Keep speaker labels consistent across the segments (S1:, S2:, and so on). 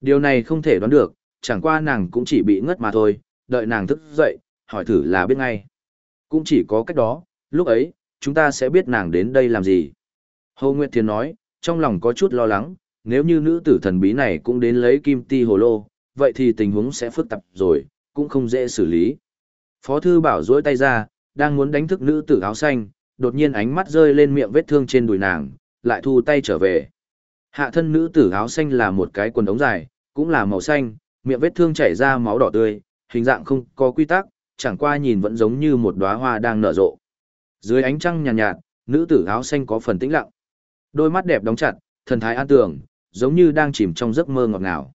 S1: Điều này không thể đoán được, chẳng qua nàng cũng chỉ bị ngất mà thôi, đợi nàng thức dậy, hỏi thử là biết ngay. Cũng chỉ có cách đó, lúc ấy, chúng ta sẽ biết nàng đến đây làm gì. Hồ Nguyệt Thiền nói, trong lòng có chút lo lắng, nếu như nữ tử thần bí này cũng đến lấy kim ti hồ lô, vậy thì tình huống sẽ phức tạp rồi, cũng không dễ xử lý. Phó thư bảo duỗi tay ra, đang muốn đánh thức nữ tử áo xanh, đột nhiên ánh mắt rơi lên miệng vết thương trên đùi nàng, lại thu tay trở về. Hạ thân nữ tử áo xanh là một cái quần ống dài, cũng là màu xanh, miệng vết thương chảy ra máu đỏ tươi, hình dạng không có quy tắc, chẳng qua nhìn vẫn giống như một đóa hoa đang nở rộ. Dưới ánh trăng nhàn nhạt, nhạt, nữ tử áo xanh có phần tĩnh lặng. Đôi mắt đẹp đóng chặt, thần thái an tường, giống như đang chìm trong giấc mơ ngọt ngào.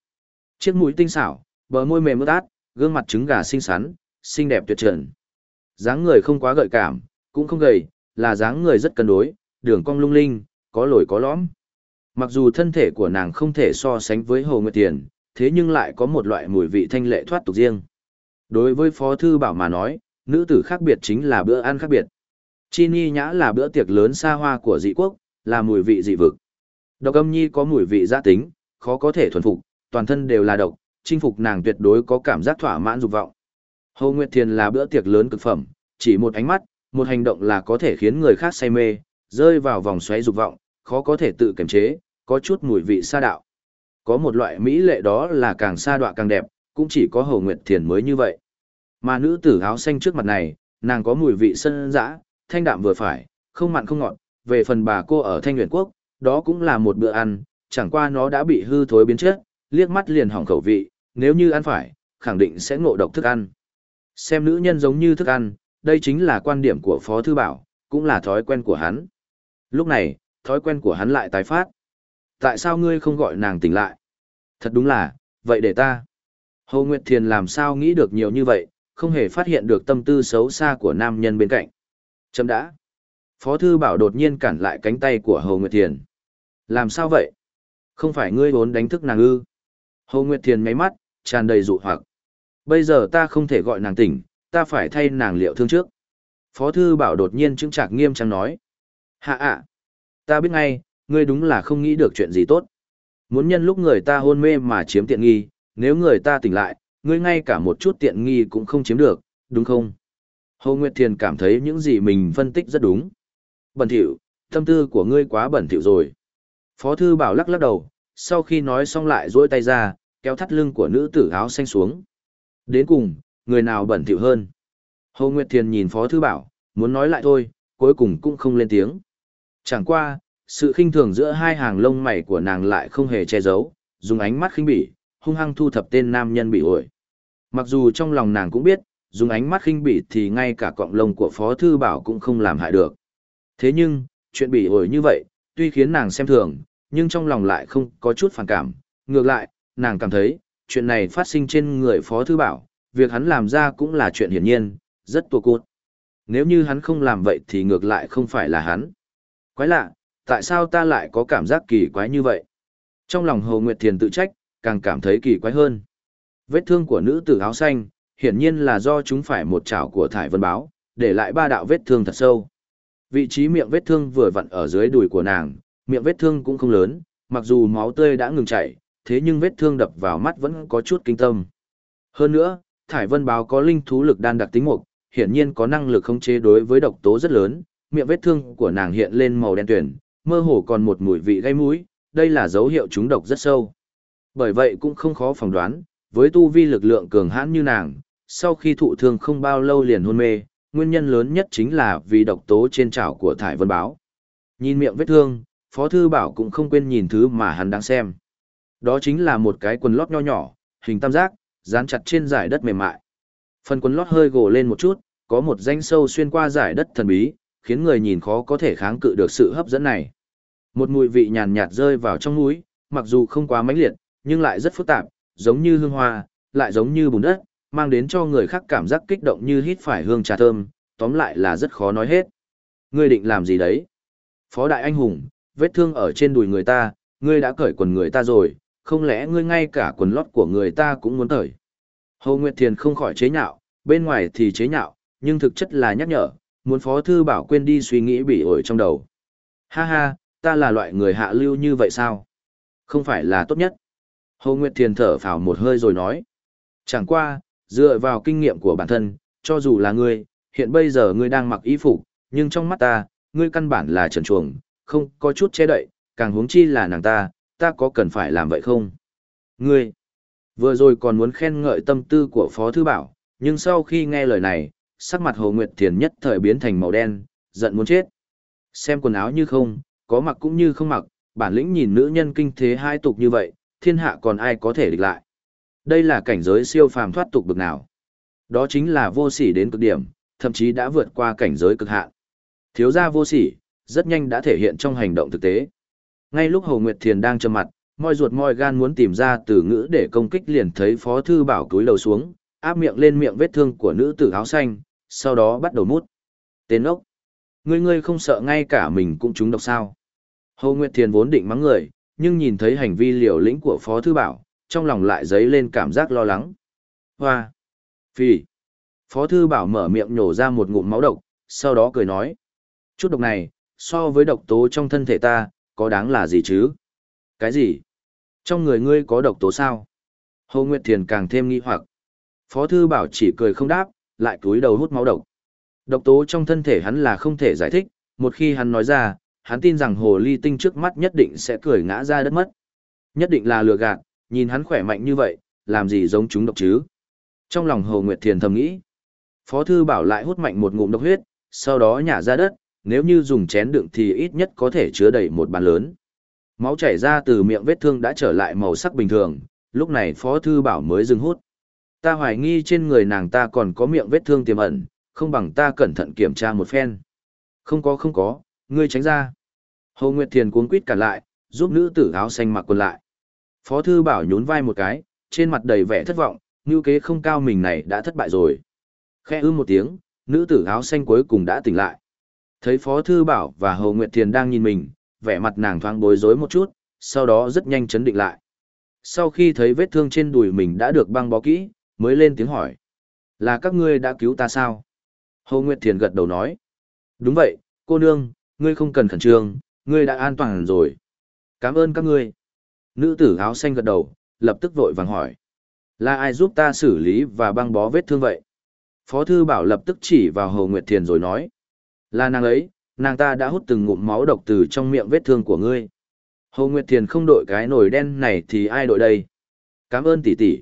S1: Chiếc mũi tinh xảo, bờ môi mềm mướt, át, gương mặt trứng gà xinh xắn, xinh đẹp tuyệt trần. dáng người không quá gợi cảm, cũng không gầy, là dáng người rất cân đối, đường cong lung linh, có lồi có lõm. Mặc dù thân thể của nàng không thể so sánh với Hồ Nguyệt Tiền, thế nhưng lại có một loại mùi vị thanh lệ thoát tục riêng. Đối với Phó Thư Bảo mà nói, nữ tử khác biệt chính là bữa ăn khác biệt. Chi Ni Nhã là bữa tiệc lớn xa hoa của dị quốc, là mùi vị dị vực. Độc âm nhi có mùi vị giã tính, khó có thể thuần phục, toàn thân đều là độc, chinh phục nàng tuyệt đối có cảm giác thỏa mãn dục vọng. Hồ Nguyệt Thiền là bữa tiệc lớn cực phẩm, chỉ một ánh mắt, một hành động là có thể khiến người khác say mê, rơi vào vòng xoáy dục vọng, khó có thể tự kiềm chế, có chút mùi vị xa đạo. Có một loại mỹ lệ đó là càng xa đọa càng đẹp, cũng chỉ có Hồ Nguyệt Thiền mới như vậy. Mà nữ tử áo xanh trước mặt này, nàng có mùi vị sân dã, thanh đạm vừa phải, không mặn không ngọt, về phần bà cô ở Thanh Nguyễn Quốc, đó cũng là một bữa ăn, chẳng qua nó đã bị hư thối biến chất, liếc mắt liền hỏng khẩu vị, nếu như ăn phải, khẳng định sẽ ngộ độc thức ăn. Xem nữ nhân giống như thức ăn, đây chính là quan điểm của Phó Thư Bảo, cũng là thói quen của hắn. Lúc này, thói quen của hắn lại tái phát. Tại sao ngươi không gọi nàng tỉnh lại? Thật đúng là, vậy để ta. Hồ Nguyệt Thiền làm sao nghĩ được nhiều như vậy, không hề phát hiện được tâm tư xấu xa của nam nhân bên cạnh. Chấm đã. Phó Thư Bảo đột nhiên cản lại cánh tay của Hồ Nguyệt Thiền. Làm sao vậy? Không phải ngươi vốn đánh thức nàng ư? Hồ Nguyệt Thiền máy mắt, tràn đầy dụ hoặc. Bây giờ ta không thể gọi nàng tỉnh, ta phải thay nàng liệu thương trước. Phó Thư Bảo đột nhiên chứng trạc nghiêm trang nói. Hạ ạ, ta biết ngay, ngươi đúng là không nghĩ được chuyện gì tốt. Muốn nhân lúc người ta hôn mê mà chiếm tiện nghi, nếu người ta tỉnh lại, ngươi ngay cả một chút tiện nghi cũng không chiếm được, đúng không? Hồ Nguyệt Thiền cảm thấy những gì mình phân tích rất đúng. Bẩn thỉu, tâm tư của ngươi quá bẩn thỉu rồi. Phó Thư Bảo lắc lắc đầu, sau khi nói xong lại duỗi tay ra, kéo thắt lưng của nữ tử áo xanh xuống. Đến cùng, người nào bẩn thỉu hơn? Hồ Nguyệt Thiền nhìn Phó Thư Bảo, muốn nói lại thôi, cuối cùng cũng không lên tiếng. Chẳng qua, sự khinh thường giữa hai hàng lông mày của nàng lại không hề che giấu, dùng ánh mắt khinh bỉ, hung hăng thu thập tên nam nhân bị ổi. Mặc dù trong lòng nàng cũng biết, dùng ánh mắt khinh bỉ thì ngay cả cọng lông của Phó Thư Bảo cũng không làm hại được. Thế nhưng, chuyện bị ổi như vậy, tuy khiến nàng xem thường, nhưng trong lòng lại không có chút phản cảm. Ngược lại, nàng cảm thấy, chuyện này phát sinh trên người Phó Thư Bảo, việc hắn làm ra cũng là chuyện hiển nhiên, rất tùa cốt. Nếu như hắn không làm vậy thì ngược lại không phải là hắn. Quái lạ, tại sao ta lại có cảm giác kỳ quái như vậy? Trong lòng Hồ Nguyệt Thiền tự trách, càng cảm thấy kỳ quái hơn. Vết thương của nữ tử áo xanh, hiển nhiên là do chúng phải một chảo của thải vân báo, để lại ba đạo vết thương thật sâu. Vị trí miệng vết thương vừa vặn ở dưới đùi của nàng, miệng vết thương cũng không lớn, mặc dù máu tươi đã ngừng chảy, thế nhưng vết thương đập vào mắt vẫn có chút kinh tâm. Hơn nữa, thải vân báo có linh thú lực đan đặc tính mục, hiển nhiên có năng lực khống chế đối với độc tố rất lớn, miệng vết thương của nàng hiện lên màu đen tuyển, mơ hồ còn một mùi vị gây mũi, đây là dấu hiệu trúng độc rất sâu. Bởi vậy cũng không khó phỏng đoán, với tu vi lực lượng cường hãn như nàng, sau khi thụ thương không bao lâu liền hôn mê, nguyên nhân lớn nhất chính là vì độc tố trên chảo của thải vân báo. Nhìn miệng vết thương, Phó Thư Bảo cũng không quên nhìn thứ mà hắn đang xem. Đó chính là một cái quần lót nho nhỏ, hình tam giác, dán chặt trên giải đất mềm mại. Phần quần lót hơi gồ lên một chút, có một danh sâu xuyên qua giải đất thần bí, khiến người nhìn khó có thể kháng cự được sự hấp dẫn này. Một mùi vị nhàn nhạt rơi vào trong mũi, mặc dù không quá mãnh liệt, nhưng lại rất phức tạp, giống như hương hoa, lại giống như bùn đất, mang đến cho người khác cảm giác kích động như hít phải hương trà thơm, tóm lại là rất khó nói hết. Ngươi định làm gì đấy? Phó đại anh hùng, vết thương ở trên đùi người ta, ngươi đã cởi quần người ta rồi, không lẽ ngươi ngay cả quần lót của người ta cũng muốn cởi? Hồ Nguyệt Thiền không khỏi chế nhạo, bên ngoài thì chế nhạo, nhưng thực chất là nhắc nhở, muốn Phó Thư Bảo quên đi suy nghĩ bị ổi trong đầu. Ha ha, ta là loại người hạ lưu như vậy sao? Không phải là tốt nhất. Hồ Nguyệt Thiền thở phào một hơi rồi nói. Chẳng qua, dựa vào kinh nghiệm của bản thân, cho dù là ngươi, hiện bây giờ ngươi đang mặc y phục, nhưng trong mắt ta, ngươi căn bản là trần chuồng, không có chút che đậy, càng huống chi là nàng ta, ta có cần phải làm vậy không? Ngươi, vừa rồi còn muốn khen ngợi tâm tư của Phó Thư Bảo, nhưng sau khi nghe lời này, sắc mặt Hồ Nguyệt Thiền nhất thời biến thành màu đen, giận muốn chết. Xem quần áo như không, có mặc cũng như không mặc, bản lĩnh nhìn nữ nhân kinh thế hai tục như vậy, thiên hạ còn ai có thể địch lại. Đây là cảnh giới siêu phàm thoát tục bực nào. Đó chính là vô sỉ đến cực điểm, thậm chí đã vượt qua cảnh giới cực hạn. Thiếu gia vô sỉ, rất nhanh đã thể hiện trong hành động thực tế. Ngay lúc Hồ Nguyệt Thiền đang trầm mặt, môi ruột môi gan muốn tìm ra từ ngữ để công kích liền thấy Phó Thư Bảo cúi đầu xuống, áp miệng lên miệng vết thương của nữ tử áo xanh, sau đó bắt đầu mút. Tên ốc! Ngươi ngươi không sợ ngay cả mình cũng trúng độc sao. Hồ Nguyệt Thiền vốn định mắng người, nhưng nhìn thấy hành vi liều lĩnh của Phó Thư Bảo, trong lòng lại dấy lên cảm giác lo lắng. Hoa! Phì! Phó Thư Bảo mở miệng nhổ ra một ngụm máu độc, sau đó cười nói. Chút độc này, so với độc tố trong thân thể ta, có đáng là gì chứ? Cái gì? Trong người ngươi có độc tố sao? Hồ Nguyệt Thiền càng thêm nghi hoặc. Phó Thư Bảo chỉ cười không đáp, lại cúi đầu hút máu độc. Độc tố trong thân thể hắn là không thể giải thích, một khi hắn nói ra, hắn tin rằng hồ ly tinh trước mắt nhất định sẽ cười ngã ra đất mất. Nhất định là lừa gạt, nhìn hắn khỏe mạnh như vậy, làm gì giống chúng độc chứ? Trong lòng Hồ Nguyệt Thiền thầm nghĩ. Phó Thư Bảo lại hút mạnh một ngụm độc huyết, sau đó nhả ra đất, nếu như dùng chén đựng thì ít nhất có thể chứa đầy một bàn lớn. Máu chảy ra từ miệng vết thương đã trở lại màu sắc bình thường, lúc này Phó Thư Bảo mới dừng hút. Ta hoài nghi trên người nàng ta còn có miệng vết thương tiềm ẩn, không bằng ta cẩn thận kiểm tra một phen. Không có không có, ngươi tránh ra. Hồ Nguyệt Thiền cuống quýt cả lại, giúp nữ tử áo xanh mặc quần lại. Phó Thư Bảo nhún vai một cái, trên mặt đầy vẻ thất vọng, như kế không cao mình này đã thất bại rồi. Khe ư một tiếng, nữ tử áo xanh cuối cùng đã tỉnh lại. Thấy Phó Thư Bảo và Hồ Nguyệt Thiền đang nhìn mình, vẻ mặt nàng thoáng bối rối một chút, sau đó rất nhanh chấn định lại. Sau khi thấy vết thương trên đùi mình đã được băng bó kỹ, mới lên tiếng hỏi. Là các ngươi đã cứu ta sao? Hồ Nguyệt Thiền gật đầu nói. Đúng vậy, cô nương, ngươi không cần khẩn trương, ngươi đã an toàn rồi. Cảm ơn các ngươi. Nữ tử áo xanh gật đầu, lập tức vội vàng hỏi. Là ai giúp ta xử lý và băng bó vết thương vậy? Phó thư bảo lập tức chỉ vào Hồ Nguyệt Thiền rồi nói. Là nàng ấy, nàng ta đã hút từng ngụm máu độc từ trong miệng vết thương của ngươi. Hồ Nguyệt Thiền không đội cái nồi đen này thì ai đội đây? Cảm ơn tỷ tỷ.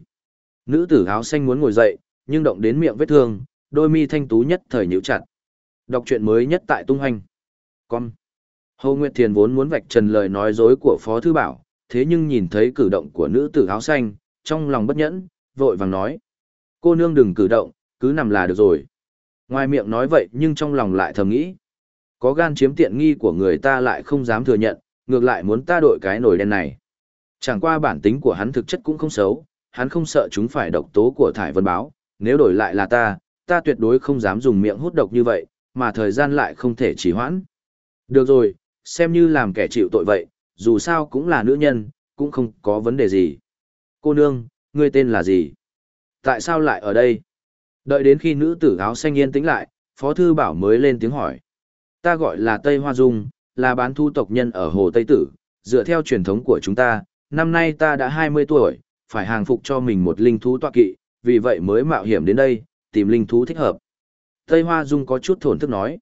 S1: Nữ tử áo xanh muốn ngồi dậy, nhưng động đến miệng vết thương, đôi mi thanh tú nhất thời nhíu chặt. Đọc truyện mới nhất tại tung hành. Con. Hồ Nguyệt Thiền vốn muốn vạch trần lời nói dối của Phó Thư Bảo, thế nhưng nhìn thấy cử động của nữ tử áo xanh, trong lòng bất nhẫn, vội vàng nói. Cô nương đừng cử động, cứ nằm là được rồi. Ngoài miệng nói vậy nhưng trong lòng lại thầm nghĩ. Có gan chiếm tiện nghi của người ta lại không dám thừa nhận, ngược lại muốn ta đội cái nổi đen này. Chẳng qua bản tính của hắn thực chất cũng không xấu, hắn không sợ chúng phải độc tố của thải vân báo, nếu đổi lại là ta, ta tuyệt đối không dám dùng miệng hút độc như vậy, mà thời gian lại không thể trì hoãn. Được rồi, xem như làm kẻ chịu tội vậy, dù sao cũng là nữ nhân, cũng không có vấn đề gì. Cô nương, ngươi tên là gì? Tại sao lại ở đây? Đợi đến khi nữ tử áo xanh yên tĩnh lại, Phó Thư Bảo mới lên tiếng hỏi. Ta gọi là Tây Hoa Dung, là bán thu tộc nhân ở Hồ Tây Tử, dựa theo truyền thống của chúng ta, năm nay ta đã 20 tuổi, phải hàng phục cho mình một linh thú tọa kỵ, vì vậy mới mạo hiểm đến đây, tìm linh thú thích hợp. Tây Hoa Dung có chút thổn thức nói.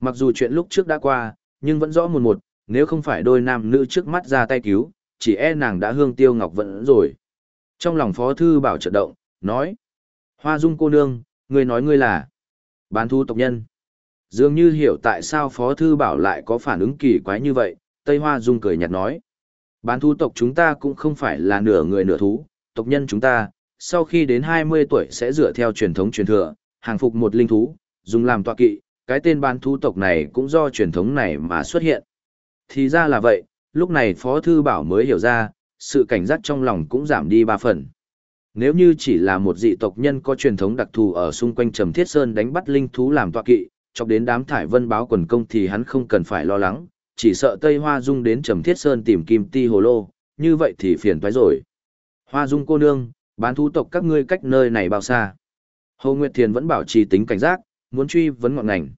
S1: Mặc dù chuyện lúc trước đã qua, nhưng vẫn rõ một một, nếu không phải đôi nam nữ trước mắt ra tay cứu, chỉ e nàng đã hương tiêu ngọc vẫn rồi. Trong lòng Phó Thư Bảo trợ động, nói. Hoa Dung cô nương, ngươi nói ngươi là bán thu tộc nhân. Dường như hiểu tại sao Phó Thư Bảo lại có phản ứng kỳ quái như vậy, Tây Hoa Dung cười nhạt nói. Bán thú tộc chúng ta cũng không phải là nửa người nửa thú, tộc nhân chúng ta, sau khi đến 20 tuổi sẽ dựa theo truyền thống truyền thừa, hàng phục một linh thú, dùng làm tọa kỵ, cái tên bán thú tộc này cũng do truyền thống này mà xuất hiện. Thì ra là vậy, lúc này Phó Thư Bảo mới hiểu ra, sự cảnh giác trong lòng cũng giảm đi ba phần. Nếu như chỉ là một dị tộc nhân có truyền thống đặc thù ở xung quanh Trầm Thiết Sơn đánh bắt linh thú làm tọa kỵ, chọc đến đám thải vân báo quần công thì hắn không cần phải lo lắng, chỉ sợ Tây Hoa Dung đến Trầm Thiết Sơn tìm kim ti hồ lô, như vậy thì phiền toái rồi. Hoa Dung cô nương, bán thú tộc các ngươi cách nơi này bao xa? Hồ Nguyệt Thiền vẫn bảo trì tính cảnh giác, muốn truy vấn ngọn ngành.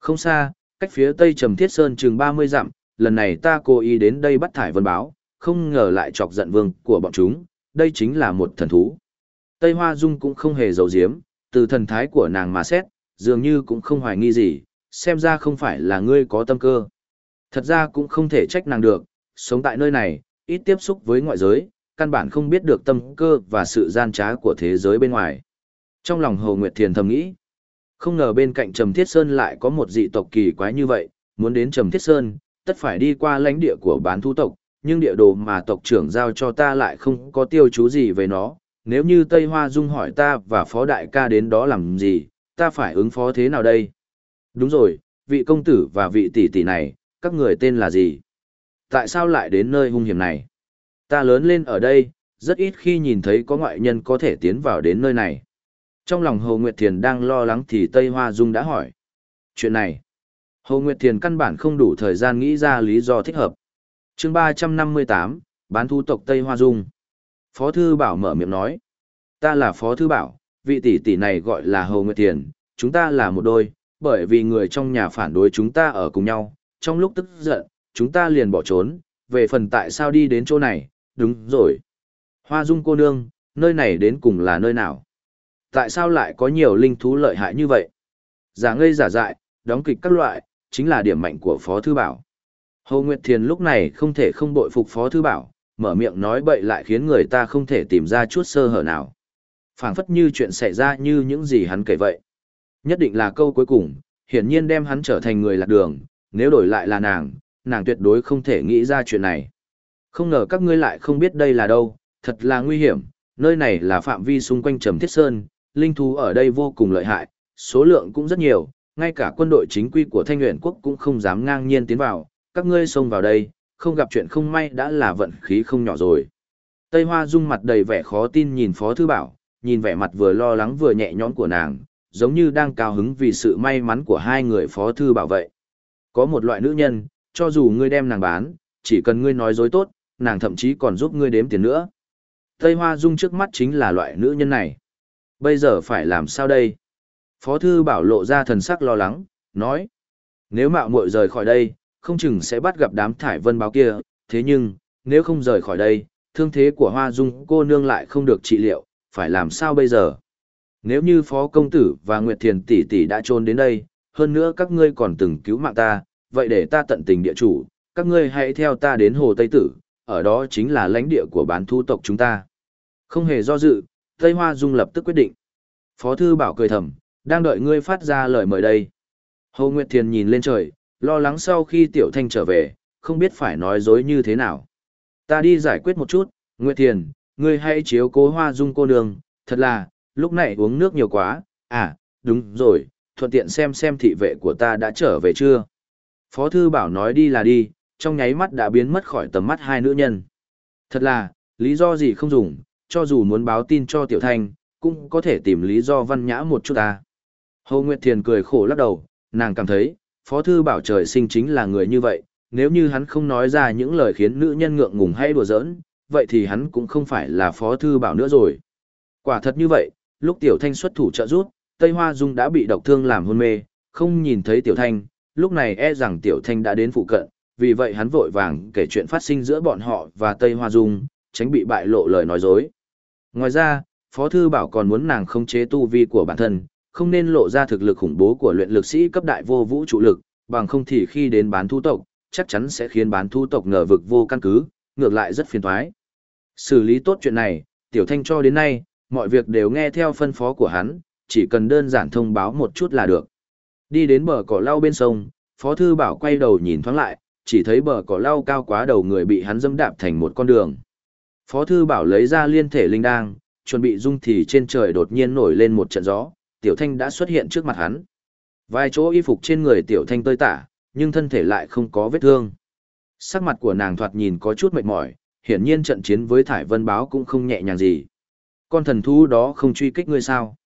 S1: Không xa, cách phía tây Trầm Thiết Sơn chừng 30 dặm, lần này ta cố ý đến đây bắt thải vân báo, không ngờ lại chọc giận vương của bọn chúng, đây chính là một thần thú. Tây Hoa Dung cũng không hề giấu giếm, từ thần thái của nàng mà xét, dường như cũng không hoài nghi gì, xem ra không phải là ngươi có tâm cơ. Thật ra cũng không thể trách nàng được, sống tại nơi này, ít tiếp xúc với ngoại giới, căn bản không biết được tâm cơ và sự gian trá của thế giới bên ngoài. Trong lòng Hồ Nguyệt Thiền thầm nghĩ, không ngờ bên cạnh Trầm Thiết Sơn lại có một dị tộc kỳ quái như vậy, muốn đến Trầm Thiết Sơn, tất phải đi qua lãnh địa của bán thu tộc, nhưng địa đồ mà tộc trưởng giao cho ta lại không có tiêu chú gì về nó. Nếu như Tây Hoa Dung hỏi ta và phó đại ca đến đó làm gì, ta phải ứng phó thế nào đây? Đúng rồi, vị công tử và vị tỷ tỷ này, các người tên là gì? Tại sao lại đến nơi hung hiểm này? Ta lớn lên ở đây, rất ít khi nhìn thấy có ngoại nhân có thể tiến vào đến nơi này. Trong lòng Hồ Nguyệt Thiền đang lo lắng thì Tây Hoa Dung đã hỏi. Chuyện này, Hồ Nguyệt Thiền căn bản không đủ thời gian nghĩ ra lý do thích hợp. chương 358, bán thu tộc Tây Hoa Dung. Phó Thư Bảo mở miệng nói. Ta là Phó Thư Bảo, vị tỷ tỷ này gọi là Hồ Nguyệt Thiền, chúng ta là một đôi, bởi vì người trong nhà phản đối chúng ta ở cùng nhau, trong lúc tức giận, chúng ta liền bỏ trốn, về phần tại sao đi đến chỗ này, đúng rồi. Hoa Dung cô nương, nơi này đến cùng là nơi nào? Tại sao lại có nhiều linh thú lợi hại như vậy? Giả ngây giả dại, đóng kịch các loại, chính là điểm mạnh của Phó Thư Bảo. Hồ Nguyệt Thiền lúc này không thể không bội phục Phó Thư Bảo, mở miệng nói bậy lại khiến người ta không thể tìm ra chút sơ hở nào. phảng phất như chuyện xảy ra như những gì hắn kể vậy. Nhất định là câu cuối cùng, hiển nhiên đem hắn trở thành người lạc đường, nếu đổi lại là nàng, nàng tuyệt đối không thể nghĩ ra chuyện này. Không ngờ các ngươi lại không biết đây là đâu, thật là nguy hiểm, nơi này là phạm vi xung quanh Trầm Thiết Sơn, linh thú ở đây vô cùng lợi hại, số lượng cũng rất nhiều, ngay cả quân đội chính quy của Thanh Nguyện Quốc cũng không dám ngang nhiên tiến vào, các ngươi xông vào đây, không gặp chuyện không may đã là vận khí không nhỏ rồi. Tây Hoa Dung mặt đầy vẻ khó tin nhìn Phó Thư Bảo, nhìn vẻ mặt vừa lo lắng vừa nhẹ nhõm của nàng, giống như đang cao hứng vì sự may mắn của hai người Phó Thư Bảo vậy. Có một loại nữ nhân, cho dù ngươi đem nàng bán, chỉ cần ngươi nói dối tốt, nàng thậm chí còn giúp ngươi đếm tiền nữa. Tây Hoa Dung trước mắt chính là loại nữ nhân này. Bây giờ phải làm sao đây? Phó thư bảo lộ ra thần sắc lo lắng, nói. Nếu mạo muội rời khỏi đây, không chừng sẽ bắt gặp đám thải vân báo kia, thế nhưng, nếu không rời khỏi đây, thương thế của Hoa Dung cô nương lại không được trị liệu, phải làm sao bây giờ? Nếu như Phó Công Tử và Nguyệt Thiền tỷ tỷ đã trốn đến đây, hơn nữa các ngươi còn từng cứu mạng ta, vậy để ta tận tình địa chủ, các ngươi hãy theo ta đến Hồ Tây Tử, ở đó chính là lãnh địa của bán thu tộc chúng ta. Không hề do dự, Tây Hoa Dung lập tức quyết định. Phó Thư Bảo cười thầm, đang đợi ngươi phát ra lời mời đây. Hồ Nguyệt Thiền nhìn lên trời, lo lắng sau khi Tiểu Thanh trở về, không biết phải nói dối như thế nào. Ta đi giải quyết một chút, Nguyệt Thiền, ngươi hãy chiếu cố Hoa Dung cô nương, thật là, lúc này uống nước nhiều quá, à, đúng rồi, thuận tiện xem xem thị vệ của ta đã trở về chưa. Phó Thư Bảo nói đi là đi, trong nháy mắt đã biến mất khỏi tầm mắt hai nữ nhân. Thật là, lý do gì không dùng, cho dù muốn báo tin cho Tiểu Thanh, cũng có thể tìm lý do văn nhã một chút ta. Hồ Nguyệt Thiền cười khổ lắc đầu, nàng cảm thấy, Phó Thư Bảo trời sinh chính là người như vậy, nếu như hắn không nói ra những lời khiến nữ nhân ngượng ngùng hay đùa giỡn, vậy thì hắn cũng không phải là Phó Thư Bảo nữa rồi. Quả thật như vậy, lúc Tiểu Thanh xuất thủ trợ rút, Tây Hoa Dung đã bị độc thương làm hôn mê, không nhìn thấy Tiểu Thanh, lúc này e rằng Tiểu Thanh đã đến phụ cận, vì vậy hắn vội vàng kể chuyện phát sinh giữa bọn họ và Tây Hoa Dung, tránh bị bại lộ lời nói dối. Ngoài ra, Phó Thư Bảo còn muốn nàng không chế tu vi của bản thân, không nên lộ ra thực lực khủng bố của luyện lực sĩ cấp đại vô vũ trụ lực, bằng không thì khi đến bán thu tộc, chắc chắn sẽ khiến bán thu tộc ngờ vực vô căn cứ, ngược lại rất phiền toái. Xử lý tốt chuyện này, Tiểu Thanh cho đến nay, mọi việc đều nghe theo phân phó của hắn, chỉ cần đơn giản thông báo một chút là được. Đi đến bờ cỏ lau bên sông, Phó Thư Bảo quay đầu nhìn thoáng lại, chỉ thấy bờ cỏ lau cao quá đầu người bị hắn dâm đạp thành một con đường. Phó Thư Bảo lấy ra liên thể linh đang, chuẩn bị dung thì trên trời đột nhiên nổi lên một trận gió, Tiểu Thanh đã xuất hiện trước mặt hắn. Vài chỗ y phục trên người Tiểu Thanh tơi tả, nhưng thân thể lại không có vết thương. Sắc mặt của nàng thoạt nhìn có chút mệt mỏi, hiển nhiên trận chiến với Thải Vân Báo cũng không nhẹ nhàng gì. Con thần thú đó không truy kích ngươi sao?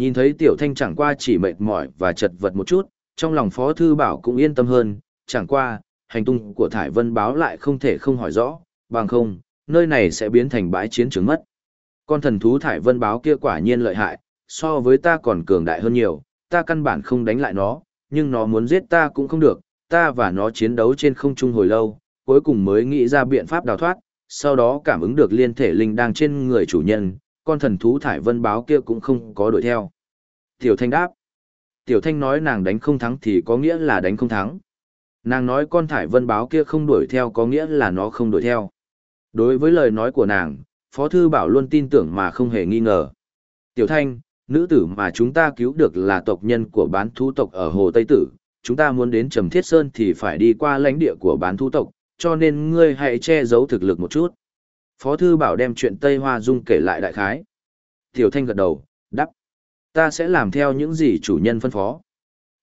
S1: Nhìn thấy Tiểu Thanh chẳng qua chỉ mệt mỏi và chật vật một chút, trong lòng Phó Thư Bảo cũng yên tâm hơn, chẳng qua, hành tung của Thải Vân Báo lại không thể không hỏi rõ, bằng không, nơi này sẽ biến thành bãi chiến trường mất. Con thần thú Thải Vân Báo kia quả nhiên lợi hại, so với ta còn cường đại hơn nhiều, ta căn bản không đánh lại nó, nhưng nó muốn giết ta cũng không được, ta và nó chiến đấu trên không trung hồi lâu, cuối cùng mới nghĩ ra biện pháp đào thoát, sau đó cảm ứng được liên thể linh đang trên người chủ nhân, con thần thú thải vân báo kia cũng không có đuổi theo. Tiểu Thanh đáp. Tiểu Thanh nói nàng đánh không thắng thì có nghĩa là đánh không thắng. Nàng nói con thải vân báo kia không đuổi theo có nghĩa là nó không đuổi theo. Đối với lời nói của nàng, Phó Thư Bảo luôn tin tưởng mà không hề nghi ngờ. Tiểu Thanh, nữ tử mà chúng ta cứu được là tộc nhân của bán thú tộc ở Hồ Tây Tử. Chúng ta muốn đến Trầm Thiết Sơn thì phải đi qua lãnh địa của bán thú tộc, cho nên ngươi hãy che giấu thực lực một chút. Phó Thư Bảo đem chuyện Tây Hoa Dung kể lại đại khái. Tiểu Thanh gật đầu, đắp. Ta sẽ làm theo những gì chủ nhân phân phó.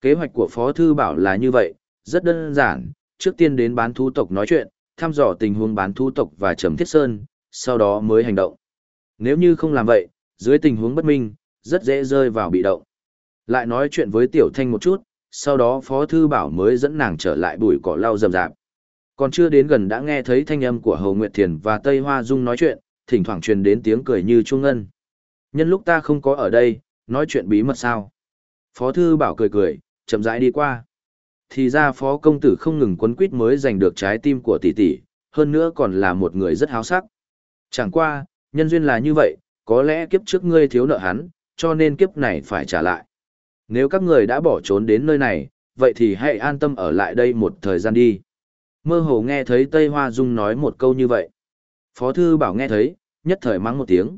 S1: Kế hoạch của Phó Thư Bảo là như vậy, rất đơn giản, trước tiên đến bán thú tộc nói chuyện, thăm dò tình huống bán thú tộc và Trầm Thiết Sơn, sau đó mới hành động. Nếu như không làm vậy, dưới tình huống bất minh, rất dễ rơi vào bị động. Lại nói chuyện với Tiểu Thanh một chút, sau đó Phó Thư Bảo mới dẫn nàng trở lại bụi cỏ lau rầm rạp. Còn chưa đến gần đã nghe thấy thanh âm của Hầu Nguyệt Thiền và Tây Hoa Dung nói chuyện, thỉnh thoảng truyền đến tiếng cười như chuông ngân. Nhân lúc ta không có ở đây, nói chuyện bí mật sao? Phó Thư Bảo cười cười, chậm rãi đi qua. Thì ra Phó Công Tử không ngừng quấn quýt mới giành được trái tim của tỷ tỷ, hơn nữa còn là một người rất háo sắc. Chẳng qua, nhân duyên là như vậy, có lẽ kiếp trước ngươi thiếu nợ hắn, cho nên kiếp này phải trả lại. Nếu các người đã bỏ trốn đến nơi này, vậy thì hãy an tâm ở lại đây một thời gian đi. Mơ hồ nghe thấy Tây Hoa Dung nói một câu như vậy. Phó Thư Bảo nghe thấy, nhất thời mắng một tiếng.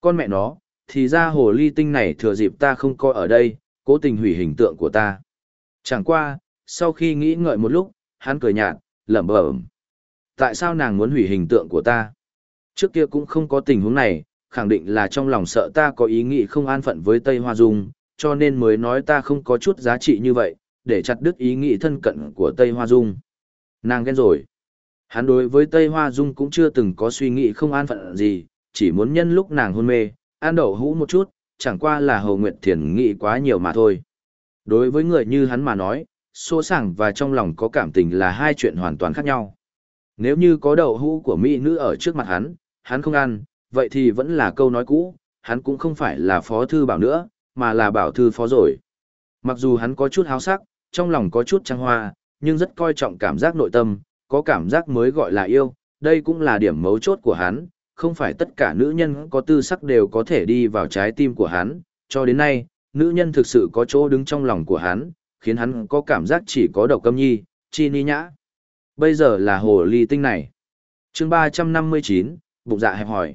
S1: Con mẹ nó, thì ra hồ ly tinh này thừa dịp ta không coi ở đây, cố tình hủy hình tượng của ta. Chẳng qua, sau khi nghĩ ngợi một lúc, hắn cười nhạt, lẩm bẩm. Tại sao nàng muốn hủy hình tượng của ta? Trước kia cũng không có tình huống này, khẳng định là trong lòng sợ ta có ý nghĩ không an phận với Tây Hoa Dung, cho nên mới nói ta không có chút giá trị như vậy, để chặt đứt ý nghĩ thân cận của Tây Hoa Dung. Nàng ghen rồi. Hắn đối với Tây Hoa Dung cũng chưa từng có suy nghĩ không an phận gì, chỉ muốn nhân lúc nàng hôn mê, an đậu hũ một chút, chẳng qua là Hầu Nguyệt Thiền nghĩ quá nhiều mà thôi. Đối với người như hắn mà nói, số sảng và trong lòng có cảm tình là hai chuyện hoàn toàn khác nhau. Nếu như có đậu hũ của mỹ nữ ở trước mặt hắn, hắn không ăn, vậy thì vẫn là câu nói cũ, hắn cũng không phải là phó thư bảo nữa, mà là bảo thư phó rồi. Mặc dù hắn có chút háo sắc, trong lòng có chút trăng hoa, nhưng rất coi trọng cảm giác nội tâm, có cảm giác mới gọi là yêu, đây cũng là điểm mấu chốt của hắn, không phải tất cả nữ nhân có tư sắc đều có thể đi vào trái tim của hắn, cho đến nay, nữ nhân thực sự có chỗ đứng trong lòng của hắn, khiến hắn có cảm giác chỉ có độc câm nhi, chi ni nhã. Bây giờ là hồ ly tinh này. chương 359, bụng dạ hẹp hỏi.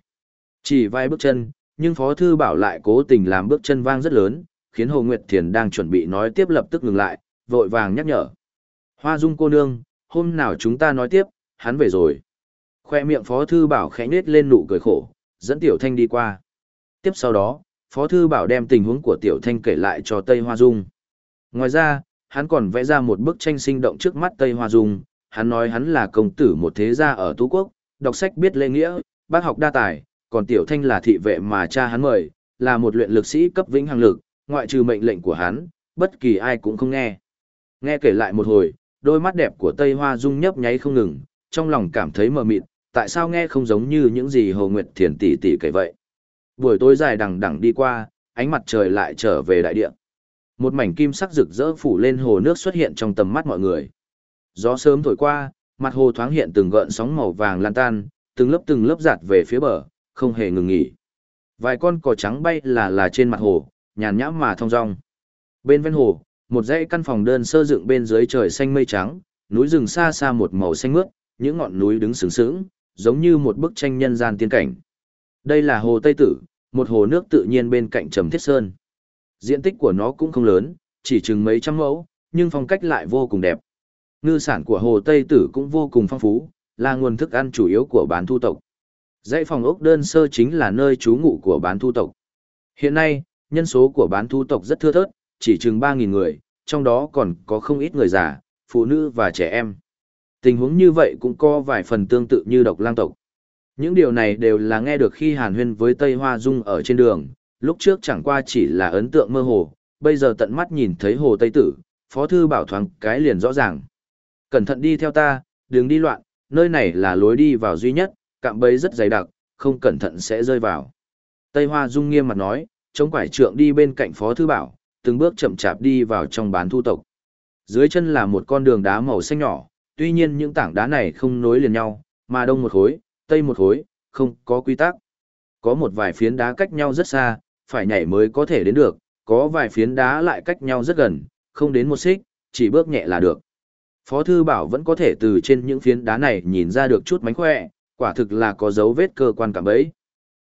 S1: Chỉ vài bước chân, nhưng Phó Thư Bảo lại cố tình làm bước chân vang rất lớn, khiến Hồ Nguyệt Thiền đang chuẩn bị nói tiếp lập tức ngừng lại, vội vàng nhắc nhở. Hoa dung cô nương, hôm nào chúng ta nói tiếp, hắn về rồi. Khoe miệng Phó Thư Bảo khẽ nết lên nụ cười khổ, dẫn Tiểu Thanh đi qua. Tiếp sau đó, Phó Thư Bảo đem tình huống của Tiểu Thanh kể lại cho Tây Hoa Dung. Ngoài ra, hắn còn vẽ ra một bức tranh sinh động trước mắt Tây Hoa Dung. Hắn nói hắn là công tử một thế gia ở Tú Quốc, đọc sách biết lễ nghĩa, bác học đa tài, còn Tiểu Thanh là thị vệ mà cha hắn mời, là một luyện lực sĩ cấp vĩnh hằng lực, ngoại trừ mệnh lệnh của hắn, bất kỳ ai cũng không nghe. Nghe kể lại một hồi, đôi mắt đẹp của Tây Hoa Dung nhấp nháy không ngừng, trong lòng cảm thấy mờ mịt, tại sao nghe không giống như những gì Hồ Nguyệt Thiền tỷ tỷ kể vậy. Buổi tối dài đằng đằng đi qua, ánh mặt trời lại trở về đại địa. Một mảnh kim sắc rực rỡ phủ lên hồ nước xuất hiện trong tầm mắt mọi người. Gió sớm thổi qua, mặt hồ thoáng hiện từng gợn sóng màu vàng lan tan, từng lớp từng lớp giạt về phía bờ, không hề ngừng nghỉ. Vài con cò trắng bay là là trên mặt hồ, nhàn nhãm mà thong dong. Bên ven hồ, một dãy căn phòng đơn sơ dựng bên dưới trời xanh mây trắng, núi rừng xa xa một màu xanh mướt, những ngọn núi đứng sướng sướng, giống như một bức tranh nhân gian tiên cảnh. Đây là hồ Tây Tử, một hồ nước tự nhiên bên cạnh Trầm Thiết Sơn. Diện tích của nó cũng không lớn, chỉ chừng mấy trăm mẫu, nhưng phong cách lại vô cùng đẹp. Ngư sản của hồ Tây Tử cũng vô cùng phong phú, là nguồn thức ăn chủ yếu của bán thu tộc. Dãy phòng ốc đơn sơ chính là nơi trú ngụ của bán thu tộc. Hiện nay, nhân số của bán thu tộc rất thưa thớt, chỉ chừng 3.000 người, trong đó còn có không ít người già, phụ nữ và trẻ em. Tình huống như vậy cũng có vài phần tương tự như độc lang tộc. Những điều này đều là nghe được khi Hàn Huyên với Tây Hoa Dung ở trên đường, lúc trước chẳng qua chỉ là ấn tượng mơ hồ, bây giờ tận mắt nhìn thấy hồ Tây Tử, Phó Thư bảo thoáng cái liền rõ ràng. Cẩn thận đi theo ta, đừng đi loạn, nơi này là lối đi vào duy nhất, cạm bẫy rất dày đặc, không cẩn thận sẽ rơi vào. Tây Hoa Dung nghiêm mặt nói, chống quải trượng đi bên cạnh Phó Thư Bảo, từng bước chậm chạp đi vào trong bán thu tộc. Dưới chân là một con đường đá màu xanh nhỏ, tuy nhiên những tảng đá này không nối liền nhau, mà đông một khối, tây một khối, không có quy tắc. Có một vài phiến đá cách nhau rất xa, phải nhảy mới có thể đến được, có vài phiến đá lại cách nhau rất gần, không đến một xích, chỉ bước nhẹ là được. Phó Thư Bảo vẫn có thể từ trên những phiến đá này nhìn ra được chút mánh khỏe, quả thực là có dấu vết cơ quan cảm ấy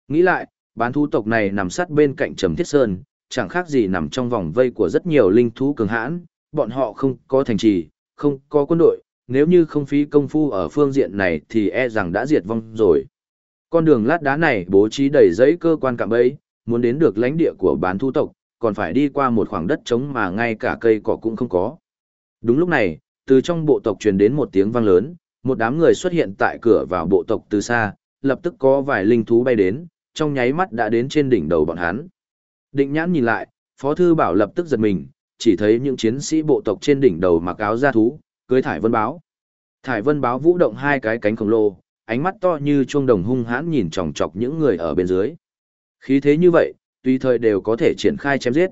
S1: Nghĩ lại, bán thu tộc này nằm sát bên cạnh Trầm Thiết Sơn, chẳng khác gì nằm trong vòng vây của rất nhiều linh thú cường hãn, bọn họ không có thành trì, không có quân đội, nếu như không phí công phu ở phương diện này thì e rằng đã diệt vong rồi. Con đường lát đá này bố trí đầy giấy cơ quan cạm bẫy, muốn đến được lãnh địa của bán thu tộc, còn phải đi qua một khoảng đất trống mà ngay cả cây cỏ cũng không có. Đúng lúc này, từ trong bộ tộc truyền đến một tiếng vang lớn, một đám người xuất hiện tại cửa vào bộ tộc từ xa, lập tức có vài linh thú bay đến, trong nháy mắt đã đến trên đỉnh đầu bọn hắn. Định nhãn nhìn lại, Phó Thư Bảo lập tức giật mình, chỉ thấy những chiến sĩ bộ tộc trên đỉnh đầu mặc áo da thú, cưới thải vân báo. Thải vân báo vũ động hai cái cánh khổng lồ, ánh mắt to như chuông đồng hung hãn nhìn chòng chọc những người ở bên dưới. Khí thế như vậy, tùy thời đều có thể triển khai chém giết.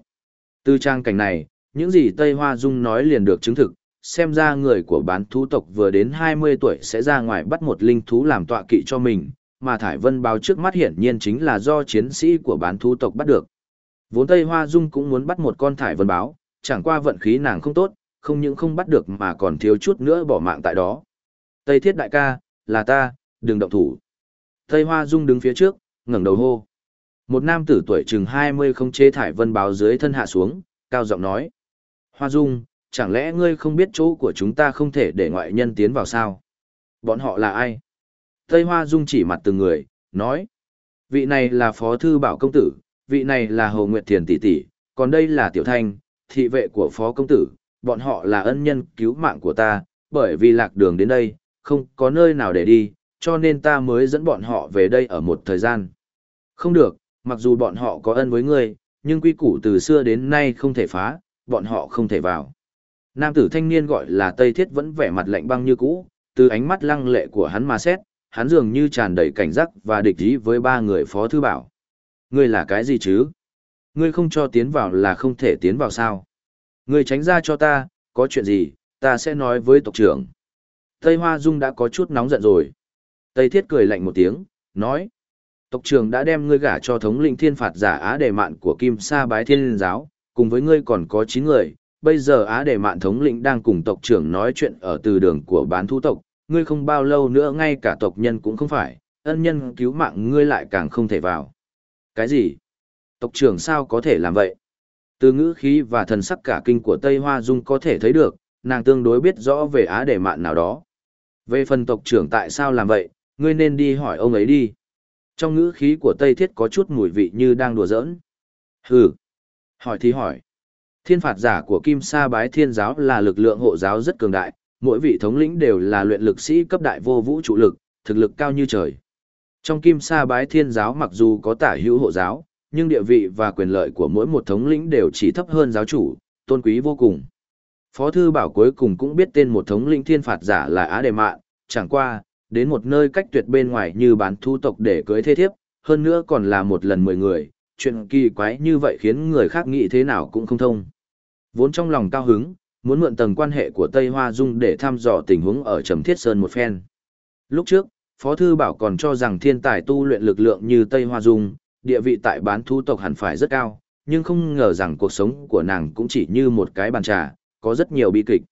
S1: Từ trang cảnh này, những gì Tây Hoa Dung nói liền được chứng thực, xem ra người của bán thú tộc vừa đến 20 tuổi sẽ ra ngoài bắt một linh thú làm tọa kỵ cho mình, mà Thải Vân báo trước mắt hiển nhiên chính là do chiến sĩ của bán thú tộc bắt được. Vốn Tây Hoa Dung cũng muốn bắt một con Thải Vân báo, chẳng qua vận khí nàng không tốt, không những không bắt được mà còn thiếu chút nữa bỏ mạng tại đó. Tây Thiết đại ca, là ta, đừng động thủ. Tây Hoa Dung đứng phía trước, ngẩng đầu hô. Một nam tử tuổi chừng 20 không chế thải vân báo dưới thân hạ xuống, cao giọng nói. Hoa Dung, chẳng lẽ ngươi không biết chỗ của chúng ta không thể để ngoại nhân tiến vào sao? Bọn họ là ai? Tây Hoa Dung chỉ mặt từng người, nói. Vị này là Phó Thư Bảo Công Tử, vị này là Hồ Nguyệt Thiền Tỷ Tỷ, còn đây là Tiểu Thanh, thị vệ của Phó Công Tử, bọn họ là ân nhân cứu mạng của ta, bởi vì lạc đường đến đây, không có nơi nào để đi, cho nên ta mới dẫn bọn họ về đây ở một thời gian. Không được, mặc dù bọn họ có ân với ngươi, nhưng quy củ từ xưa đến nay không thể phá, bọn họ không thể vào. Nam tử thanh niên gọi là Tây Thiết vẫn vẻ mặt lạnh băng như cũ, từ ánh mắt lăng lệ của hắn mà xét, hắn dường như tràn đầy cảnh giác và địch ý với ba người phó thư bảo. Ngươi là cái gì chứ? Ngươi không cho tiến vào là không thể tiến vào sao? Ngươi tránh ra cho ta, có chuyện gì, ta sẽ nói với tộc trưởng. Tây Hoa Dung đã có chút nóng giận rồi. Tây Thiết cười lạnh một tiếng, nói. Tộc trưởng đã đem ngươi gả cho thống lĩnh thiên phạt giả Á Đề Mạn của Kim Sa Bái Thiên Liên Giáo, cùng với ngươi còn có 9 người. Bây giờ Á Đề Mạn thống lĩnh đang cùng tộc trưởng nói chuyện ở từ đường của bán thu tộc, ngươi không bao lâu nữa ngay cả tộc nhân cũng không phải, ân nhân cứu mạng ngươi lại càng không thể vào. Cái gì? Tộc trưởng sao có thể làm vậy? Từ ngữ khí và thần sắc cả kinh của Tây Hoa Dung có thể thấy được, nàng tương đối biết rõ về Á Đề Mạn nào đó. Về phần tộc trưởng tại sao làm vậy, ngươi nên đi hỏi ông ấy đi. Trong ngữ khí của Tây Thiết có chút mùi vị như đang đùa giỡn. Hừ. Hỏi thì hỏi. Thiên phạt giả của Kim Sa Bái Thiên Giáo là lực lượng hộ giáo rất cường đại, mỗi vị thống lĩnh đều là luyện lực sĩ cấp đại vô vũ trụ lực, thực lực cao như trời. Trong Kim Sa Bái Thiên Giáo mặc dù có tả hữu hộ giáo, nhưng địa vị và quyền lợi của mỗi một thống lĩnh đều chỉ thấp hơn giáo chủ, tôn quý vô cùng. Phó thư bảo cuối cùng cũng biết tên một thống lĩnh thiên phạt giả là Á Đề Mạn, chẳng qua, đến một nơi cách tuyệt bên ngoài như bán thu tộc để cưới thế thiếp, hơn nữa còn là một lần mười người, chuyện kỳ quái như vậy khiến người khác nghĩ thế nào cũng không thông. Vốn trong lòng cao hứng, muốn mượn tầng quan hệ của Tây Hoa Dung để thăm dò tình huống ở Trầm Thiết Sơn một phen. Lúc trước, Phó Thư Bảo còn cho rằng thiên tài tu luyện lực lượng như Tây Hoa Dung, địa vị tại bán thu tộc hẳn phải rất cao, nhưng không ngờ rằng cuộc sống của nàng cũng chỉ như một cái bàn trà, có rất nhiều bi kịch.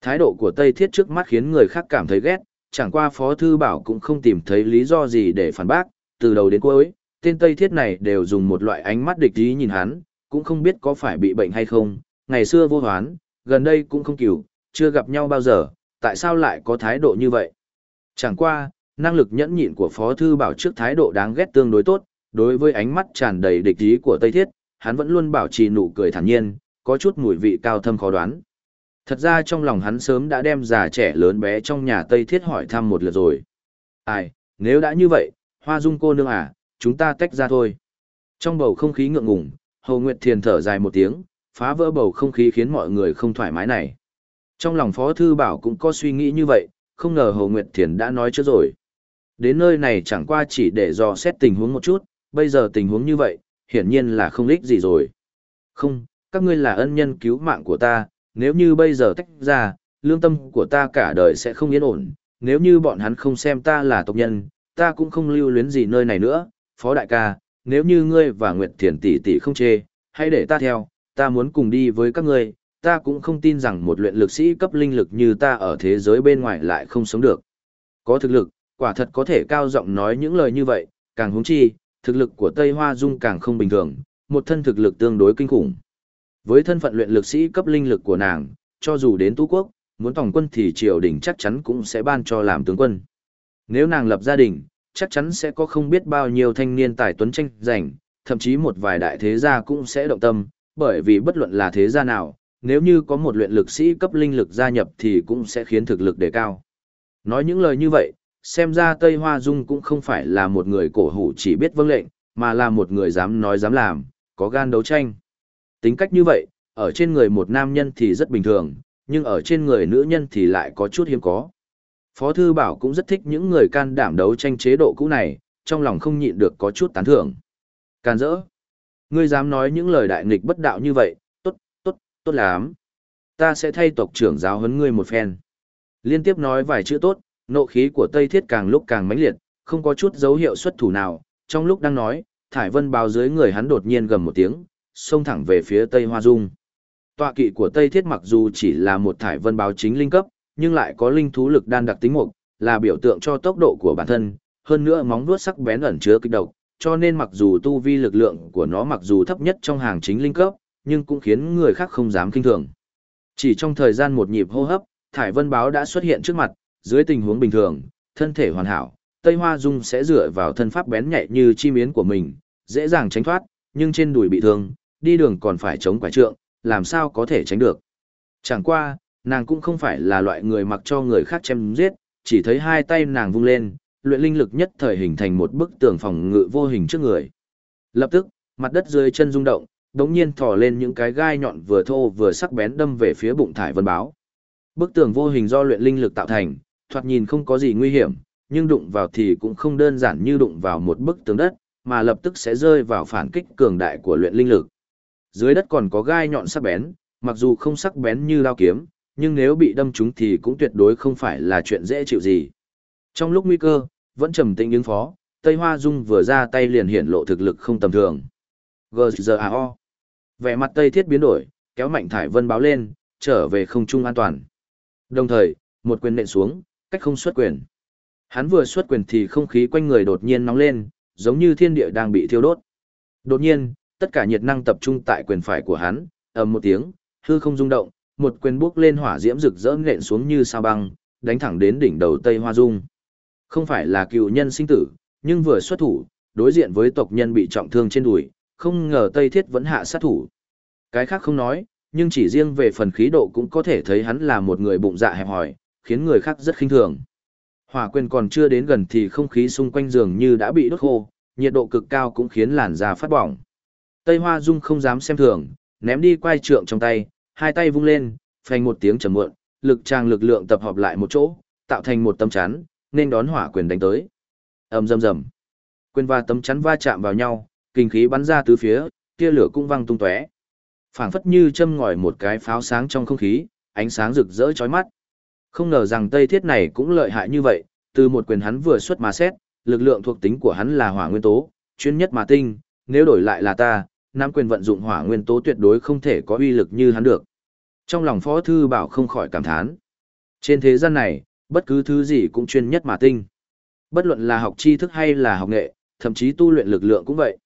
S1: Thái độ của Tây Thiết trước mắt khiến người khác cảm thấy ghét, chẳng qua Phó Thư Bảo cũng không tìm thấy lý do gì để phản bác, từ đầu đến cuối, tên Tây Thiết này đều dùng một loại ánh mắt địch ý nhìn hắn, cũng không biết có phải bị bệnh hay không, ngày xưa vô hoán, gần đây cũng không cửu, chưa gặp nhau bao giờ, tại sao lại có thái độ như vậy? Chẳng qua, năng lực nhẫn nhịn của Phó Thư Bảo trước thái độ đáng ghét tương đối tốt, đối với ánh mắt tràn đầy địch ý của Tây Thiết, hắn vẫn luôn bảo trì nụ cười thản nhiên, có chút mùi vị cao thâm khó đoán. Thật ra trong lòng hắn sớm đã đem già trẻ lớn bé trong nhà Tây Thiết hỏi thăm một lượt rồi. Ai, nếu đã như vậy, Hoa Dung cô nương à, chúng ta tách ra thôi. Trong bầu không khí ngượng ngùng, Hồ Nguyệt Thiền thở dài một tiếng, phá vỡ bầu không khí khiến mọi người không thoải mái này. Trong lòng Phó Thư Bảo cũng có suy nghĩ như vậy, không ngờ Hồ Nguyệt Thiền đã nói trước rồi. Đến nơi này chẳng qua chỉ để dò xét tình huống một chút, bây giờ tình huống như vậy, hiển nhiên là không lích gì rồi. Không, các ngươi là ân nhân cứu mạng của ta, nếu như bây giờ tách ra, lương tâm của ta cả đời sẽ không yên ổn, nếu như bọn hắn không xem ta là tộc nhân, ta cũng không lưu luyến gì nơi này nữa, phó đại ca, nếu như ngươi và Nguyệt Thiền tỷ tỷ không chê, hãy để ta theo, ta muốn cùng đi với các ngươi, ta cũng không tin rằng một luyện lực sĩ cấp linh lực như ta ở thế giới bên ngoài lại không sống được. Có thực lực, quả thật có thể cao giọng nói những lời như vậy, càng húng chi, thực lực của Tây Hoa Dung càng không bình thường, một thân thực lực tương đối kinh khủng. Với thân phận luyện lực sĩ cấp linh lực của nàng, cho dù đến Tú Quốc, muốn tổng quân thì triều đình chắc chắn cũng sẽ ban cho làm tướng quân. Nếu nàng lập gia đình, chắc chắn sẽ có không biết bao nhiêu thanh niên tài tuấn tranh giành, thậm chí một vài đại thế gia cũng sẽ động tâm, bởi vì bất luận là thế gia nào, nếu như có một luyện lực sĩ cấp linh lực gia nhập thì cũng sẽ khiến thực lực đề cao. Nói những lời như vậy, xem ra Tây Hoa Dung cũng không phải là một người cổ hủ chỉ biết vâng lệnh, mà là một người dám nói dám làm, có gan đấu tranh. Tính cách như vậy, ở trên người một nam nhân thì rất bình thường, nhưng ở trên người nữ nhân thì lại có chút hiếm có. Phó Thư Bảo cũng rất thích những người can đảm đấu tranh chế độ cũ này, trong lòng không nhịn được có chút tán thưởng. Can dỡ. Ngươi dám nói những lời đại nghịch bất đạo như vậy, tốt, tốt, tốt lắm. Ta sẽ thay tộc trưởng giáo huấn ngươi một phen. Liên tiếp nói vài chữ tốt, nộ khí của Tây Thiết càng lúc càng mãnh liệt, không có chút dấu hiệu xuất thủ nào. Trong lúc đang nói, Thải Vân báo dưới người hắn đột nhiên gầm một tiếng, xông thẳng về phía Tây Hoa Dung. Tọa kỵ của Tây Thiết mặc dù chỉ là một Thải Vân báo chính linh cấp, nhưng lại có linh thú lực đan đặc tính mục, là biểu tượng cho tốc độ của bản thân, hơn nữa móng vuốt sắc bén ẩn chứa kịch độc, cho nên mặc dù tu vi lực lượng của nó mặc dù thấp nhất trong hàng chính linh cấp, nhưng cũng khiến người khác không dám kinh thường. Chỉ trong thời gian một nhịp hô hấp, thải vân báo đã xuất hiện trước mặt, dưới tình huống bình thường, thân thể hoàn hảo, Tây Hoa Dung sẽ dựa vào thân pháp bén nhạy như chi miến của mình, dễ dàng tránh thoát, nhưng trên đùi bị thương, đi đường còn phải chống quả trượng, làm sao có thể tránh được. Chẳng qua, nàng cũng không phải là loại người mặc cho người khác chém giết, chỉ thấy hai tay nàng vung lên, luyện linh lực nhất thời hình thành một bức tường phòng ngự vô hình trước người. Lập tức, mặt đất dưới chân rung động, đống nhiên thò lên những cái gai nhọn vừa thô vừa sắc bén đâm về phía bụng thải vân báo. Bức tường vô hình do luyện linh lực tạo thành, thoạt nhìn không có gì nguy hiểm, nhưng đụng vào thì cũng không đơn giản như đụng vào một bức tường đất, mà lập tức sẽ rơi vào phản kích cường đại của luyện linh lực. Dưới đất còn có gai nhọn sắc bén, mặc dù không sắc bén như đao kiếm, nhưng nếu bị đâm trúng thì cũng tuyệt đối không phải là chuyện dễ chịu gì. Trong lúc nguy cơ, vẫn trầm tĩnh ứng phó, Tây Hoa Dung vừa ra tay liền hiện lộ thực lực không tầm thường. GZAO. Vẻ mặt Tây Thiết biến đổi, kéo mạnh thải vân báo lên, trở về không trung an toàn. Đồng thời, một quyền nện xuống, cách không xuất quyền. Hắn vừa xuất quyền thì không khí quanh người đột nhiên nóng lên, giống như thiên địa đang bị thiêu đốt. Đột nhiên, tất cả nhiệt năng tập trung tại quyền phải của hắn, ầm một tiếng, hư không rung động, một quyền bước lên hỏa diễm rực rỡ nện xuống như sao băng, đánh thẳng đến đỉnh đầu Tây Hoa Dung. Không phải là cựu nhân sinh tử, nhưng vừa xuất thủ, đối diện với tộc nhân bị trọng thương trên đùi, không ngờ Tây Thiết vẫn hạ sát thủ. Cái khác không nói, nhưng chỉ riêng về phần khí độ cũng có thể thấy hắn là một người bụng dạ hẹp hòi, khiến người khác rất khinh thường. Hỏa quyền còn chưa đến gần thì không khí xung quanh giường như đã bị đốt khô, nhiệt độ cực cao cũng khiến làn da phát bỏng. Tây Hoa Dung không dám xem thường, ném đi quai trượng trong tay, hai tay vung lên, phanh một tiếng trầm muộn, lực trang lực lượng tập hợp lại một chỗ, tạo thành một tấm chắn, nên đón hỏa quyền đánh tới. ầm rầm rầm, quyền và tấm chắn va chạm vào nhau, kinh khí bắn ra tứ phía, tia lửa cũng văng tung tóe. Phảng phất như châm ngòi một cái pháo sáng trong không khí, ánh sáng rực rỡ chói mắt. Không ngờ rằng Tây Thiết này cũng lợi hại như vậy, từ một quyền hắn vừa xuất mà xét, lực lượng thuộc tính của hắn là hỏa nguyên tố, chuyên nhất mà tinh, nếu đổi lại là ta, nam quyền vận dụng hỏa nguyên tố tuyệt đối không thể có uy lực như hắn được. Trong lòng Phó Thư Bảo không khỏi cảm thán. Trên thế gian này, bất cứ thứ gì cũng chuyên nhất mà tinh. Bất luận là học tri thức hay là học nghệ, thậm chí tu luyện lực lượng cũng vậy.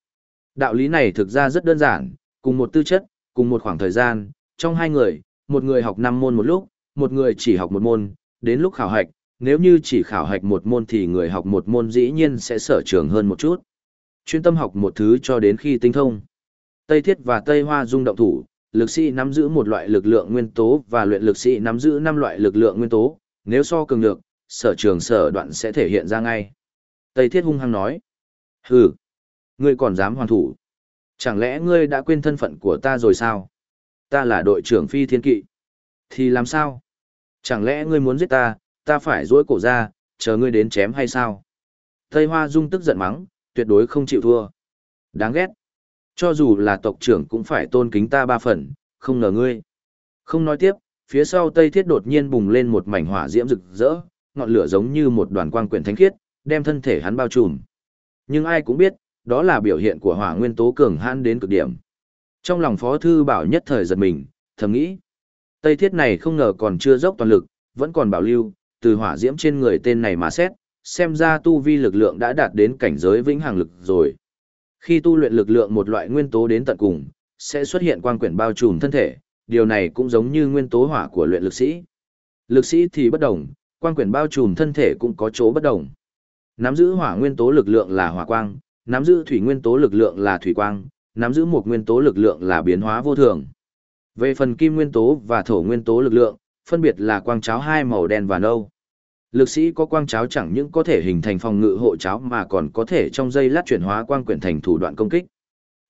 S1: Đạo lý này thực ra rất đơn giản, cùng một tư chất, cùng một khoảng thời gian, trong hai người, một người học 5 môn một lúc, một người chỉ học một môn, đến lúc khảo hạch, nếu như chỉ khảo hạch một môn thì người học một môn dĩ nhiên sẽ sở trường hơn một chút. Chuyên tâm học một thứ cho đến khi tinh thông. Tây Thiết và Tây Hoa dung động thủ, lực sĩ nắm giữ một loại lực lượng nguyên tố và luyện lực sĩ nắm giữ năm loại lực lượng nguyên tố, nếu so cường được, sở trường sở đoạn sẽ thể hiện ra ngay. Tây Thiết hung hăng nói. Hừ, ngươi còn dám hoàn thủ. Chẳng lẽ ngươi đã quên thân phận của ta rồi sao? Ta là đội trưởng phi thiên kỵ. Thì làm sao? Chẳng lẽ ngươi muốn giết ta, ta phải dỗi cổ ra, chờ ngươi đến chém hay sao? Tây Hoa Dung tức giận mắng, tuyệt đối không chịu thua. Đáng ghét. Cho dù là tộc trưởng cũng phải tôn kính ta ba phần, không ngờ ngươi. Không nói tiếp, phía sau Tây Thiết đột nhiên bùng lên một mảnh hỏa diễm rực rỡ, ngọn lửa giống như một đoàn quang quyển thánh khiết, đem thân thể hắn bao trùm. Nhưng ai cũng biết, đó là biểu hiện của hỏa nguyên tố cường hãn đến cực điểm. Trong lòng Phó Thư Bảo nhất thời giật mình, thầm nghĩ. Tây thiết này không ngờ còn chưa dốc toàn lực, vẫn còn bảo lưu, từ hỏa diễm trên người tên này mà xét, xem ra tu vi lực lượng đã đạt đến cảnh giới vĩnh hằng lực rồi. Khi tu luyện lực lượng một loại nguyên tố đến tận cùng, sẽ xuất hiện quang quyển bao trùm thân thể, điều này cũng giống như nguyên tố hỏa của luyện lực sĩ. Lực sĩ thì bất đồng, quang quyển bao trùm thân thể cũng có chỗ bất đồng. Nắm giữ hỏa nguyên tố lực lượng là hỏa quang, nắm giữ thủy nguyên tố lực lượng là thủy quang, nắm giữ một nguyên tố lực lượng là biến hóa vô thường. Về phần kim nguyên tố và thổ nguyên tố lực lượng, phân biệt là quang cháo hai màu đen và nâu. Lực sĩ có quang cháo chẳng những có thể hình thành phòng ngự hộ cháo mà còn có thể trong dây lát chuyển hóa quang quyển thành thủ đoạn công kích.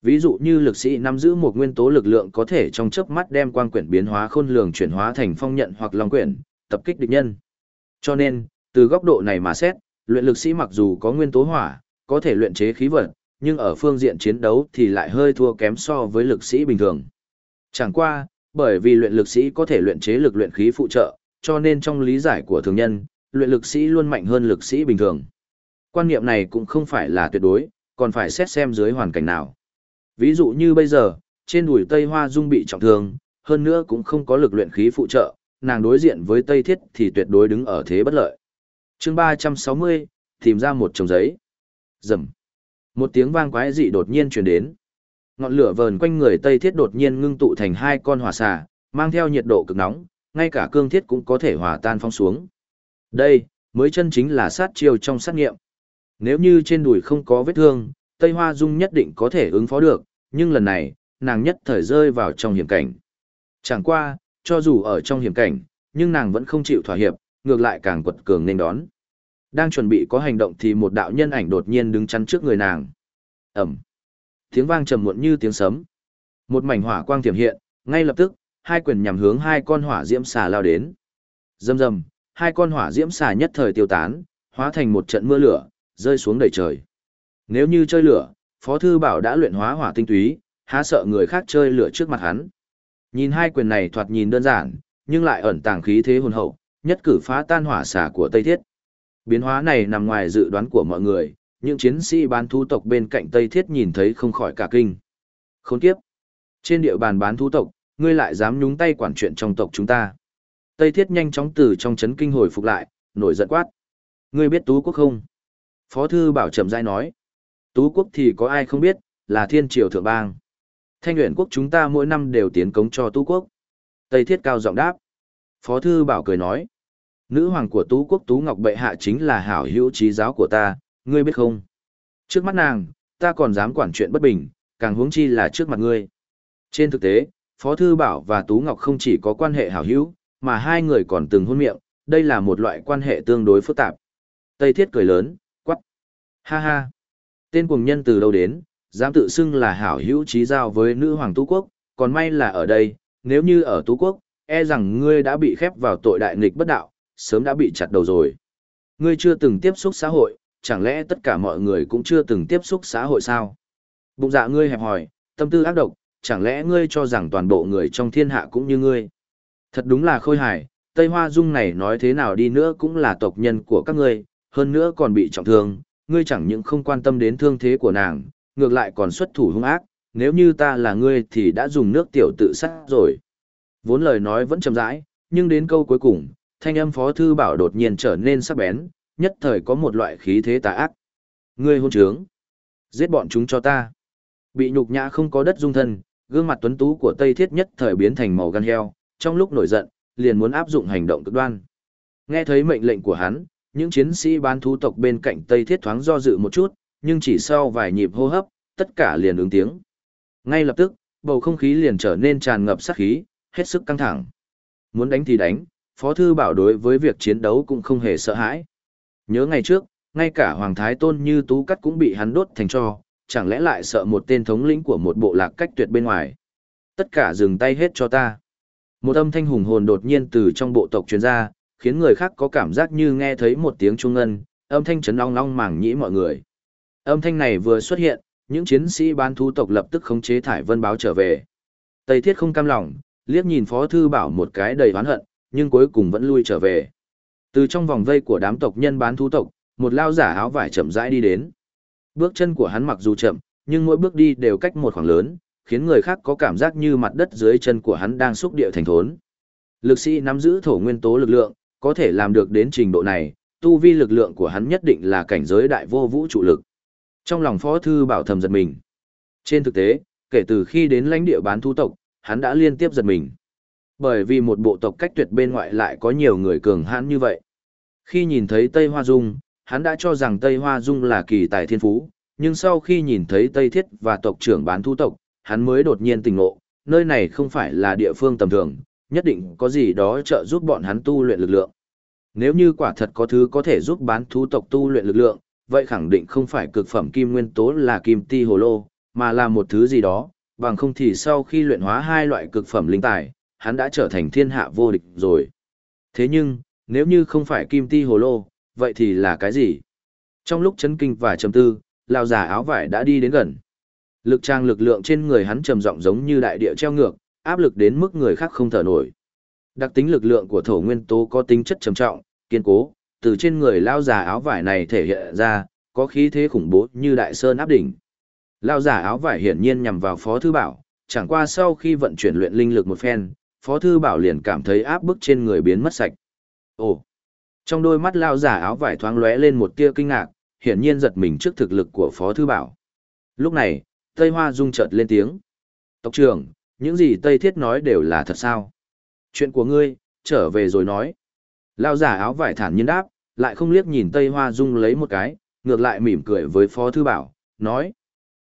S1: Ví dụ như lực sĩ nắm giữ một nguyên tố lực lượng có thể trong chớp mắt đem quang quyển biến hóa khôn lường chuyển hóa thành phong nhận hoặc long quyển, tập kích địch nhân. Cho nên, từ góc độ này mà xét, luyện lực sĩ mặc dù có nguyên tố hỏa, có thể luyện chế khí vật, nhưng ở phương diện chiến đấu thì lại hơi thua kém so với lực sĩ bình thường. Chẳng qua, bởi vì luyện lực sĩ có thể luyện chế lực luyện khí phụ trợ, cho nên trong lý giải của thường nhân, luyện lực sĩ luôn mạnh hơn lực sĩ bình thường. Quan niệm này cũng không phải là tuyệt đối, còn phải xét xem dưới hoàn cảnh nào. Ví dụ như bây giờ, trên đùi Tây Hoa Dung bị trọng thương, hơn nữa cũng không có lực luyện khí phụ trợ, nàng đối diện với Tây Thiết thì tuyệt đối đứng ở thế bất lợi. chương 360, tìm ra một chồng giấy. Rầm. Một tiếng vang quái dị đột nhiên truyền đến. Ngọn lửa vờn quanh người Tây Thiết đột nhiên ngưng tụ thành hai con hỏa xà, mang theo nhiệt độ cực nóng, ngay cả cương thiết cũng có thể hòa tan phong xuống. Đây, mới chân chính là sát chiêu trong sát nghiệm. Nếu như trên đùi không có vết thương, Tây Hoa Dung nhất định có thể ứng phó được, nhưng lần này, nàng nhất thời rơi vào trong hiểm cảnh. Chẳng qua, cho dù ở trong hiểm cảnh, nhưng nàng vẫn không chịu thỏa hiệp, ngược lại càng quật cường nên đón. Đang chuẩn bị có hành động thì một đạo nhân ảnh đột nhiên đứng chắn trước người nàng. Ẩm. Tiếng vang trầm muộn như tiếng sấm. Một mảnh hỏa quang tiềm hiện, ngay lập tức, hai quyền nhằm hướng hai con hỏa diễm xà lao đến. Rầm rầm, hai con hỏa diễm xà nhất thời tiêu tán, hóa thành một trận mưa lửa, rơi xuống đầy trời. Nếu như chơi lửa, Phó Thư Bảo đã luyện hóa hỏa tinh túy, há sợ người khác chơi lửa trước mặt hắn. Nhìn hai quyền này thoạt nhìn đơn giản, nhưng lại ẩn tàng khí thế hồn hậu, nhất cử phá tan hỏa xả của Tây Thiết. Biến hóa này nằm ngoài dự đoán của mọi người, những chiến sĩ bán thú tộc bên cạnh Tây Thiết nhìn thấy không khỏi cả kinh. Khốn kiếp! Trên địa bàn bán thú tộc, ngươi lại dám nhúng tay quản chuyện trong tộc chúng ta. Tây Thiết nhanh chóng từ trong chấn kinh hồi phục lại, nổi giận quát. Ngươi biết Tú Quốc không? Phó Thư Bảo chậm rãi nói. Tú Quốc thì có ai không biết, là thiên triều thượng bang. Thanh nguyện quốc chúng ta mỗi năm đều tiến cống cho Tú Quốc. Tây Thiết cao giọng đáp. Phó Thư Bảo cười nói. Nữ hoàng của Tú Quốc Tú Ngọc Bệ Hạ chính là hảo hữu trí giáo của ta, ngươi biết không? Trước mắt nàng, ta còn dám quản chuyện bất bình, càng huống chi là trước mặt ngươi. Trên thực tế, Phó Thư Bảo và Tú Ngọc không chỉ có quan hệ hảo hữu, mà hai người còn từng hôn miệng, đây là một loại quan hệ tương đối phức tạp. Tây Thiết cười lớn, quắc. Ha ha. Tên cuồng nhân từ đâu đến, dám tự xưng là hảo hữu trí giao với nữ hoàng Tú Quốc, còn may là ở đây, nếu như ở Tú Quốc, e rằng ngươi đã bị khép vào tội đại nghịch bất đạo, sớm đã bị chặt đầu rồi. Ngươi chưa từng tiếp xúc xã hội, chẳng lẽ tất cả mọi người cũng chưa từng tiếp xúc xã hội sao? Bụng dạ ngươi hẹp hòi, tâm tư ác độc, chẳng lẽ ngươi cho rằng toàn bộ người trong thiên hạ cũng như ngươi? Thật đúng là khôi hài, Tây Hoa Dung này nói thế nào đi nữa cũng là tộc nhân của các ngươi, hơn nữa còn bị trọng thương, ngươi chẳng những không quan tâm đến thương thế của nàng, ngược lại còn xuất thủ hung ác, nếu như ta là ngươi thì đã dùng nước tiểu tự sát rồi. Vốn lời nói vẫn chậm rãi, nhưng đến câu cuối cùng, thanh âm phó thư bảo đột nhiên trở nên sắc bén, nhất thời có một loại khí thế tà ác. Ngươi hôn trướng, giết bọn chúng cho ta. Bị nhục nhã không có đất dung thân, gương mặt tuấn tú của Tây Thiết nhất thời biến thành màu gan heo, trong lúc nổi giận, liền muốn áp dụng hành động cực đoan. Nghe thấy mệnh lệnh của hắn, những chiến sĩ bán thú tộc bên cạnh Tây Thiết thoáng do dự một chút, nhưng chỉ sau vài nhịp hô hấp, tất cả liền ứng tiếng. Ngay lập tức, bầu không khí liền trở nên tràn ngập sát khí, hết sức căng thẳng. Muốn đánh thì đánh, Phó Thư Bảo đối với việc chiến đấu cũng không hề sợ hãi. Nhớ ngày trước, ngay cả Hoàng Thái Tôn như Tú Cắt cũng bị hắn đốt thành cho, chẳng lẽ lại sợ một tên thống lĩnh của một bộ lạc cách tuyệt bên ngoài. Tất cả dừng tay hết cho ta. Một âm thanh hùng hồn đột nhiên từ trong bộ tộc truyền ra, khiến người khác có cảm giác như nghe thấy một tiếng trung ngân, âm thanh chấn long long màng nhĩ mọi người. Âm thanh này vừa xuất hiện, những chiến sĩ bán thú tộc lập tức khống chế thải vân báo trở về. Tây Thiết không cam lòng, liếc nhìn Phó Thư Bảo một cái đầy oán hận, nhưng cuối cùng vẫn lui trở về. Từ trong vòng vây của đám tộc nhân bán thú tộc, một lao giả áo vải chậm rãi đi đến. Bước chân của hắn mặc dù chậm, nhưng mỗi bước đi đều cách một khoảng lớn, khiến người khác có cảm giác như mặt đất dưới chân của hắn đang xúc địa thành thốn. Lực sĩ nắm giữ thổ nguyên tố lực lượng, có thể làm được đến trình độ này, tu vi lực lượng của hắn nhất định là cảnh giới đại vô vũ trụ lực. Trong lòng Phó Thư Bảo thầm giật mình. Trên thực tế, kể từ khi đến lãnh địa bán thu tộc, hắn đã liên tiếp giật mình. Bởi vì một bộ tộc cách tuyệt bên ngoại lại có nhiều người cường hãn như vậy. Khi nhìn thấy Tây Hoa Dung, hắn đã cho rằng Tây Hoa Dung là kỳ tài thiên phú, nhưng sau khi nhìn thấy Tây Thiết và tộc trưởng bán thu tộc, hắn mới đột nhiên tỉnh ngộ, nơi này không phải là địa phương tầm thường, nhất định có gì đó trợ giúp bọn hắn tu luyện lực lượng. Nếu như quả thật có thứ có thể giúp bán thú tộc tu luyện lực lượng, vậy khẳng định không phải cực phẩm kim nguyên tố là kim ti hồ lô, mà là một thứ gì đó, bằng không thì sau khi luyện hóa hai loại cực phẩm linh tài, hắn đã trở thành thiên hạ vô địch rồi. Thế nhưng, nếu như không phải kim ti hồ lô, vậy thì là cái gì? Trong lúc chấn kinh và trầm tư, lão giả áo vải đã đi đến gần. Lực trang lực lượng trên người hắn trầm giọng giống như đại địa treo ngược, áp lực đến mức người khác không thở nổi. Đặc tính lực lượng của thổ nguyên tố có tính chất trầm trọng, kiên cố, từ trên người Lão giả áo vải này thể hiện ra, có khí thế khủng bố như đại sơn áp đỉnh. Lão giả áo vải hiển nhiên nhằm vào Phó Thư Bảo, chẳng qua sau khi vận chuyển luyện linh lực một phen, Phó Thư Bảo liền cảm thấy áp bức trên người biến mất sạch. Ồ! Trong đôi mắt lao giả áo vải thoáng lóe lên một tia kinh ngạc, hiển nhiên giật mình trước thực lực của Phó Thư Bảo. Lúc này, Tây Hoa rung chợt lên tiếng. Tộc trưởng, những gì Tây Thiết nói đều là thật sao? Chuyện của ngươi, trở về rồi nói. Lao giả áo vải thản nhiên đáp, lại không liếc nhìn Tây Hoa Dung lấy một cái, ngược lại mỉm cười với Phó Thư Bảo, nói.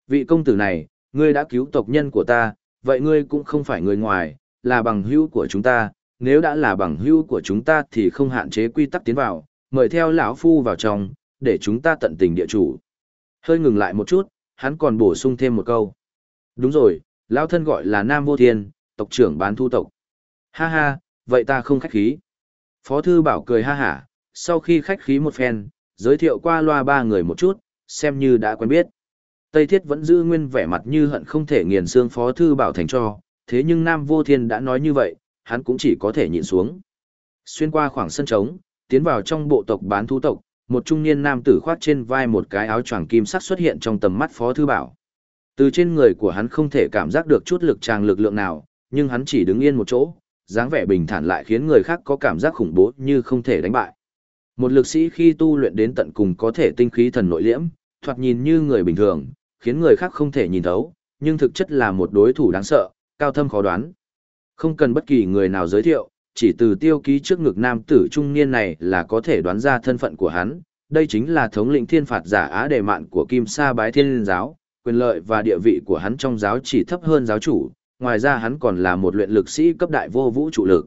S1: Vị công tử này, ngươi đã cứu tộc nhân của ta, vậy ngươi cũng không phải người ngoài, là bằng hữu của chúng ta, nếu đã là bằng hữu của chúng ta thì không hạn chế quy tắc tiến vào, mời theo lão phu vào trong, để chúng ta tận tình địa chủ. Hơi ngừng lại một chút, hắn còn bổ sung thêm một câu. Đúng rồi, lão thân gọi là Nam Vô Thiên, tộc trưởng bán thu tộc. Ha ha, vậy ta không khách khí. Phó thư bảo cười ha hả, sau khi khách khí một phen, giới thiệu qua loa ba người một chút, xem như đã quen biết. Tây Thiết vẫn giữ nguyên vẻ mặt như hận không thể nghiền xương Phó thư bảo thành cho, thế nhưng Nam Vô Thiên đã nói như vậy, hắn cũng chỉ có thể nhịn xuống. Xuyên qua khoảng sân trống, tiến vào trong bộ tộc bán thú tộc, một trung niên nam tử khoác trên vai một cái áo choàng kim sắc xuất hiện trong tầm mắt Phó thư bảo. Từ trên người của hắn không thể cảm giác được chút lực tràng lực lượng nào, nhưng hắn chỉ đứng yên một chỗ, dáng vẻ bình thản lại khiến người khác có cảm giác khủng bố như không thể đánh bại. Một lực sĩ khi tu luyện đến tận cùng có thể tinh khí thần nội liễm, thoạt nhìn như người bình thường, khiến người khác không thể nhìn thấu, nhưng thực chất là một đối thủ đáng sợ, cao thâm khó đoán. Không cần bất kỳ người nào giới thiệu, chỉ từ tiêu ký trước ngực nam tử trung niên này là có thể đoán ra thân phận của hắn. Đây chính là thống lĩnh thiên phạt giả á đề mạn của Kim Sa Bái Thiên Giáo, quyền lợi và địa vị của hắn trong giáo chỉ thấp hơn giáo chủ, ngoài ra hắn còn là một luyện lực sĩ cấp đại vô vũ trụ lực.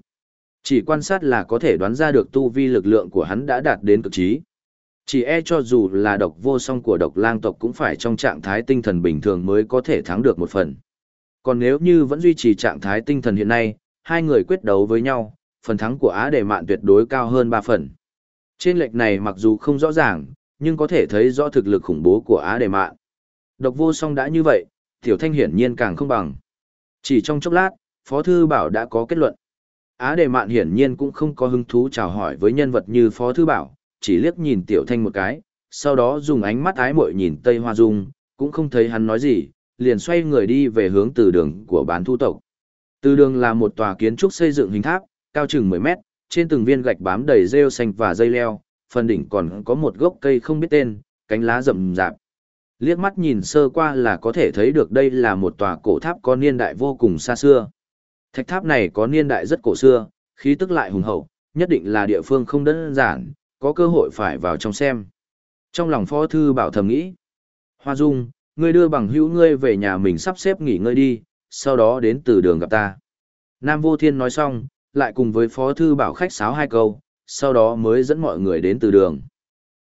S1: Chỉ quan sát là có thể đoán ra được tu vi lực lượng của hắn đã đạt đến cực trí. Chỉ e cho dù là độc vô song của độc lang tộc cũng phải trong trạng thái tinh thần bình thường mới có thể thắng được một phần. Còn nếu như vẫn duy trì trạng thái tinh thần hiện nay, hai người quyết đấu với nhau, phần thắng của Á Đề Mạn tuyệt đối cao hơn 3 phần. Trên lệch này mặc dù không rõ ràng, nhưng có thể thấy rõ thực lực khủng bố của Á Đề Mạn. Độc vô song đã như vậy, Tiểu Thanh hiển nhiên càng không bằng. Chỉ trong chốc lát, Phó Thư Bảo đã có kết luận. Á Đề Mạn hiển nhiên cũng không có hứng thú chào hỏi với nhân vật như Phó Thư Bảo, chỉ liếc nhìn Tiểu Thanh một cái, sau đó dùng ánh mắt ái mội nhìn Tây Hoa Dung, cũng không thấy hắn nói gì, liền xoay người đi về hướng từ đường của bán thu tộc. Từ đường là một tòa kiến trúc xây dựng hình tháp, cao chừng 10 mét, trên từng viên gạch bám đầy rêu xanh và dây leo, phần đỉnh còn có một gốc cây không biết tên, cánh lá rậm rạp. Liếc mắt nhìn sơ qua là có thể thấy được đây là một tòa cổ tháp có niên đại vô cùng xa xưa. Thạch tháp này có niên đại rất cổ xưa, khí tức lại hùng hậu, nhất định là địa phương không đơn giản, có cơ hội phải vào trong xem. Trong lòng phó thư bảo thầm nghĩ, Hoa Dung, ngươi đưa bằng hữu ngươi về nhà mình sắp xếp nghỉ ngơi đi, sau đó đến từ đường gặp ta. Nam Vô Thiên nói xong, lại cùng với phó thư bảo khách sáo hai câu, sau đó mới dẫn mọi người đến từ đường.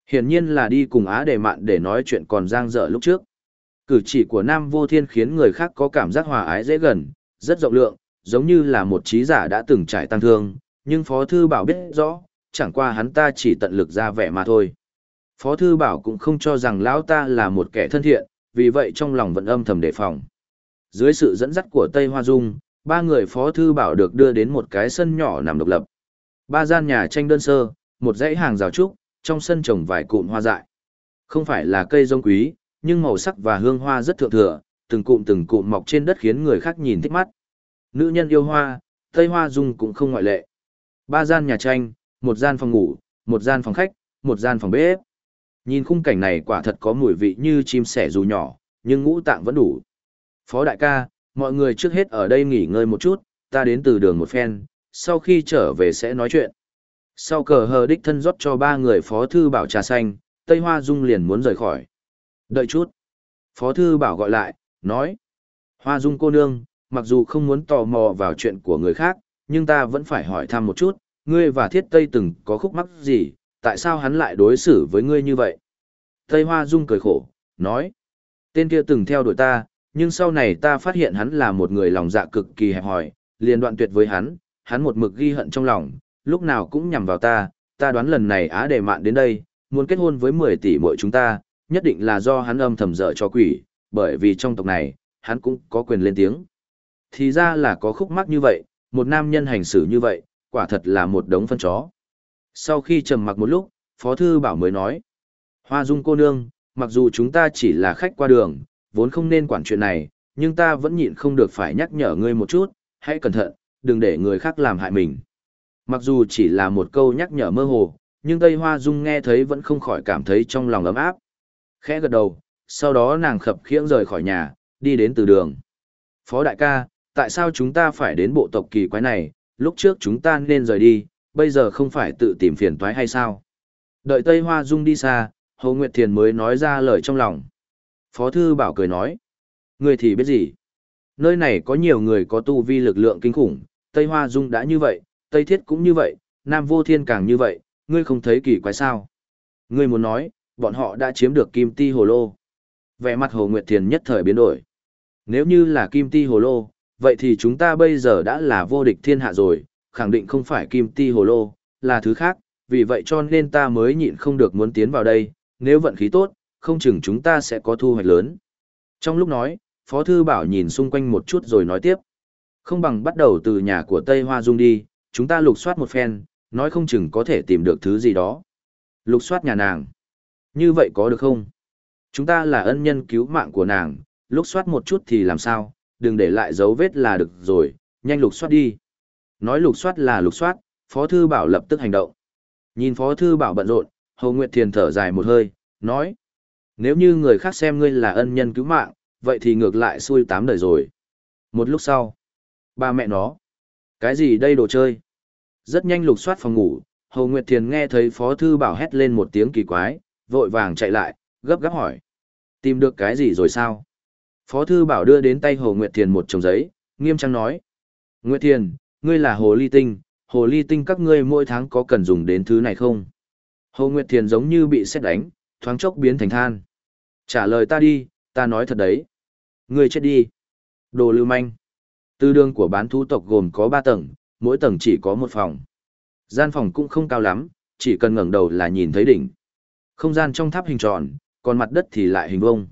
S1: Hiển nhiên là đi cùng Á Đề Mạn để nói chuyện còn giang dở lúc trước. Cử chỉ của Nam Vô Thiên khiến người khác có cảm giác hòa ái dễ gần, rất rộng lượng, giống như là một trí giả đã từng trải tăng thương, nhưng Phó Thư Bảo biết rõ, chẳng qua hắn ta chỉ tận lực ra vẻ mà thôi. Phó Thư Bảo cũng không cho rằng lão ta là một kẻ thân thiện, vì vậy trong lòng vẫn âm thầm đề phòng. Dưới sự dẫn dắt của Tây Hoa Dung, ba người Phó Thư Bảo được đưa đến một cái sân nhỏ nằm độc lập. Ba gian nhà tranh đơn sơ, một dãy hàng rào trúc, trong sân trồng vài cụm hoa dại. Không phải là cây rông quý, nhưng màu sắc và hương hoa rất thượng thừa, từng cụm từng cụm mọc trên đất khiến người khác nhìn thích mắt. Nữ nhân yêu hoa, Tây Hoa Dung cũng không ngoại lệ. Ba gian nhà tranh, một gian phòng ngủ, một gian phòng khách, một gian phòng bếp. Nhìn khung cảnh này quả thật có mùi vị như chim sẻ dù nhỏ, nhưng ngũ tạng vẫn đủ. Phó đại ca, mọi người trước hết ở đây nghỉ ngơi một chút, ta đến từ đường một phen, sau khi trở về sẽ nói chuyện. Sau cờ hờ đích thân rót cho ba người phó thư bảo trà xanh, Tây Hoa Dung liền muốn rời khỏi. Đợi chút. Phó thư bảo gọi lại, nói. Hoa Dung cô nương, mặc dù không muốn tò mò vào chuyện của người khác, nhưng ta vẫn phải hỏi thăm một chút, ngươi và thiết Tây từng có khúc mắc gì, tại sao hắn lại đối xử với ngươi như vậy? Tây Hoa Dung cười khổ, nói. Tên kia từng theo đuổi ta, nhưng sau này ta phát hiện hắn là một người lòng dạ cực kỳ hẹp hòi, liền đoạn tuyệt với hắn, hắn một mực ghi hận trong lòng, lúc nào cũng nhằm vào ta, ta đoán lần này Á Đề Mạn đến đây, muốn kết hôn với 10 tỷ muội chúng ta, nhất định là do hắn âm thầm dở cho quỷ, bởi vì trong tộc này, hắn cũng có quyền lên tiếng. Thì ra là có khúc mắc như vậy, một nam nhân hành xử như vậy, quả thật là một đống phân chó. Sau khi trầm mặc một lúc, Phó Thư Bảo mới nói, Hoa Dung cô nương, mặc dù chúng ta chỉ là khách qua đường, vốn không nên quản chuyện này, nhưng ta vẫn nhịn không được phải nhắc nhở ngươi một chút, hãy cẩn thận, đừng để người khác làm hại mình. Mặc dù chỉ là một câu nhắc nhở mơ hồ, nhưng Tây Hoa Dung nghe thấy vẫn không khỏi cảm thấy trong lòng ấm áp. Khẽ gật đầu, sau đó nàng khập khiễng rời khỏi nhà, đi đến từ đường. Phó đại ca, tại sao chúng ta phải đến bộ tộc kỳ quái này, lúc trước chúng ta nên rời đi, bây giờ không phải tự tìm phiền toái hay sao? Đợi Tây Hoa Dung đi xa, Hồ Nguyệt Thiền mới nói ra lời trong lòng. Phó Thư Bảo cười nói, người thì biết gì? Nơi này có nhiều người có tu vi lực lượng kinh khủng, Tây Hoa Dung đã như vậy, Tây Thiết cũng như vậy, Nam Vô Thiên càng như vậy, ngươi không thấy kỳ quái sao? Ngươi muốn nói, bọn họ đã chiếm được Kim Ti Hồ Lô. Vẻ mặt Hồ Nguyệt Thiền nhất thời biến đổi. Nếu như là Kim Ti Hồ Lô, vậy thì chúng ta bây giờ đã là vô địch thiên hạ rồi, khẳng định không phải Kim Ti Hồ Lô, là thứ khác, vì vậy cho nên ta mới nhịn không được muốn tiến vào đây, nếu vận khí tốt, không chừng chúng ta sẽ có thu hoạch lớn. Trong lúc nói, Phó Thư Bảo nhìn xung quanh một chút rồi nói tiếp. Không bằng bắt đầu từ nhà của Tây Hoa Dung đi, chúng ta lục soát một phen, nói không chừng có thể tìm được thứ gì đó. Lục soát nhà nàng. Như vậy có được không? Chúng ta là ân nhân cứu mạng của nàng, lục soát một chút thì làm sao, đừng để lại dấu vết là được rồi, nhanh lục soát đi. Nói lục soát là lục soát, Phó Thư Bảo lập tức hành động. Nhìn Phó Thư Bảo bận rộn, Hồ Nguyệt Thiền thở dài một hơi, nói. Nếu như người khác xem ngươi là ân nhân cứu mạng, vậy thì ngược lại xui tám đời rồi. Một lúc sau, ba mẹ nó. Cái gì đây đồ chơi? Rất nhanh lục soát phòng ngủ, Hồ Nguyệt Thiền nghe thấy Phó Thư Bảo hét lên một tiếng kỳ quái, vội vàng chạy lại, gấp gáp hỏi. Tìm được cái gì rồi sao? Phó Thư Bảo đưa đến tay Hồ Nguyệt Thiền một chồng giấy, nghiêm trang nói. Nguyệt Thiền, ngươi là Hồ Ly Tinh, Hồ Ly Tinh các ngươi mỗi tháng có cần dùng đến thứ này không? Hồ Nguyệt Thiền giống như bị xét đánh, thoáng chốc biến thành than. Trả lời ta đi, ta nói thật đấy. Ngươi chết đi. Đồ lưu manh. Tư đường của bán thú tộc gồm có 3 tầng, mỗi tầng chỉ có một phòng. Gian phòng cũng không cao lắm, chỉ cần ngẩng đầu là nhìn thấy đỉnh. Không gian trong tháp hình tròn, còn mặt đất thì lại hình vuông.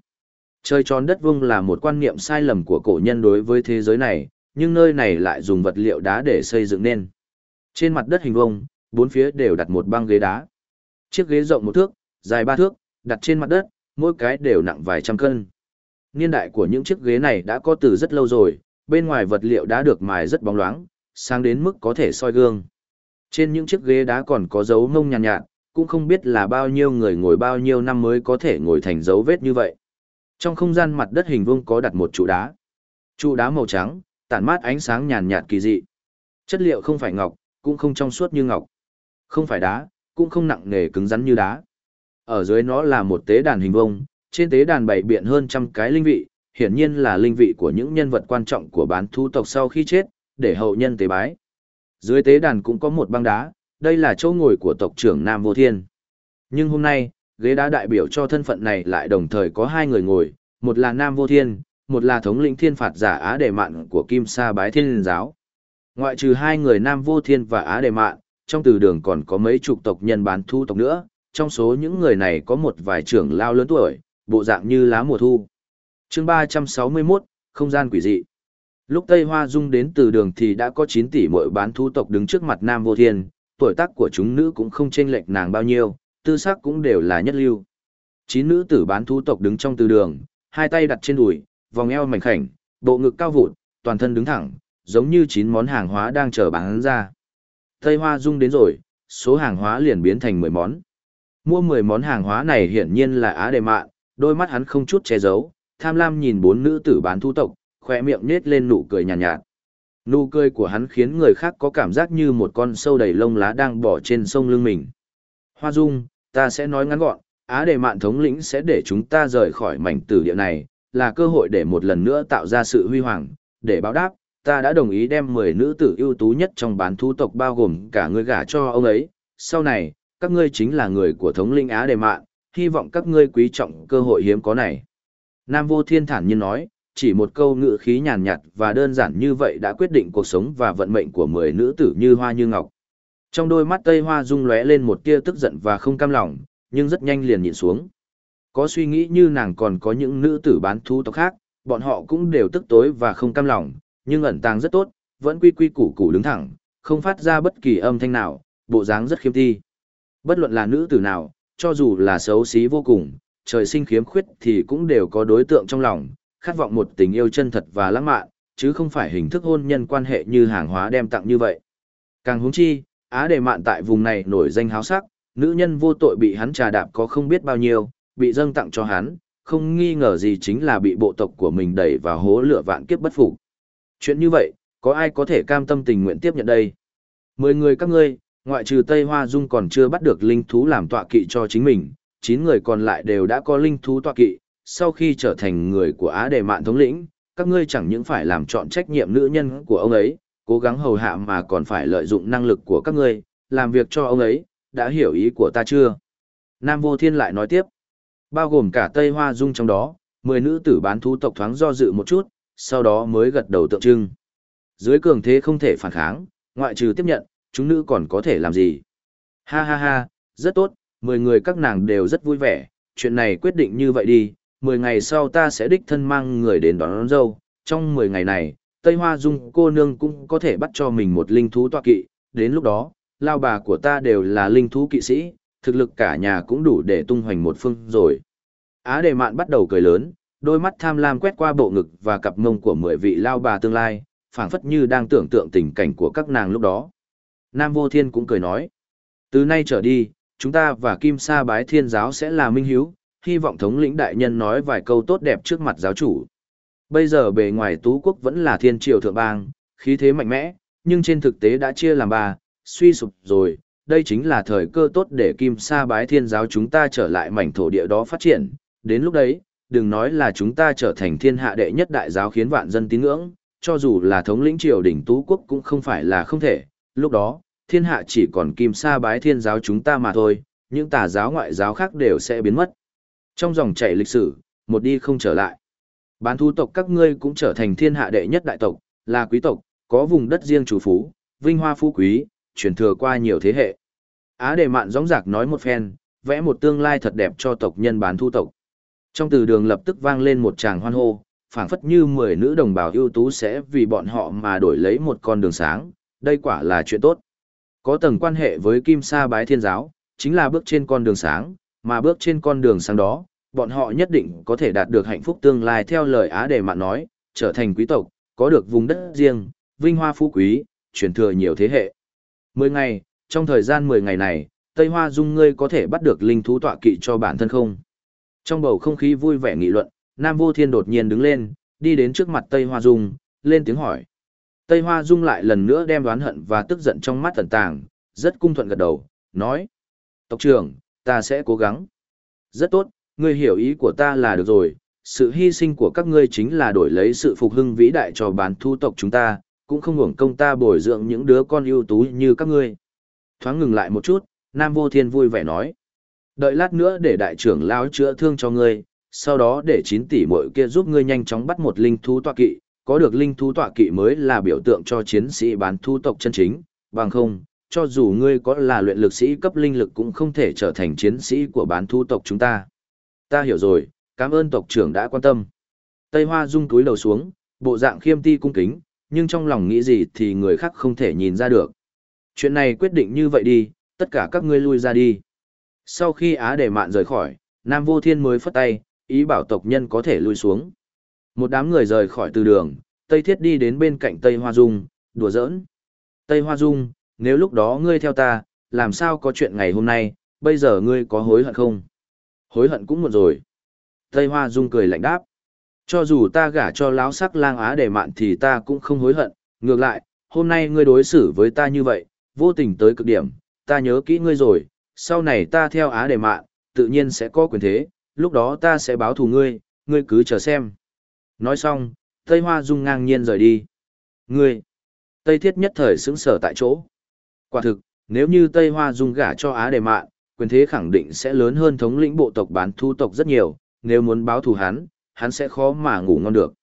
S1: Chơi tròn đất vuông là một quan niệm sai lầm của cổ nhân đối với thế giới này, nhưng nơi này lại dùng vật liệu đá để xây dựng nên. Trên mặt đất hình vuông, bốn phía đều đặt một băng ghế đá. Chiếc ghế rộng một thước, dài ba thước, đặt trên mặt đất, mỗi cái đều nặng vài trăm cân. Niên đại của những chiếc ghế này đã có từ rất lâu rồi, bên ngoài vật liệu đã được mài rất bóng loáng, sáng đến mức có thể soi gương. Trên những chiếc ghế đá còn có dấu mông nhàn nhạt, nhạt, cũng không biết là bao nhiêu người ngồi bao nhiêu năm mới có thể ngồi thành dấu vết như vậy. Trong không gian mặt đất hình vuông có đặt một trụ đá. Trụ đá màu trắng, tản mát ánh sáng nhàn nhạt kỳ dị. Chất liệu không phải ngọc, cũng không trong suốt như ngọc. Không phải đá, cũng không nặng nề cứng rắn như đá. Ở dưới nó là một tế đàn hình vuông, trên tế đàn bày biện hơn trăm cái linh vị, hiển nhiên là linh vị của những nhân vật quan trọng của bán thu tộc sau khi chết, để hậu nhân tế bái. Dưới tế đàn cũng có một băng đá, đây là chỗ ngồi của tộc trưởng Nam Vô Thiên. Nhưng hôm nay, ghế đá đại biểu cho thân phận này lại đồng thời có hai người ngồi, một là Nam Vô Thiên, một là thống lĩnh thiên phạt giả Á Đề Mạn của Kim Sa Bái Thiên Giáo. Ngoại trừ hai người Nam Vô Thiên và Á Đề Mạn, trong từ đường còn có mấy chục tộc nhân bán thu tộc nữa, trong số những người này có một vài trưởng lao lớn tuổi, bộ dạng như lá mùa thu. chương 361, không gian quỷ dị. Lúc Tây Hoa Dung đến từ đường thì đã có 9 tỷ mỗi bán thu tộc đứng trước mặt Nam Vô Thiên, tuổi tác của chúng nữ cũng không chênh lệch nàng bao nhiêu, tư sắc cũng đều là nhất lưu. Chín nữ tử bán thu tộc đứng trong từ đường, hai tay đặt trên đùi, vòng eo mảnh khảnh, bộ ngực cao vụt, toàn thân đứng thẳng, giống như chín món hàng hóa đang chờ bán ra. Tây Hoa Dung đến rồi, số hàng hóa liền biến thành 10 món. Mua 10 món hàng hóa này hiển nhiên là Á Đề Mạn, đôi mắt hắn không chút che giấu, tham lam nhìn bốn nữ tử bán thu tộc, khỏe miệng nết lên nụ cười nhàn nhạt, nhạt. Nụ cười của hắn khiến người khác có cảm giác như một con sâu đầy lông lá đang bỏ trên sông lưng mình. Hoa Dung, ta sẽ nói ngắn gọn, Á Đề Mạn thống lĩnh sẽ để chúng ta rời khỏi mảnh tử địa này, là cơ hội để một lần nữa tạo ra sự huy hoàng, để báo đáp, ta đã đồng ý đem 10 nữ tử ưu tú nhất trong bán thú tộc bao gồm cả người gả cho ông ấy. Sau này, các ngươi chính là người của thống linh Á Đề Mạn, hy vọng các ngươi quý trọng cơ hội hiếm có này. Nam Vô Thiên thản nhiên nói, chỉ một câu ngữ khí nhàn nhạt và đơn giản như vậy đã quyết định cuộc sống và vận mệnh của 10 nữ tử như hoa như ngọc. Trong đôi mắt Tây Hoa rung lóe lên một tia tức giận và không cam lòng, nhưng rất nhanh liền nhìn xuống. Có suy nghĩ như nàng còn có những nữ tử bán thú tộc khác, bọn họ cũng đều tức tối và không cam lòng, nhưng ẩn tàng rất tốt, vẫn quy quy củ củ đứng thẳng, không phát ra bất kỳ âm thanh nào, bộ dáng rất khiêm ti. Bất luận là nữ tử nào, cho dù là xấu xí vô cùng, trời sinh khiếm khuyết thì cũng đều có đối tượng trong lòng, khát vọng một tình yêu chân thật và lãng mạn, chứ không phải hình thức hôn nhân quan hệ như hàng hóa đem tặng như vậy. Càng huống chi, Á đề mạn tại vùng này nổi danh háo sắc, nữ nhân vô tội bị hắn trà đạp có không biết bao nhiêu, bị dâng tặng cho hắn, không nghi ngờ gì chính là bị bộ tộc của mình đẩy vào hố lửa vạn kiếp bất phục. Chuyện như vậy, có ai có thể cam tâm tình nguyện tiếp nhận đây? Mười người các ngươi, ngoại trừ Tây Hoa Dung còn chưa bắt được linh thú làm tọa kỵ cho chính mình, chín người còn lại đều đã có linh thú tọa kỵ, sau khi trở thành người của Á Đề Mạn thống lĩnh, các ngươi chẳng những phải làm chọn trách nhiệm nữ nhân của ông ấy, cố gắng hầu hạ mà còn phải lợi dụng năng lực của các ngươi, làm việc cho ông ấy, đã hiểu ý của ta chưa? Nam Vô Thiên lại nói tiếp, bao gồm cả Tây Hoa Dung trong đó, mười nữ tử bán thú tộc thoáng do dự một chút, sau đó mới gật đầu tượng trưng. Dưới cường thế không thể phản kháng, ngoại trừ tiếp nhận, chúng nữ còn có thể làm gì? Ha ha ha, rất tốt, mười người các nàng đều rất vui vẻ, chuyện này quyết định như vậy đi, mười ngày sau ta sẽ đích thân mang người đến đón, đón dâu, trong mười ngày này, Tây Hoa Dung cô nương cũng có thể bắt cho mình một linh thú tọa kỵ, đến lúc đó, lao bà của ta đều là linh thú kỵ sĩ, thực lực cả nhà cũng đủ để tung hoành một phương rồi. Á đề mạn bắt đầu cười lớn, đôi mắt tham lam quét qua bộ ngực và cặp mông của mười vị lao bà tương lai, phảng phất như đang tưởng tượng tình cảnh của các nàng lúc đó. Nam Vô Thiên cũng cười nói, từ nay trở đi, chúng ta và Kim Sa Bái Thiên Giáo sẽ là minh hiếu, hy vọng thống lĩnh đại nhân nói vài câu tốt đẹp trước mặt giáo chủ. Bây giờ bề ngoài Tú Quốc vẫn là thiên triều thượng bang, khí thế mạnh mẽ, nhưng trên thực tế đã chia làm ba, suy sụp rồi, đây chính là thời cơ tốt để Kim Sa Bái Thiên Giáo chúng ta trở lại mảnh thổ địa đó phát triển, đến lúc đấy, đừng nói là chúng ta trở thành thiên hạ đệ nhất đại giáo khiến vạn dân tín ngưỡng, cho dù là thống lĩnh triều đình tú quốc cũng không phải là không thể, lúc đó, thiên hạ chỉ còn kim sa bái thiên giáo chúng ta mà thôi, những tà giáo ngoại giáo khác đều sẽ biến mất. Trong dòng chảy lịch sử, một đi không trở lại. Bán thu tộc các ngươi cũng trở thành thiên hạ đệ nhất đại tộc, là quý tộc, có vùng đất riêng chủ phú, vinh hoa phú quý, truyền thừa qua nhiều thế hệ. Á đề mạn gióng giạc nói một phen, vẽ một tương lai thật đẹp cho tộc nhân bán thu tộc. Trong từ đường lập tức vang lên một tràng hoan hô, phảng phất như mười nữ đồng bào ưu tú sẽ vì bọn họ mà đổi lấy một con đường sáng, đây quả là chuyện tốt. Có tầng quan hệ với Kim Sa Bái Thiên Giáo, chính là bước trên con đường sáng, mà bước trên con đường sáng đó, bọn họ nhất định có thể đạt được hạnh phúc tương lai theo lời Á Đề Mạn nói, trở thành quý tộc, có được vùng đất riêng, vinh hoa phú quý, truyền thừa nhiều thế hệ. Mười ngày, trong thời gian mười ngày này, Tây Hoa Dung ngươi có thể bắt được linh thú tọa kỵ cho bản thân không? Trong bầu không khí vui vẻ nghị luận, Nam Vô Thiên đột nhiên đứng lên, đi đến trước mặt Tây Hoa Dung, lên tiếng hỏi. Tây Hoa Dung lại lần nữa đem đoán hận và tức giận trong mắt tần tàng, rất cung thuận gật đầu, nói. Tộc trưởng, ta sẽ cố gắng. Rất tốt, ngươi hiểu ý của ta là được rồi, sự hy sinh của các ngươi chính là đổi lấy sự phục hưng vĩ đại cho bán thu tộc chúng ta, cũng không hưởng công ta bồi dưỡng những đứa con ưu tú như các ngươi. Thoáng ngừng lại một chút, Nam Vô Thiên vui vẻ nói. Đợi lát nữa để đại trưởng lão chữa thương cho ngươi, sau đó để 9 tỷ muội kia giúp ngươi nhanh chóng bắt một linh thú tọa kỵ, có được linh thú tọa kỵ mới là biểu tượng cho chiến sĩ bán thu tộc chân chính, bằng không, cho dù ngươi có là luyện lực sĩ cấp linh lực cũng không thể trở thành chiến sĩ của bán thu tộc chúng ta. Ta hiểu rồi, cảm ơn tộc trưởng đã quan tâm. Tây Hoa rung túi đầu xuống, bộ dạng khiêm ti cung kính, nhưng trong lòng nghĩ gì thì người khác không thể nhìn ra được. Chuyện này quyết định như vậy đi, tất cả các ngươi lui ra đi. Sau khi Á Đề Mạn rời khỏi, Nam Vô Thiên mới phất tay, ý bảo tộc nhân có thể lui xuống. Một đám người rời khỏi từ đường, Tây Thiết đi đến bên cạnh Tây Hoa Dung, đùa giỡn. Tây Hoa Dung, nếu lúc đó ngươi theo ta, làm sao có chuyện ngày hôm nay, bây giờ ngươi có hối hận không? Hối hận cũng muộn rồi. Tây Hoa Dung cười lạnh đáp. Cho dù ta gả cho lão sắc lang á để mạn thì ta cũng không hối hận, ngược lại, hôm nay ngươi đối xử với ta như vậy, vô tình tới cực điểm, ta nhớ kỹ ngươi rồi, sau này ta theo á để mạn, tự nhiên sẽ có quyền thế, lúc đó ta sẽ báo thù ngươi, ngươi cứ chờ xem. Nói xong, Tây Hoa Dung ngang nhiên rời đi. Ngươi! Tây Thiết nhất thời sững sở tại chỗ. Quả thực, nếu như Tây Hoa Dung gả cho Á Đề Mạn, quyền thế khẳng định sẽ lớn hơn thống lĩnh bộ tộc bán thu tộc rất nhiều, nếu muốn báo thù hắn, hắn sẽ khó mà ngủ ngon được.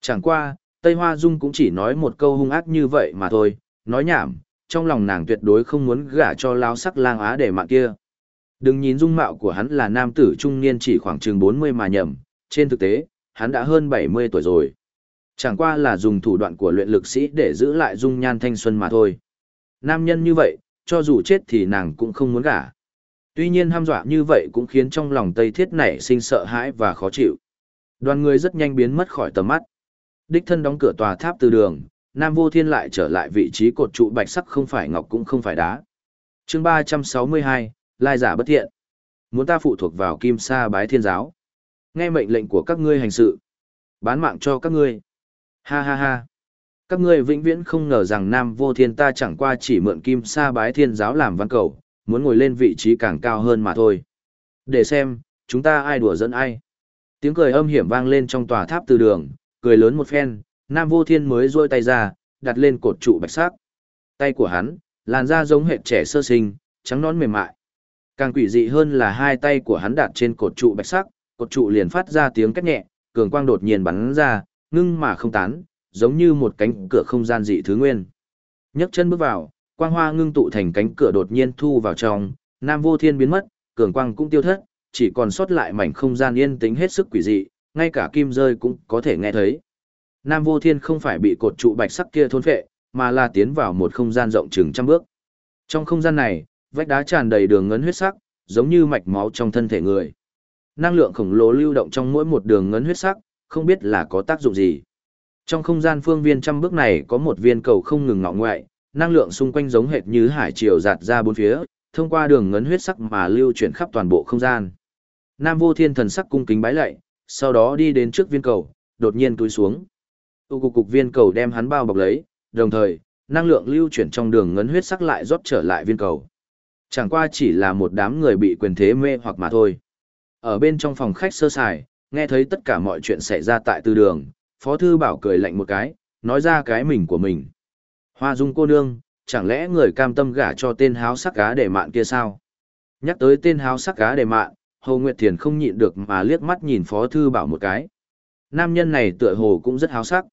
S1: Chẳng qua, Tây Hoa Dung cũng chỉ nói một câu hung ác như vậy mà thôi, nói nhảm, trong lòng nàng tuyệt đối không muốn gả cho lao sắc lang Á để mạng kia. Đừng nhìn dung mạo của hắn là nam tử trung niên chỉ khoảng chừng 40 mà nhầm, trên thực tế, hắn đã hơn 70 tuổi rồi. Chẳng qua là dùng thủ đoạn của luyện lực sĩ để giữ lại dung nhan thanh xuân mà thôi. Nam nhân như vậy, cho dù chết thì nàng cũng không muốn gả. Tuy nhiên ham dọa như vậy cũng khiến trong lòng Tây Thiết nảy sinh sợ hãi và khó chịu. Đoàn người rất nhanh biến mất khỏi tầm mắt. Đích thân đóng cửa tòa tháp từ đường, Nam Vô Thiên lại trở lại vị trí cột trụ bạch sắc không phải ngọc cũng không phải đá. chương 362, Lai giả bất thiện. Muốn ta phụ thuộc vào kim sa bái thiên giáo. Nghe mệnh lệnh của các ngươi hành sự. Bán mạng cho các ngươi. Ha ha ha. Các ngươi vĩnh viễn không ngờ rằng Nam Vô Thiên ta chẳng qua chỉ mượn kim sa bái thiên giáo làm văn cầu, muốn ngồi lên vị trí càng cao hơn mà thôi. Để xem, chúng ta ai đùa dẫn ai. Tiếng cười âm hiểm vang lên trong tòa tháp từ đường, cười lớn một phen, Nam Vô Thiên mới rôi tay ra, đặt lên cột trụ bạch sắc. Tay của hắn, làn da giống hệt trẻ sơ sinh, trắng nón mềm mại. Càng quỷ dị hơn là hai tay của hắn đặt trên cột trụ bạch sắc, cột trụ liền phát ra tiếng cách nhẹ, cường quang đột nhiên bắn ra, ngưng mà không tán, giống như một cánh cửa không gian dị thứ nguyên. nhấc chân bước vào, quang hoa ngưng tụ thành cánh cửa đột nhiên thu vào trong, Nam Vô Thiên biến mất, cường quang cũng tiêu thất, chỉ còn sót lại mảnh không gian yên tĩnh hết sức quỷ dị, ngay cả kim rơi cũng có thể nghe thấy. Nam Vô Thiên không phải bị cột trụ bạch sắc kia thôn phệ, mà là tiến vào một không gian rộng chừng trăm bước. Trong không gian này, vách đá tràn đầy đường ngấn huyết sắc, giống như mạch máu trong thân thể người. Năng lượng khổng lồ lưu động trong mỗi một đường ngấn huyết sắc, không biết là có tác dụng gì. Trong không gian phương viên trăm bước này có một viên cầu không ngừng ngọ ngoại, năng lượng xung quanh giống hệt như hải triều giạt ra bốn phía, thông qua đường ngấn huyết sắc mà lưu chuyển khắp toàn bộ không gian. Nam Vô Thiên thần sắc cung kính bái lạy, sau đó đi đến trước viên cầu, đột nhiên túi xuống. Tu cục cục viên cầu đem hắn bao bọc lấy, đồng thời, năng lượng lưu chuyển trong đường ngấn huyết sắc lại rót trở lại viên cầu. Chẳng qua chỉ là một đám người bị quyền thế mê hoặc mà thôi. Ở bên trong phòng khách sơ sài, nghe thấy tất cả mọi chuyện xảy ra tại tư đường, Phó Thư Bảo cười lạnh một cái, nói ra cái mình của mình. Hoa dung cô nương, chẳng lẽ người cam tâm gả cho tên háo sắc cá để mạn kia sao? Nhắc tới tên háo sắc cá để mạn, Hồ Nguyệt Thiền không nhịn được mà liếc mắt nhìn Phó Thư Bảo một cái. Nam nhân này tựa hồ cũng rất háo sắc.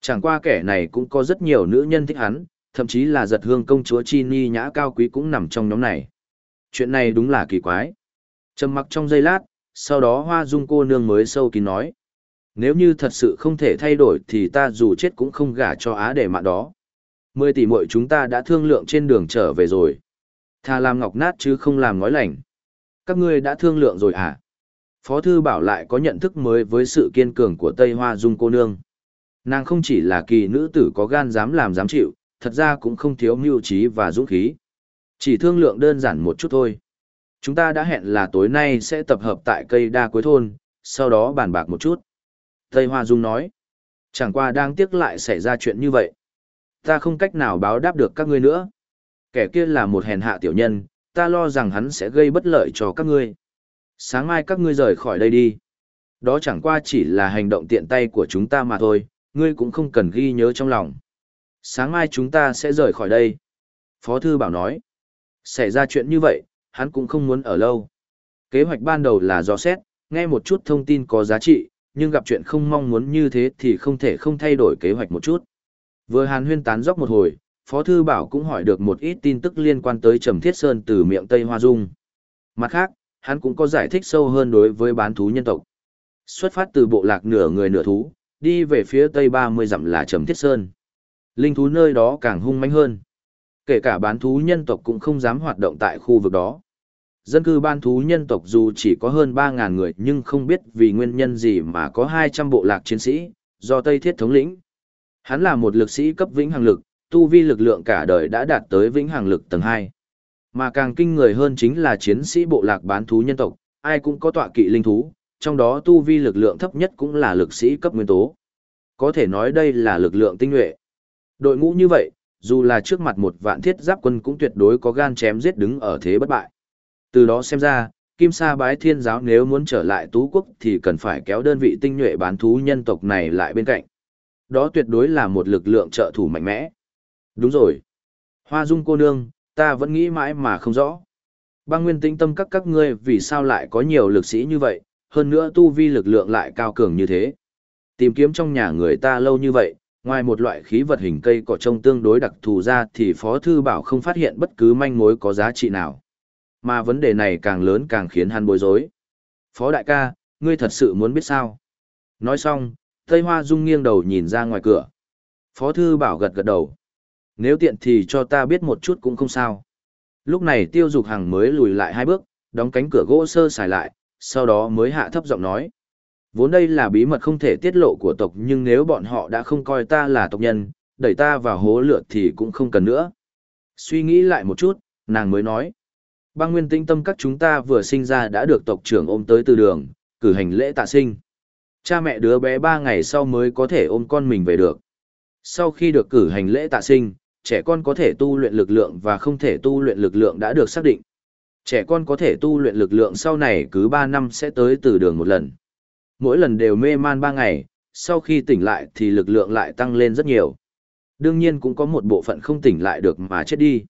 S1: Chẳng qua kẻ này cũng có rất nhiều nữ nhân thích hắn, thậm chí là giật hương công chúa Chi Ni nhã cao quý cũng nằm trong nhóm này. Chuyện này đúng là kỳ quái. Trầm mặc trong giây lát, sau đó hoa dung cô nương mới sâu kín nói. Nếu như thật sự không thể thay đổi thì ta dù chết cũng không gả cho á để mạng đó. Mười tỷ muội chúng ta đã thương lượng trên đường trở về rồi. Thà làm ngọc nát chứ không làm ngói lành. Các ngươi đã thương lượng rồi à? Phó thư bảo lại có nhận thức mới với sự kiên cường của Tây Hoa Dung cô nương. Nàng không chỉ là kỳ nữ tử có gan dám làm dám chịu, thật ra cũng không thiếu mưu trí và dũng khí. Chỉ thương lượng đơn giản một chút thôi. Chúng ta đã hẹn là tối nay sẽ tập hợp tại cây đa cuối thôn, sau đó bàn bạc một chút. Tây Hoa Dung nói, chẳng qua đang tiếc lại xảy ra chuyện như vậy. Ta không cách nào báo đáp được các ngươi nữa. Kẻ kia là một hèn hạ tiểu nhân, ta lo rằng hắn sẽ gây bất lợi cho các ngươi. Sáng mai các ngươi rời khỏi đây đi. Đó chẳng qua chỉ là hành động tiện tay của chúng ta mà thôi, ngươi cũng không cần ghi nhớ trong lòng. Sáng mai chúng ta sẽ rời khỏi đây. Phó Thư Bảo nói, xảy ra chuyện như vậy, hắn cũng không muốn ở lâu. Kế hoạch ban đầu là do xét, nghe một chút thông tin có giá trị, nhưng gặp chuyện không mong muốn như thế thì không thể không thay đổi kế hoạch một chút. Vừa hàn huyên tán dốc một hồi, Phó Thư Bảo cũng hỏi được một ít tin tức liên quan tới Trầm Thiết Sơn từ miệng Tây Hoa Dung. Mặt khác, hắn cũng có giải thích sâu hơn đối với bán thú nhân tộc. Xuất phát từ bộ lạc nửa người nửa thú, đi về phía Tây 30 dặm là Trầm Thiết Sơn. Linh thú nơi đó càng hung mãnh hơn. Kể cả bán thú nhân tộc cũng không dám hoạt động tại khu vực đó. dân cư ban thú nhân tộc dù chỉ có hơn 3.000 người nhưng không biết vì nguyên nhân gì mà có 200 bộ lạc chiến sĩ, do Tây Thiết thống lĩnh. Hắn là một lực sĩ cấp vĩnh hằng lực, tu vi lực lượng cả đời đã đạt tới vĩnh hằng lực tầng 2. Mà càng kinh người hơn chính là chiến sĩ bộ lạc bán thú nhân tộc, ai cũng có tọa kỵ linh thú, trong đó tu vi lực lượng thấp nhất cũng là lực sĩ cấp nguyên tố. Có thể nói đây là lực lượng tinh nhuệ. Đội ngũ như vậy, dù là trước mặt một vạn thiết giáp quân cũng tuyệt đối có gan chém giết đứng ở thế bất bại. Từ đó xem ra, Kim Sa bái thiên giáo nếu muốn trở lại tú quốc thì cần phải kéo đơn vị tinh nhuệ bán thú nhân tộc này lại bên cạnh. Đó tuyệt đối là một lực lượng trợ thủ mạnh mẽ. Đúng rồi. Hoa dung cô nương, ta vẫn nghĩ mãi mà không rõ. Băng nguyên tinh tâm các các ngươi vì sao lại có nhiều lực sĩ như vậy, hơn nữa tu vi lực lượng lại cao cường như thế. Tìm kiếm trong nhà người ta lâu như vậy, ngoài một loại khí vật hình cây cỏ trông tương đối đặc thù ra thì Phó Thư Bảo không phát hiện bất cứ manh mối có giá trị nào. Mà vấn đề này càng lớn càng khiến hắn bối rối. Phó đại ca, ngươi thật sự muốn biết sao? Nói xong, Tây Hoa Dung nghiêng đầu nhìn ra ngoài cửa. Phó Thư Bảo gật gật đầu. Nếu tiện thì cho ta biết một chút cũng không sao. Lúc này Tiêu Dục Hằng mới lùi lại hai bước, đóng cánh cửa gỗ sơ xài lại, sau đó mới hạ thấp giọng nói. Vốn đây là bí mật không thể tiết lộ của tộc nhưng nếu bọn họ đã không coi ta là tộc nhân, đẩy ta vào hố lượt thì cũng không cần nữa. Suy nghĩ lại một chút, nàng mới nói. Băng nguyên tinh tâm các chúng ta vừa sinh ra đã được tộc trưởng ôm tới từ đường, cử hành lễ tạ sinh. Cha mẹ đứa bé ba ngày sau mới có thể ôm con mình về được. Sau khi được cử hành lễ tạ sinh, trẻ con có thể tu luyện lực lượng và không thể tu luyện lực lượng đã được xác định. Trẻ con có thể tu luyện lực lượng sau này cứ 3 năm sẽ tới từ đường một lần. Mỗi lần đều mê man 3 ngày, sau khi tỉnh lại thì lực lượng lại tăng lên rất nhiều. Đương nhiên cũng có một bộ phận không tỉnh lại được mà chết đi.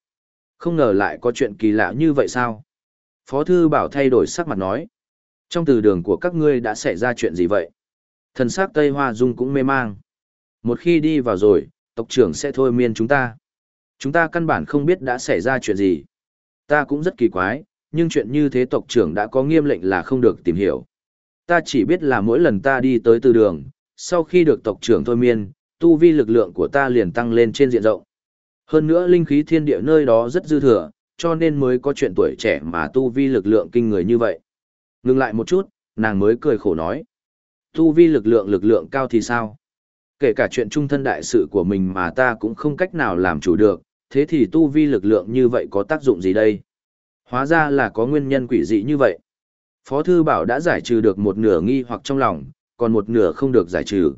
S1: Không ngờ lại có chuyện kỳ lạ như vậy sao? Phó thư bảo thay đổi sắc mặt nói. Trong từ đường của các ngươi đã xảy ra chuyện gì vậy? Thần sắc Tây Hoa Dung cũng mê mang. Một khi đi vào rồi, tộc trưởng sẽ thôi miên chúng ta. Chúng ta căn bản không biết đã xảy ra chuyện gì. Ta cũng rất kỳ quái, nhưng chuyện như thế tộc trưởng đã có nghiêm lệnh là không được tìm hiểu. Ta chỉ biết là mỗi lần ta đi tới từ đường, sau khi được tộc trưởng thôi miên, tu vi lực lượng của ta liền tăng lên trên diện rộng. Hơn nữa linh khí thiên địa nơi đó rất dư thừa, cho nên mới có chuyện tuổi trẻ mà tu vi lực lượng kinh người như vậy. Ngừng lại một chút, nàng mới cười khổ nói. Tu vi lực lượng lực lượng cao thì sao? Kể cả chuyện trung thân đại sự của mình mà ta cũng không cách nào làm chủ được, thế thì tu vi lực lượng như vậy có tác dụng gì đây? Hóa ra là có nguyên nhân quỷ dị như vậy. Phó Thư Bảo đã giải trừ được một nửa nghi hoặc trong lòng, còn một nửa không được giải trừ.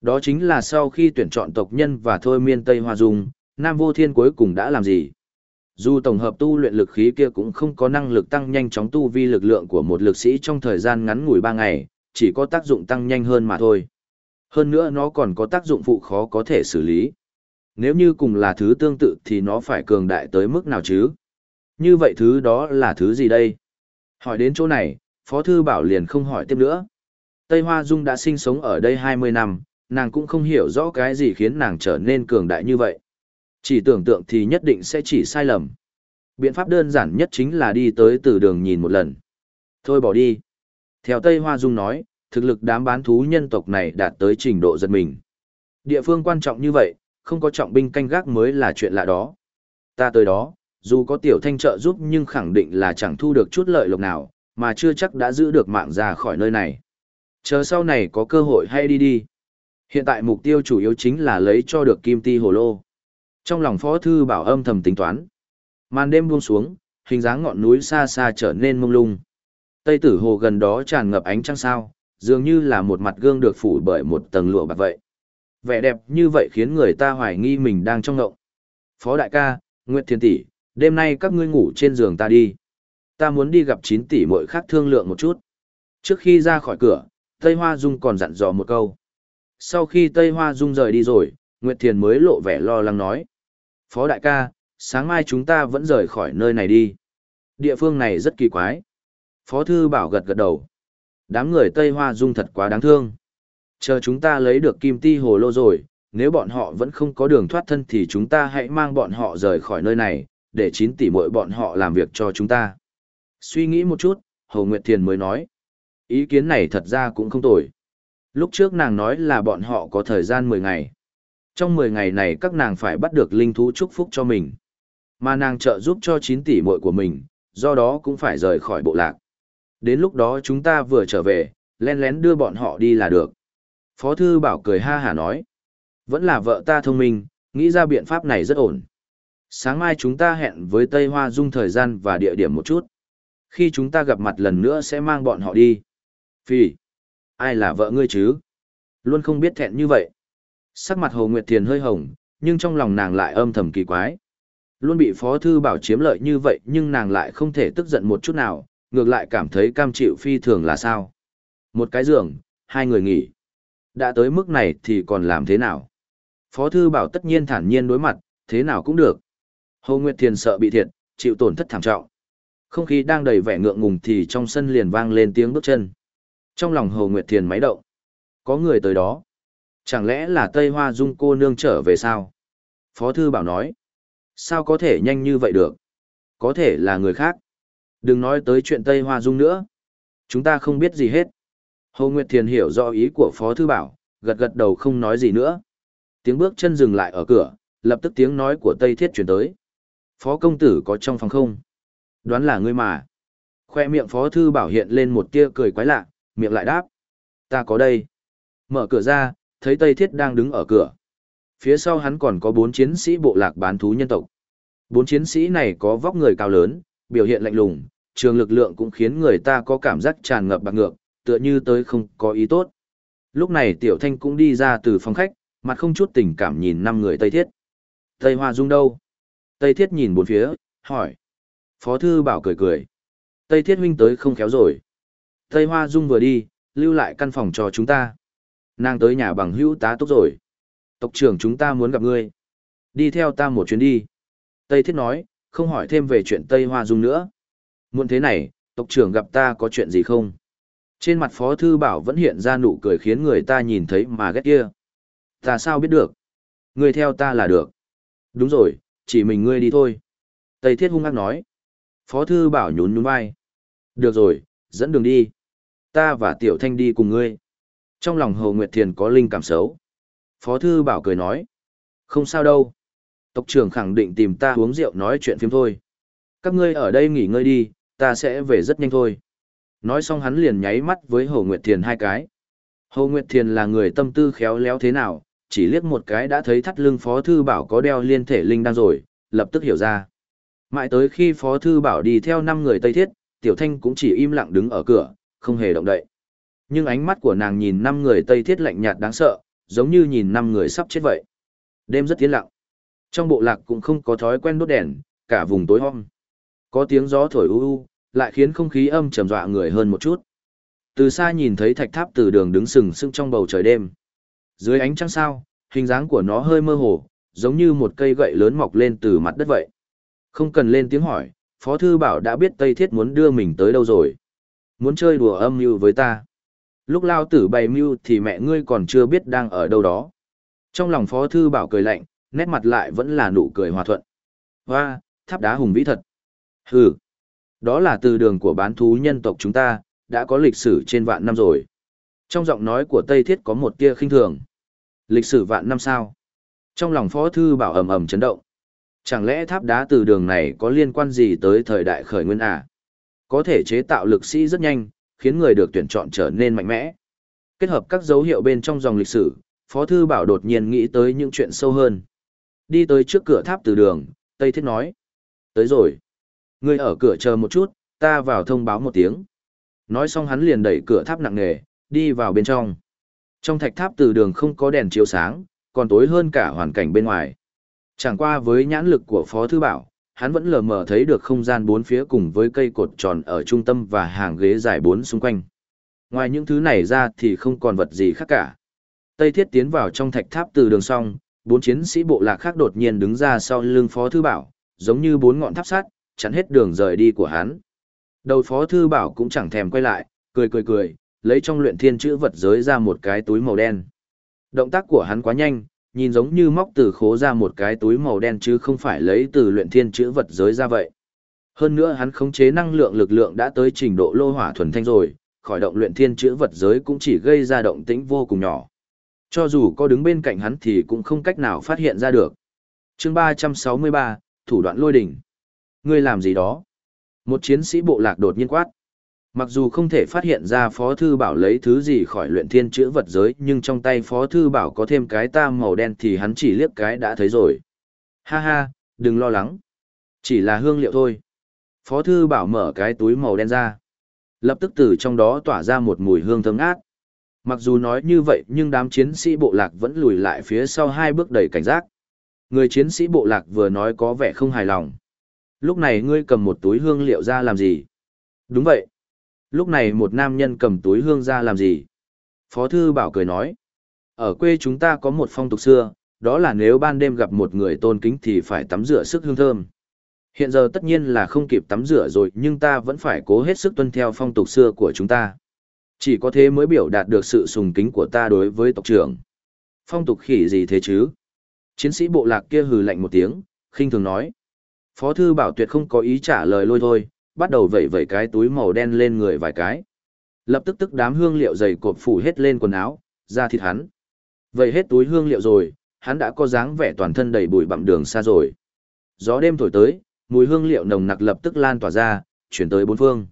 S1: Đó chính là sau khi tuyển chọn tộc nhân và thôi miên Tây Hoa Dung, Nam Vô Thiên cuối cùng đã làm gì? Dù tổng hợp tu luyện lực khí kia cũng không có năng lực tăng nhanh chóng tu vi lực lượng của một lực sĩ trong thời gian ngắn ngủi 3 ngày, chỉ có tác dụng tăng nhanh hơn mà thôi. Hơn nữa nó còn có tác dụng phụ khó có thể xử lý. Nếu như cùng là thứ tương tự thì nó phải cường đại tới mức nào chứ? Như vậy thứ đó là thứ gì đây? Hỏi đến chỗ này, Phó Thư Bảo liền không hỏi tiếp nữa. Tây Hoa Dung đã sinh sống ở đây 20 năm, nàng cũng không hiểu rõ cái gì khiến nàng trở nên cường đại như vậy. Chỉ tưởng tượng thì nhất định sẽ chỉ sai lầm. Biện pháp đơn giản nhất chính là đi tới từ đường nhìn một lần. Thôi bỏ đi. Theo Tây Hoa Dung nói, thực lực đám bán thú nhân tộc này đạt tới trình độ giật mình. Địa phương quan trọng như vậy, không có trọng binh canh gác mới là chuyện lạ đó. Ta tới đó, dù có tiểu thanh trợ giúp nhưng khẳng định là chẳng thu được chút lợi lộc nào, mà chưa chắc đã giữ được mạng ra khỏi nơi này. Chờ sau này có cơ hội hay đi đi. Hiện tại mục tiêu chủ yếu chính là lấy cho được kim ti hồ lô. Trong lòng phó thư bảo âm thầm tính toán. Màn đêm buông xuống, hình dáng ngọn núi xa xa trở nên mông lung. Tây tử hồ gần đó tràn ngập ánh trăng sao, dường như là một mặt gương được phủ bởi một tầng lụa bạc vậy. Vẻ đẹp như vậy khiến người ta hoài nghi mình đang trong ngộng. Phó đại ca, Nguyệt Thiên tỷ, đêm nay các ngươi ngủ trên giường ta đi. Ta muốn đi gặp 9 tỷ muội khác thương lượng một chút. Trước khi ra khỏi cửa, Tây Hoa Dung còn dặn dò một câu. Sau khi Tây Hoa Dung rời đi rồi, Nguyệt Thiền mới lộ vẻ lo lắng nói. Phó đại ca, sáng mai chúng ta vẫn rời khỏi nơi này đi. Địa phương này rất kỳ quái. Phó thư bảo gật gật đầu. Đám người Tây Hoa Dung thật quá đáng thương. Chờ chúng ta lấy được kim ti hồ lô rồi, nếu bọn họ vẫn không có đường thoát thân thì chúng ta hãy mang bọn họ rời khỏi nơi này, để chín tỷ mỗi bọn họ làm việc cho chúng ta. Suy nghĩ một chút, Hồ Nguyệt Thiền mới nói. Ý kiến này thật ra cũng không tồi. Lúc trước nàng nói là bọn họ có thời gian 10 ngày. Trong 10 ngày này các nàng phải bắt được linh thú chúc phúc cho mình. Mà nàng trợ giúp cho 9 tỷ muội của mình, do đó cũng phải rời khỏi bộ lạc. Đến lúc đó chúng ta vừa trở về, len lén đưa bọn họ đi là được. Phó thư bảo cười ha hả nói. Vẫn là vợ ta thông minh, nghĩ ra biện pháp này rất ổn. Sáng mai chúng ta hẹn với Tây Hoa Dung thời gian và địa điểm một chút. Khi chúng ta gặp mặt lần nữa sẽ mang bọn họ đi. Phi, ai là vợ ngươi chứ? Luôn không biết thẹn như vậy. Sắc mặt Hồ Nguyệt Thiền hơi hồng, nhưng trong lòng nàng lại âm thầm kỳ quái. Luôn bị Phó Thư Bảo chiếm lợi như vậy nhưng nàng lại không thể tức giận một chút nào, ngược lại cảm thấy cam chịu phi thường là sao. Một cái giường, hai người nghỉ. Đã tới mức này thì còn làm thế nào? Phó Thư Bảo tất nhiên thản nhiên đối mặt, thế nào cũng được. Hồ Nguyệt Thiền sợ bị thiệt, chịu tổn thất thảm trọng. Không khí đang đầy vẻ ngượng ngùng thì trong sân liền vang lên tiếng bước chân. Trong lòng Hồ Nguyệt Thiền máy động. Có người tới đó. Chẳng lẽ là Tây Hoa Dung cô nương trở về sao? Phó Thư Bảo nói. Sao có thể nhanh như vậy được? Có thể là người khác. Đừng nói tới chuyện Tây Hoa Dung nữa. Chúng ta không biết gì hết. Hồ Nguyệt Thiền hiểu rõ ý của Phó Thư Bảo, gật gật đầu không nói gì nữa. Tiếng bước chân dừng lại ở cửa, lập tức tiếng nói của Tây Thiết chuyển tới. Phó công tử có trong phòng không? Đoán là ngươi mà. Khoe miệng Phó Thư Bảo hiện lên một tia cười quái lạ, miệng lại đáp. Ta có đây. Mở cửa ra, thấy Tây Thiết đang đứng ở cửa. Phía sau hắn còn có bốn chiến sĩ bộ lạc bán thú nhân tộc. Bốn chiến sĩ này có vóc người cao lớn, biểu hiện lạnh lùng, trường lực lượng cũng khiến người ta có cảm giác tràn ngập bạc ngược, tựa như tới không có ý tốt. Lúc này Tiểu Thanh cũng đi ra từ phòng khách, mặt không chút tình cảm nhìn năm người Tây Thiết. Tây Hoa Dung đâu? Tây Thiết nhìn bốn phía, hỏi. Phó Thư Bảo cười cười. Tây Thiết huynh tới không khéo rồi. Tây Hoa Dung vừa đi, lưu lại căn phòng cho chúng ta. Nàng tới nhà bằng hữu tá túc rồi. Tộc trưởng chúng ta muốn gặp ngươi. Đi theo ta một chuyến đi. Tây Thiết nói, không hỏi thêm về chuyện Tây Hoa Dung nữa. Muộn thế này, tộc trưởng gặp ta có chuyện gì không? Trên mặt Phó Thư Bảo vẫn hiện ra nụ cười khiến người ta nhìn thấy mà ghét kia. Ta sao biết được? Ngươi theo ta là được. Đúng rồi, chỉ mình ngươi đi thôi. Tây Thiết hung ác nói. Phó Thư Bảo nhún nhún vai. Được rồi, dẫn đường đi. Ta và Tiểu Thanh đi cùng ngươi. Trong lòng Hồ Nguyệt Thiền có linh cảm xấu. Phó Thư Bảo cười nói. Không sao đâu. Tộc trưởng khẳng định tìm ta uống rượu nói chuyện phim thôi. Các ngươi ở đây nghỉ ngơi đi, ta sẽ về rất nhanh thôi. Nói xong hắn liền nháy mắt với Hồ Nguyệt Thiền hai cái. Hồ Nguyệt Thiền là người tâm tư khéo léo thế nào, chỉ liếc một cái đã thấy thắt lưng Phó Thư Bảo có đeo liên thể linh đang rồi, lập tức hiểu ra. Mãi tới khi Phó Thư Bảo đi theo năm người Tây Thiết, Tiểu Thanh cũng chỉ im lặng đứng ở cửa, không hề động đậy. Nhưng ánh mắt của nàng nhìn năm người Tây Thiết lạnh nhạt đáng sợ, giống như nhìn năm người sắp chết vậy. Đêm rất tiến lặng. Trong bộ lạc cũng không có thói quen đốt đèn, cả vùng tối om. Có tiếng gió thổi u u, lại khiến không khí âm trầm dọa người hơn một chút. Từ xa nhìn thấy thạch tháp từ đường đứng sừng sững trong bầu trời đêm. Dưới ánh trăng sao, hình dáng của nó hơi mơ hồ, giống như một cây gậy lớn mọc lên từ mặt đất vậy. Không cần lên tiếng hỏi, Phó Thư Bảo đã biết Tây Thiết muốn đưa mình tới đâu rồi. Muốn chơi đùa âm mưu với ta. Lúc lao tử bày mưu thì mẹ ngươi còn chưa biết đang ở đâu đó. Trong lòng Phó Thư Bảo cười lạnh, nét mặt lại vẫn là nụ cười hòa thuận. Hoa, tháp đá hùng vĩ thật. Hừ, đó là từ đường của bán thú nhân tộc chúng ta, đã có lịch sử trên vạn năm rồi. Trong giọng nói của Tây Thiết có một tia khinh thường. Lịch sử vạn năm sao? Trong lòng Phó Thư Bảo ầm ầm chấn động. Chẳng lẽ tháp đá từ đường này có liên quan gì tới thời đại khởi nguyên à? Có thể chế tạo lực sĩ rất nhanh, khiến người được tuyển chọn trở nên mạnh mẽ. Kết hợp các dấu hiệu bên trong dòng lịch sử, Phó Thư Bảo đột nhiên nghĩ tới những chuyện sâu hơn. Đi tới trước cửa tháp từ đường, Tây Thiết nói. Tới rồi. Ngươi ở cửa chờ một chút, ta vào thông báo một tiếng. Nói xong hắn liền đẩy cửa tháp nặng nề, đi vào bên trong. Trong thạch tháp từ đường không có đèn chiếu sáng, còn tối hơn cả hoàn cảnh bên ngoài. Chẳng qua với nhãn lực của Phó Thư Bảo, hắn vẫn lờ mờ thấy được không gian bốn phía cùng với cây cột tròn ở trung tâm và hàng ghế dài bốn xung quanh. Ngoài những thứ này ra thì không còn vật gì khác cả. Tây Thiết tiến vào trong thạch tháp từ đường song, bốn chiến sĩ bộ lạc khác đột nhiên đứng ra sau lưng Phó Thư Bảo, giống như bốn ngọn tháp sắt, chắn hết đường rời đi của hắn. Đầu Phó Thư Bảo cũng chẳng thèm quay lại, cười cười cười, lấy trong luyện thiên chữ vật giới ra một cái túi màu đen. Động tác của hắn quá nhanh, nhìn giống như móc từ khố ra một cái túi màu đen chứ không phải lấy từ luyện thiên chữ vật giới ra vậy. Hơn nữa hắn khống chế năng lượng lực lượng đã tới trình độ lô hỏa thuần thanh rồi, khỏi động luyện thiên chữ vật giới cũng chỉ gây ra động tĩnh vô cùng nhỏ. Cho dù có đứng bên cạnh hắn thì cũng không cách nào phát hiện ra được. chương 363, thủ đoạn lôi đỉnh. Ngươi làm gì đó? Một chiến sĩ bộ lạc đột nhiên quát. Mặc dù không thể phát hiện ra Phó Thư Bảo lấy thứ gì khỏi luyện thiên chữ vật giới nhưng trong tay Phó Thư Bảo có thêm cái tam màu đen thì hắn chỉ liếc cái đã thấy rồi. Ha ha, đừng lo lắng. Chỉ là hương liệu thôi. Phó Thư Bảo mở cái túi màu đen ra. Lập tức từ trong đó tỏa ra một mùi hương thơm ngát. Mặc dù nói như vậy nhưng đám chiến sĩ bộ lạc vẫn lùi lại phía sau hai bước đầy cảnh giác. Người chiến sĩ bộ lạc vừa nói có vẻ không hài lòng. Lúc này ngươi cầm một túi hương liệu ra làm gì? Đúng vậy. Lúc này một nam nhân cầm túi hương ra làm gì? Phó thư bảo cười nói. Ở quê chúng ta có một phong tục xưa, đó là nếu ban đêm gặp một người tôn kính thì phải tắm rửa sức hương thơm. Hiện giờ tất nhiên là không kịp tắm rửa rồi nhưng ta vẫn phải cố hết sức tuân theo phong tục xưa của chúng ta. Chỉ có thế mới biểu đạt được sự sùng kính của ta đối với tộc trưởng. Phong tục khỉ gì thế chứ? Chiến sĩ bộ lạc kia hừ lạnh một tiếng, khinh thường nói. Phó thư bảo tuyệt không có ý trả lời lôi thôi, bắt đầu vẩy vẩy cái túi màu đen lên người vài cái. Lập tức tức đám hương liệu dày cộp phủ hết lên quần áo, ra thịt hắn. Vậy hết túi hương liệu rồi, hắn đã có dáng vẻ toàn thân đầy bụi bặm đường xa rồi. Gió đêm thổi tới, mùi hương liệu nồng nặc lập tức lan tỏa ra, chuyển tới bốn phương.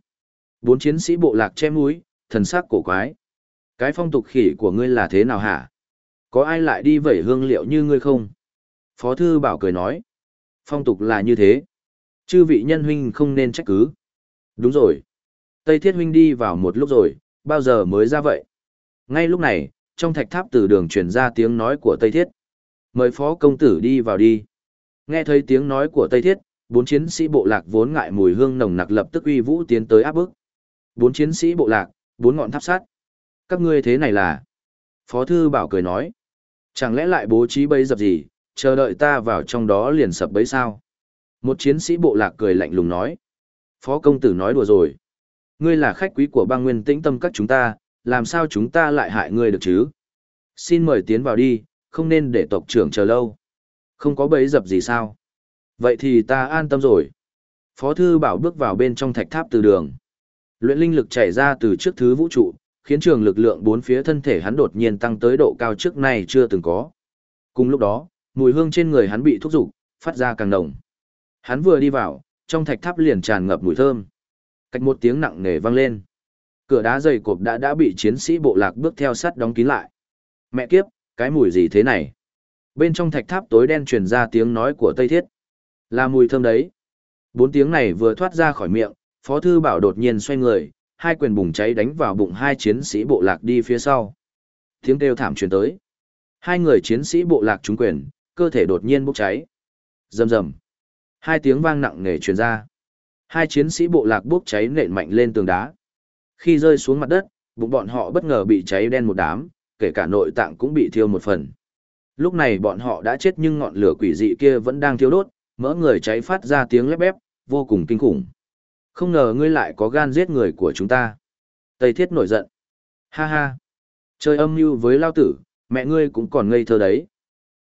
S1: Bốn chiến sĩ bộ lạc che mũi, thần sắc cổ quái. Cái phong tục khỉ của ngươi là thế nào hả? Có ai lại đi vẩy hương liệu như ngươi không? Phó thư bảo cười nói. Phong tục là như thế. Chư vị nhân huynh không nên trách cứ. Đúng rồi. Tây Thiết huynh đi vào một lúc rồi, bao giờ mới ra vậy? Ngay lúc này, trong thạch tháp từ đường truyền ra tiếng nói của Tây Thiết. Mời phó công tử đi vào đi. Nghe thấy tiếng nói của Tây Thiết, bốn chiến sĩ bộ lạc vốn ngại mùi hương nồng nặc lập tức uy vũ tiến tới áp bức. Bốn chiến sĩ bộ lạc, bốn ngọn tháp sát. Các ngươi thế này là? Phó thư bảo cười nói. Chẳng lẽ lại bố trí bấy dập gì, chờ đợi ta vào trong đó liền sập bấy sao? Một chiến sĩ bộ lạc cười lạnh lùng nói. Phó công tử nói đùa rồi. Ngươi là khách quý của bang nguyên tĩnh tâm các chúng ta, làm sao chúng ta lại hại ngươi được chứ? Xin mời tiến vào đi, không nên để tộc trưởng chờ lâu. Không có bấy dập gì sao? Vậy thì ta an tâm rồi. Phó thư bảo bước vào bên trong thạch tháp từ đường. Luyện linh lực chảy ra từ trước thứ vũ trụ, khiến trường lực lượng bốn phía thân thể hắn đột nhiên tăng tới độ cao trước nay chưa từng có. Cùng lúc đó, mùi hương trên người hắn bị thúc giục, phát ra càng nồng. Hắn vừa đi vào, trong thạch tháp liền tràn ngập mùi thơm. Cách một tiếng nặng nề vang lên. Cửa đá dày cộp đã đã bị chiến sĩ bộ lạc bước theo sắt đóng kín lại. Mẹ kiếp, cái mùi gì thế này? Bên trong thạch tháp tối đen truyền ra tiếng nói của Tây Thiết. Là mùi thơm đấy. Bốn tiếng này vừa thoát ra khỏi miệng, Phó Thư Bảo đột nhiên xoay người, hai quyền bùng cháy đánh vào bụng hai chiến sĩ bộ lạc đi phía sau. Tiếng kêu thảm truyền tới. Hai người chiến sĩ bộ lạc trúng quyền, cơ thể đột nhiên bốc cháy. Rầm rầm. Hai tiếng vang nặng nề truyền ra. Hai chiến sĩ bộ lạc bốc cháy nện mạnh lên tường đá. Khi rơi xuống mặt đất, bụng bọn họ bất ngờ bị cháy đen một đám, kể cả nội tạng cũng bị thiêu một phần. Lúc này bọn họ đã chết nhưng ngọn lửa quỷ dị kia vẫn đang thiêu đốt, mỡ người cháy phát ra tiếng lép bép, vô cùng kinh khủng. Không ngờ ngươi lại có gan giết người của chúng ta. Tây Thiết nổi giận. Ha ha. Chơi âm mưu với lao tử, mẹ ngươi cũng còn ngây thơ đấy.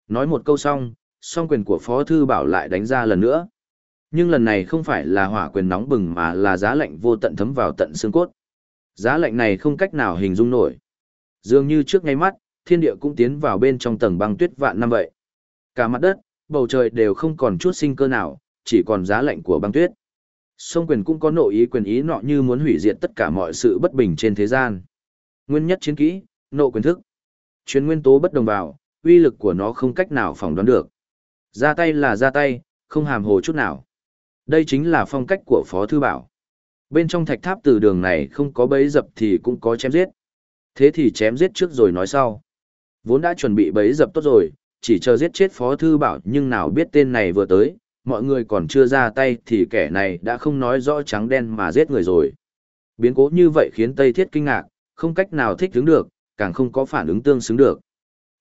S1: Nói một câu xong, song quyền của Phó Thư Bảo lại đánh ra lần nữa. Nhưng lần này không phải là hỏa quyền nóng bừng mà là giá lạnh vô tận thấm vào tận xương cốt. Giá lạnh này không cách nào hình dung nổi. Dường như trước ngay mắt, thiên địa cũng tiến vào bên trong tầng băng tuyết vạn năm vậy. Cả mặt đất, bầu trời đều không còn chút sinh cơ nào, chỉ còn giá lạnh của băng tuyết. Song quyền cũng có nội ý quyền ý nọ như muốn hủy diệt tất cả mọi sự bất bình trên thế gian. Nguyên nhất chiến kỹ, nộ quyền thức. Chuyên nguyên tố bất đồng vào, uy lực của nó không cách nào phỏng đoán được. Ra tay là ra tay, không hàm hồ chút nào. Đây chính là phong cách của Phó Thư Bảo. Bên trong thạch tháp từ đường này không có bấy dập thì cũng có chém giết. Thế thì chém giết trước rồi nói sau. Vốn đã chuẩn bị bấy dập tốt rồi, chỉ chờ giết chết Phó Thư Bảo nhưng nào biết tên này vừa tới, mọi người còn chưa ra tay thì kẻ này đã không nói rõ trắng đen mà giết người rồi. Biến cố như vậy khiến Tây Thiết kinh ngạc, không cách nào thích ứng được, càng không có phản ứng tương xứng được.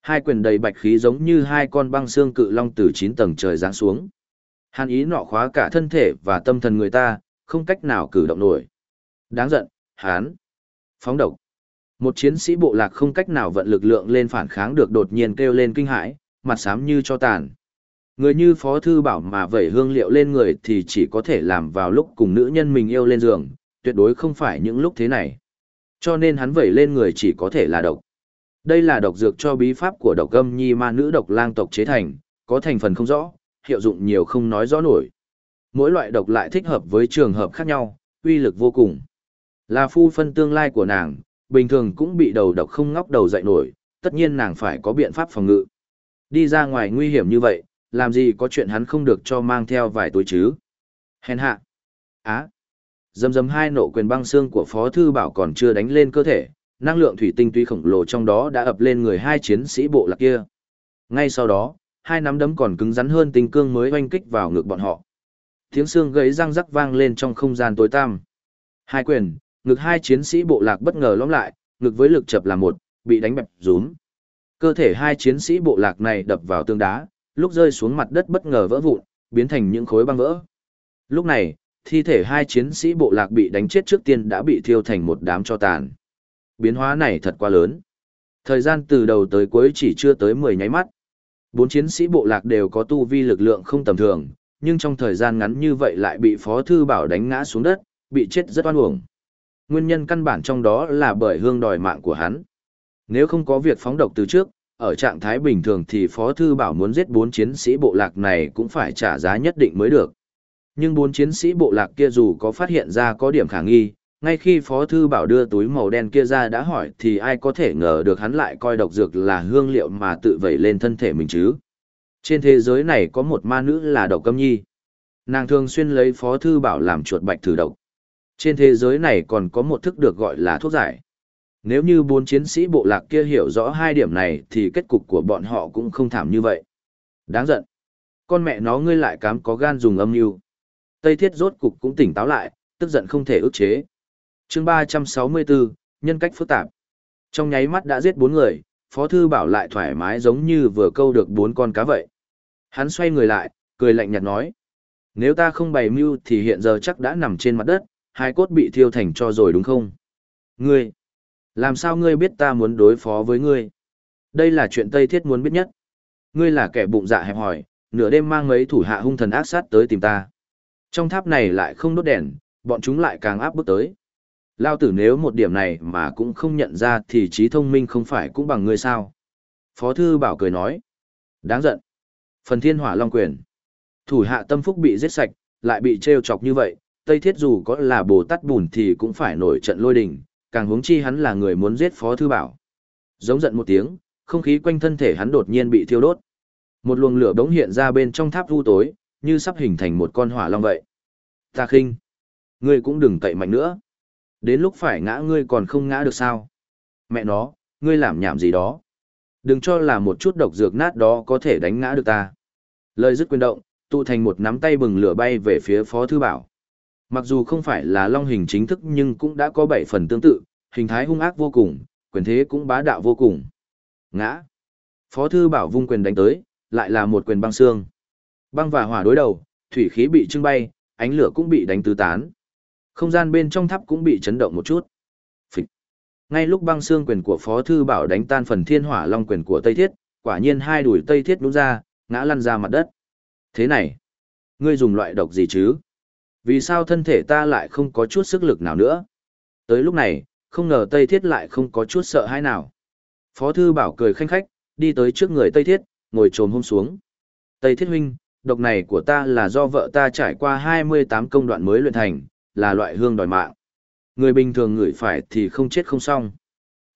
S1: Hai quyền đầy bạch khí giống như hai con băng xương cự long từ chín tầng trời giáng xuống. Hàn ý nọ khóa cả thân thể và tâm thần người ta, không cách nào cử động nổi. Đáng giận, hán. Phóng độc. Một chiến sĩ bộ lạc không cách nào vận lực lượng lên phản kháng được đột nhiên kêu lên kinh hãi, mặt xám như cho tàn. Người như Phó Thư Bảo mà vẩy hương liệu lên người thì chỉ có thể làm vào lúc cùng nữ nhân mình yêu lên giường, tuyệt đối không phải những lúc thế này. Cho nên hắn vẩy lên người chỉ có thể là độc. Đây là độc dược cho bí pháp của độc âm nhi ma nữ độc lang tộc chế thành, có thành phần không rõ, hiệu dụng nhiều không nói rõ nổi. Mỗi loại độc lại thích hợp với trường hợp khác nhau, uy lực vô cùng. Là phu phân tương lai của nàng, bình thường cũng bị đầu độc không ngóc đầu dậy nổi, tất nhiên nàng phải có biện pháp phòng ngự. Đi ra ngoài nguy hiểm như vậy, làm gì có chuyện hắn không được cho mang theo vài túi chứ. Hèn hạ. Á. Dầm dầm hai nộ quyền băng xương của Phó Thư Bảo còn chưa đánh lên cơ thể, năng lượng thủy tinh tuy khổng lồ trong đó đã ập lên người hai chiến sĩ bộ lạc kia. Ngay sau đó, hai nắm đấm còn cứng rắn hơn tinh cương mới oanh kích vào ngực bọn họ. Tiếng xương gãy răng rắc vang lên trong không gian tối tăm. Hai quyền, ngực hai chiến sĩ bộ lạc bất ngờ lõm lại, ngực với lực chập là một, bị đánh bẹp rúm. Cơ thể hai chiến sĩ bộ lạc này đập vào tường đá, lúc rơi xuống mặt đất bất ngờ vỡ vụn, biến thành những khối băng vỡ. Lúc này, thi thể hai chiến sĩ bộ lạc bị đánh chết trước tiên đã bị thiêu thành một đám cho tàn. Biến hóa này thật quá lớn. Thời gian từ đầu tới cuối chỉ chưa tới 10 nháy mắt. Bốn chiến sĩ bộ lạc đều có tu vi lực lượng không tầm thường, nhưng trong thời gian ngắn như vậy lại bị Phó Thư Bảo đánh ngã xuống đất, bị chết rất oan uổng. Nguyên nhân căn bản trong đó là bởi hương đòi mạng của hắn. Nếu không có việc phóng độc từ trước, ở trạng thái bình thường thì Phó Thư Bảo muốn giết bốn chiến sĩ bộ lạc này cũng phải trả giá nhất định mới được. Nhưng bốn chiến sĩ bộ lạc kia dù có phát hiện ra có điểm khả nghi, ngay khi Phó Thư Bảo đưa túi màu đen kia ra đã hỏi thì ai có thể ngờ được hắn lại coi độc dược là hương liệu mà tự vẩy lên thân thể mình chứ. Trên thế giới này có một ma nữ là độc câm nhi. Nàng thường xuyên lấy Phó Thư Bảo làm chuột bạch thử độc. Trên thế giới này còn có một thức được gọi là thuốc giải. Nếu như bốn chiến sĩ bộ lạc kia hiểu rõ hai điểm này thì kết cục của bọn họ cũng không thảm như vậy. Đáng giận. Con mẹ nó ngươi lại cám có gan dùng âm mưu Tây Thiết rốt cục cũng tỉnh táo lại, tức giận không thể ức chế chương 364, nhân cách phức tạp. Trong nháy mắt đã giết bốn người, Phó Thư Bảo lại thoải mái giống như vừa câu được bốn con cá vậy. Hắn xoay người lại, cười lạnh nhạt nói. Nếu ta không bày mưu thì hiện giờ chắc đã nằm trên mặt đất, hai cốt bị thiêu thành cho rồi đúng không? Ngươi! Làm sao ngươi biết ta muốn đối phó với ngươi? Đây là chuyện Tây Thiết muốn biết nhất. Ngươi là kẻ bụng dạ hẹp hỏi, nửa đêm mang mấy thủ hạ hung thần ác sát tới tìm ta. Trong tháp này lại không đốt đèn, bọn chúng lại càng áp bức tới. Lao tử nếu một điểm này mà cũng không nhận ra thì trí thông minh không phải cũng bằng ngươi sao. Phó thư bảo cười nói. Đáng giận. Phần thiên hỏa long quyền. Thủ hạ tâm phúc bị giết sạch, lại bị trêu chọc như vậy, Tây Thiết dù có là bồ tát bùn thì cũng phải nổi trận lôi đình, càng huống chi hắn là người muốn giết Phó Thư Bảo. Giống giận một tiếng, không khí quanh thân thể hắn đột nhiên bị thiêu đốt. Một luồng lửa bỗng hiện ra bên trong tháp u tối, như sắp hình thành một con hỏa long vậy. Ta khinh. Ngươi cũng đừng cậy mạnh nữa. Đến lúc phải ngã ngươi còn không ngã được sao. Mẹ nó, ngươi làm nhảm gì đó. Đừng cho là một chút độc dược nát đó có thể đánh ngã được ta. Lời dứt quyền động, tụ thành một nắm tay bừng lửa bay về phía Phó Thư Bảo. Mặc dù không phải là long hình chính thức nhưng cũng đã có bảy phần tương tự, hình thái hung ác vô cùng, quyền thế cũng bá đạo vô cùng. Ngã. Phó Thư Bảo vung quyền đánh tới, lại là một quyền băng xương. Băng và hỏa đối đầu, thủy khí bị trưng bay, ánh lửa cũng bị đánh tứ tán. Không gian bên trong tháp cũng bị chấn động một chút. Phịch. Ngay lúc băng xương quyền của Phó Thư Bảo đánh tan phần thiên hỏa long quyền của Tây Thiết, quả nhiên hai đùi Tây Thiết đúng ra, ngã lăn ra mặt đất. Thế này, ngươi dùng loại độc gì chứ? Vì sao thân thể ta lại không có chút sức lực nào nữa? Tới lúc này, không ngờ Tây Thiết lại không có chút sợ hãi nào. Phó Thư Bảo cười khanh khách, đi tới trước người Tây Thiết, ngồi trồm hôm xuống. Tây Thiết huynh, độc này của ta là do vợ ta trải qua 28 công đoạn mới luyện thành, là loại hương đòi mạng. Người bình thường ngửi phải thì không chết không xong.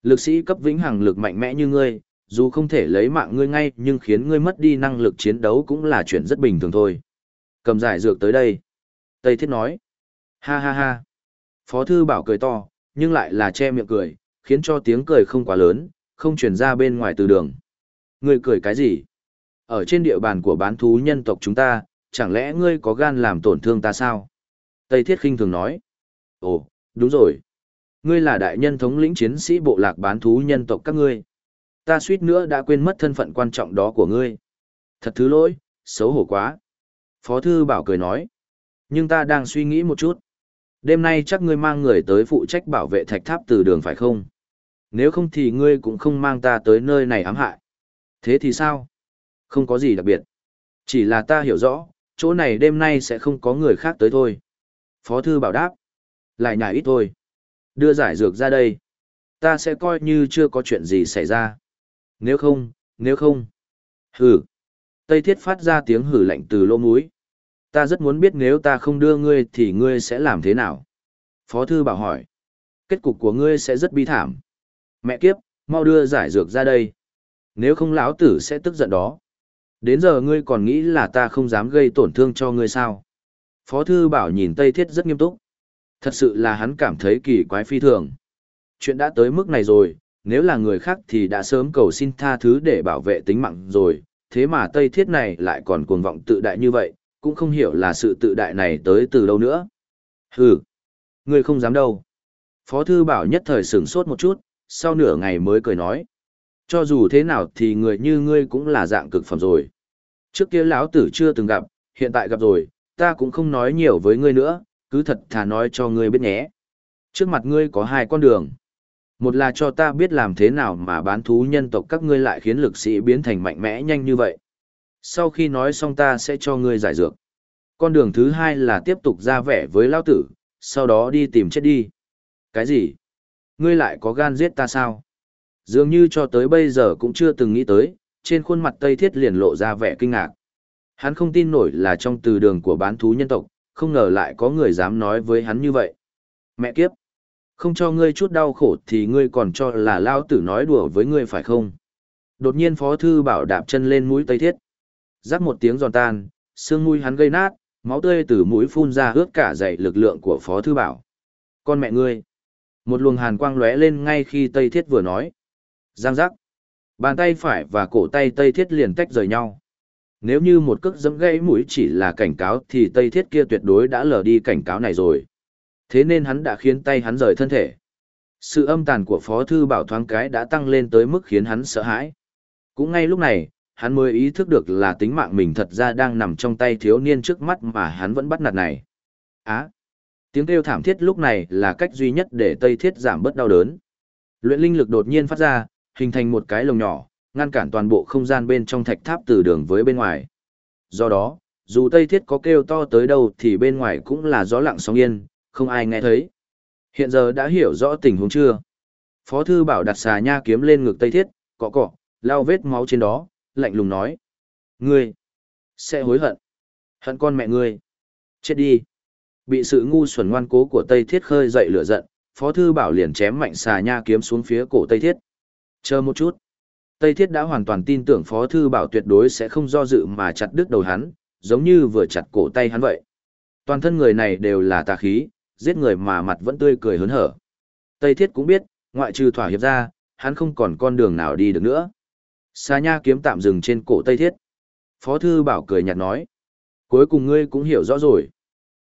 S1: Lực sĩ cấp vĩnh hằng lực mạnh mẽ như ngươi, dù không thể lấy mạng ngươi ngay nhưng khiến ngươi mất đi năng lực chiến đấu cũng là chuyện rất bình thường thôi. Cầm giải dược tới đây. Tây Thiết nói. Ha ha ha. Phó thư bảo cười to, nhưng lại là che miệng cười, khiến cho tiếng cười không quá lớn, không truyền ra bên ngoài từ đường. Ngươi cười cái gì? Ở trên địa bàn của bán thú nhân tộc chúng ta, chẳng lẽ ngươi có gan làm tổn thương ta sao? Tây Thiết khinh thường nói. Ồ, đúng rồi. Ngươi là đại nhân thống lĩnh chiến sĩ bộ lạc bán thú nhân tộc các ngươi. Ta suýt nữa đã quên mất thân phận quan trọng đó của ngươi. Thật thứ lỗi, xấu hổ quá. Phó thư bảo cười nói. Nhưng ta đang suy nghĩ một chút. Đêm nay chắc ngươi mang người tới phụ trách bảo vệ thạch tháp từ đường phải không? Nếu không thì ngươi cũng không mang ta tới nơi này ám hại. Thế thì sao? Không có gì đặc biệt. Chỉ là ta hiểu rõ, chỗ này đêm nay sẽ không có người khác tới thôi. Phó thư bảo đáp. Lại nhảy ít thôi. Đưa giải dược ra đây. Ta sẽ coi như chưa có chuyện gì xảy ra. Nếu không, nếu không. Hử. Tây thiết phát ra tiếng hử lạnh từ lỗ mũi. Ta rất muốn biết nếu ta không đưa ngươi thì ngươi sẽ làm thế nào? Phó thư bảo hỏi. Kết cục của ngươi sẽ rất bi thảm. Mẹ kiếp, mau đưa giải dược ra đây. Nếu không lão tử sẽ tức giận đó. Đến giờ ngươi còn nghĩ là ta không dám gây tổn thương cho ngươi sao? Phó thư bảo nhìn Tây Thiết rất nghiêm túc. Thật sự là hắn cảm thấy kỳ quái phi thường. Chuyện đã tới mức này rồi, nếu là người khác thì đã sớm cầu xin tha thứ để bảo vệ tính mạng rồi, thế mà Tây Thiết này lại còn cuồng vọng tự đại như vậy, cũng không hiểu là sự tự đại này tới từ đâu nữa. Hừ, người không dám đâu. Phó Thư Bảo nhất thời sửng sốt một chút, sau nửa ngày mới cười nói. Cho dù thế nào thì người như ngươi cũng là dạng cực phẩm rồi. Trước kia lão tử chưa từng gặp, hiện tại gặp rồi, ta cũng không nói nhiều với ngươi nữa, cứ thật thà nói cho ngươi biết nhé. Trước mặt ngươi có hai con đường. Một là cho ta biết làm thế nào mà bán thú nhân tộc các ngươi lại khiến lực sĩ biến thành mạnh mẽ nhanh như vậy. Sau khi nói xong ta sẽ cho ngươi giải dược. Con đường thứ hai là tiếp tục ra vẻ với lao tử, sau đó đi tìm chết đi. Cái gì? Ngươi lại có gan giết ta sao? Dường như cho tới bây giờ cũng chưa từng nghĩ tới, trên khuôn mặt Tây Thiết liền lộ ra vẻ kinh ngạc. Hắn không tin nổi là trong từ đường của bán thú nhân tộc, không ngờ lại có người dám nói với hắn như vậy. Mẹ kiếp! Không cho ngươi chút đau khổ thì ngươi còn cho là lao tử nói đùa với ngươi phải không? Đột nhiên Phó Thư Bảo đạp chân lên mũi Tây Thiết. Rắc một tiếng giòn tan, xương mũi hắn gây nát, máu tươi từ mũi phun ra ướt cả dậy lực lượng của Phó Thư Bảo. Con mẹ ngươi! Một luồng hàn quang lóe lên ngay khi Tây Thiết vừa nói. Giang giác! Bàn tay phải và cổ tay Tây Thiết liền tách rời nhau. Nếu như một cước dẫm gãy mũi chỉ là cảnh cáo thì Tây Thiết kia tuyệt đối đã lờ đi cảnh cáo này rồi. Thế nên hắn đã khiến tay hắn rời thân thể. Sự âm tàn của Phó Thư Bảo thoáng cái đã tăng lên tới mức khiến hắn sợ hãi. Cũng ngay lúc này, hắn mới ý thức được là tính mạng mình thật ra đang nằm trong tay thiếu niên trước mắt mà hắn vẫn bắt nạt này. Á! tiếng kêu thảm thiết lúc này là cách duy nhất để Tây Thiết giảm bớt đau đớn. Luyện linh lực đột nhiên phát ra, hình thành một cái lồng nhỏ, ngăn cản toàn bộ không gian bên trong thạch tháp từ đường với bên ngoài. Do đó, dù Tây Thiết có kêu to tới đâu thì bên ngoài cũng là gió lặng sóng yên, không ai nghe thấy. Hiện giờ đã hiểu rõ tình huống chưa? Phó thư bảo đặt xà nha kiếm lên ngực Tây Thiết, cọ cọ, lao vết máu trên đó, lạnh lùng nói. Ngươi, sẽ hối hận. Hận con mẹ ngươi. Chết đi. Bị sự ngu xuẩn ngoan cố của Tây Thiết khơi dậy lửa giận, Phó thư bảo liền chém mạnh xà nha kiếm xuống phía cổ Tây Thiết. Chờ một chút. Tây Thiết đã hoàn toàn tin tưởng Phó Thư Bảo tuyệt đối sẽ không do dự mà chặt đứt đầu hắn, giống như vừa chặt cổ tay hắn vậy. Toàn thân người này đều là tà khí, giết người mà mặt vẫn tươi cười hớn hở. Tây Thiết cũng biết, ngoại trừ thỏa hiệp ra, hắn không còn con đường nào đi được nữa. Sa nha kiếm tạm dừng trên cổ Tây Thiết. Phó Thư Bảo cười nhạt nói. Cuối cùng ngươi cũng hiểu rõ rồi.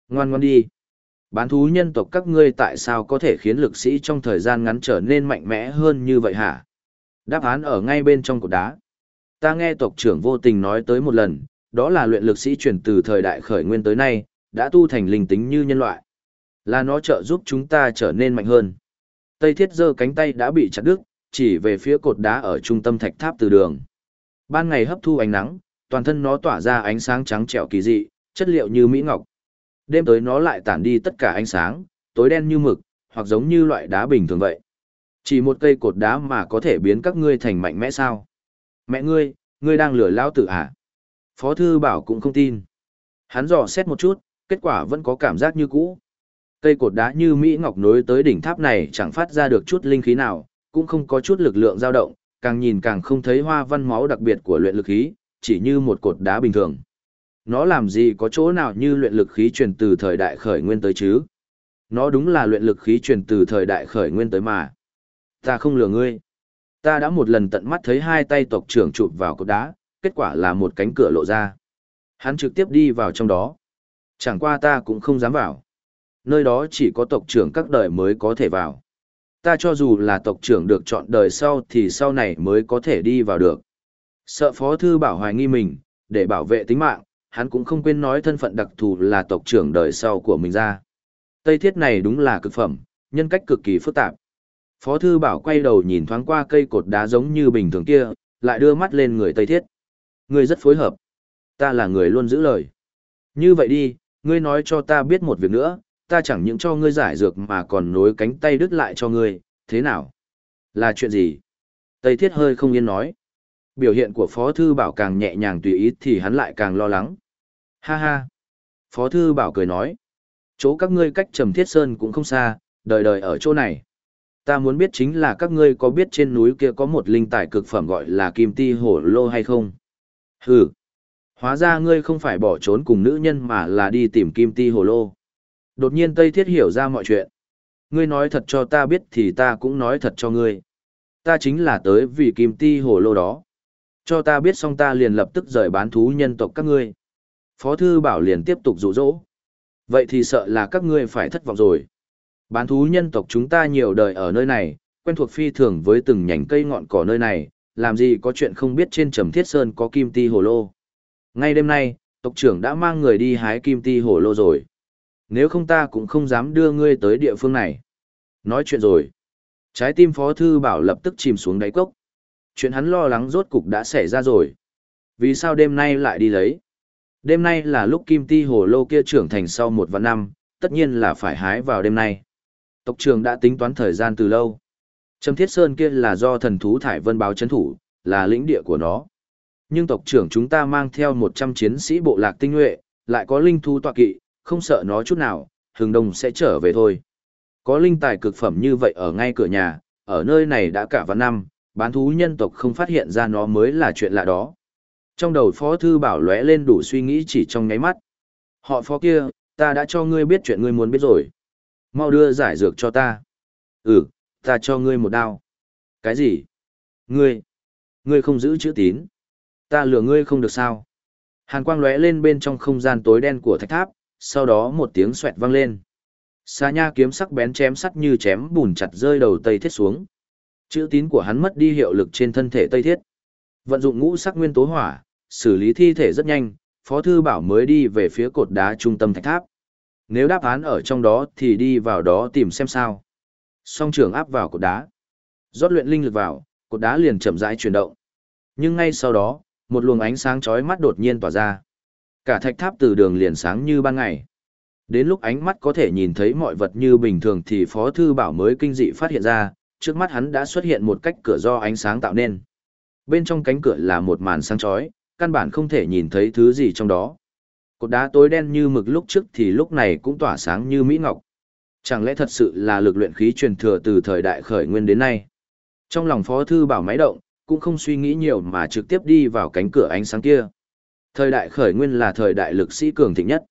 S1: Ngoan ngoan đi. Bán thú nhân tộc các ngươi tại sao có thể khiến lực sĩ trong thời gian ngắn trở nên mạnh mẽ hơn như vậy hả? Đáp án ở ngay bên trong cột đá. Ta nghe tộc trưởng vô tình nói tới một lần, đó là luyện lực sĩ chuyển từ thời đại khởi nguyên tới nay, đã tu thành linh tính như nhân loại. Là nó trợ giúp chúng ta trở nên mạnh hơn. Tây thiết giơ cánh tay đã bị chặt đứt, chỉ về phía cột đá ở trung tâm thạch tháp từ đường. Ban ngày hấp thu ánh nắng, toàn thân nó tỏa ra ánh sáng trắng trẻo kỳ dị, chất liệu như mỹ ngọc. Đêm tới nó lại tản đi tất cả ánh sáng, tối đen như mực, hoặc giống như loại đá bình thường vậy. Chỉ một cây cột đá mà có thể biến các ngươi thành mạnh mẽ sao? Mẹ ngươi, ngươi đang lừa lao tử à? Phó thư bảo cũng không tin. Hắn dò xét một chút, kết quả vẫn có cảm giác như cũ. Cây cột đá như Mỹ Ngọc nối tới đỉnh tháp này chẳng phát ra được chút linh khí nào, cũng không có chút lực lượng dao động, càng nhìn càng không thấy hoa văn máu đặc biệt của luyện lực khí, chỉ như một cột đá bình thường. Nó làm gì có chỗ nào như luyện lực khí truyền từ thời đại khởi nguyên tới chứ? Nó đúng là luyện lực khí truyền từ thời đại khởi nguyên tới mà. Ta không lừa ngươi. Ta đã một lần tận mắt thấy hai tay tộc trưởng chụp vào cột đá, kết quả là một cánh cửa lộ ra. Hắn trực tiếp đi vào trong đó. Chẳng qua ta cũng không dám vào. Nơi đó chỉ có tộc trưởng các đời mới có thể vào. Ta cho dù là tộc trưởng được chọn đời sau thì sau này mới có thể đi vào được. Sợ phó thư bảo hoài nghi mình, để bảo vệ tính mạng, hắn cũng không quên nói thân phận đặc thù là tộc trưởng đời sau của mình ra. Tây thiết này đúng là cực phẩm, nhân cách cực kỳ phức tạp. Phó thư bảo quay đầu nhìn thoáng qua cây cột đá giống như bình thường kia, lại đưa mắt lên người Tây Thiết. Ngươi rất phối hợp. Ta là người luôn giữ lời. Như vậy đi, ngươi nói cho ta biết một việc nữa, ta chẳng những cho ngươi giải dược mà còn nối cánh tay đứt lại cho ngươi, thế nào? Là chuyện gì? Tây Thiết hơi không yên nói. Biểu hiện của Phó Thư Bảo càng nhẹ nhàng tùy ý thì hắn lại càng lo lắng. Ha ha! Phó Thư Bảo cười nói. Chỗ các ngươi cách Trầm Thiết Sơn cũng không xa, đời đời ở chỗ này. Ta muốn biết chính là các ngươi có biết trên núi kia có một linh tài cực phẩm gọi là kim ti hổ lô hay không? Hừ. Hóa ra ngươi không phải bỏ trốn cùng nữ nhân mà là đi tìm kim ti hổ lô. Đột nhiên Tây Thiết hiểu ra mọi chuyện. Ngươi nói thật cho ta biết thì ta cũng nói thật cho ngươi. Ta chính là tới vì kim ti hổ lô đó. Cho ta biết xong ta liền lập tức rời bán thú nhân tộc các ngươi. Phó Thư Bảo liền tiếp tục dụ dỗ. Vậy thì sợ là các ngươi phải thất vọng rồi. Bán thú nhân tộc chúng ta nhiều đời ở nơi này, quen thuộc phi thường với từng nhánh cây ngọn cỏ nơi này, làm gì có chuyện không biết trên trầm thiết sơn có kim ti hồ lô. Ngay đêm nay, tộc trưởng đã mang người đi hái kim ti hồ lô rồi. Nếu không ta cũng không dám đưa ngươi tới địa phương này. Nói chuyện rồi. Trái tim phó thư bảo lập tức chìm xuống đáy cốc. Chuyện hắn lo lắng rốt cục đã xảy ra rồi. Vì sao đêm nay lại đi lấy? Đêm nay là lúc kim ti hồ lô kia trưởng thành sau một vạn năm, tất nhiên là phải hái vào đêm nay. Tộc trưởng đã tính toán thời gian từ lâu. Trầm Thiết Sơn kia là do thần thú Thải Vân báo chấn thủ, là lĩnh địa của nó. Nhưng tộc trưởng chúng ta mang theo 100 chiến sĩ bộ lạc tinh nhuệ, lại có linh thú tọa kỵ, không sợ nó chút nào, hừng đông sẽ trở về thôi. Có linh tài cực phẩm như vậy ở ngay cửa nhà, ở nơi này đã cả vạn năm, bán thú nhân tộc không phát hiện ra nó mới là chuyện lạ đó. Trong đầu Phó Thư Bảo lóe lên đủ suy nghĩ chỉ trong ngáy mắt. Họ Phó kia, ta đã cho ngươi biết chuyện ngươi muốn biết rồi. Mau đưa giải dược cho ta. Ừ, ta cho ngươi một đao. Cái gì? Ngươi? Ngươi không giữ chữ tín. Ta lừa ngươi không được sao? Hàn quang lóe lên bên trong không gian tối đen của thạch tháp, sau đó một tiếng xoẹt vang lên. Xa nha kiếm sắc bén chém sắt như chém bùn chặt rơi đầu Tây Thiết xuống. Chữ tín của hắn mất đi hiệu lực trên thân thể Tây Thiết. Vận dụng ngũ sắc nguyên tố hỏa, xử lý thi thể rất nhanh, Phó Thư Bảo mới đi về phía cột đá trung tâm thạch tháp. Nếu đáp án ở trong đó thì đi vào đó tìm xem sao. Song trường áp vào cột đá. rót luyện linh lực vào, cột đá liền chậm rãi chuyển động. Nhưng ngay sau đó, một luồng ánh sáng chói mắt đột nhiên tỏa ra. Cả thạch tháp từ đường liền sáng như ban ngày. Đến lúc ánh mắt có thể nhìn thấy mọi vật như bình thường thì Phó Thư Bảo mới kinh dị phát hiện ra, trước mắt hắn đã xuất hiện một cách cửa do ánh sáng tạo nên. Bên trong cánh cửa là một màn sáng chói, căn bản không thể nhìn thấy thứ gì trong đó. Cột đá tối đen như mực lúc trước thì lúc này cũng tỏa sáng như mỹ ngọc. Chẳng lẽ thật sự là lực luyện khí truyền thừa từ thời đại khởi nguyên đến nay? Trong lòng Phó Thư Bảo máy động, cũng không suy nghĩ nhiều mà trực tiếp đi vào cánh cửa ánh sáng kia. Thời đại khởi nguyên là thời đại lực sĩ cường thịnh nhất.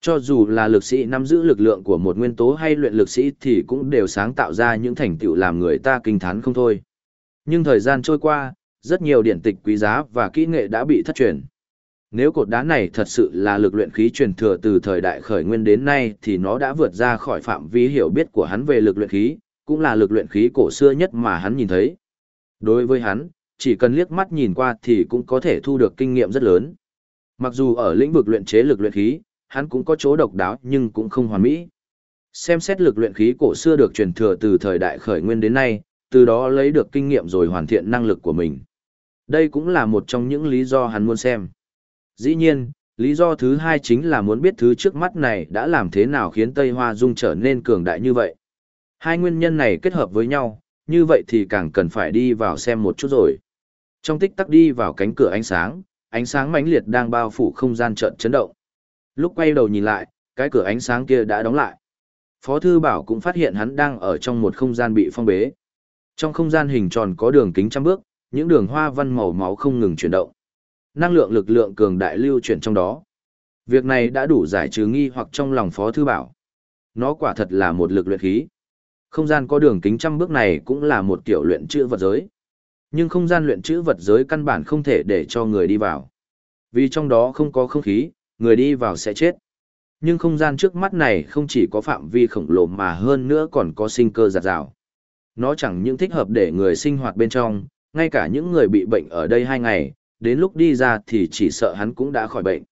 S1: Cho dù là lực sĩ nắm giữ lực lượng của một nguyên tố hay luyện lực sĩ thì cũng đều sáng tạo ra những thành tựu làm người ta kinh thán không thôi. Nhưng thời gian trôi qua, rất nhiều điển tịch quý giá và kỹ nghệ đã bị thất truyền. Nếu cột đá này thật sự là lực luyện khí truyền thừa từ thời đại khởi nguyên đến nay thì nó đã vượt ra khỏi phạm vi hiểu biết của hắn về lực luyện khí, cũng là lực luyện khí cổ xưa nhất mà hắn nhìn thấy. Đối với hắn, chỉ cần liếc mắt nhìn qua thì cũng có thể thu được kinh nghiệm rất lớn. Mặc dù ở lĩnh vực luyện chế lực luyện khí, hắn cũng có chỗ độc đáo nhưng cũng không hoàn mỹ. Xem xét lực luyện khí cổ xưa được truyền thừa từ thời đại khởi nguyên đến nay, từ đó lấy được kinh nghiệm rồi hoàn thiện năng lực của mình. Đây cũng là một trong những lý do hắn muốn xem. Dĩ nhiên, lý do thứ hai chính là muốn biết thứ trước mắt này đã làm thế nào khiến Tây Hoa Dung trở nên cường đại như vậy. Hai nguyên nhân này kết hợp với nhau, như vậy thì càng cần phải đi vào xem một chút rồi. Trong tích tắc đi vào cánh cửa ánh sáng, ánh sáng mãnh liệt đang bao phủ không gian trận chấn động. Lúc quay đầu nhìn lại, cái cửa ánh sáng kia đã đóng lại. Phó Thư Bảo cũng phát hiện hắn đang ở trong một không gian bị phong bế. Trong không gian hình tròn có đường kính trăm bước, những đường hoa văn màu máu không ngừng chuyển động. Năng lượng lực lượng cường đại lưu chuyển trong đó. Việc này đã đủ giải trừ nghi hoặc trong lòng Phó Thư Bảo. Nó quả thật là một lực luyện khí. Không gian có đường kính trăm bước này cũng là một kiểu luyện chữ vật giới. Nhưng không gian luyện chữ vật giới căn bản không thể để cho người đi vào. Vì trong đó không có không khí, người đi vào sẽ chết. Nhưng không gian trước mắt này không chỉ có phạm vi khổng lồ mà hơn nữa còn có sinh cơ giạt rào. Nó chẳng những thích hợp để người sinh hoạt bên trong, ngay cả những người bị bệnh ở đây hai ngày, đến lúc đi ra thì chỉ sợ hắn cũng đã khỏi bệnh.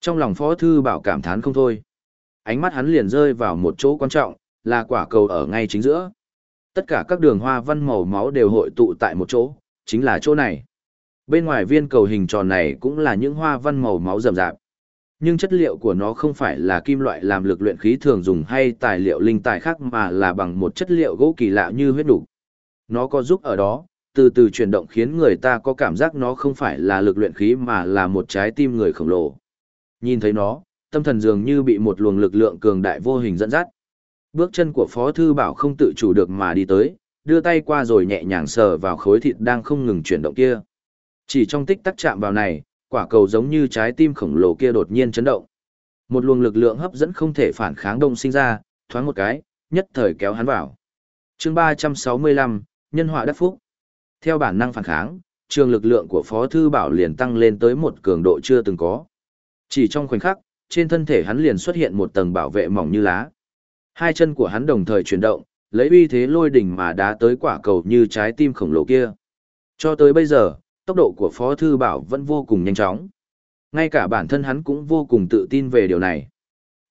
S1: Trong lòng Phó Thư Bảo cảm thán không thôi. Ánh mắt hắn liền rơi vào một chỗ quan trọng, là quả cầu ở ngay chính giữa. Tất cả các đường hoa văn màu máu đều hội tụ tại một chỗ, chính là chỗ này. Bên ngoài viên cầu hình tròn này cũng là những hoa văn màu máu rậm rạp. Nhưng chất liệu của nó không phải là kim loại làm lực luyện khí thường dùng hay tài liệu linh tài khác mà là bằng một chất liệu gỗ kỳ lạ như huyết đủ. Nó có giúp ở đó, từ từ chuyển động khiến người ta có cảm giác nó không phải là lực luyện khí mà là một trái tim người khổng lồ. Nhìn thấy nó, tâm thần dường như bị một luồng lực lượng cường đại vô hình dẫn dắt. Bước chân của Phó Thư Bảo không tự chủ được mà đi tới, đưa tay qua rồi nhẹ nhàng sờ vào khối thịt đang không ngừng chuyển động kia. Chỉ trong tích tắc chạm vào này, quả cầu giống như trái tim khổng lồ kia đột nhiên chấn động. Một luồng lực lượng hấp dẫn không thể phản kháng đông sinh ra, thoáng một cái, nhất thời kéo hắn vào. chương 365, Nhân họa đắc phúc. Theo bản năng phản kháng, trường lực lượng của Phó Thư Bảo liền tăng lên tới một cường độ chưa từng có. Chỉ trong khoảnh khắc, trên thân thể hắn liền xuất hiện một tầng bảo vệ mỏng như lá. Hai chân của hắn đồng thời chuyển động, lấy uy thế lôi đỉnh mà đá tới quả cầu như trái tim khổng lồ kia. Cho tới bây giờ, tốc độ của Phó Thư Bảo vẫn vô cùng nhanh chóng. Ngay cả bản thân hắn cũng vô cùng tự tin về điều này.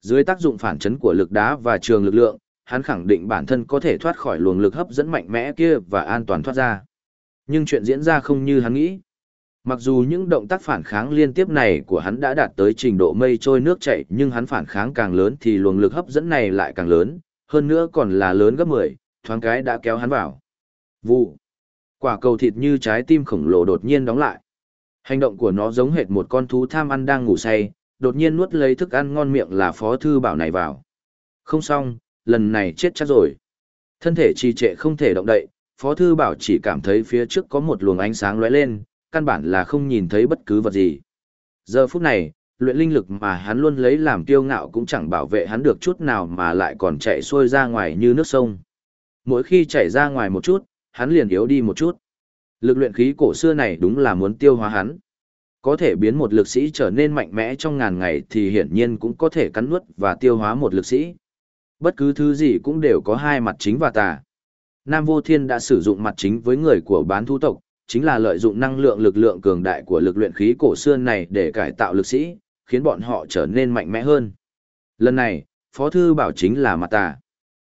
S1: Dưới tác dụng phản chấn của lực đá và trường lực lượng, hắn khẳng định bản thân có thể thoát khỏi luồng lực hấp dẫn mạnh mẽ kia và an toàn thoát ra. Nhưng chuyện diễn ra không như hắn nghĩ. Mặc dù những động tác phản kháng liên tiếp này của hắn đã đạt tới trình độ mây trôi nước chảy, nhưng hắn phản kháng càng lớn thì luồng lực hấp dẫn này lại càng lớn, hơn nữa còn là lớn gấp 10, thoáng cái đã kéo hắn vào. Vụ. Quả cầu thịt như trái tim khổng lồ đột nhiên đóng lại. Hành động của nó giống hệt một con thú tham ăn đang ngủ say, đột nhiên nuốt lấy thức ăn ngon miệng là phó thư bảo này vào. Không xong, lần này chết chắc rồi. Thân thể trì trệ không thể động đậy, phó thư bảo chỉ cảm thấy phía trước có một luồng ánh sáng lóe lên, căn bản là không nhìn thấy bất cứ vật gì. Giờ phút này, luyện linh lực mà hắn luôn lấy làm kiêu ngạo cũng chẳng bảo vệ hắn được chút nào mà lại còn chạy xuôi ra ngoài như nước sông. Mỗi khi chạy ra ngoài một chút, hắn liền yếu đi một chút. Lực luyện khí cổ xưa này đúng là muốn tiêu hóa hắn. Có thể biến một lực sĩ trở nên mạnh mẽ trong ngàn ngày thì hiển nhiên cũng có thể cắn nuốt và tiêu hóa một lực sĩ. Bất cứ thứ gì cũng đều có hai mặt chính và tà. Nam Vô Thiên đã sử dụng mặt chính với người của bán thu tộc, chính là lợi dụng năng lượng lực lượng cường đại của lực luyện khí cổ xưa này để cải tạo lực sĩ, khiến bọn họ trở nên mạnh mẽ hơn. Lần này, Phó Thư Bảo chính là mặt tà.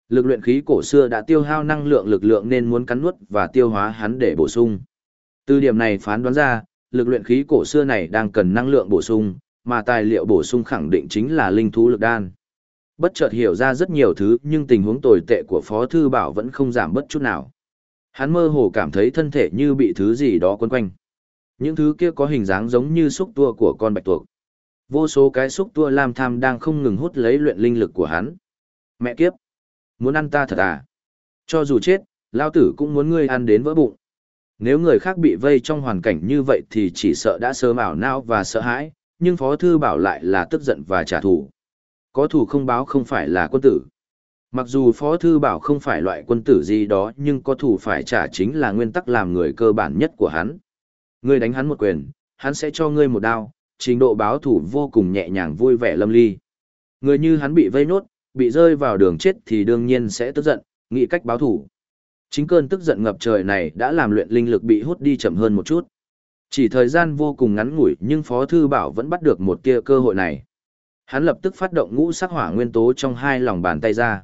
S1: Lực luyện khí cổ xưa đã tiêu hao năng lượng lực lượng nên muốn cắn nuốt và tiêu hóa hắn để bổ sung. Từ điểm này phán đoán ra, lực luyện khí cổ xưa này đang cần năng lượng bổ sung, mà tài liệu bổ sung khẳng định chính là linh thú lực đan. Bất chợt hiểu ra rất nhiều thứ nhưng tình huống tồi tệ của Phó Thư Bảo vẫn không giảm bất chút nào. Hắn mơ hồ cảm thấy thân thể như bị thứ gì đó quấn quanh. Những thứ kia có hình dáng giống như xúc tua của con bạch tuộc. Vô số cái xúc tua lam tham đang không ngừng hút lấy luyện linh lực của hắn. Mẹ kiếp! Muốn ăn ta thật à? Cho dù chết, lao tử cũng muốn ngươi ăn đến vỡ bụng. Nếu người khác bị vây trong hoàn cảnh như vậy thì chỉ sợ đã sớm ảo não và sợ hãi, nhưng Phó Thư Bảo lại là tức giận và trả thù. Có thủ không báo không phải là quân tử. Mặc dù Phó Thư Bảo không phải loại quân tử gì đó nhưng có thủ phải trả chính là nguyên tắc làm người cơ bản nhất của hắn. Ngươi đánh hắn một quyền, hắn sẽ cho ngươi một đao, trình độ báo thủ vô cùng nhẹ nhàng vui vẻ lâm ly. Người như hắn bị vây nốt, bị rơi vào đường chết thì đương nhiên sẽ tức giận, nghĩ cách báo thủ. Chính cơn tức giận ngập trời này đã làm luyện linh lực bị hút đi chậm hơn một chút. Chỉ thời gian vô cùng ngắn ngủi nhưng Phó Thư Bảo vẫn bắt được một tia cơ hội này. Hắn lập tức phát động ngũ sắc hỏa nguyên tố trong hai lòng bàn tay ra.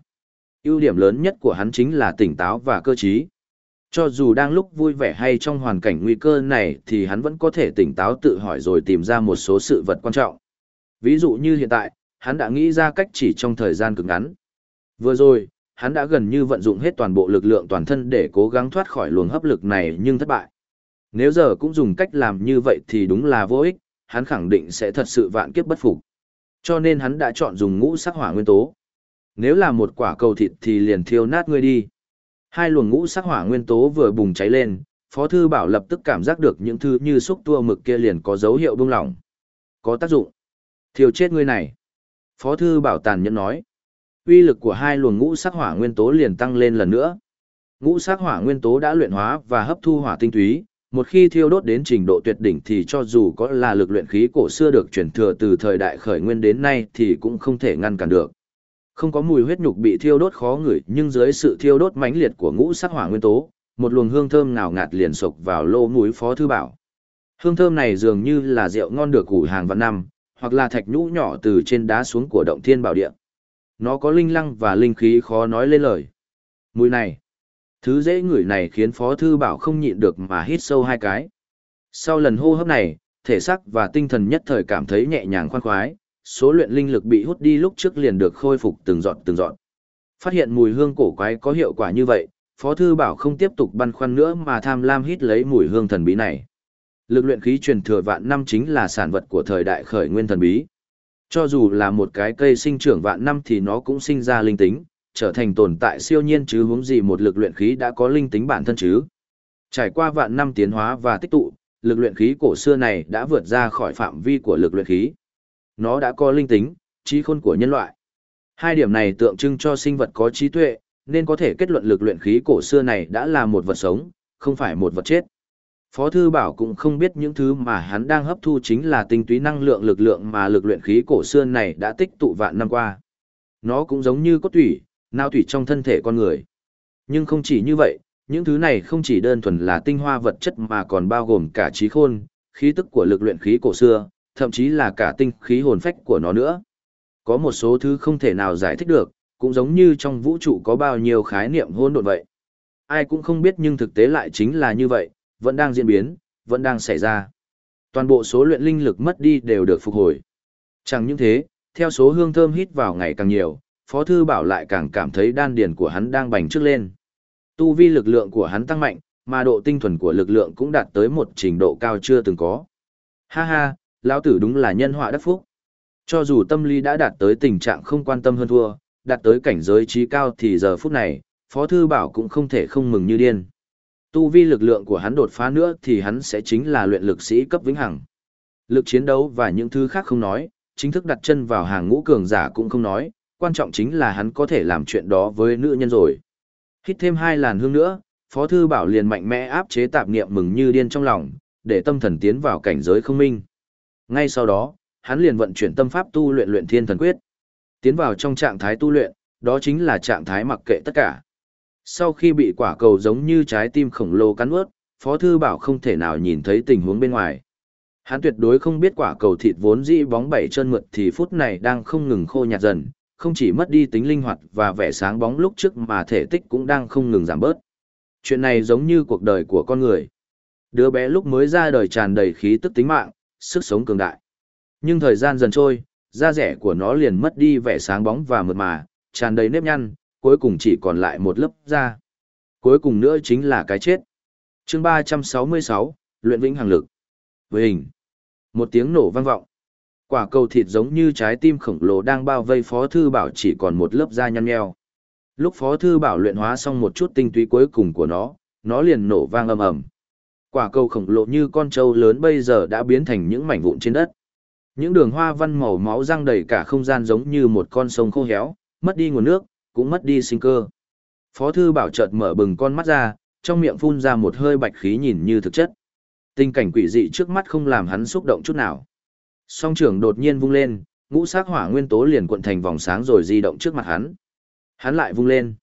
S1: ưu điểm lớn nhất của hắn chính là tỉnh táo và cơ trí. Cho dù đang lúc vui vẻ hay trong hoàn cảnh nguy cơ này thì hắn vẫn có thể tỉnh táo tự hỏi rồi tìm ra một số sự vật quan trọng. Ví dụ như hiện tại, hắn đã nghĩ ra cách chỉ trong thời gian cực ngắn. Vừa rồi, hắn đã gần như vận dụng hết toàn bộ lực lượng toàn thân để cố gắng thoát khỏi luồng hấp lực này nhưng thất bại. Nếu giờ cũng dùng cách làm như vậy thì đúng là vô ích, hắn khẳng định sẽ thật sự vạn kiếp bất phục. Cho nên hắn đã chọn dùng ngũ sắc hỏa nguyên tố. Nếu là một quả cầu thịt thì liền thiêu nát ngươi đi. Hai luồng ngũ sắc hỏa nguyên tố vừa bùng cháy lên, Phó Thư Bảo lập tức cảm giác được những thứ như xúc tua mực kia liền có dấu hiệu bung lỏng. Có tác dụng. Thiêu chết ngươi này. Phó Thư Bảo tàn nhẫn nói. Uy lực của hai luồng ngũ sắc hỏa nguyên tố liền tăng lên lần nữa. Ngũ sắc hỏa nguyên tố đã luyện hóa và hấp thu hỏa tinh túy, một khi thiêu đốt đến trình độ tuyệt đỉnh thì cho dù có là lực luyện khí cổ xưa được truyền thừa từ thời đại khởi nguyên đến nay thì cũng không thể ngăn cản được. Không có mùi huyết nhục bị thiêu đốt khó ngửi, nhưng dưới sự thiêu đốt mãnh liệt của ngũ sắc hỏa nguyên tố, một luồng hương thơm ngào ngạt liền sộc vào lô mũi Phó thư bảo. Hương thơm này dường như là rượu ngon được củ hàng vạn năm, hoặc là thạch nhũ nhỏ từ trên đá xuống của động thiên bảo địa. Nó có linh lăng và linh khí khó nói lên lời. Mùi này, thứ dễ ngửi này khiến Phó Thư Bảo không nhịn được mà hít sâu hai cái. Sau lần hô hấp này, thể xác và tinh thần nhất thời cảm thấy nhẹ nhàng khoan khoái, số luyện linh lực bị hút đi lúc trước liền được khôi phục từng giọt từng giọt. Phát hiện mùi hương cổ quái có hiệu quả như vậy, Phó Thư Bảo không tiếp tục băn khoăn nữa mà tham lam hít lấy mùi hương thần bí này. Lực luyện khí truyền thừa vạn năm chính là sản vật của thời đại khởi nguyên thần bí. Cho dù là một cái cây sinh trưởng vạn năm thì nó cũng sinh ra linh tính, trở thành tồn tại siêu nhiên chứ huống gì một lực luyện khí đã có linh tính bản thân chứ. Trải qua vạn năm tiến hóa và tích tụ, lực luyện khí cổ xưa này đã vượt ra khỏi phạm vi của lực luyện khí. Nó đã có linh tính, trí khôn của nhân loại. Hai điểm này tượng trưng cho sinh vật có trí tuệ, nên có thể kết luận lực luyện khí cổ xưa này đã là một vật sống, không phải một vật chết. Phó Thư Bảo cũng không biết những thứ mà hắn đang hấp thu chính là tinh túy năng lượng lực lượng mà lực luyện khí cổ xưa này đã tích tụ vạn năm qua. Nó cũng giống như cốt thủy, nao thủy trong thân thể con người. Nhưng không chỉ như vậy, những thứ này không chỉ đơn thuần là tinh hoa vật chất mà còn bao gồm cả trí khôn, khí tức của lực luyện khí cổ xưa, thậm chí là cả tinh khí hồn phách của nó nữa. Có một số thứ không thể nào giải thích được, cũng giống như trong vũ trụ có bao nhiêu khái niệm hôn độn vậy. Ai cũng không biết nhưng thực tế lại chính là như vậy, vẫn đang diễn biến, vẫn đang xảy ra. Toàn bộ số luyện linh lực mất đi đều được phục hồi. Chẳng những thế, theo số hương thơm hít vào ngày càng nhiều, Phó Thư Bảo lại càng cảm thấy đan điền của hắn đang bành trước lên. Tu vi lực lượng của hắn tăng mạnh, mà độ tinh thuần của lực lượng cũng đạt tới một trình độ cao chưa từng có. Ha ha, lão tử đúng là nhân họa đắc phúc. Cho dù tâm lý đã đạt tới tình trạng không quan tâm hơn thua, đạt tới cảnh giới trí cao thì giờ phút này, Phó Thư Bảo cũng không thể không mừng như điên. Tu vi lực lượng của hắn đột phá nữa thì hắn sẽ chính là luyện lực sĩ cấp vĩnh hằng. Lực chiến đấu và những thứ khác không nói, chính thức đặt chân vào hàng ngũ cường giả cũng không nói, quan trọng chính là hắn có thể làm chuyện đó với nữ nhân rồi. Hít thêm hai làn hương nữa, Phó Thư Bảo liền mạnh mẽ áp chế tạp niệm mừng như điên trong lòng, để tâm thần tiến vào cảnh giới không minh. Ngay sau đó, hắn liền vận chuyển tâm pháp tu luyện luyện thiên thần quyết. Tiến vào trong trạng thái tu luyện, đó chính là trạng thái mặc kệ tất cả. Sau khi bị quả cầu giống như trái tim khổng lồ cắn ướt, Phó Thư Bảo không thể nào nhìn thấy tình huống bên ngoài. Hắn tuyệt đối không biết quả cầu thịt vốn dĩ bóng bảy chân mượt thì phút này đang không ngừng khô nhạt dần, không chỉ mất đi tính linh hoạt và vẻ sáng bóng lúc trước mà thể tích cũng đang không ngừng giảm bớt. Chuyện này giống như cuộc đời của con người. Đứa bé lúc mới ra đời tràn đầy khí tức tính mạng, sức sống cường đại. Nhưng thời gian dần trôi, da rẻ của nó liền mất đi vẻ sáng bóng và mượt mà, tràn đầy nếp nhăn, cuối cùng chỉ còn lại một lớp da. Cuối cùng nữa chính là cái chết. chương 366, luyện vĩnh hằng lực. Với hình. Một tiếng nổ vang vọng. Quả cầu thịt giống như trái tim khổng lồ đang bao vây Phó Thư Bảo chỉ còn một lớp da nhăn nheo. Lúc Phó Thư Bảo luyện hóa xong một chút tinh túy cuối cùng của nó, nó liền nổ vang ầm ầm. Quả cầu khổng lồ như con trâu lớn bây giờ đã biến thành những mảnh vụn trên đất. Những đường hoa văn màu máu răng đầy cả không gian giống như một con sông khô héo, mất đi nguồn nước, cũng mất đi sinh cơ. Phó thư bảo chợt mở bừng con mắt ra, trong miệng phun ra một hơi bạch khí nhìn như thực chất. Tình cảnh quỷ dị trước mắt không làm hắn xúc động chút nào. Song trưởng đột nhiên vung lên, ngũ sắc hỏa nguyên tố liền cuộn thành vòng sáng rồi di động trước mặt hắn. Hắn lại vung lên.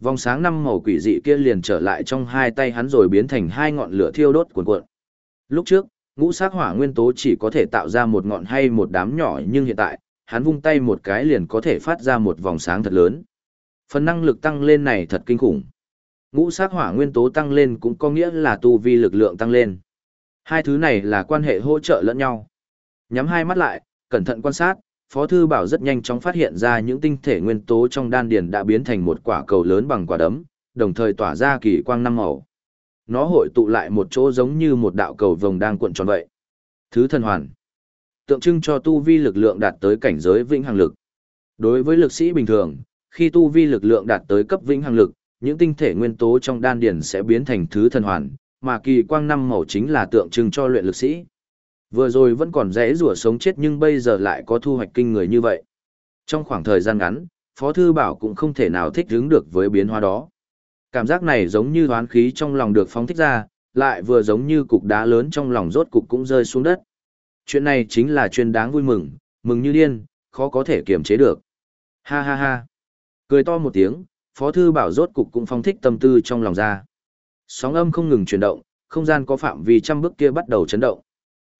S1: Vòng sáng năm màu quỷ dị kia liền trở lại trong hai tay hắn rồi biến thành hai ngọn lửa thiêu đốt cuộn cuộn. Lúc trước, ngũ sắc hỏa nguyên tố chỉ có thể tạo ra một ngọn hay một đám nhỏ nhưng hiện tại, hắn vung tay một cái liền có thể phát ra một vòng sáng thật lớn. Phần năng lực tăng lên này thật kinh khủng. Ngũ sắc hỏa nguyên tố tăng lên cũng có nghĩa là tu vi lực lượng tăng lên. Hai thứ này là quan hệ hỗ trợ lẫn nhau. Nhắm hai mắt lại, cẩn thận quan sát, Phó Thư Bảo rất nhanh chóng phát hiện ra những tinh thể nguyên tố trong đan điền đã biến thành một quả cầu lớn bằng quả đấm, đồng thời tỏa ra kỳ quang năm màu. Nó hội tụ lại một chỗ giống như một đạo cầu vồng đang cuộn tròn vậy. Thứ thần hoàn. Tượng trưng cho tu vi lực lượng đạt tới cảnh giới vĩnh hằng lực. Đối với lực sĩ bình thường, khi tu vi lực lượng đạt tới cấp vĩnh hằng lực, những tinh thể nguyên tố trong đan điền sẽ biến thành thứ thần hoàn, mà kỳ quang năm màu chính là tượng trưng cho luyện lực sĩ. Vừa rồi vẫn còn rẽ rủa sống chết nhưng bây giờ lại có thu hoạch kinh người như vậy. Trong khoảng thời gian ngắn, Phó Thư Bảo cũng không thể nào thích ứng được với biến hóa đó. Cảm giác này giống như hoán khí trong lòng được phóng thích ra, lại vừa giống như cục đá lớn trong lòng rốt cục cũng rơi xuống đất. Chuyện này chính là chuyện đáng vui mừng, mừng như điên, khó có thể kiềm chế được. Ha ha ha. Cười to một tiếng, Phó Thư Bảo rốt cục cũng phong thích tâm tư trong lòng ra. Sóng âm không ngừng chuyển động, không gian có phạm vi trăm bước kia bắt đầu chấn động.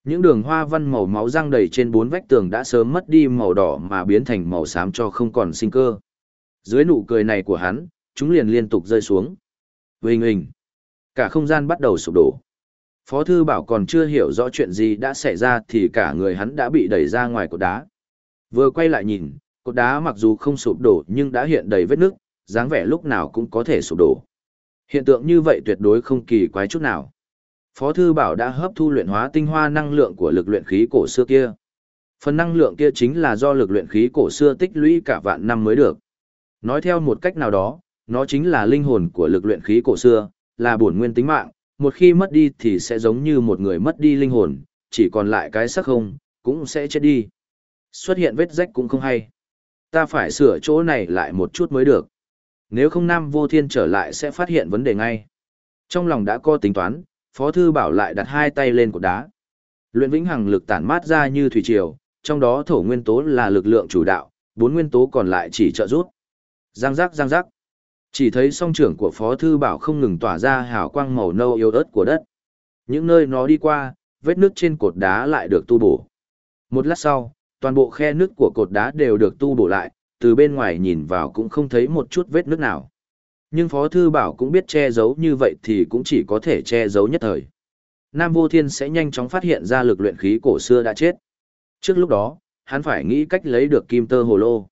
S1: Những đường hoa văn màu máu răng đầy trên bốn vách tường đã sớm mất đi màu đỏ mà biến thành màu xám cho không còn sinh cơ. Dưới nụ cười này của hắn, chúng liền liên tục rơi xuống. Huỳnh huỳnh. Cả không gian bắt đầu sụp đổ. Phó Thư Bảo còn chưa hiểu rõ chuyện gì đã xảy ra thì cả người hắn đã bị đẩy ra ngoài cột đá. Vừa quay lại nhìn, cột đá mặc dù không sụp đổ nhưng đã hiện đầy vết nước, dáng vẻ lúc nào cũng có thể sụp đổ. Hiện tượng như vậy tuyệt đối không kỳ quái chút nào. Phó Thư Bảo đã hấp thu luyện hóa tinh hoa năng lượng của lực luyện khí cổ xưa kia. Phần năng lượng kia chính là do lực luyện khí cổ xưa tích lũy cả vạn năm mới được. Nói theo một cách nào đó, nó chính là linh hồn của lực luyện khí cổ xưa, là bổn nguyên tính mạng, một khi mất đi thì sẽ giống như một người mất đi linh hồn, chỉ còn lại cái xác không, cũng sẽ chết đi. Xuất hiện vết rách cũng không hay. Ta phải sửa chỗ này lại một chút mới được. Nếu không Nam Vô Thiên trở lại sẽ phát hiện vấn đề ngay. Trong lòng đã có tính toán, Phó Thư Bảo lại đặt hai tay lên cột đá. Luyện vĩnh hằng lực tản mát ra như thủy triều, trong đó thổ nguyên tố là lực lượng chủ đạo, bốn nguyên tố còn lại chỉ trợ giúp. Giang giác giang giác. Chỉ thấy song trưởng của Phó Thư Bảo không ngừng tỏa ra hào quang màu nâu yếu ớt của đất. Những nơi nó đi qua, vết nước trên cột đá lại được tu bổ. Một lát sau, toàn bộ khe nước của cột đá đều được tu bổ lại, từ bên ngoài nhìn vào cũng không thấy một chút vết nước nào. Nhưng Phó Thư Bảo cũng biết che giấu như vậy thì cũng chỉ có thể che giấu nhất thời. Nam Vô Thiên sẽ nhanh chóng phát hiện ra lực luyện khí cổ xưa đã chết. Trước lúc đó, hắn phải nghĩ cách lấy được kim tơ hồ lô.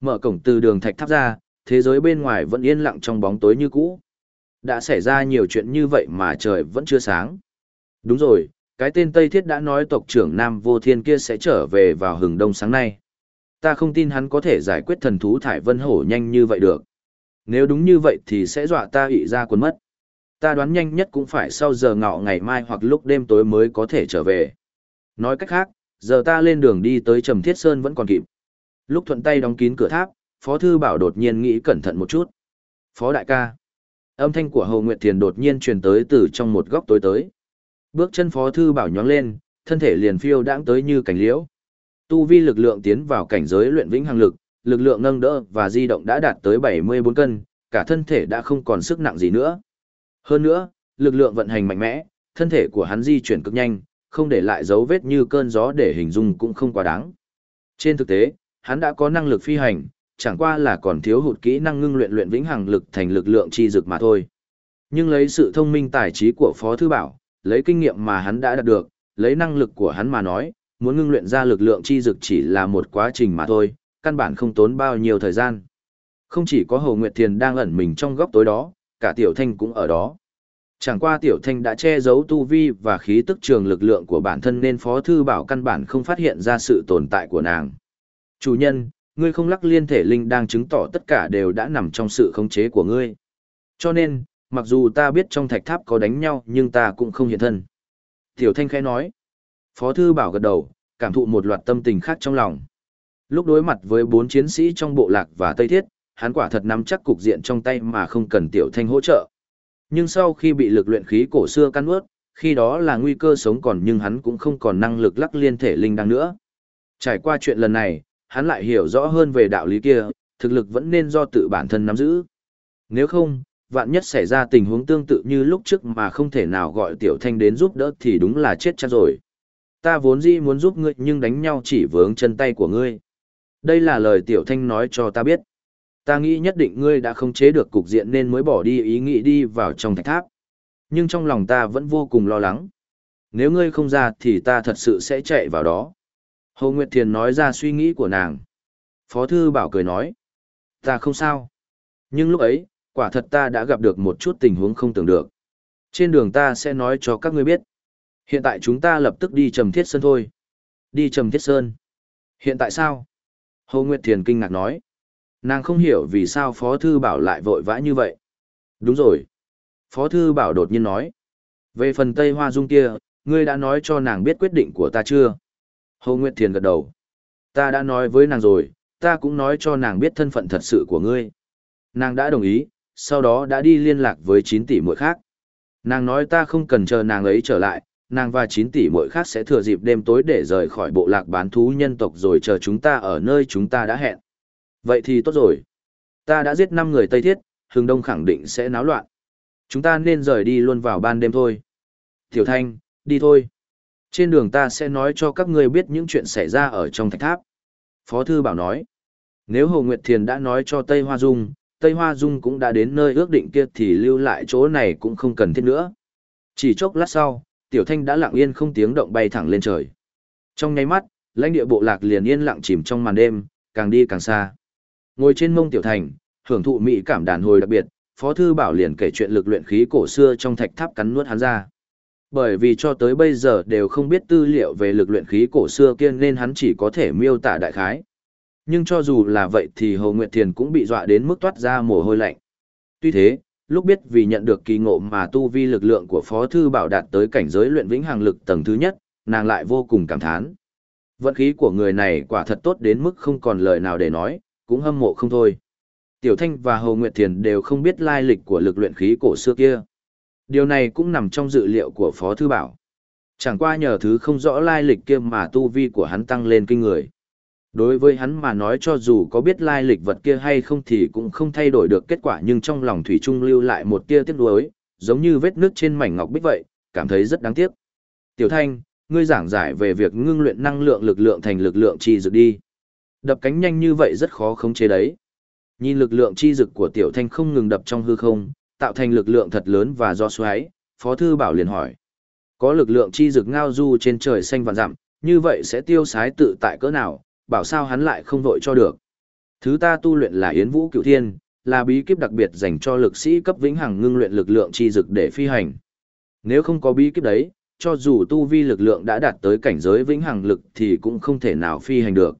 S1: Mở cổng từ đường thạch tháp ra, thế giới bên ngoài vẫn yên lặng trong bóng tối như cũ. Đã xảy ra nhiều chuyện như vậy mà trời vẫn chưa sáng. Đúng rồi, cái tên Tây Thiết đã nói tộc trưởng Nam Vô Thiên kia sẽ trở về vào hừng đông sáng nay. Ta không tin hắn có thể giải quyết thần thú thải vân hổ nhanh như vậy được. Nếu đúng như vậy thì sẽ dọa ta ị ra quần mất. Ta đoán nhanh nhất cũng phải sau giờ ngọ ngày mai hoặc lúc đêm tối mới có thể trở về. Nói cách khác, giờ ta lên đường đi tới Trầm Thiết Sơn vẫn còn kịp. Lúc thuận tay đóng kín cửa tháp, Phó Thư Bảo đột nhiên nghĩ cẩn thận một chút. Phó đại ca. Âm thanh của Hồ Nguyệt Thiền đột nhiên truyền tới từ trong một góc tối tới. Bước chân Phó Thư Bảo nhóng lên, thân thể liền phiêu đãng tới như cảnh liễu. Tu vi lực lượng tiến vào cảnh giới luyện vĩnh hằng lực, lực lượng nâng đỡ và di động đã đạt tới 74 cân, cả thân thể đã không còn sức nặng gì nữa. Hơn nữa, lực lượng vận hành mạnh mẽ, thân thể của hắn di chuyển cực nhanh, không để lại dấu vết như cơn gió để hình dung cũng không quá đáng. Trên thực tế, hắn đã có năng lực phi hành, chẳng qua là còn thiếu hụt kỹ năng ngưng luyện luyện vĩnh hằng lực thành lực lượng chi dực mà thôi. Nhưng lấy sự thông minh tài trí của Phó Thư Bảo, lấy kinh nghiệm mà hắn đã đạt được, lấy năng lực của hắn mà nói, muốn ngưng luyện ra lực lượng chi dực chỉ là một quá trình mà thôi, căn bản không tốn bao nhiêu thời gian. Không chỉ có Hồ Nguyệt Thiền đang ẩn mình trong góc tối đó, cả Tiểu Thanh cũng ở đó. Chẳng qua Tiểu Thanh đã che giấu tu vi và khí tức trường lực lượng của bản thân nên Phó Thư Bảo căn bản không phát hiện ra sự tồn tại của nàng. Chủ nhân, ngươi không lắc liên thể linh đang chứng tỏ tất cả đều đã nằm trong sự khống chế của ngươi. Cho nên, mặc dù ta biết trong thạch tháp có đánh nhau nhưng ta cũng không hiện thân. Tiểu Thanh khẽ nói. Phó Thư Bảo gật đầu, cảm thụ một loạt tâm tình khác trong lòng. Lúc đối mặt với bốn chiến sĩ trong bộ lạc và Tây Thiết, hắn quả thật nắm chắc cục diện trong tay mà không cần Tiểu Thanh hỗ trợ. Nhưng sau khi bị lực luyện khí cổ xưa căn ướt, khi đó là nguy cơ sống còn nhưng hắn cũng không còn năng lực lắc liên thể linh đăng nữa. Trải qua chuyện lần này, hắn lại hiểu rõ hơn về đạo lý kia, thực lực vẫn nên do tự bản thân nắm giữ. Nếu không, vạn nhất xảy ra tình huống tương tự như lúc trước mà không thể nào gọi Tiểu Thanh đến giúp đỡ thì đúng là chết chắc rồi. Ta vốn dĩ muốn giúp ngươi nhưng đánh nhau chỉ vướng chân tay của ngươi. Đây là lời Tiểu Thanh nói cho ta biết. Ta nghĩ nhất định ngươi đã không chế được cục diện nên mới bỏ đi ý nghĩ đi vào trong thạch tháp. Nhưng trong lòng ta vẫn vô cùng lo lắng. Nếu ngươi không ra thì ta thật sự sẽ chạy vào đó. Hồ Nguyệt Thiền nói ra suy nghĩ của nàng. Phó Thư Bảo cười nói. Ta không sao. Nhưng lúc ấy, quả thật ta đã gặp được một chút tình huống không tưởng được. Trên đường ta sẽ nói cho các ngươi biết. Hiện tại chúng ta lập tức đi Trầm Thiết Sơn thôi. Đi Trầm Thiết Sơn. Hiện tại sao? Hồ Nguyệt Thiền kinh ngạc nói. Nàng không hiểu vì sao Phó Thư Bảo lại vội vã như vậy. Đúng rồi. Phó Thư Bảo đột nhiên nói. Về phần Tây Hoa Dung kia, ngươi đã nói cho nàng biết quyết định của ta chưa? Hồ Nguyệt Thiền gật đầu. Ta đã nói với nàng rồi, ta cũng nói cho nàng biết thân phận thật sự của ngươi. Nàng đã đồng ý, sau đó đã đi liên lạc với 9 tỷ muội khác. Nàng nói ta không cần chờ nàng ấy trở lại, nàng và 9 tỷ muội khác sẽ thừa dịp đêm tối để rời khỏi bộ lạc bán thú nhân tộc rồi chờ chúng ta ở nơi chúng ta đã hẹn. Vậy thì tốt rồi. Ta đã giết 5 người Tây Thiết, Hưng Đông khẳng định sẽ náo loạn. Chúng ta nên rời đi luôn vào ban đêm thôi. Tiểu Thanh, đi thôi. Trên đường ta sẽ nói cho các ngươi biết những chuyện xảy ra ở trong thạch tháp. Phó Thư Bảo nói. Nếu Hồ Nguyệt Thiền đã nói cho Tây Hoa Dung, Tây Hoa Dung cũng đã đến nơi ước định kia thì lưu lại chỗ này cũng không cần thiết nữa. Chỉ chốc lát sau, Tiểu Thanh đã lặng yên không tiếng động bay thẳng lên trời. Trong nháy mắt, lãnh địa bộ lạc liền yên lặng chìm trong màn đêm, càng đi càng xa. Ngồi trên mông Tiểu Thành, hưởng thụ mỹ cảm đàn hồi đặc biệt, Phó Thư Bảo liền kể chuyện lực luyện khí cổ xưa trong thạch tháp cắn nuốt hắn ra. Bởi vì cho tới bây giờ đều không biết tư liệu về lực luyện khí cổ xưa kia nên hắn chỉ có thể miêu tả đại khái. Nhưng cho dù là vậy thì Hồ Nguyệt Thiền cũng bị dọa đến mức toát ra mồ hôi lạnh. Tuy thế, lúc biết vì nhận được kỳ ngộ mà tu vi lực lượng của Phó Thư Bảo đạt tới cảnh giới luyện vĩnh hàng lực tầng thứ nhất, nàng lại vô cùng cảm thán. Vận khí của người này quả thật tốt đến mức không còn lời nào để nói, cũng hâm mộ không thôi. Tiểu Thanh và Hồ Nguyệt Thiền đều không biết lai lịch của lực luyện khí cổ xưa kia. Điều này cũng nằm trong dự liệu của Phó Thư Bảo. Chẳng qua nhờ thứ không rõ lai lịch kia mà tu vi của hắn tăng lên kinh người. Đối với hắn mà nói cho dù có biết lai lịch vật kia hay không thì cũng không thay đổi được kết quả nhưng trong lòng Thủy Trung lưu lại một tia tiếc nuối, giống như vết nước trên mảnh ngọc bích vậy, cảm thấy rất đáng tiếc. Tiểu Thanh, ngươi giảng giải về việc ngưng luyện năng lượng lực lượng thành lực lượng chi dược đi. Đập cánh nhanh như vậy rất khó khống chế đấy. Nhìn lực lượng chi dực của Tiểu Thanh không ngừng đập trong hư không, tạo thành lực lượng thật lớn và do xoáy, Phó Thư Bảo liền hỏi. Có lực lượng chi dực ngao du trên trời xanh vạn dặm, như vậy sẽ tiêu sái tự tại cỡ nào, bảo sao hắn lại không vội cho được. Thứ ta tu luyện là Yến Vũ Cựu Thiên, là bí kíp đặc biệt dành cho lực sĩ cấp vĩnh hằng ngưng luyện lực lượng chi dực để phi hành. Nếu không có bí kíp đấy, cho dù tu vi lực lượng đã đạt tới cảnh giới vĩnh hằng lực thì cũng không thể nào phi hành được.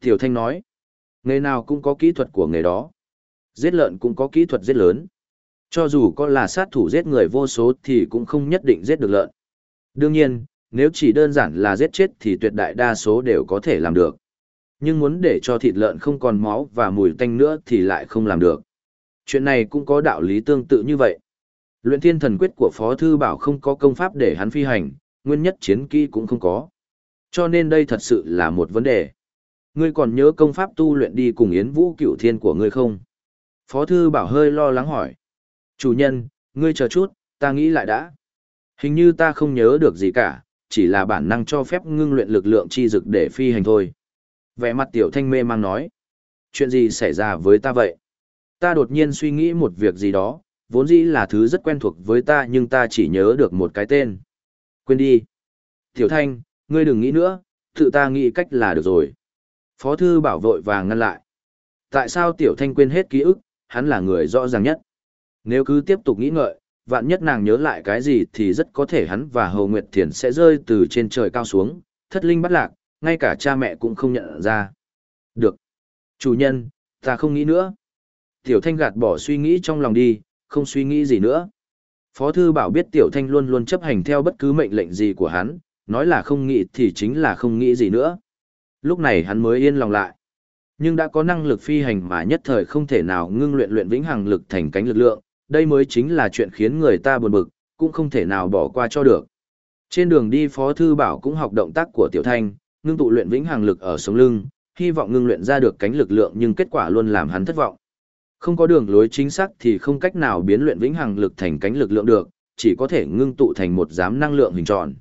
S1: Tiểu Thanh nói, nghề nào cũng có kỹ thuật của nghề đó. Giết lợn cũng có kỹ thuật giết lớn. Cho dù có là sát thủ giết người vô số thì cũng không nhất định giết được lợn. Đương nhiên, nếu chỉ đơn giản là giết chết thì tuyệt đại đa số đều có thể làm được. Nhưng muốn để cho thịt lợn không còn máu và mùi tanh nữa thì lại không làm được. Chuyện này cũng có đạo lý tương tự như vậy. Luyện thiên thần quyết của Phó Thư Bảo không có công pháp để hắn phi hành, nguyên nhất chiến kỹ cũng không có. Cho nên đây thật sự là một vấn đề. Ngươi còn nhớ công pháp tu luyện đi cùng Yến Vũ cựu thiên của ngươi không? Phó Thư Bảo hơi lo lắng hỏi. Chủ nhân, ngươi chờ chút, ta nghĩ lại đã. Hình như ta không nhớ được gì cả, chỉ là bản năng cho phép ngưng luyện lực lượng chi dực để phi hành thôi. Vẻ mặt tiểu thanh mê mang nói. Chuyện gì xảy ra với ta vậy? Ta đột nhiên suy nghĩ một việc gì đó, vốn dĩ là thứ rất quen thuộc với ta nhưng ta chỉ nhớ được một cái tên. Quên đi. Tiểu thanh, ngươi đừng nghĩ nữa, tự ta nghĩ cách là được rồi. Phó thư bảo vội và ngăn lại. Tại sao tiểu thanh quên hết ký ức, hắn là người rõ ràng nhất. Nếu cứ tiếp tục nghĩ ngợi, vạn nhất nàng nhớ lại cái gì thì rất có thể hắn và Hầu Nguyệt Thiền sẽ rơi từ trên trời cao xuống, thất linh bắt lạc, ngay cả cha mẹ cũng không nhận ra. Được. Chủ nhân, ta không nghĩ nữa. Tiểu Thanh gạt bỏ suy nghĩ trong lòng đi, không suy nghĩ gì nữa. Phó Thư Bảo biết Tiểu Thanh luôn luôn chấp hành theo bất cứ mệnh lệnh gì của hắn, nói là không nghĩ thì chính là không nghĩ gì nữa. Lúc này hắn mới yên lòng lại. Nhưng đã có năng lực phi hành mà nhất thời không thể nào ngưng luyện luyện vĩnh hằng lực thành cánh lực lượng, đây mới chính là chuyện khiến người ta buồn bực, cũng không thể nào bỏ qua cho được. Trên đường đi Phó Thư Bảo cũng học động tác của Tiểu Thanh, ngưng tụ luyện vĩnh hằng lực ở sống lưng, hy vọng ngưng luyện ra được cánh lực lượng nhưng kết quả luôn làm hắn thất vọng. Không có đường lối chính xác thì không cách nào biến luyện vĩnh hằng lực thành cánh lực lượng được, chỉ có thể ngưng tụ thành một giám năng lượng hình tròn.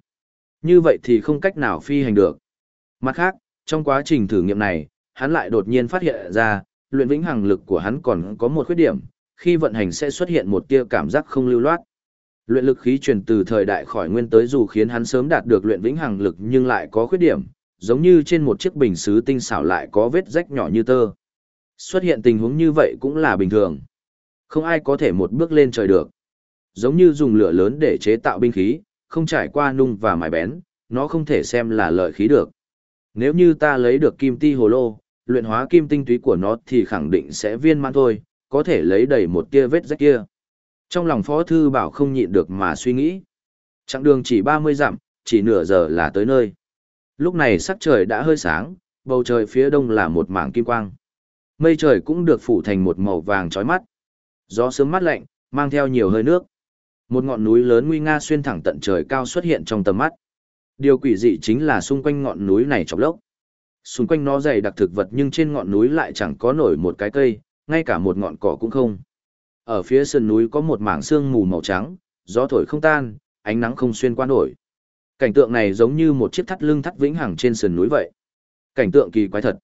S1: Như vậy thì không cách nào phi hành được. Mặt khác, trong quá trình thử nghiệm này, hắn lại đột nhiên phát hiện ra, luyện vĩnh hằng lực của hắn còn có một khuyết điểm, khi vận hành sẽ xuất hiện một tia cảm giác không lưu loát. Luyện lực khí truyền từ thời đại khỏi nguyên tới dù khiến hắn sớm đạt được luyện vĩnh hằng lực nhưng lại có khuyết điểm, giống như trên một chiếc bình sứ tinh xảo lại có vết rách nhỏ như tơ. Xuất hiện tình huống như vậy cũng là bình thường. Không ai có thể một bước lên trời được. Giống như dùng lửa lớn để chế tạo binh khí, không trải qua nung và mài bén, nó không thể xem là lợi khí được. Nếu như ta lấy được kim ti hồ lô, luyện hóa kim tinh túy của nó thì khẳng định sẽ viên mãn thôi, có thể lấy đầy một tia vết rách kia. Trong lòng Phó Thư Bảo không nhịn được mà suy nghĩ. Chặng đường chỉ 30 dặm, chỉ nửa giờ là tới nơi. Lúc này sắc trời đã hơi sáng, bầu trời phía đông là một mảng kim quang. Mây trời cũng được phủ thành một màu vàng chói mắt. Gió sớm mát lạnh, mang theo nhiều hơi nước. Một ngọn núi lớn nguy nga xuyên thẳng tận trời cao xuất hiện trong tầm mắt. Điều quỷ dị chính là xung quanh ngọn núi này chọc lốc. Xung quanh nó dày đặc thực vật nhưng trên ngọn núi lại chẳng có nổi một cái cây, ngay cả một ngọn cỏ cũng không. Ở phía sườn núi có một mảng sương mù màu trắng, gió thổi không tan, ánh nắng không xuyên qua nổi. Cảnh tượng này giống như một chiếc thắt lưng thắt vĩnh hằng trên sườn núi vậy. Cảnh tượng kỳ quái thật.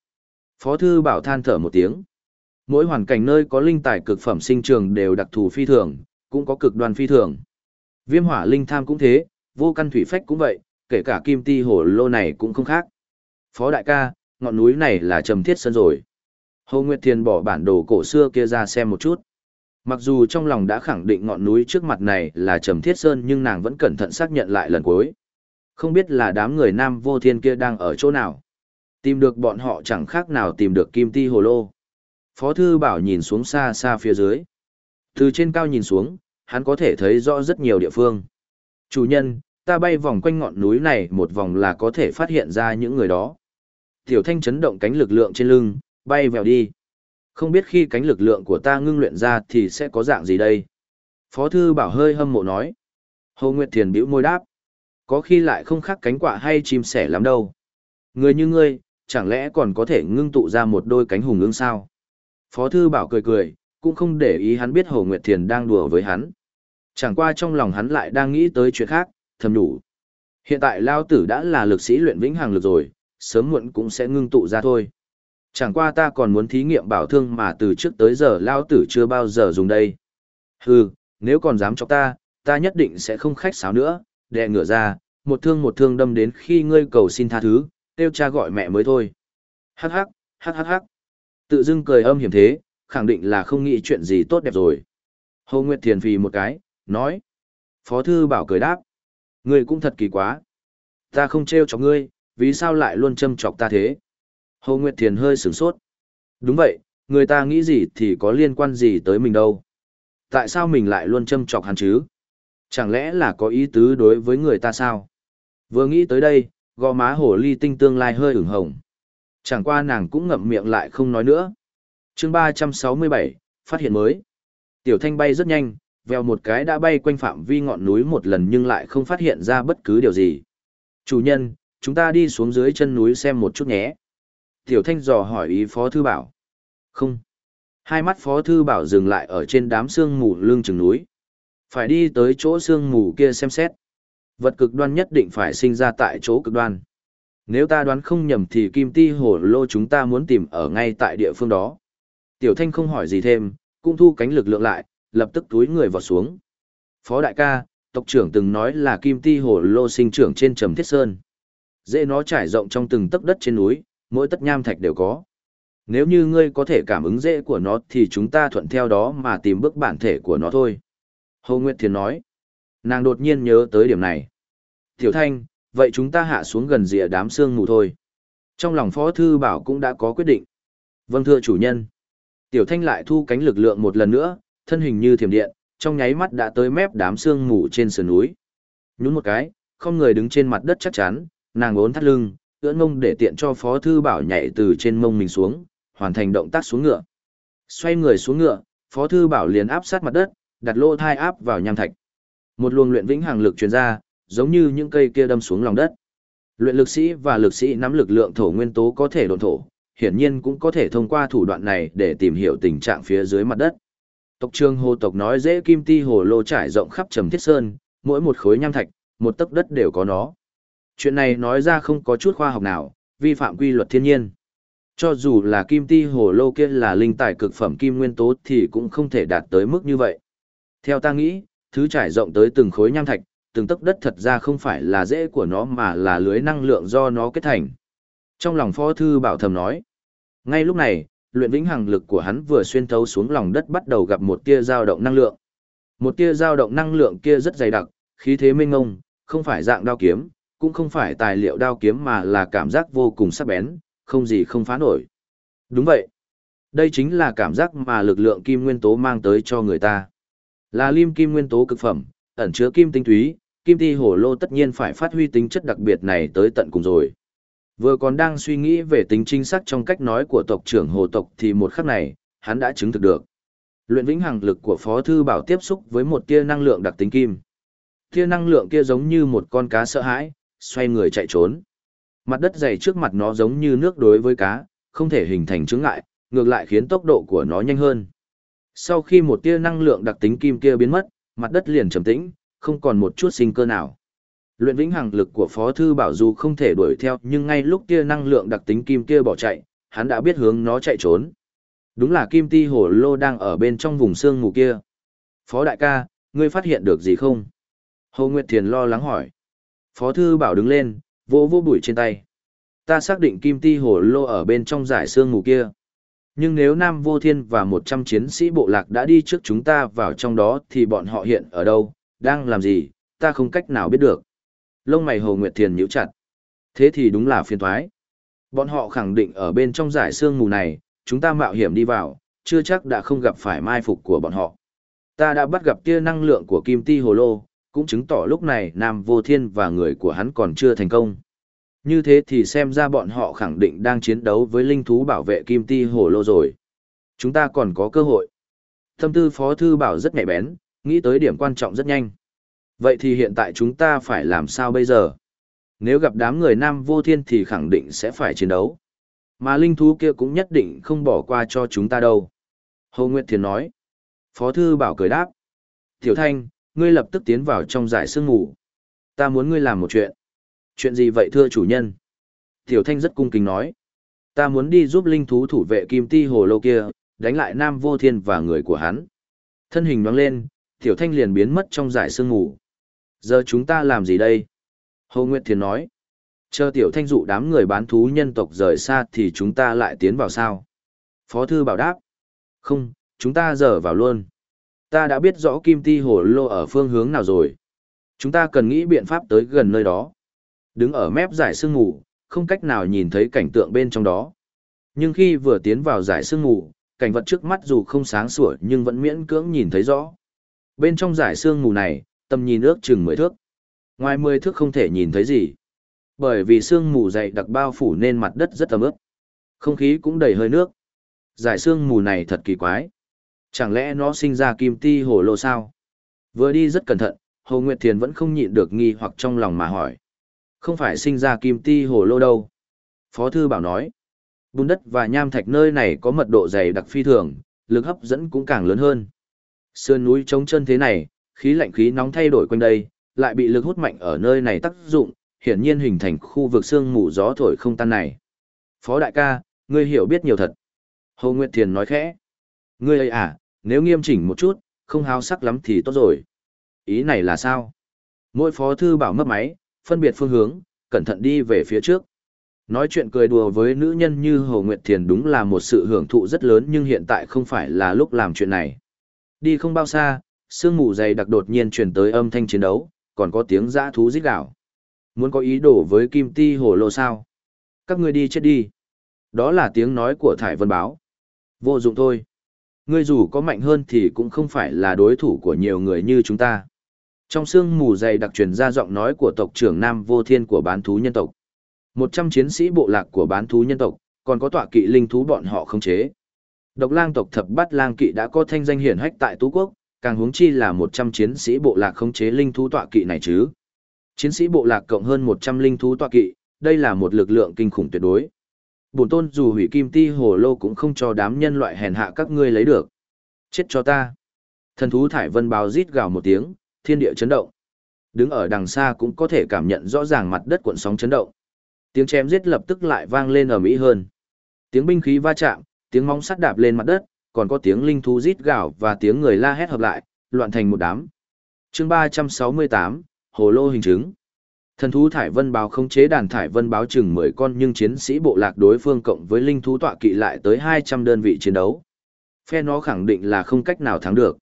S1: Phó thư bảo than thở một tiếng. Mỗi hoàn cảnh nơi có linh tài cực phẩm sinh trường đều đặc thù phi thường, cũng có cực đoan phi thường. Viêm hỏa linh tham cũng thế, vô căn thủy phách cũng vậy, kể cả kim ti hổ lô này cũng không khác. Phó đại ca, ngọn núi này là trầm thiết sơn rồi. Hồ Nguyệt Thiền bỏ bản đồ cổ xưa kia ra xem một chút. Mặc dù trong lòng đã khẳng định ngọn núi trước mặt này là Trầm Thiết Sơn nhưng nàng vẫn cẩn thận xác nhận lại lần cuối. Không biết là đám người nam vô thiên kia đang ở chỗ nào. Tìm được bọn họ chẳng khác nào tìm được kim ti hồ lô. Phó thư bảo nhìn xuống xa xa phía dưới. Từ trên cao nhìn xuống, hắn có thể thấy rõ rất nhiều địa phương. Chủ nhân, ta bay vòng quanh ngọn núi này một vòng là có thể phát hiện ra những người đó. Tiểu thanh chấn động cánh lực lượng trên lưng, bay vèo đi. Không biết khi cánh lực lượng của ta ngưng luyện ra thì sẽ có dạng gì đây? Phó thư bảo hơi hâm mộ nói. Hồ Nguyệt Thiền bĩu môi đáp. Có khi lại không khác cánh quạ hay chim sẻ lắm đâu. Người như ngươi, chẳng lẽ còn có thể ngưng tụ ra một đôi cánh hùng ưng sao? Phó thư bảo cười cười, cũng không để ý hắn biết Hồ Nguyệt Thiền đang đùa với hắn. Chẳng qua trong lòng hắn lại đang nghĩ tới chuyện khác, thầm đủ. Hiện tại Lao Tử đã là lực sĩ luyện vĩnh hằng lực rồi, sớm muộn cũng sẽ ngưng tụ ra thôi. Chẳng qua ta còn muốn thí nghiệm bảo thương mà từ trước tới giờ Lao Tử chưa bao giờ dùng đây. Hừ, nếu còn dám cho ta, ta nhất định sẽ không khách sáo nữa, đè ngửa ra, một thương một thương đâm đến khi ngươi cầu xin tha thứ, tiêu cha gọi mẹ mới thôi. Hắc hắc, hắc hắc hắc. Tự dưng cười âm hiểm thế, khẳng định là không nghĩ chuyện gì tốt đẹp rồi. Hồ Nguyệt Thiền phì một cái, nói. Phó thư bảo cười đáp. Ngươi cũng thật kỳ quá. Ta không trêu chọc ngươi, vì sao lại luôn châm chọc ta thế? Hồ Nguyệt Thiền hơi sửng sốt. Đúng vậy, người ta nghĩ gì thì có liên quan gì tới mình đâu. Tại sao mình lại luôn châm chọc hắn chứ? Chẳng lẽ là có ý tứ đối với người ta sao? Vừa nghĩ tới đây, gò má hồ ly tinh tương lai hơi ửng hồng. Chẳng qua nàng cũng ngậm miệng lại không nói nữa. chương 367, phát hiện mới. Tiểu thanh bay rất nhanh, vèo một cái đã bay quanh phạm vi ngọn núi một lần nhưng lại không phát hiện ra bất cứ điều gì. Chủ nhân, chúng ta đi xuống dưới chân núi xem một chút nhé. Tiểu thanh dò hỏi ý Phó Thư Bảo. Không. Hai mắt Phó Thư Bảo dừng lại ở trên đám sương mù lưng chừng núi. Phải đi tới chỗ sương mù kia xem xét. Vật cực đoan nhất định phải sinh ra tại chỗ cực đoan. Nếu ta đoán không nhầm thì kim ti hổ lô chúng ta muốn tìm ở ngay tại địa phương đó. Tiểu thanh không hỏi gì thêm, cũng thu cánh lực lượng lại, lập tức túi người vào xuống. Phó đại ca, tộc trưởng từng nói là kim ti hổ lô sinh trưởng trên trầm thiết sơn. Dễ nó trải rộng trong từng tấc đất trên núi, mỗi tất nham thạch đều có. Nếu như ngươi có thể cảm ứng dễ của nó thì chúng ta thuận theo đó mà tìm bước bản thể của nó thôi. Hồ Nguyệt Thiền nói. Nàng đột nhiên nhớ tới điểm này. Tiểu Thanh, vậy chúng ta hạ xuống gần rìa đám sương mù thôi. Trong lòng Phó Thư Bảo cũng đã có quyết định. Vâng thưa chủ nhân. Tiểu Thanh lại thu cánh lực lượng một lần nữa, thân hình như thiểm điện, trong nháy mắt đã tới mép đám sương mù trên sườn núi. Nhún một cái, không người đứng trên mặt đất chắc chắn, nàng ốn thắt lưng, ưỡn mông để tiện cho Phó Thư Bảo nhảy từ trên mông mình xuống, hoàn thành động tác xuống ngựa. Xoay người xuống ngựa, Phó Thư Bảo liền áp sát mặt đất, đặt lỗ thai áp vào nham thạch. Một luồng luyện vĩnh hằng lực truyền ra, giống như những cây kia đâm xuống lòng đất. Luyện lực sĩ và lực sĩ nắm lực lượng thổ nguyên tố có thể độn thổ, hiển nhiên cũng có thể thông qua thủ đoạn này để tìm hiểu tình trạng phía dưới mặt đất. Tộc trường hồ tộc nói dễ kim ti hồ lô trải rộng khắp trầm thiết sơn, mỗi một khối nham thạch, một tấc đất đều có nó. Chuyện này nói ra không có chút khoa học nào, vi phạm quy luật thiên nhiên. Cho dù là kim ti hồ lô kia là linh tài cực phẩm kim nguyên tố thì cũng không thể đạt tới mức như vậy. Theo ta nghĩ, thứ trải rộng tới từng khối nham thạch, từng tấc đất thật ra không phải là dễ của nó mà là lưới năng lượng do nó kết thành. Trong lòng phó thư bảo thầm nói. Ngay lúc này, luyện vĩnh hằng lực của hắn vừa xuyên thấu xuống lòng đất bắt đầu gặp một tia dao động năng lượng. Một tia dao động năng lượng kia rất dày đặc, khí thế mênh ngông, không phải dạng đao kiếm, cũng không phải tài liệu đao kiếm mà là cảm giác vô cùng sắc bén, không gì không phá nổi. Đúng vậy. Đây chính là cảm giác mà lực lượng kim nguyên tố mang tới cho người ta. Là lim kim nguyên tố cực phẩm, ẩn chứa kim tinh túy, kim ti hổ lô tất nhiên phải phát huy tính chất đặc biệt này tới tận cùng rồi. Vừa còn đang suy nghĩ về tính chính xác trong cách nói của tộc trưởng hồ tộc thì một khắc này, hắn đã chứng thực được. Luyện vĩnh hằng lực của Phó Thư Bảo tiếp xúc với một tia năng lượng đặc tính kim. Tia năng lượng kia giống như một con cá sợ hãi, xoay người chạy trốn. Mặt đất dày trước mặt nó giống như nước đối với cá, không thể hình thành chướng ngại, ngược lại khiến tốc độ của nó nhanh hơn. Sau khi một tia năng lượng đặc tính kim kia biến mất, mặt đất liền trầm tĩnh, không còn một chút sinh cơ nào. Luyện vĩnh hằng lực của Phó Thư Bảo dù không thể đuổi theo nhưng ngay lúc tia năng lượng đặc tính kim kia bỏ chạy, hắn đã biết hướng nó chạy trốn. Đúng là kim ti hổ lô đang ở bên trong vùng xương mù kia. Phó đại ca, ngươi phát hiện được gì không? Hồ Nguyệt Thiền lo lắng hỏi. Phó Thư Bảo đứng lên, vỗ vỗ bụi trên tay. Ta xác định kim ti hổ lô ở bên trong giải xương mù kia. Nhưng nếu Nam Vô Thiên và 100 chiến sĩ bộ lạc đã đi trước chúng ta vào trong đó thì bọn họ hiện ở đâu, đang làm gì, ta không cách nào biết được. Lông mày Hồ Nguyệt Thiền nhíu chặt. Thế thì đúng là phiền thoái. Bọn họ khẳng định ở bên trong giải sương mù này, chúng ta mạo hiểm đi vào, chưa chắc đã không gặp phải mai phục của bọn họ. Ta đã bắt gặp tia năng lượng của Kim Ti Hồ Lô, cũng chứng tỏ lúc này Nam Vô Thiên và người của hắn còn chưa thành công. Như thế thì xem ra bọn họ khẳng định đang chiến đấu với linh thú bảo vệ Kim Ti Hồ Lô rồi. Chúng ta còn có cơ hội. Tâm tư Phó Thư Bảo rất nhạy bén, nghĩ tới điểm quan trọng rất nhanh. Vậy thì hiện tại chúng ta phải làm sao bây giờ? Nếu gặp đám người Nam Vô Thiên thì khẳng định sẽ phải chiến đấu. Mà linh thú kia cũng nhất định không bỏ qua cho chúng ta đâu. Hồ Nguyệt Thiền nói. Phó Thư Bảo cười đáp. Tiểu Thanh, ngươi lập tức tiến vào trong giải sương ngủ. Ta muốn ngươi làm một chuyện. Chuyện gì vậy thưa chủ nhân? Tiểu Thanh rất cung kính nói. Ta muốn đi giúp linh thú thủ vệ kim ti hồ lô kia, đánh lại Nam Vô Thiên và người của hắn. Thân hình nhoáng lên, Tiểu Thanh liền biến mất trong dải sương ngủ. Giờ chúng ta làm gì đây? Hồ Nguyệt Thiền nói. Chờ Tiểu Thanh dụ đám người bán thú nhân tộc rời xa thì chúng ta lại tiến vào sao? Phó Thư bảo đáp. Không, chúng ta giờ vào luôn. Ta đã biết rõ kim ti hồ lô ở phương hướng nào rồi. Chúng ta cần nghĩ biện pháp tới gần nơi đó. Đứng ở mép giải sương ngủ, không cách nào nhìn thấy cảnh tượng bên trong đó. Nhưng khi vừa tiến vào giải sương ngủ, cảnh vật trước mắt dù không sáng sủa nhưng vẫn miễn cưỡng nhìn thấy rõ. Bên trong giải sương ngủ này, tầm nhìn ước chừng mười thước. Ngoài mười thước không thể nhìn thấy gì. Bởi vì sương mù dày đặc bao phủ nên mặt đất rất ẩm ướt. Không khí cũng đầy hơi nước. Giải sương mù này thật kỳ quái. Chẳng lẽ nó sinh ra kim ti hồ lô sao? Vừa đi rất cẩn thận, Hồ Nguyệt Thiền vẫn không nhịn được nghi hoặc trong lòng mà hỏi. Không phải sinh ra kim ti hồ lô đâu. Phó Thư Bảo nói. Bùn đất và nham thạch nơi này có mật độ dày đặc phi thường, lực hấp dẫn cũng càng lớn hơn. Sườn núi trống chân thế này, khí lạnh khí nóng thay đổi quanh đây, lại bị lực hút mạnh ở nơi này tác dụng, hiển nhiên hình thành khu vực sương mù gió thổi không tan này. Phó đại ca, ngươi hiểu biết nhiều thật. Hồ Nguyệt Thiền nói khẽ. Ngươi ấy à, nếu nghiêm chỉnh một chút, không háo sắc lắm thì tốt rồi. Ý này là sao? Mỗi phó thư bảo mất máy, phân biệt phương hướng, cẩn thận đi về phía trước. Nói chuyện cười đùa với nữ nhân như Hồ Nguyệt Thiền đúng là một sự hưởng thụ rất lớn nhưng hiện tại không phải là lúc làm chuyện này. Đi không bao xa, sương mù dày đặc đột nhiên truyền tới âm thanh chiến đấu, còn có tiếng dã thú rít gào. Muốn có ý đồ với Kim Ti Hồ Lô sao? Các ngươi đi chết đi. Đó là tiếng nói của Thải Vân Báo. Vô dụng thôi. Ngươi dù có mạnh hơn thì cũng không phải là đối thủ của nhiều người như chúng ta. Trong sương mù dày đặc truyền ra giọng nói của tộc trưởng Nam Vô Thiên của bán thú nhân tộc. Một trăm chiến sĩ bộ lạc của bán thú nhân tộc, còn có tọa kỵ linh thú bọn họ không chế. Độc lang tộc thập bát lang kỵ đã có thanh danh hiển hách tại Tú Quốc, càng huống chi là một trăm chiến sĩ bộ lạc không chế linh thú tọa kỵ này chứ. Chiến sĩ bộ lạc cộng hơn một trăm linh thú tọa kỵ, đây là một lực lượng kinh khủng tuyệt đối. Bổn tôn dù hủy kim ti hồ lô cũng không cho đám nhân loại hèn hạ các ngươi lấy được. Chết cho ta. Thần thú thải vân báo rít gào một tiếng, thiên địa chấn động. Đứng ở đằng xa cũng có thể cảm nhận rõ ràng mặt đất cuộn sóng chấn động. Tiếng chém giết lập tức lại vang lên ở mỹ hơn. Tiếng binh khí va chạm, tiếng móng sắt đạp lên mặt đất, còn có tiếng linh thú rít gào và tiếng người la hét hợp lại, loạn thành một đám. Chương 368, Hồ lô hình chứng. Thần thú thải vân báo không chế đàn thải vân báo chừng 10 con nhưng chiến sĩ bộ lạc đối phương cộng với linh thú tọa kỵ lại tới 200 đơn vị chiến đấu. Phe nó khẳng định là không cách nào thắng được.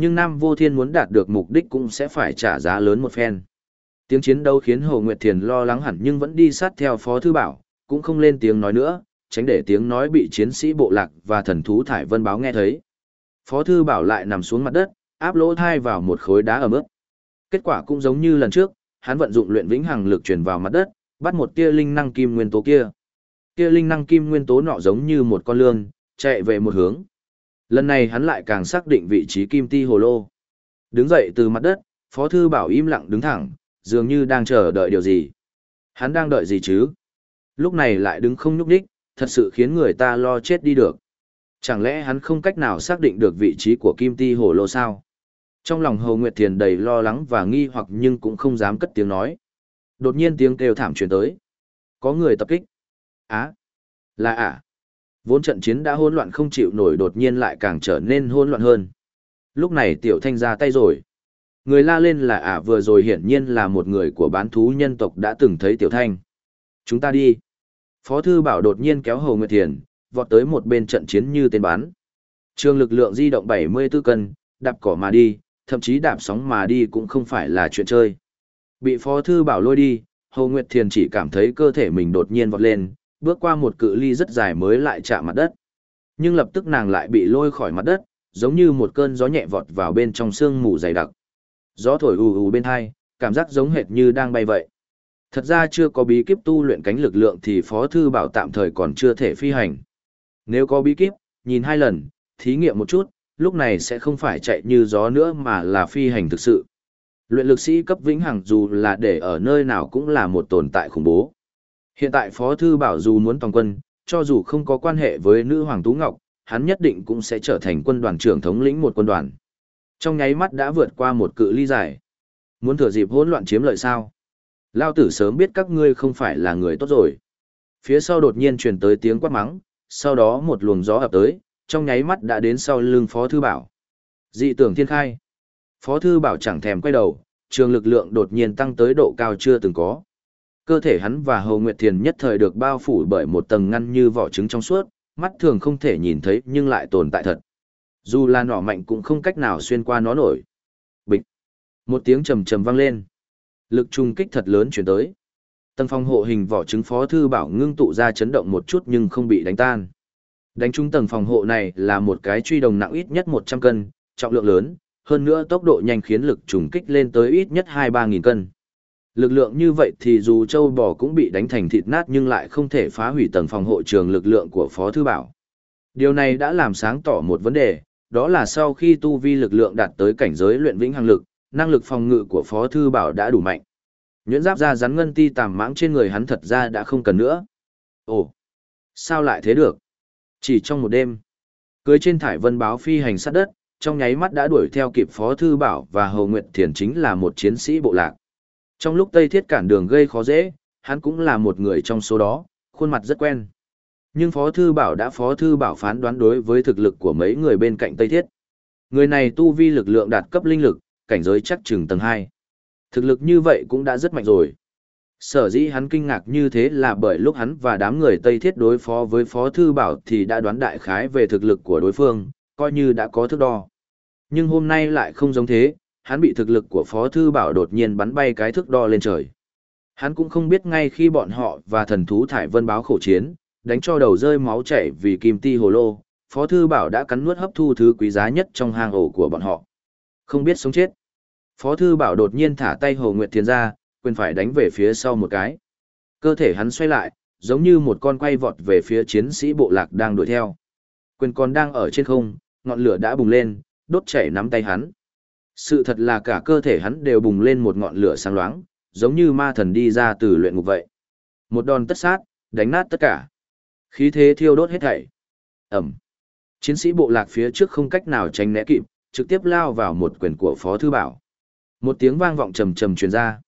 S1: Nhưng Nam Vô Thiên muốn đạt được mục đích cũng sẽ phải trả giá lớn một phen. Tiếng chiến đấu khiến Hồ Nguyệt Thiền lo lắng hẳn nhưng vẫn đi sát theo Phó Thư Bảo, cũng không lên tiếng nói nữa, tránh để tiếng nói bị chiến sĩ bộ lạc và thần thú thải vân báo nghe thấy. Phó Thư Bảo lại nằm xuống mặt đất, áp lỗ thai vào một khối đá ở mức. Kết quả cũng giống như lần trước, hắn vận dụng luyện vĩnh hằng lực truyền vào mặt đất, bắt một tia linh năng kim nguyên tố kia. Tia linh năng kim nguyên tố nọ giống như một con lươn, chạy về một hướng. Lần này hắn lại càng xác định vị trí kim ti hồ lô. Đứng dậy từ mặt đất, Phó Thư Bảo im lặng đứng thẳng, dường như đang chờ đợi điều gì. Hắn đang đợi gì chứ? Lúc này lại đứng không nhúc đích, thật sự khiến người ta lo chết đi được. Chẳng lẽ hắn không cách nào xác định được vị trí của kim ti hồ lô sao? Trong lòng Hồ Nguyệt Thiền đầy lo lắng và nghi hoặc nhưng cũng không dám cất tiếng nói. Đột nhiên tiếng kêu thảm truyền tới. Có người tập kích. Á, là ạ. À. Vốn trận chiến đã hỗn loạn không chịu nổi đột nhiên lại càng trở nên hỗn loạn hơn. Lúc này Tiểu Thanh ra tay rồi. Người la lên là ả vừa rồi hiển nhiên là một người của bán thú nhân tộc đã từng thấy Tiểu Thanh. Chúng ta đi. Phó Thư Bảo đột nhiên kéo hầu Nguyệt Thiền, vọt tới một bên trận chiến như tên bán. Trường lực lượng di động 74 cân, đạp cỏ mà đi, thậm chí đạp sóng mà đi cũng không phải là chuyện chơi. Bị Phó Thư Bảo lôi đi, hầu Nguyệt Thiền chỉ cảm thấy cơ thể mình đột nhiên vọt lên, bước qua một cự ly rất dài mới lại chạm mặt đất. Nhưng lập tức nàng lại bị lôi khỏi mặt đất, giống như một cơn gió nhẹ vọt vào bên trong sương mù dày đặc. Gió thổi ù ù bên hai, cảm giác giống hệt như đang bay vậy. Thật ra chưa có bí kíp tu luyện cánh lực lượng thì Phó Thư Bảo tạm thời còn chưa thể phi hành. Nếu có bí kíp, nhìn hai lần, thí nghiệm một chút, lúc này sẽ không phải chạy như gió nữa mà là phi hành thực sự. Luyện lực sĩ cấp vĩnh hằng dù là để ở nơi nào cũng là một tồn tại khủng bố. Hiện tại Phó Thư Bảo dù muốn toàn quân, cho dù không có quan hệ với nữ Hoàng Tú Ngọc, hắn nhất định cũng sẽ trở thành quân đoàn trưởng thống lĩnh một quân đoàn. Trong nháy mắt đã vượt qua một cự ly dài. Muốn thừa dịp hỗn loạn chiếm lợi sao? Lao tử sớm biết các ngươi không phải là người tốt rồi. Phía sau đột nhiên truyền tới tiếng quát mắng, sau đó một luồng gió ập tới, trong nháy mắt đã đến sau lưng Phó Thư Bảo. Dị tưởng thiên khai. Phó Thư Bảo chẳng thèm quay đầu, trường lực lượng đột nhiên tăng tới độ cao chưa từng có. Cơ thể hắn và Hầu Nguyệt Thiền nhất thời được bao phủ bởi một tầng ngăn như vỏ trứng trong suốt, mắt thường không thể nhìn thấy nhưng lại tồn tại thật. Dù là nỏ mạnh cũng không cách nào xuyên qua nó nổi. Bịch. Một tiếng trầm trầm vang lên. Lực trùng kích thật lớn chuyển tới. Tầng phòng hộ hình vỏ trứng phó thư bảo ngưng tụ ra chấn động một chút nhưng không bị đánh tan. Đánh trúng tầng phòng hộ này là một cái truy đồng nặng ít nhất 100 cân, trọng lượng lớn, hơn nữa tốc độ nhanh khiến lực trùng kích lên tới ít nhất 2-3 nghìn cân. Lực lượng như vậy thì dù châu bò cũng bị đánh thành thịt nát nhưng lại không thể phá hủy tầng phòng hộ trường lực lượng của Phó Thư Bảo. Điều này đã làm sáng tỏ một vấn đề, đó là sau khi tu vi lực lượng đạt tới cảnh giới luyện vĩnh hằng lực, năng lực phòng ngự của Phó Thư Bảo đã đủ mạnh. Nhuyễn giáp ra rắn ngân ti tàm mãng trên người hắn thật ra đã không cần nữa. Ồ, sao lại thế được? Chỉ trong một đêm, cưới trên thải vân báo phi hành sát đất, trong nháy mắt đã đuổi theo kịp Phó Thư Bảo và Hầu Nguyệt Thiền chính là một chiến sĩ bộ lạc. Trong lúc Tây Thiết cản đường gây khó dễ, hắn cũng là một người trong số đó, khuôn mặt rất quen. Nhưng Phó Thư Bảo đã Phó Thư Bảo phán đoán đối với thực lực của mấy người bên cạnh Tây Thiết. Người này tu vi lực lượng đạt cấp linh lực, cảnh giới chắc chừng tầng 2. Thực lực như vậy cũng đã rất mạnh rồi. Sở dĩ hắn kinh ngạc như thế là bởi lúc hắn và đám người Tây Thiết đối phó với Phó Thư Bảo thì đã đoán đại khái về thực lực của đối phương, coi như đã có thước đo. Nhưng hôm nay lại không giống thế, hắn bị thực lực của Phó Thư Bảo đột nhiên bắn bay cái thước đo lên trời. Hắn cũng không biết ngay khi bọn họ và thần thú thải vân báo khổ chiến, đánh cho đầu rơi máu chảy vì kim ti hồ lô, Phó Thư Bảo đã cắn nuốt hấp thu thứ quý giá nhất trong hang ổ của bọn họ. Không biết sống chết. Phó Thư Bảo đột nhiên thả tay Hồ Nguyệt Thiên ra, quyền phải đánh về phía sau một cái. Cơ thể hắn xoay lại, giống như một con quay vọt về phía chiến sĩ bộ lạc đang đuổi theo. Quyền còn đang ở trên không, ngọn lửa đã bùng lên, đốt chảy nắm tay hắn. Sự thật là cả cơ thể hắn đều bùng lên một ngọn lửa sáng loáng, giống như ma thần đi ra từ luyện ngục vậy. Một đòn tất sát, đánh nát tất cả. Khí thế thiêu đốt hết thảy. Ẩm. Chiến sĩ bộ lạc phía trước không cách nào tránh né kịp, trực tiếp lao vào một quyền của Phó Thư Bảo. Một tiếng vang vọng trầm trầm truyền ra.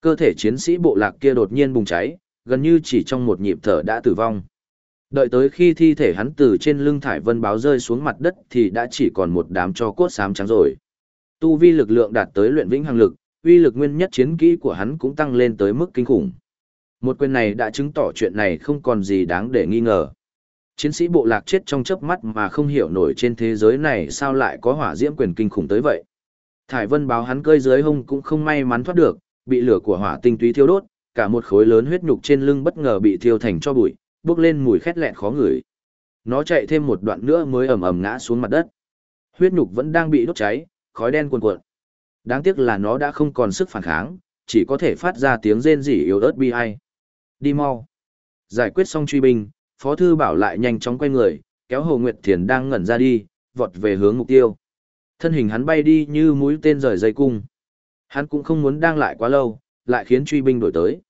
S1: Cơ thể chiến sĩ bộ lạc kia đột nhiên bùng cháy, gần như chỉ trong một nhịp thở đã tử vong. Đợi tới khi thi thể hắn từ trên lưng thải vân báo rơi xuống mặt đất thì đã chỉ còn một đám cho cốt xám trắng rồi. Tu vi lực lượng đạt tới luyện vĩnh hằng lực, uy lực nguyên nhất chiến kỹ của hắn cũng tăng lên tới mức kinh khủng. Một quyền này đã chứng tỏ chuyện này không còn gì đáng để nghi ngờ. Chiến sĩ bộ lạc chết trong chớp mắt mà không hiểu nổi trên thế giới này sao lại có hỏa diễm quyền kinh khủng tới vậy. Thải vân báo hắn cơi dưới hông cũng không may mắn thoát được, bị lửa của hỏa tinh túy thiêu đốt, cả một khối lớn huyết nhục trên lưng bất ngờ bị thiêu thành cho bụi, bước lên mùi khét lẹn khó ngửi. Nó chạy thêm một đoạn nữa mới ầm ầm ngã xuống mặt đất. Huyết nhục vẫn đang bị đốt cháy, khói đen cuồn cuộn. Đáng tiếc là nó đã không còn sức phản kháng, chỉ có thể phát ra tiếng rên rỉ yếu ớt bi ai. Đi mau. Giải quyết xong truy binh, Phó Thư Bảo lại nhanh chóng quay người, kéo Hồ Nguyệt Thiền đang ngẩn ra đi, vọt về hướng mục tiêu. Thân hình hắn bay đi như mũi tên rời dây cung. Hắn cũng không muốn đang lại quá lâu, lại khiến truy binh đổi tới.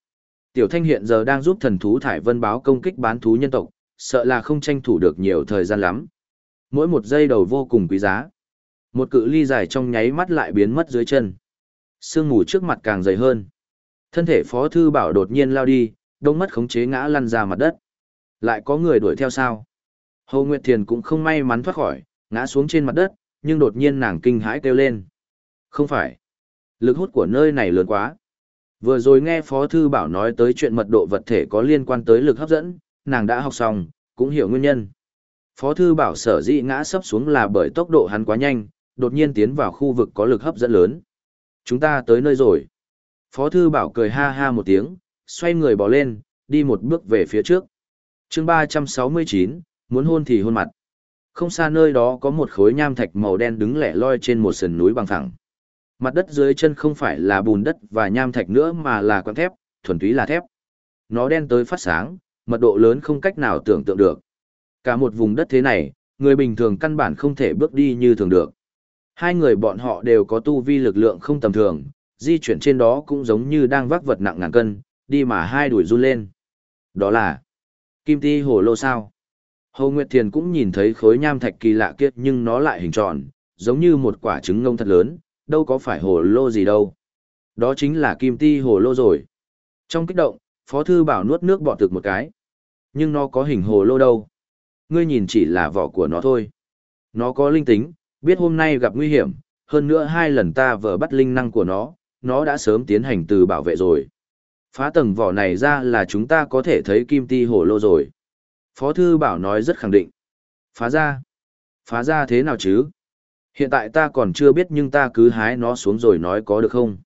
S1: Tiểu Thanh hiện giờ đang giúp thần thú thải vân báo công kích bán thú nhân tộc, sợ là không tranh thủ được nhiều thời gian lắm. Mỗi một giây đầu vô cùng quý giá. Một cự ly dài trong nháy mắt lại biến mất dưới chân. Sương mù trước mặt càng dày hơn. Thân thể Phó Thư Bảo đột nhiên lao đi, đông mất khống chế ngã lăn ra mặt đất. Lại có người đuổi theo sao? Hồ Nguyệt Thiền cũng không may mắn thoát khỏi, ngã xuống trên mặt đất, nhưng đột nhiên nàng kinh hãi kêu lên. Không phải. Lực hút của nơi này lớn quá. Vừa rồi nghe Phó Thư Bảo nói tới chuyện mật độ vật thể có liên quan tới lực hấp dẫn, nàng đã học xong, cũng hiểu nguyên nhân. Phó thư bảo sở dĩ ngã sấp xuống là bởi tốc độ hắn quá nhanh, đột nhiên tiến vào khu vực có lực hấp dẫn lớn. Chúng ta tới nơi rồi. Phó thư bảo cười ha ha một tiếng, xoay người bỏ lên, đi một bước về phía trước. chương 369, muốn hôn thì hôn mặt. Không xa nơi đó có một khối nham thạch màu đen đứng lẻ loi trên một sườn núi bằng phẳng. Mặt đất dưới chân không phải là bùn đất và nham thạch nữa mà là quặng thép, thuần túy là thép. Nó đen tới phát sáng, mật độ lớn không cách nào tưởng tượng được. Cả một vùng đất thế này, người bình thường căn bản không thể bước đi như thường được. Hai người bọn họ đều có tu vi lực lượng không tầm thường, di chuyển trên đó cũng giống như đang vác vật nặng ngàn cân, đi mà hai đuổi run lên. Đó là Kim Ti Hồ Lô sao? Hồ Nguyệt Thiền cũng nhìn thấy khối nham thạch kỳ lạ kiết nhưng nó lại hình tròn, giống như một quả trứng ngông thật lớn, đâu có phải hồ lô gì đâu. Đó chính là Kim Ti Hồ Lô rồi. Trong kích động, Phó Thư Bảo nuốt nước bọt thực một cái. Nhưng nó có hình hồ lô đâu. Ngươi nhìn chỉ là vỏ của nó thôi. Nó có linh tính, biết hôm nay gặp nguy hiểm, hơn nữa hai lần ta vờ bắt linh năng của nó, nó đã sớm tiến hành từ bảo vệ rồi. Phá tầng vỏ này ra là chúng ta có thể thấy kim ti hổ lô rồi. Phó thư bảo nói rất khẳng định. Phá ra. Phá ra thế nào chứ? Hiện tại ta còn chưa biết nhưng ta cứ hái nó xuống rồi nói có được không?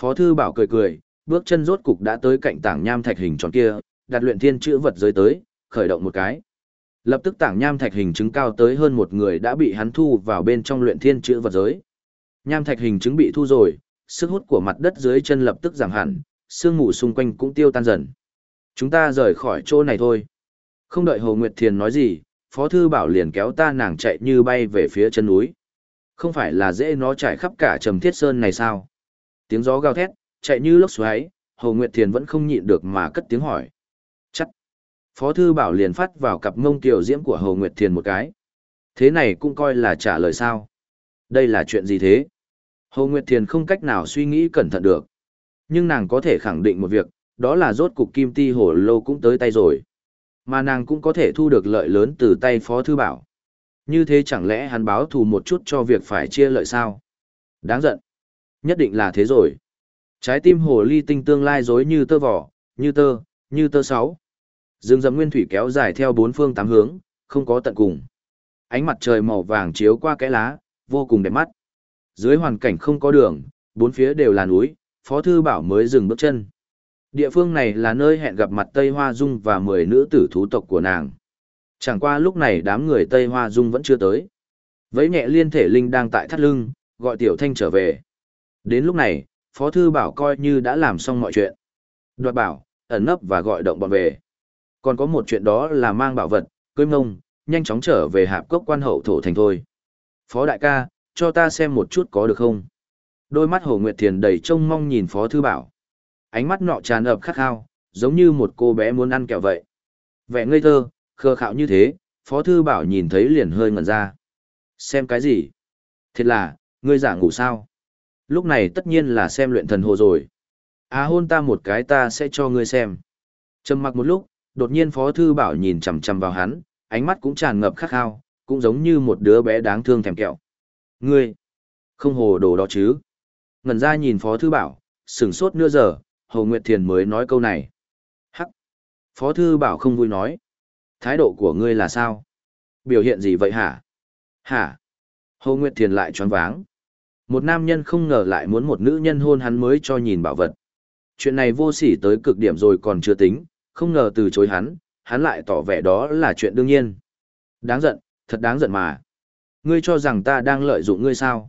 S1: Phó thư bảo cười cười, bước chân rốt cục đã tới cạnh tảng nham thạch hình tròn kia, đặt luyện thiên chữ vật giới tới, khởi động một cái. Lập tức tảng nham thạch hình chứng cao tới hơn một người đã bị hắn thu vào bên trong luyện thiên chữ vật giới. Nham thạch hình chứng bị thu rồi, sức hút của mặt đất dưới chân lập tức giảm hẳn, sương mù xung quanh cũng tiêu tan dần. Chúng ta rời khỏi chỗ này thôi. Không đợi Hồ Nguyệt Thiền nói gì, Phó Thư Bảo liền kéo ta nàng chạy như bay về phía chân núi. Không phải là dễ nó chạy khắp cả trầm thiết sơn này sao? Tiếng gió gào thét, chạy như lốc xoáy, Hồ Nguyệt Thiền vẫn không nhịn được mà cất tiếng hỏi. Phó Thư Bảo liền phát vào cặp mông tiểu diễm của Hồ Nguyệt Thiền một cái. Thế này cũng coi là trả lời sao? Đây là chuyện gì thế? Hồ Nguyệt Thiền không cách nào suy nghĩ cẩn thận được. Nhưng nàng có thể khẳng định một việc, đó là rốt cục kim ti hổ lô cũng tới tay rồi. Mà nàng cũng có thể thu được lợi lớn từ tay Phó Thư Bảo. Như thế chẳng lẽ hắn báo thù một chút cho việc phải chia lợi sao? Đáng giận. Nhất định là thế rồi. Trái tim hồ ly tinh tương lai dối như tơ vỏ, như tơ, như tơ sáu. Dương dầm nguyên thủy kéo dài theo bốn phương tám hướng, không có tận cùng. Ánh mặt trời màu vàng chiếu qua cái lá, vô cùng đẹp mắt. Dưới hoàn cảnh không có đường, bốn phía đều là núi, Phó Thư Bảo mới dừng bước chân. Địa phương này là nơi hẹn gặp mặt Tây Hoa Dung và 10 nữ tử thú tộc của nàng. Chẳng qua lúc này đám người Tây Hoa Dung vẫn chưa tới. Vẫy nhẹ liên thể linh đang tại thắt lưng, gọi Tiểu Thanh trở về. Đến lúc này, Phó Thư Bảo coi như đã làm xong mọi chuyện. Đoạt bảo, ẩn nấp và gọi động bọn về. Còn có một chuyện đó là mang bảo vật, cưới mông, nhanh chóng trở về hạp cốc quan hậu thổ thành thôi. Phó đại ca, cho ta xem một chút có được không? Đôi mắt Hồ Nguyệt Thiền đầy trông mong nhìn Phó Thư Bảo. Ánh mắt nọ tràn ập khát khao, giống như một cô bé muốn ăn kẹo vậy. Vẻ ngây thơ, khờ khạo như thế, Phó Thư Bảo nhìn thấy liền hơi ngẩn ra. Xem cái gì? Thiệt là, ngươi giả ngủ sao? Lúc này tất nhiên là xem luyện thần hồ rồi. À hôn ta một cái ta sẽ cho ngươi xem. Trầm mặc một lúc, đột nhiên Phó Thư Bảo nhìn chằm chằm vào hắn, ánh mắt cũng tràn ngập khát khao, cũng giống như một đứa bé đáng thương thèm kẹo. Ngươi, không hồ đồ đó chứ. Ngần ra nhìn Phó Thư Bảo, sửng sốt nửa giờ, Hồ Nguyệt Thiền mới nói câu này. Hắc. Phó Thư Bảo không vui nói. Thái độ của ngươi là sao? Biểu hiện gì vậy hả? Hả? Hồ Nguyệt Thiền lại choáng váng. Một nam nhân không ngờ lại muốn một nữ nhân hôn hắn mới cho nhìn bảo vật. Chuyện này vô sỉ tới cực điểm rồi còn chưa tính, không ngờ từ chối hắn, hắn lại tỏ vẻ đó là chuyện đương nhiên. Đáng giận, thật đáng giận mà. Ngươi cho rằng ta đang lợi dụng ngươi sao?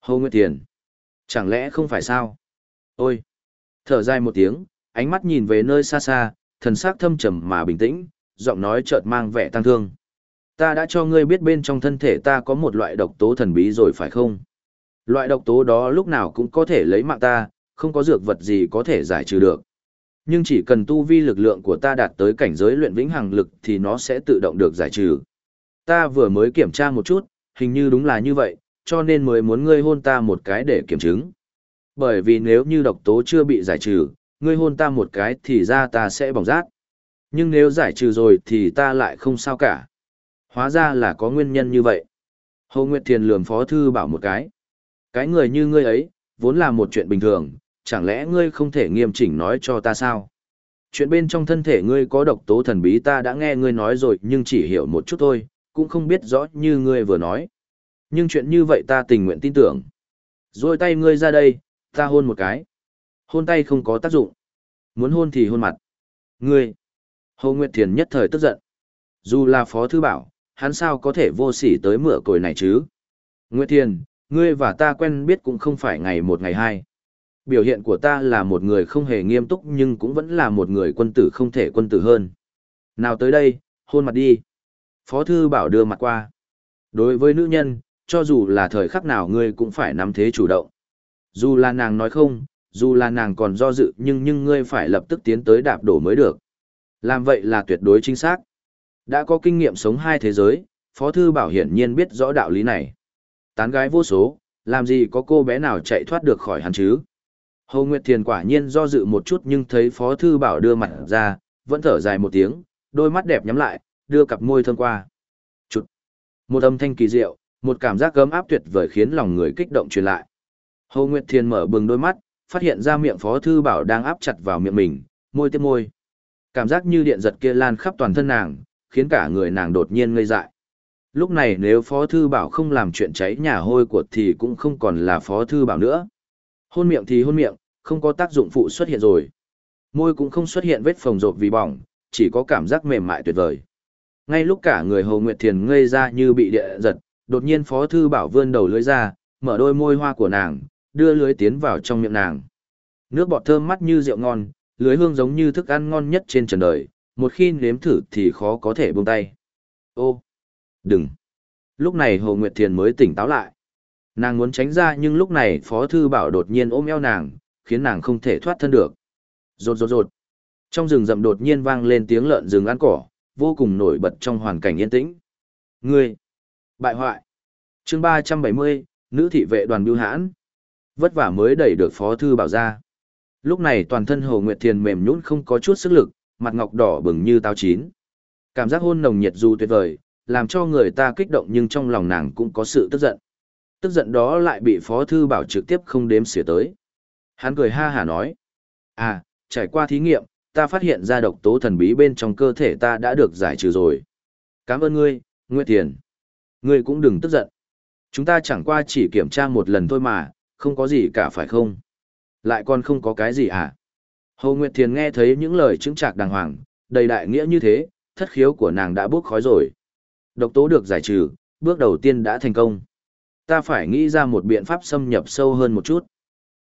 S1: Hồ Nguyệt tiền. Chẳng lẽ không phải sao? Ôi! Thở dài một tiếng, ánh mắt nhìn về nơi xa xa, thần sắc thâm trầm mà bình tĩnh, giọng nói chợt mang vẻ tăng thương. Ta đã cho ngươi biết bên trong thân thể ta có một loại độc tố thần bí rồi phải không? Loại độc tố đó lúc nào cũng có thể lấy mạng ta, không có dược vật gì có thể giải trừ được. Nhưng chỉ cần tu vi lực lượng của ta đạt tới cảnh giới luyện vĩnh hằng lực thì nó sẽ tự động được giải trừ. Ta vừa mới kiểm tra một chút, hình như đúng là như vậy, cho nên mới muốn ngươi hôn ta một cái để kiểm chứng. Bởi vì nếu như độc tố chưa bị giải trừ, ngươi hôn ta một cái thì ra ta sẽ bỏng rát. Nhưng nếu giải trừ rồi thì ta lại không sao cả. Hóa ra là có nguyên nhân như vậy. Hồ Nguyệt Thiền lườm phó thư bảo một cái. Cái người như ngươi ấy, vốn là một chuyện bình thường, chẳng lẽ ngươi không thể nghiêm chỉnh nói cho ta sao? Chuyện bên trong thân thể ngươi có độc tố thần bí ta đã nghe ngươi nói rồi nhưng chỉ hiểu một chút thôi, cũng không biết rõ như ngươi vừa nói. Nhưng chuyện như vậy ta tình nguyện tin tưởng. Rồi tay ngươi ra đây, ta hôn một cái. Hôn tay không có tác dụng. Muốn hôn thì hôn mặt. Ngươi. Hồ Nguyệt Thiền nhất thời tức giận. Dù là phó thư bảo, hắn sao có thể vô sỉ tới mửa cồi này chứ? Nguyệt Thiền, ngươi và ta quen biết cũng không phải ngày một ngày hai. Biểu hiện của ta là một người không hề nghiêm túc nhưng cũng vẫn là một người quân tử không thể quân tử hơn. Nào tới đây, hôn mặt đi. Phó thư bảo đưa mặt qua. Đối với nữ nhân, cho dù là thời khắc nào ngươi cũng phải nắm thế chủ động. Dù là nàng nói không, dù là nàng còn do dự nhưng nhưng ngươi phải lập tức tiến tới đạp đổ mới được. Làm vậy là tuyệt đối chính xác. Đã có kinh nghiệm sống hai thế giới, Phó Thư Bảo hiển nhiên biết rõ đạo lý này. Tán gái vô số, làm gì có cô bé nào chạy thoát được khỏi hắn chứ? Hồ Nguyệt Thiền quả nhiên do dự một chút nhưng thấy Phó Thư Bảo đưa mặt ra, vẫn thở dài một tiếng, đôi mắt đẹp nhắm lại, đưa cặp môi thơm qua. Chụt! Một âm thanh kỳ diệu, một cảm giác gấm áp tuyệt vời khiến lòng người kích động truyền lại. Hồ Nguyệt Thiền mở bừng đôi mắt, phát hiện ra miệng Phó Thư Bảo đang áp chặt vào miệng mình, môi tiếp môi. Cảm giác như điện giật kia lan khắp toàn thân nàng, khiến cả người nàng đột nhiên ngây dại. Lúc này nếu Phó Thư Bảo không làm chuyện cháy nhà hôi của thì cũng không còn là Phó Thư Bảo nữa. Hôn miệng thì hôn miệng, không có tác dụng phụ xuất hiện rồi. Môi cũng không xuất hiện vết phồng rộp vì bỏng, chỉ có cảm giác mềm mại tuyệt vời. Ngay lúc cả người Hồ Nguyệt Thiền ngây ra như bị địa giật, đột nhiên Phó Thư Bảo vươn đầu lưới ra, mở đôi môi hoa của nàng, đưa lưới tiến vào trong miệng nàng. Nước bọt thơm mắt như rượu ngon, lưới hương giống như thức ăn ngon nhất trên trần đời, một khi nếm thử thì khó có thể buông tay. Ô, đừng. Lúc này Hồ Nguyệt Thiền mới tỉnh táo lại. Nàng muốn tránh ra nhưng lúc này Phó Thư Bảo đột nhiên ôm eo nàng, khiến nàng không thể thoát thân được. Rột rột rột. Trong rừng rậm đột nhiên vang lên tiếng lợn rừng ăn cỏ, vô cùng nổi bật trong hoàn cảnh yên tĩnh. Ngươi! Bại hoại! chương 370, nữ thị vệ đoàn biêu hãn. Vất vả mới đẩy được Phó Thư Bảo ra. Lúc này toàn thân Hồ Nguyệt Thiền mềm nhũn không có chút sức lực, mặt ngọc đỏ bừng như táo chín. Cảm giác hôn nồng nhiệt dù tuyệt vời, làm cho người ta kích động nhưng trong lòng nàng cũng có sự tức giận. Tức giận đó lại bị Phó Thư Bảo trực tiếp không đếm xỉa tới. Hắn cười ha hà nói. À, trải qua thí nghiệm, ta phát hiện ra độc tố thần bí bên trong cơ thể ta đã được giải trừ rồi. Cảm ơn ngươi, Nguyệt Thiền. Ngươi cũng đừng tức giận. Chúng ta chẳng qua chỉ kiểm tra một lần thôi mà, không có gì cả phải không? Lại còn không có cái gì à? Hồ Nguyệt Thiền nghe thấy những lời chứng trạc đàng hoàng, đầy đại nghĩa như thế, thất khiếu của nàng đã bước khói rồi. Độc tố được giải trừ, bước đầu tiên đã thành công. Ta phải nghĩ ra một biện pháp xâm nhập sâu hơn một chút.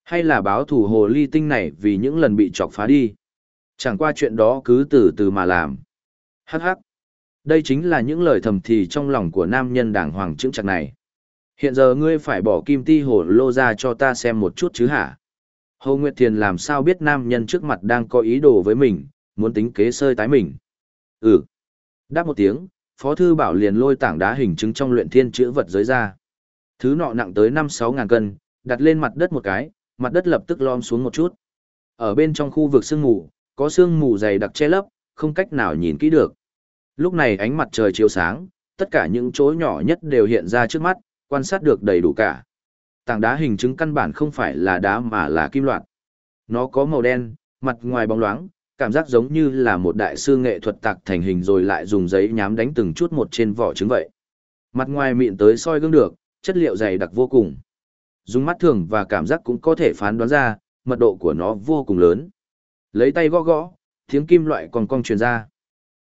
S1: Hay là báo thủ hồ ly tinh này vì những lần bị chọc phá đi. Chẳng qua chuyện đó cứ từ từ mà làm. Hắc hắc. Đây chính là những lời thầm thì trong lòng của nam nhân đảng hoàng chứng chặt này. Hiện giờ ngươi phải bỏ kim ti hồ lô ra cho ta xem một chút chứ hả? Hồ Nguyệt Thiền làm sao biết nam nhân trước mặt đang có ý đồ với mình, muốn tính kế sơi tái mình. Ừ. Đáp một tiếng, Phó Thư Bảo liền lôi tảng đá hình chứng trong luyện thiên chữ vật giới ra. Thứ nọ nặng tới 5-6 ngàn cân, đặt lên mặt đất một cái, mặt đất lập tức lom xuống một chút. Ở bên trong khu vực sương mù, có sương mù dày đặc che lấp, không cách nào nhìn kỹ được. Lúc này ánh mặt trời chiếu sáng, tất cả những chỗ nhỏ nhất đều hiện ra trước mắt, quan sát được đầy đủ cả. Tảng đá hình chứng căn bản không phải là đá mà là kim loại. Nó có màu đen, mặt ngoài bóng loáng, cảm giác giống như là một đại sư nghệ thuật tạc thành hình rồi lại dùng giấy nhám đánh từng chút một trên vỏ trứng vậy. Mặt ngoài mịn tới soi gương được, chất liệu dày đặc vô cùng. Dùng mắt thường và cảm giác cũng có thể phán đoán ra, mật độ của nó vô cùng lớn. Lấy tay gõ gõ, tiếng kim loại còn cong truyền ra.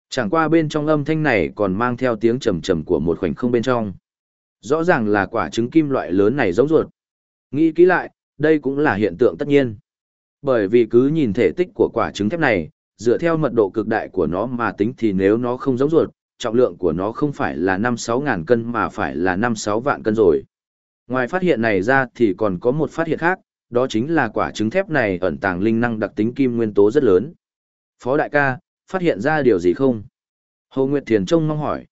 S1: Chẳng qua bên trong âm thanh này còn mang theo tiếng trầm trầm của một khoảnh không bên trong. Rõ ràng là quả trứng kim loại lớn này giống ruột. Nghĩ kỹ lại, đây cũng là hiện tượng tất nhiên. Bởi vì cứ nhìn thể tích của quả trứng thép này, dựa theo mật độ cực đại của nó mà tính thì nếu nó không giống ruột, trọng lượng của nó không phải là 5-6 ngàn cân mà phải là 5-6 vạn cân rồi. Ngoài phát hiện này ra thì còn có một phát hiện khác, đó chính là quả trứng thép này ẩn tàng linh năng đặc tính kim nguyên tố rất lớn. Phó đại ca, phát hiện ra điều gì không? Hồ Nguyệt Thiền trông mong hỏi.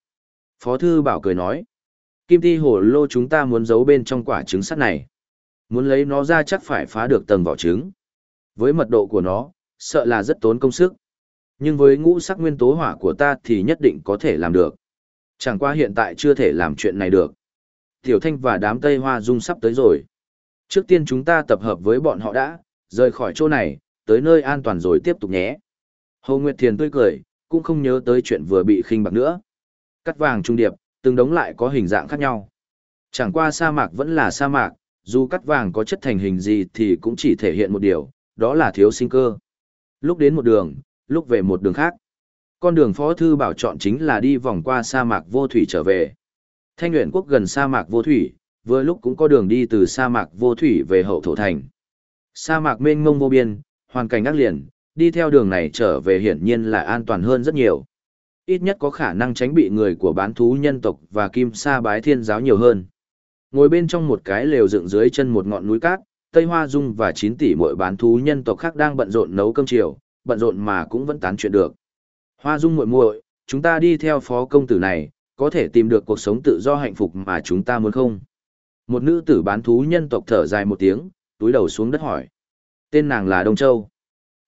S1: Phó thư bảo cười nói. Kim ti Hổ lô chúng ta muốn giấu bên trong quả trứng sắt này. Muốn lấy nó ra chắc phải phá được tầng vỏ trứng. Với mật độ của nó, sợ là rất tốn công sức. Nhưng với ngũ sắc nguyên tố hỏa của ta thì nhất định có thể làm được. Chẳng qua hiện tại chưa thể làm chuyện này được. Tiểu Thanh và đám Tây Hoa Dung sắp tới rồi. Trước tiên chúng ta tập hợp với bọn họ đã, rời khỏi chỗ này, tới nơi an toàn rồi tiếp tục nhé. Hồ Nguyệt Thiền tươi cười, cũng không nhớ tới chuyện vừa bị khinh bạc nữa. Cắt vàng trung điệp, từng đống lại có hình dạng khác nhau. Chẳng qua sa mạc vẫn là sa mạc, dù cắt vàng có chất thành hình gì thì cũng chỉ thể hiện một điều, đó là thiếu sinh cơ. Lúc đến một đường, lúc về một đường khác. Con đường Phó Thư Bảo chọn chính là đi vòng qua sa mạc vô thủy trở về. Thanh luyện quốc gần sa mạc vô thủy, vừa lúc cũng có đường đi từ sa mạc vô thủy về hậu thổ thành. Sa mạc mênh mông vô biên, hoàn cảnh ác liền, đi theo đường này trở về hiển nhiên là an toàn hơn rất nhiều. Ít nhất có khả năng tránh bị người của bán thú nhân tộc và kim sa bái thiên giáo nhiều hơn. Ngồi bên trong một cái lều dựng dưới chân một ngọn núi cát, Tây Hoa Dung và 9 tỷ mỗi bán thú nhân tộc khác đang bận rộn nấu cơm chiều, bận rộn mà cũng vẫn tán chuyện được. Hoa Dung muội muội, chúng ta đi theo phó công tử này, có thể tìm được cuộc sống tự do hạnh phúc mà chúng ta muốn không? Một nữ tử bán thú nhân tộc thở dài một tiếng, túi đầu xuống đất hỏi. Tên nàng là Đông Châu.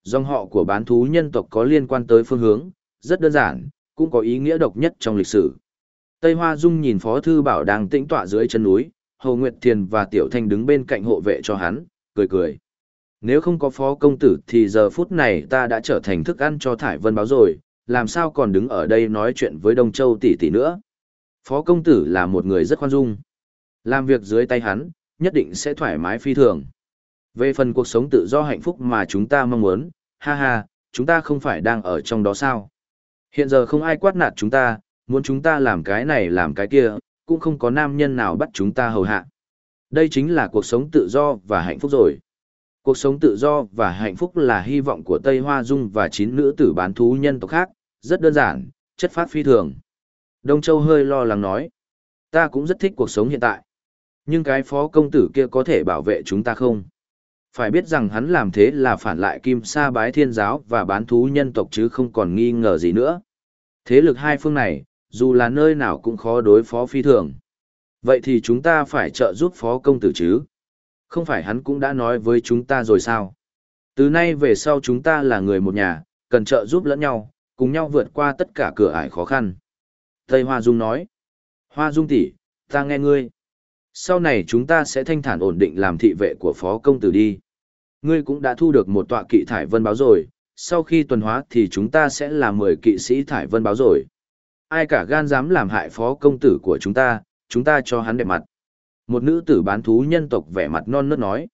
S1: Dòng họ của bán thú nhân tộc có liên quan tới phương hướng, rất đơn giản, cũng có ý nghĩa độc nhất trong lịch sử. Tây Hoa Dung nhìn Phó Thư Bảo đang tĩnh tọa dưới chân núi, Hồ Nguyệt Thiền và Tiểu Thanh đứng bên cạnh hộ vệ cho hắn, cười cười. Nếu không có Phó Công Tử thì giờ phút này ta đã trở thành thức ăn cho Thải Vân Báo rồi, làm sao còn đứng ở đây nói chuyện với Đông Châu tỷ tỷ nữa. Phó Công Tử là một người rất khoan dung. Làm việc dưới tay hắn, nhất định sẽ thoải mái phi thường. Về phần cuộc sống tự do hạnh phúc mà chúng ta mong muốn, ha ha, chúng ta không phải đang ở trong đó sao? Hiện giờ không ai quát nạt chúng ta, muốn chúng ta làm cái này làm cái kia, cũng không có nam nhân nào bắt chúng ta hầu hạ. Đây chính là cuộc sống tự do và hạnh phúc rồi. Cuộc sống tự do và hạnh phúc là hy vọng của Tây Hoa Dung và chín nữ tử bán thú nhân tộc khác, rất đơn giản, chất phát phi thường. Đông Châu hơi lo lắng nói, ta cũng rất thích cuộc sống hiện tại. Nhưng cái phó công tử kia có thể bảo vệ chúng ta không? Phải biết rằng hắn làm thế là phản lại kim sa bái thiên giáo và bán thú nhân tộc chứ không còn nghi ngờ gì nữa. Thế lực hai phương này, dù là nơi nào cũng khó đối phó phi thường. Vậy thì chúng ta phải trợ giúp phó công tử chứ? Không phải hắn cũng đã nói với chúng ta rồi sao? Từ nay về sau chúng ta là người một nhà, cần trợ giúp lẫn nhau, cùng nhau vượt qua tất cả cửa ải khó khăn. Tây Hoa Dung nói. Hoa Dung tỷ, ta nghe ngươi. Sau này chúng ta sẽ thanh thản ổn định làm thị vệ của phó công tử đi. Ngươi cũng đã thu được một tọa kỵ thải vân báo rồi, sau khi tuần hóa thì chúng ta sẽ là 10 kỵ sĩ thải vân báo rồi. Ai cả gan dám làm hại phó công tử của chúng ta, chúng ta cho hắn đẹp mặt. Một nữ tử bán thú nhân tộc vẻ mặt non nớt nói.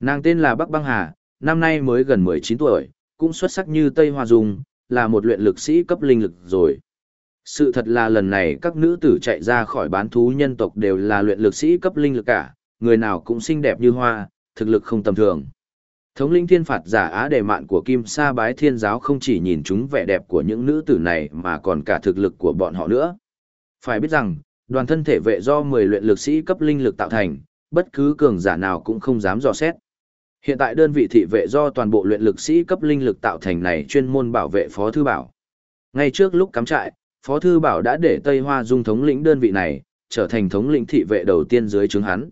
S1: Nàng tên là Bắc Băng Hà, năm nay mới gần 19 tuổi, cũng xuất sắc như Tây Hoa Dung, là một luyện lực sĩ cấp linh lực rồi. Sự thật là lần này các nữ tử chạy ra khỏi bán thú nhân tộc đều là luyện lực sĩ cấp linh lực cả, người nào cũng xinh đẹp như hoa, thực lực không tầm thường. Thống linh thiên phạt giả á đề mạn của Kim Sa bái thiên giáo không chỉ nhìn chúng vẻ đẹp của những nữ tử này mà còn cả thực lực của bọn họ nữa. Phải biết rằng, đoàn thân thể vệ do 10 luyện lực sĩ cấp linh lực tạo thành, bất cứ cường giả nào cũng không dám dò xét. Hiện tại đơn vị thị vệ do toàn bộ luyện lực sĩ cấp linh lực tạo thành này chuyên môn bảo vệ Phó Thư Bảo. Ngay trước lúc cắm trại, Phó Thư Bảo đã để Tây Hoa Dung thống lĩnh đơn vị này, trở thành thống lĩnh thị vệ đầu tiên dưới chứng hắn.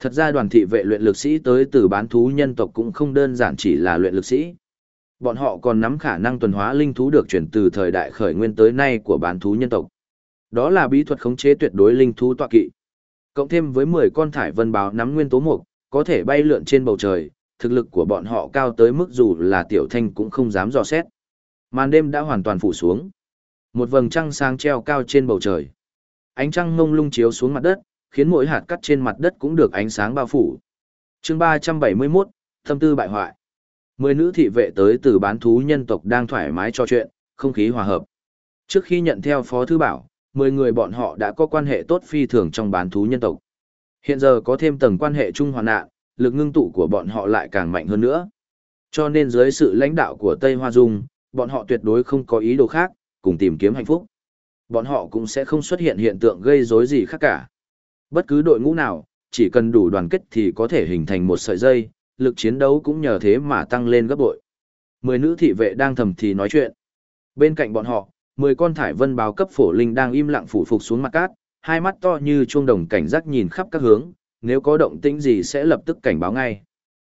S1: Thật ra đoàn thị vệ luyện lực sĩ tới từ bán thú nhân tộc cũng không đơn giản chỉ là luyện lực sĩ. Bọn họ còn nắm khả năng tuần hóa linh thú được chuyển từ thời đại khởi nguyên tới nay của bán thú nhân tộc. Đó là bí thuật khống chế tuyệt đối linh thú tọa kỵ. Cộng thêm với 10 con thải vân báo nắm nguyên tố mục, có thể bay lượn trên bầu trời, thực lực của bọn họ cao tới mức dù là tiểu thanh cũng không dám dò xét. Màn đêm đã hoàn toàn phủ xuống. Một vầng trăng sáng treo cao trên bầu trời. Ánh trăng mông lung chiếu xuống mặt đất, khiến mỗi hạt cắt trên mặt đất cũng được ánh sáng bao phủ. chương 371, Thâm tư bại hoại. Mười nữ thị vệ tới từ bán thú nhân tộc đang thoải mái trò chuyện, không khí hòa hợp. Trước khi nhận theo Phó Thư Bảo, mười người bọn họ đã có quan hệ tốt phi thường trong bán thú nhân tộc. Hiện giờ có thêm tầng quan hệ chung hoàn nạn, lực ngưng tụ của bọn họ lại càng mạnh hơn nữa. Cho nên dưới sự lãnh đạo của Tây Hoa Dung, bọn họ tuyệt đối không có ý đồ khác, cùng tìm kiếm hạnh phúc. Bọn họ cũng sẽ không xuất hiện hiện tượng gây rối gì khác cả. Bất cứ đội ngũ nào, chỉ cần đủ đoàn kết thì có thể hình thành một sợi dây, lực chiến đấu cũng nhờ thế mà tăng lên gấp bội. Mười nữ thị vệ đang thầm thì nói chuyện. Bên cạnh bọn họ, mười con thải vân báo cấp phổ linh đang im lặng phủ phục xuống mặt cát, hai mắt to như chuông đồng cảnh giác nhìn khắp các hướng, nếu có động tĩnh gì sẽ lập tức cảnh báo ngay.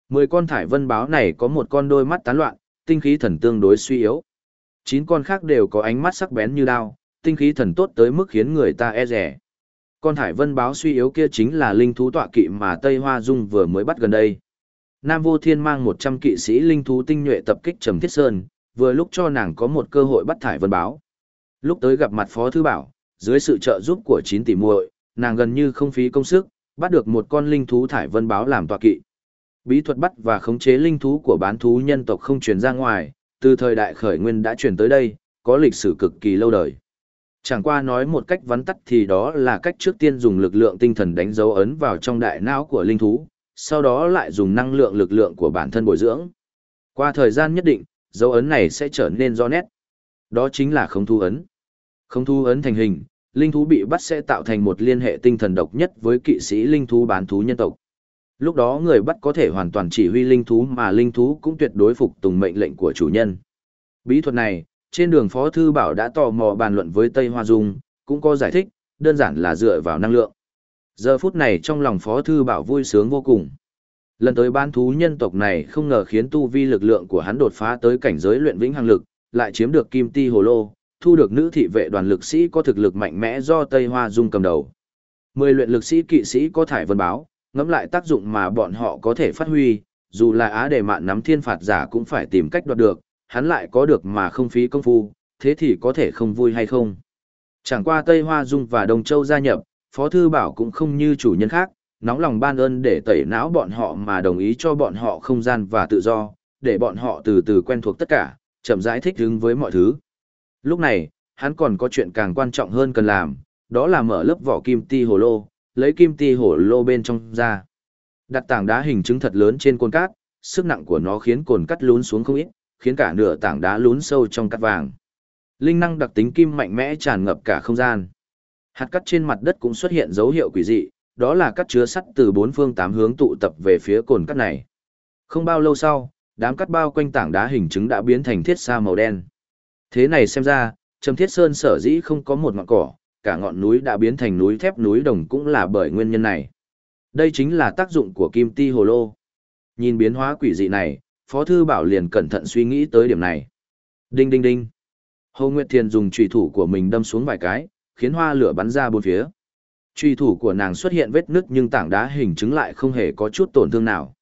S1: Mười con thải vân báo này có một con đôi mắt tán loạn, tinh khí thần tương đối suy yếu. Chín con khác đều có ánh mắt sắc bén như đao, tinh khí thần tốt tới mức khiến người ta e rẻ. Con thải vân báo suy yếu kia chính là linh thú tọa kỵ mà Tây Hoa Dung vừa mới bắt gần đây. Nam Vô Thiên mang 100 kỵ sĩ linh thú tinh nhuệ tập kích Trầm Thiết Sơn, vừa lúc cho nàng có một cơ hội bắt thải vân báo. Lúc tới gặp mặt Phó Thư Bảo, dưới sự trợ giúp của chín tỷ muội, nàng gần như không phí công sức, bắt được một con linh thú thải vân báo làm tọa kỵ. Bí thuật bắt và khống chế linh thú của bán thú nhân tộc không truyền ra ngoài, từ thời đại khởi nguyên đã truyền tới đây, có lịch sử cực kỳ lâu đời. Chẳng qua nói một cách vắn tắt thì đó là cách trước tiên dùng lực lượng tinh thần đánh dấu ấn vào trong đại não của linh thú, sau đó lại dùng năng lượng lực lượng của bản thân bồi dưỡng. Qua thời gian nhất định, dấu ấn này sẽ trở nên rõ nét. Đó chính là không thu ấn. Không thu ấn thành hình, linh thú bị bắt sẽ tạo thành một liên hệ tinh thần độc nhất với kỵ sĩ linh thú bán thú nhân tộc. Lúc đó người bắt có thể hoàn toàn chỉ huy linh thú mà linh thú cũng tuyệt đối phục tùng mệnh lệnh của chủ nhân. Bí thuật này, trên đường Phó Thư Bảo đã tò mò bàn luận với Tây Hoa Dung, cũng có giải thích, đơn giản là dựa vào năng lượng. Giờ phút này trong lòng Phó Thư Bảo vui sướng vô cùng. Lần tới bán thú nhân tộc này không ngờ khiến tu vi lực lượng của hắn đột phá tới cảnh giới luyện vĩnh hằng lực, lại chiếm được kim ti hồ lô, thu được nữ thị vệ đoàn lực sĩ có thực lực mạnh mẽ do Tây Hoa Dung cầm đầu. Mười luyện lực sĩ kỵ sĩ có thải vân báo, ngẫm lại tác dụng mà bọn họ có thể phát huy, dù là á đề mạn nắm thiên phạt giả cũng phải tìm cách đoạt được, hắn lại có được mà không phí công phu, thế thì có thể không vui hay không. Chẳng qua Tây Hoa Dung và Đông Châu gia nhập, Phó Thư Bảo cũng không như chủ nhân khác, nóng lòng ban ơn để tẩy não bọn họ mà đồng ý cho bọn họ không gian và tự do, để bọn họ từ từ quen thuộc tất cả, chậm rãi thích ứng với mọi thứ. Lúc này, hắn còn có chuyện càng quan trọng hơn cần làm, đó là mở lớp vỏ kim ti hồ lô, lấy kim ti hồ lô bên trong ra. Đặt tảng đá hình chứng thật lớn trên cồn cát, sức nặng của nó khiến cồn cắt lún xuống không ít, khiến cả nửa tảng đá lún sâu trong cát vàng. Linh năng đặc tính kim mạnh mẽ tràn ngập cả không gian. Hạt cát trên mặt đất cũng xuất hiện dấu hiệu quỷ dị, đó là cát chứa sắt từ bốn phương tám hướng tụ tập về phía cồn cắt này. Không bao lâu sau, đám cát bao quanh tảng đá hình chứng đã biến thành thiết sa màu đen. Thế này xem ra, Trầm Thiết Sơn sở dĩ không có một ngọn cỏ, cả ngọn núi đã biến thành núi thép núi đồng cũng là bởi nguyên nhân này. Đây chính là tác dụng của kim ti hồ lô. Nhìn biến hóa quỷ dị này, Phó Thư Bảo liền cẩn thận suy nghĩ tới điểm này. Đinh đinh đinh. Hồ Nguyệt Thiền dùng trùy thủ của mình đâm xuống vài cái, khiến hoa lửa bắn ra bốn phía. Trùy thủ của nàng xuất hiện vết nứt nhưng tảng đá hình chứng lại không hề có chút tổn thương nào.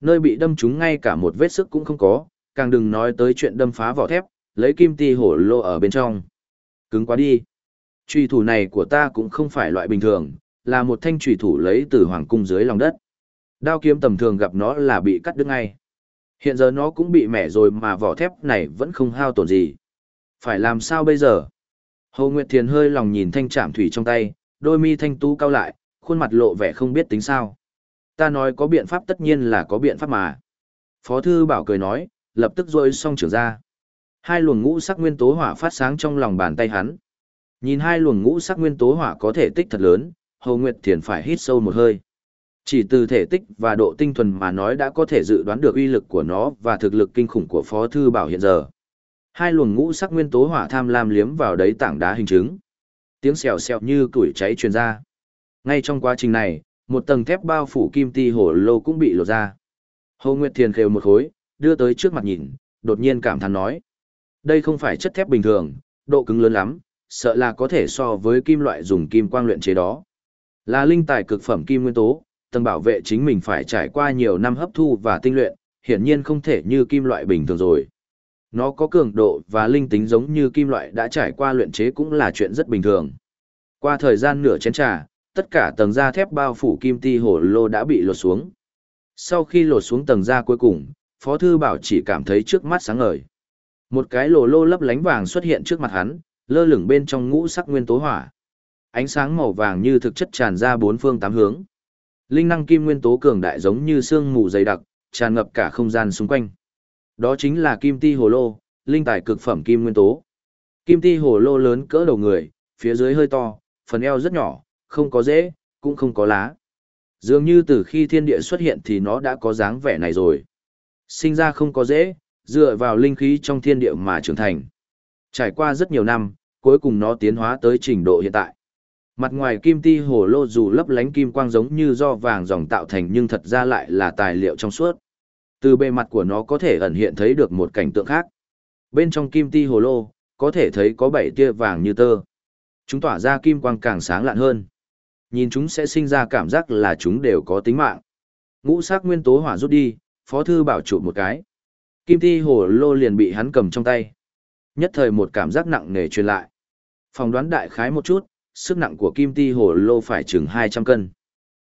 S1: Nơi bị đâm trúng ngay cả một vết sức cũng không có, càng đừng nói tới chuyện đâm phá vỏ thép, lấy kim ti hổ lô ở bên trong. Cứng quá đi. Trùy thủ này của ta cũng không phải loại bình thường, là một thanh trùy thủ lấy từ hoàng cung dưới lòng đất. Đao kiếm tầm thường gặp nó là bị cắt đứt ngay. Hiện giờ nó cũng bị mẻ rồi mà vỏ thép này vẫn không hao tổn gì. Phải làm sao bây giờ? Hồ Nguyệt Thiền hơi lòng nhìn thanh trạm thủy trong tay, đôi mi thanh tú cao lại, khuôn mặt lộ vẻ không biết tính sao. Ta nói có biện pháp tất nhiên là có biện pháp mà. Phó Thư Bảo cười nói, lập tức rôi xong trưởng ra. Hai luồng ngũ sắc nguyên tố hỏa phát sáng trong lòng bàn tay hắn. Nhìn hai luồng ngũ sắc nguyên tố hỏa có thể tích thật lớn, Hầu Nguyệt Thiền phải hít sâu một hơi. Chỉ từ thể tích và độ tinh thuần mà nói đã có thể dự đoán được uy lực của nó và thực lực kinh khủng của Phó Thư Bảo hiện giờ. Hai luồng ngũ sắc nguyên tố hỏa tham lam liếm vào đấy tảng đá hình chứng. Tiếng xèo xèo như củi cháy truyền ra. Ngay trong quá trình này, một tầng thép bao phủ kim ti hổ lô cũng bị lột ra. Hồ Nguyệt Thiền khều một khối, đưa tới trước mặt nhìn, đột nhiên cảm thán nói. Đây không phải chất thép bình thường, độ cứng lớn lắm, sợ là có thể so với kim loại dùng kim quang luyện chế đó. Là linh tài cực phẩm kim nguyên tố, tầng bảo vệ chính mình phải trải qua nhiều năm hấp thu và tinh luyện, hiển nhiên không thể như kim loại bình thường rồi. Nó có cường độ và linh tính giống như kim loại đã trải qua luyện chế cũng là chuyện rất bình thường. Qua thời gian nửa chén trà, tất cả tầng da thép bao phủ kim ti hồ lô đã bị lột xuống. Sau khi lột xuống tầng da cuối cùng, Phó Thư Bảo chỉ cảm thấy trước mắt sáng ngời. Một cái lồ lô lấp lánh vàng xuất hiện trước mặt hắn, lơ lửng bên trong ngũ sắc nguyên tố hỏa. Ánh sáng màu vàng như thực chất tràn ra bốn phương tám hướng. Linh năng kim nguyên tố cường đại giống như sương mù dày đặc, tràn ngập cả không gian xung quanh. Đó chính là kim ti hồ lô, linh tài cực phẩm kim nguyên tố. Kim ti hồ lô lớn cỡ đầu người, phía dưới hơi to, phần eo rất nhỏ, không có rễ, cũng không có lá. Dường như từ khi thiên địa xuất hiện thì nó đã có dáng vẻ này rồi. Sinh ra không có rễ, dựa vào linh khí trong thiên địa mà trưởng thành. Trải qua rất nhiều năm, cuối cùng nó tiến hóa tới trình độ hiện tại. Mặt ngoài kim ti hồ lô dù lấp lánh kim quang giống như do vàng dòng tạo thành nhưng thật ra lại là tài liệu trong suốt. Từ bề mặt của nó có thể ẩn hiện thấy được một cảnh tượng khác. Bên trong kim ti hồ lô, có thể thấy có bảy tia vàng như tơ. Chúng tỏa ra kim quang càng sáng lạn hơn. Nhìn chúng sẽ sinh ra cảm giác là chúng đều có tính mạng. Ngũ sắc nguyên tố hỏa rút đi, phó thư bảo trụ một cái. Kim ti hồ lô liền bị hắn cầm trong tay. Nhất thời một cảm giác nặng nề truyền lại. Phòng đoán đại khái một chút, sức nặng của kim ti hồ lô phải chừng 200 cân.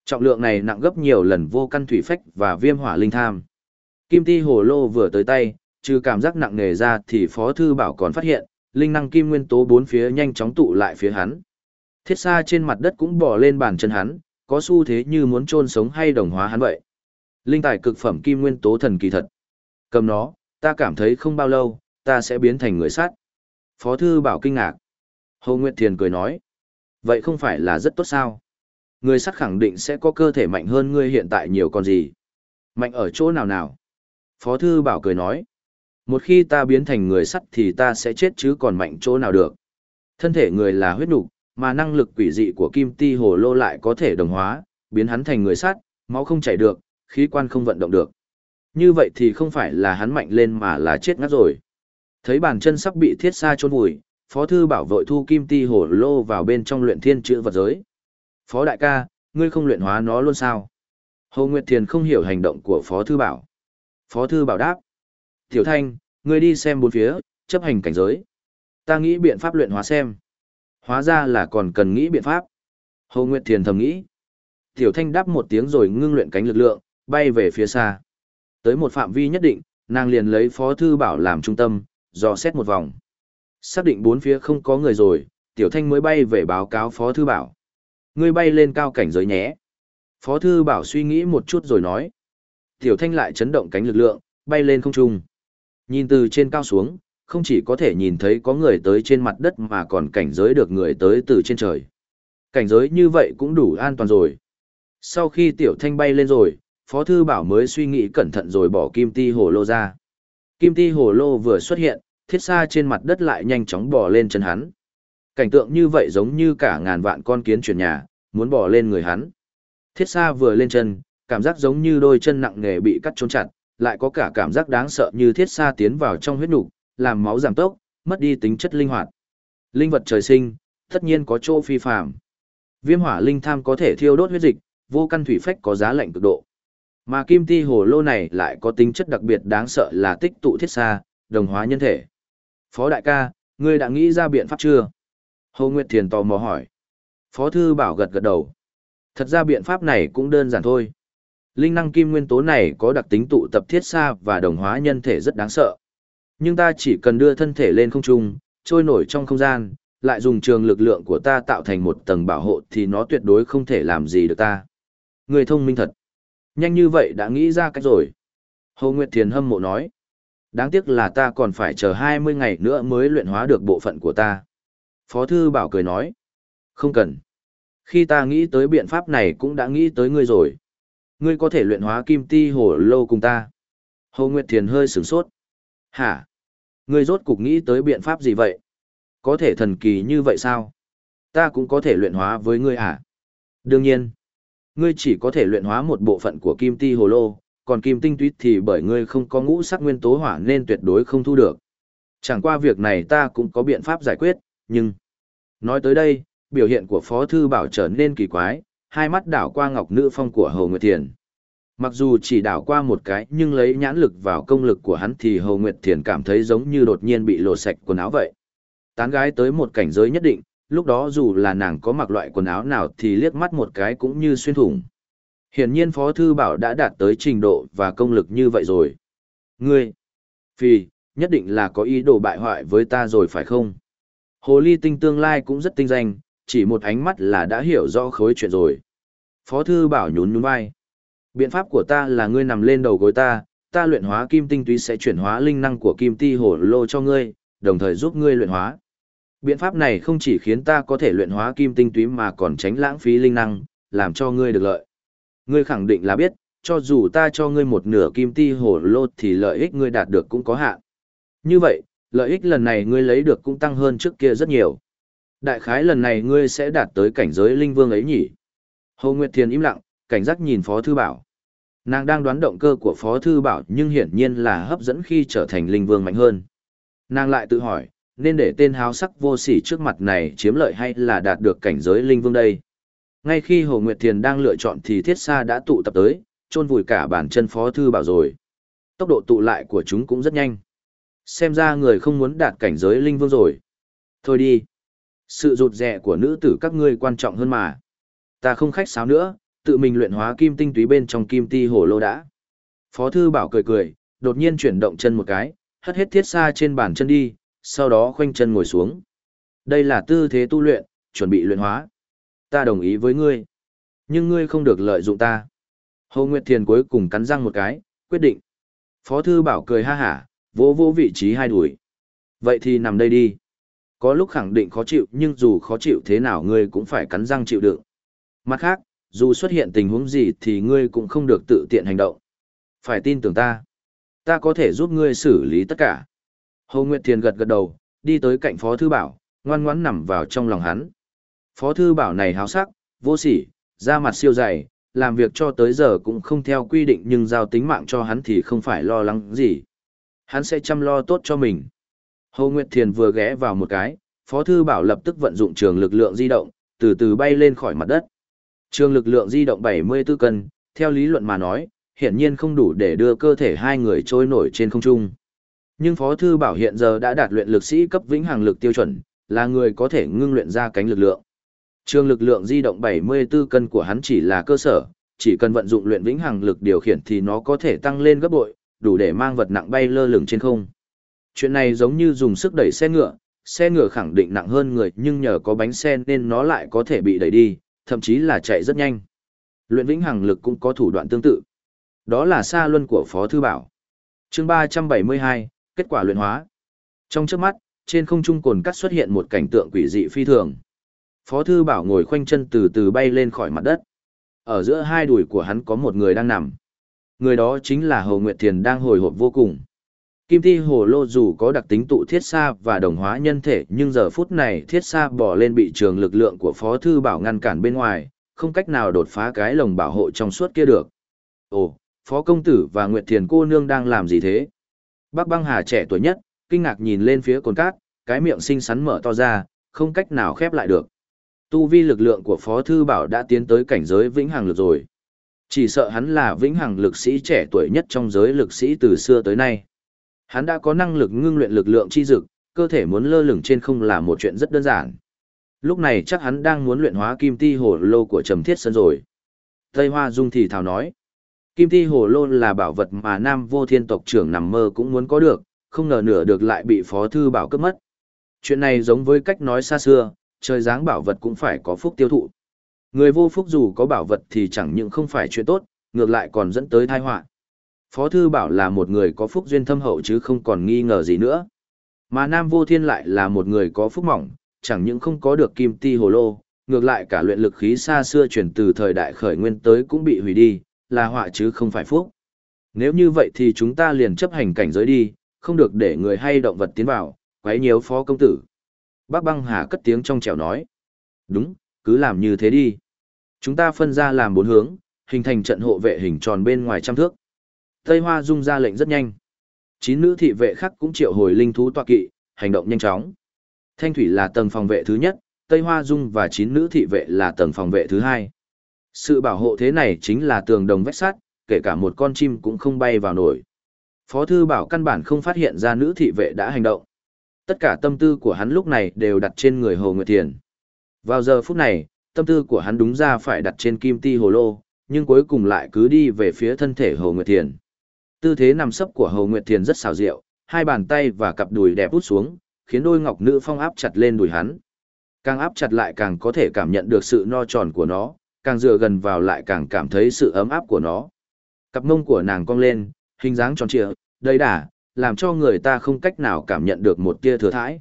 S1: Trọng lượng này nặng gấp nhiều lần vô căn thủy phách và viêm hỏa linh tham. Kim ti hồ lô vừa tới tay, trừ cảm giác nặng nề ra thì Phó Thư Bảo còn phát hiện, linh năng kim nguyên tố bốn phía nhanh chóng tụ lại phía hắn. Thiết xa trên mặt đất cũng bỏ lên bàn chân hắn, có xu thế như muốn chôn sống hay đồng hóa hắn vậy. Linh tài cực phẩm kim nguyên tố thần kỳ thật. Cầm nó, ta cảm thấy không bao lâu, ta sẽ biến thành người sắt. Phó Thư Bảo kinh ngạc. Hồ Nguyệt Thiền cười nói. Vậy không phải là rất tốt sao? Người sắt khẳng định sẽ có cơ thể mạnh hơn ngươi hiện tại nhiều con gì. Mạnh ở chỗ nào nào? Phó Thư Bảo cười nói. Một khi ta biến thành người sắt thì ta sẽ chết chứ còn mạnh chỗ nào được. Thân thể người là huyết nục, mà năng lực quỷ dị của kim ti hồ lô lại có thể đồng hóa, biến hắn thành người sắt, máu không chảy được, khí quan không vận động được. Như vậy thì không phải là hắn mạnh lên mà là chết ngắt rồi. Thấy bàn chân sắp bị thiết xa trôn vùi, Phó Thư Bảo vội thu kim ti Hổ lô vào bên trong luyện thiên chữ vật giới. Phó đại ca, ngươi không luyện hóa nó luôn sao? Hồ Nguyệt Thiền không hiểu hành động của Phó Thư Bảo. Phó Thư Bảo đáp. Tiểu Thanh, ngươi đi xem bốn phía, chấp hành cảnh giới. Ta nghĩ biện pháp luyện hóa xem. Hóa ra là còn cần nghĩ biện pháp. Hồ Nguyệt Thiền thầm nghĩ. Tiểu Thanh đáp một tiếng rồi ngưng luyện cánh lực lượng, bay về phía xa. Tới một phạm vi nhất định, nàng liền lấy Phó Thư Bảo làm trung tâm, dò xét một vòng. Xác định bốn phía không có người rồi, Tiểu Thanh mới bay về báo cáo Phó Thư Bảo. Ngươi bay lên cao cảnh giới nhé. Phó Thư Bảo suy nghĩ một chút rồi nói. Tiểu Thanh lại chấn động cánh lực lượng, bay lên không trung. Nhìn từ trên cao xuống, không chỉ có thể nhìn thấy có người tới trên mặt đất mà còn cảnh giới được người tới từ trên trời. Cảnh giới như vậy cũng đủ an toàn rồi. Sau khi Tiểu Thanh bay lên rồi, Phó Thư Bảo mới suy nghĩ cẩn thận rồi bỏ kim ti hồ lô ra. Kim ti hồ lô vừa xuất hiện, thiết xa trên mặt đất lại nhanh chóng bò lên chân hắn. Cảnh tượng như vậy giống như cả ngàn vạn con kiến chuyển nhà, muốn bò lên người hắn. Thiết xa vừa lên chân, cảm giác giống như đôi chân nặng nề bị cắt trốn chặt, lại có cả cảm giác đáng sợ như thiết xa tiến vào trong huyết nục, làm máu giảm tốc, mất đi tính chất linh hoạt. Linh vật trời sinh, tất nhiên có chỗ phi phàm. Viêm hỏa linh tham có thể thiêu đốt huyết dịch, vô căn thủy phách có giá lạnh cực độ. Mà kim ti hồ lô này lại có tính chất đặc biệt đáng sợ là tích tụ thiết xa, đồng hóa nhân thể. Phó đại ca, ngươi đã nghĩ ra biện pháp chưa? Hồ Nguyệt Thiền tò mò hỏi. Phó thư bảo gật gật đầu. Thật ra biện pháp này cũng đơn giản thôi. Linh năng kim nguyên tố này có đặc tính tụ tập thiết xa và đồng hóa nhân thể rất đáng sợ. Nhưng ta chỉ cần đưa thân thể lên không trung, trôi nổi trong không gian, lại dùng trường lực lượng của ta tạo thành một tầng bảo hộ thì nó tuyệt đối không thể làm gì được ta. Người thông minh thật. Nhanh như vậy đã nghĩ ra cách rồi. Hồ Nguyệt Thiền hâm mộ nói. Đáng tiếc là ta còn phải chờ 20 ngày nữa mới luyện hóa được bộ phận của ta. Phó Thư Bảo cười nói. Không cần. Khi ta nghĩ tới biện pháp này cũng đã nghĩ tới ngươi rồi. Ngươi có thể luyện hóa kim ti Hổ lô cùng ta. Hồ Nguyệt Thiền hơi sửng sốt. Hả? Ngươi rốt cục nghĩ tới biện pháp gì vậy? Có thể thần kỳ như vậy sao? Ta cũng có thể luyện hóa với ngươi hả? Đương nhiên. Ngươi chỉ có thể luyện hóa một bộ phận của kim ti hồ lô, còn kim tinh tuyết thì bởi ngươi không có ngũ sắc nguyên tố hỏa nên tuyệt đối không thu được. Chẳng qua việc này ta cũng có biện pháp giải quyết, nhưng... Nói tới đây, biểu hiện của Phó Thư Bảo trở nên kỳ quái, hai mắt đảo qua ngọc nữ phong của Hồ Nguyệt Thiền. Mặc dù chỉ đảo qua một cái nhưng lấy nhãn lực vào công lực của hắn thì Hồ Nguyệt Thiền cảm thấy giống như đột nhiên bị lột sạch quần áo vậy. Tán gái tới một cảnh giới nhất định, lúc đó dù là nàng có mặc loại quần áo nào thì liếc mắt một cái cũng như xuyên thủng. Hiển nhiên Phó Thư Bảo đã đạt tới trình độ và công lực như vậy rồi. Ngươi, Phi, nhất định là có ý đồ bại hoại với ta rồi phải không? Hồ ly tinh tương lai cũng rất tinh danh, chỉ một ánh mắt là đã hiểu rõ khối chuyện rồi. Phó Thư Bảo nhún nhún vai. Biện pháp của ta là ngươi nằm lên đầu gối ta, ta luyện hóa kim tinh túy sẽ chuyển hóa linh năng của kim ti hổ lô cho ngươi, đồng thời giúp ngươi luyện hóa. Biện pháp này không chỉ khiến ta có thể luyện hóa kim tinh túy mà còn tránh lãng phí linh năng, làm cho ngươi được lợi. Ngươi khẳng định là biết, cho dù ta cho ngươi một nửa kim ti hổ lô thì lợi ích ngươi đạt được cũng có hạn. Như vậy, lợi ích lần này ngươi lấy được cũng tăng hơn trước kia rất nhiều. Đại khái lần này ngươi sẽ đạt tới cảnh giới linh vương ấy nhỉ? Hồ Nguyệt Thiền im lặng, cảnh giác nhìn Phó Thư Bảo. Nàng đang đoán động cơ của Phó Thư Bảo nhưng hiển nhiên là hấp dẫn khi trở thành linh vương mạnh hơn. Nàng lại tự hỏi, nên để tên háo sắc vô sỉ trước mặt này chiếm lợi hay là đạt được cảnh giới linh vương đây? Ngay khi Hồ Nguyệt Thiền đang lựa chọn thì thiết xa đã tụ tập tới, chôn vùi cả bản chân Phó Thư Bảo rồi. Tốc độ tụ lại của chúng cũng rất nhanh. Xem ra người không muốn đạt cảnh giới linh vương rồi. Thôi đi. Sự rụt rẻ của nữ tử các ngươi quan trọng hơn mà. Ta không khách sáo nữa, tự mình luyện hóa kim tinh túy bên trong kim ti hồ lô đã. Phó thư bảo cười cười, đột nhiên chuyển động chân một cái, hất hết thiết xa trên bàn chân đi, sau đó khoanh chân ngồi xuống. Đây là tư thế tu luyện, chuẩn bị luyện hóa. Ta đồng ý với ngươi. Nhưng ngươi không được lợi dụng ta. Hồ Nguyệt Thiền cuối cùng cắn răng một cái, quyết định. Phó thư bảo cười ha hả, vỗ vỗ vị trí hai đuổi. Vậy thì nằm đây đi. Có lúc khẳng định khó chịu nhưng dù khó chịu thế nào ngươi cũng phải cắn răng chịu đựng. Mặt khác, dù xuất hiện tình huống gì thì ngươi cũng không được tự tiện hành động. Phải tin tưởng ta. Ta có thể giúp ngươi xử lý tất cả. Hồ Nguyệt Thiền gật gật đầu, đi tới cạnh Phó Thư Bảo, ngoan ngoãn nằm vào trong lòng hắn. Phó Thư Bảo này háo sắc, vô sỉ, da mặt siêu dày, làm việc cho tới giờ cũng không theo quy định nhưng giao tính mạng cho hắn thì không phải lo lắng gì. Hắn sẽ chăm lo tốt cho mình. Hồ Nguyệt Thiền vừa ghé vào một cái, Phó Thư Bảo lập tức vận dụng trường lực lượng di động, từ từ bay lên khỏi mặt đất. Trường lực lượng di động 74 cân, theo lý luận mà nói, hiển nhiên không đủ để đưa cơ thể hai người trôi nổi trên không trung. Nhưng Phó Thư Bảo hiện giờ đã đạt luyện lực sĩ cấp vĩnh hằng lực tiêu chuẩn, là người có thể ngưng luyện ra cánh lực lượng. Trường lực lượng di động 74 cân của hắn chỉ là cơ sở, chỉ cần vận dụng luyện vĩnh hằng lực điều khiển thì nó có thể tăng lên gấp bội, đủ để mang vật nặng bay lơ lửng trên không. Chuyện này giống như dùng sức đẩy xe ngựa, xe ngựa khẳng định nặng hơn người nhưng nhờ có bánh xe nên nó lại có thể bị đẩy đi, thậm chí là chạy rất nhanh. Luyện vĩnh hằng lực cũng có thủ đoạn tương tự. Đó là xa luân của Phó Thư Bảo. chương 372, kết quả luyện hóa. Trong trước mắt, trên không trung cồn cắt xuất hiện một cảnh tượng quỷ dị phi thường. Phó Thư Bảo ngồi khoanh chân từ từ bay lên khỏi mặt đất. Ở giữa hai đùi của hắn có một người đang nằm. Người đó chính là Hồ Nguyệt Thiền đang hồi hộp vô cùng. Kim thi hồ lô dù có đặc tính tụ thiết xa và đồng hóa nhân thể nhưng giờ phút này thiết xa bỏ lên bị trường lực lượng của Phó Thư Bảo ngăn cản bên ngoài, không cách nào đột phá cái lồng bảo hộ trong suốt kia được. Ồ, Phó Công Tử và Nguyệt Thiền cô nương đang làm gì thế? Bác băng hà trẻ tuổi nhất, kinh ngạc nhìn lên phía cồn cát, cái miệng xinh xắn mở to ra, không cách nào khép lại được. Tu vi lực lượng của Phó Thư Bảo đã tiến tới cảnh giới vĩnh hằng lực rồi. Chỉ sợ hắn là vĩnh hằng lực sĩ trẻ tuổi nhất trong giới lực sĩ từ xưa tới nay. Hắn đã có năng lực ngưng luyện lực lượng chi dực, cơ thể muốn lơ lửng trên không là một chuyện rất đơn giản. Lúc này chắc hắn đang muốn luyện hóa kim ti hồ lô của Trầm Thiết Sơn rồi. Tây Hoa Dung thì thào nói. Kim ti hồ lô là bảo vật mà Nam vô thiên tộc trưởng nằm mơ cũng muốn có được, không ngờ nửa được lại bị Phó Thư Bảo cướp mất. Chuyện này giống với cách nói xa xưa, trời dáng bảo vật cũng phải có phúc tiêu thụ. Người vô phúc dù có bảo vật thì chẳng những không phải chuyện tốt, ngược lại còn dẫn tới tai họa. Phó Thư Bảo là một người có phúc duyên thâm hậu chứ không còn nghi ngờ gì nữa. Mà Nam Vô Thiên lại là một người có phúc mỏng, chẳng những không có được kim ti hồ lô, ngược lại cả luyện lực khí xa xưa chuyển từ thời đại khởi nguyên tới cũng bị hủy đi, là họa chứ không phải phúc. Nếu như vậy thì chúng ta liền chấp hành cảnh giới đi, không được để người hay động vật tiến vào, quấy nhiều phó công tử. Bác băng hà cất tiếng trong trẻo nói. Đúng, cứ làm như thế đi. Chúng ta phân ra làm bốn hướng, hình thành trận hộ vệ hình tròn bên ngoài trăm thước. Tây Hoa Dung ra lệnh rất nhanh. Chín nữ thị vệ khác cũng triệu hồi linh thú tọa kỵ, hành động nhanh chóng. Thanh Thủy là tầng phòng vệ thứ nhất, Tây Hoa Dung và chín nữ thị vệ là tầng phòng vệ thứ hai. Sự bảo hộ thế này chính là tường đồng vách sắt, kể cả một con chim cũng không bay vào nổi. Phó thư bảo căn bản không phát hiện ra nữ thị vệ đã hành động. Tất cả tâm tư của hắn lúc này đều đặt trên người Hồ Nguyệt Thiền. Vào giờ phút này, tâm tư của hắn đúng ra phải đặt trên kim ti hồ lô, nhưng cuối cùng lại cứ đi về phía thân thể Hồ Nguyệt Thiền. Tư thế nằm sấp của Hồ Nguyệt Thiền rất xào rượu, hai bàn tay và cặp đùi đẹp út xuống, khiến đôi ngọc nữ phong áp chặt lên đùi hắn. Càng áp chặt lại càng có thể cảm nhận được sự no tròn của nó, càng dựa gần vào lại càng cảm thấy sự ấm áp của nó. Cặp mông của nàng cong lên, hình dáng tròn trịa, đầy đà, làm cho người ta không cách nào cảm nhận được một tia thừa thãi.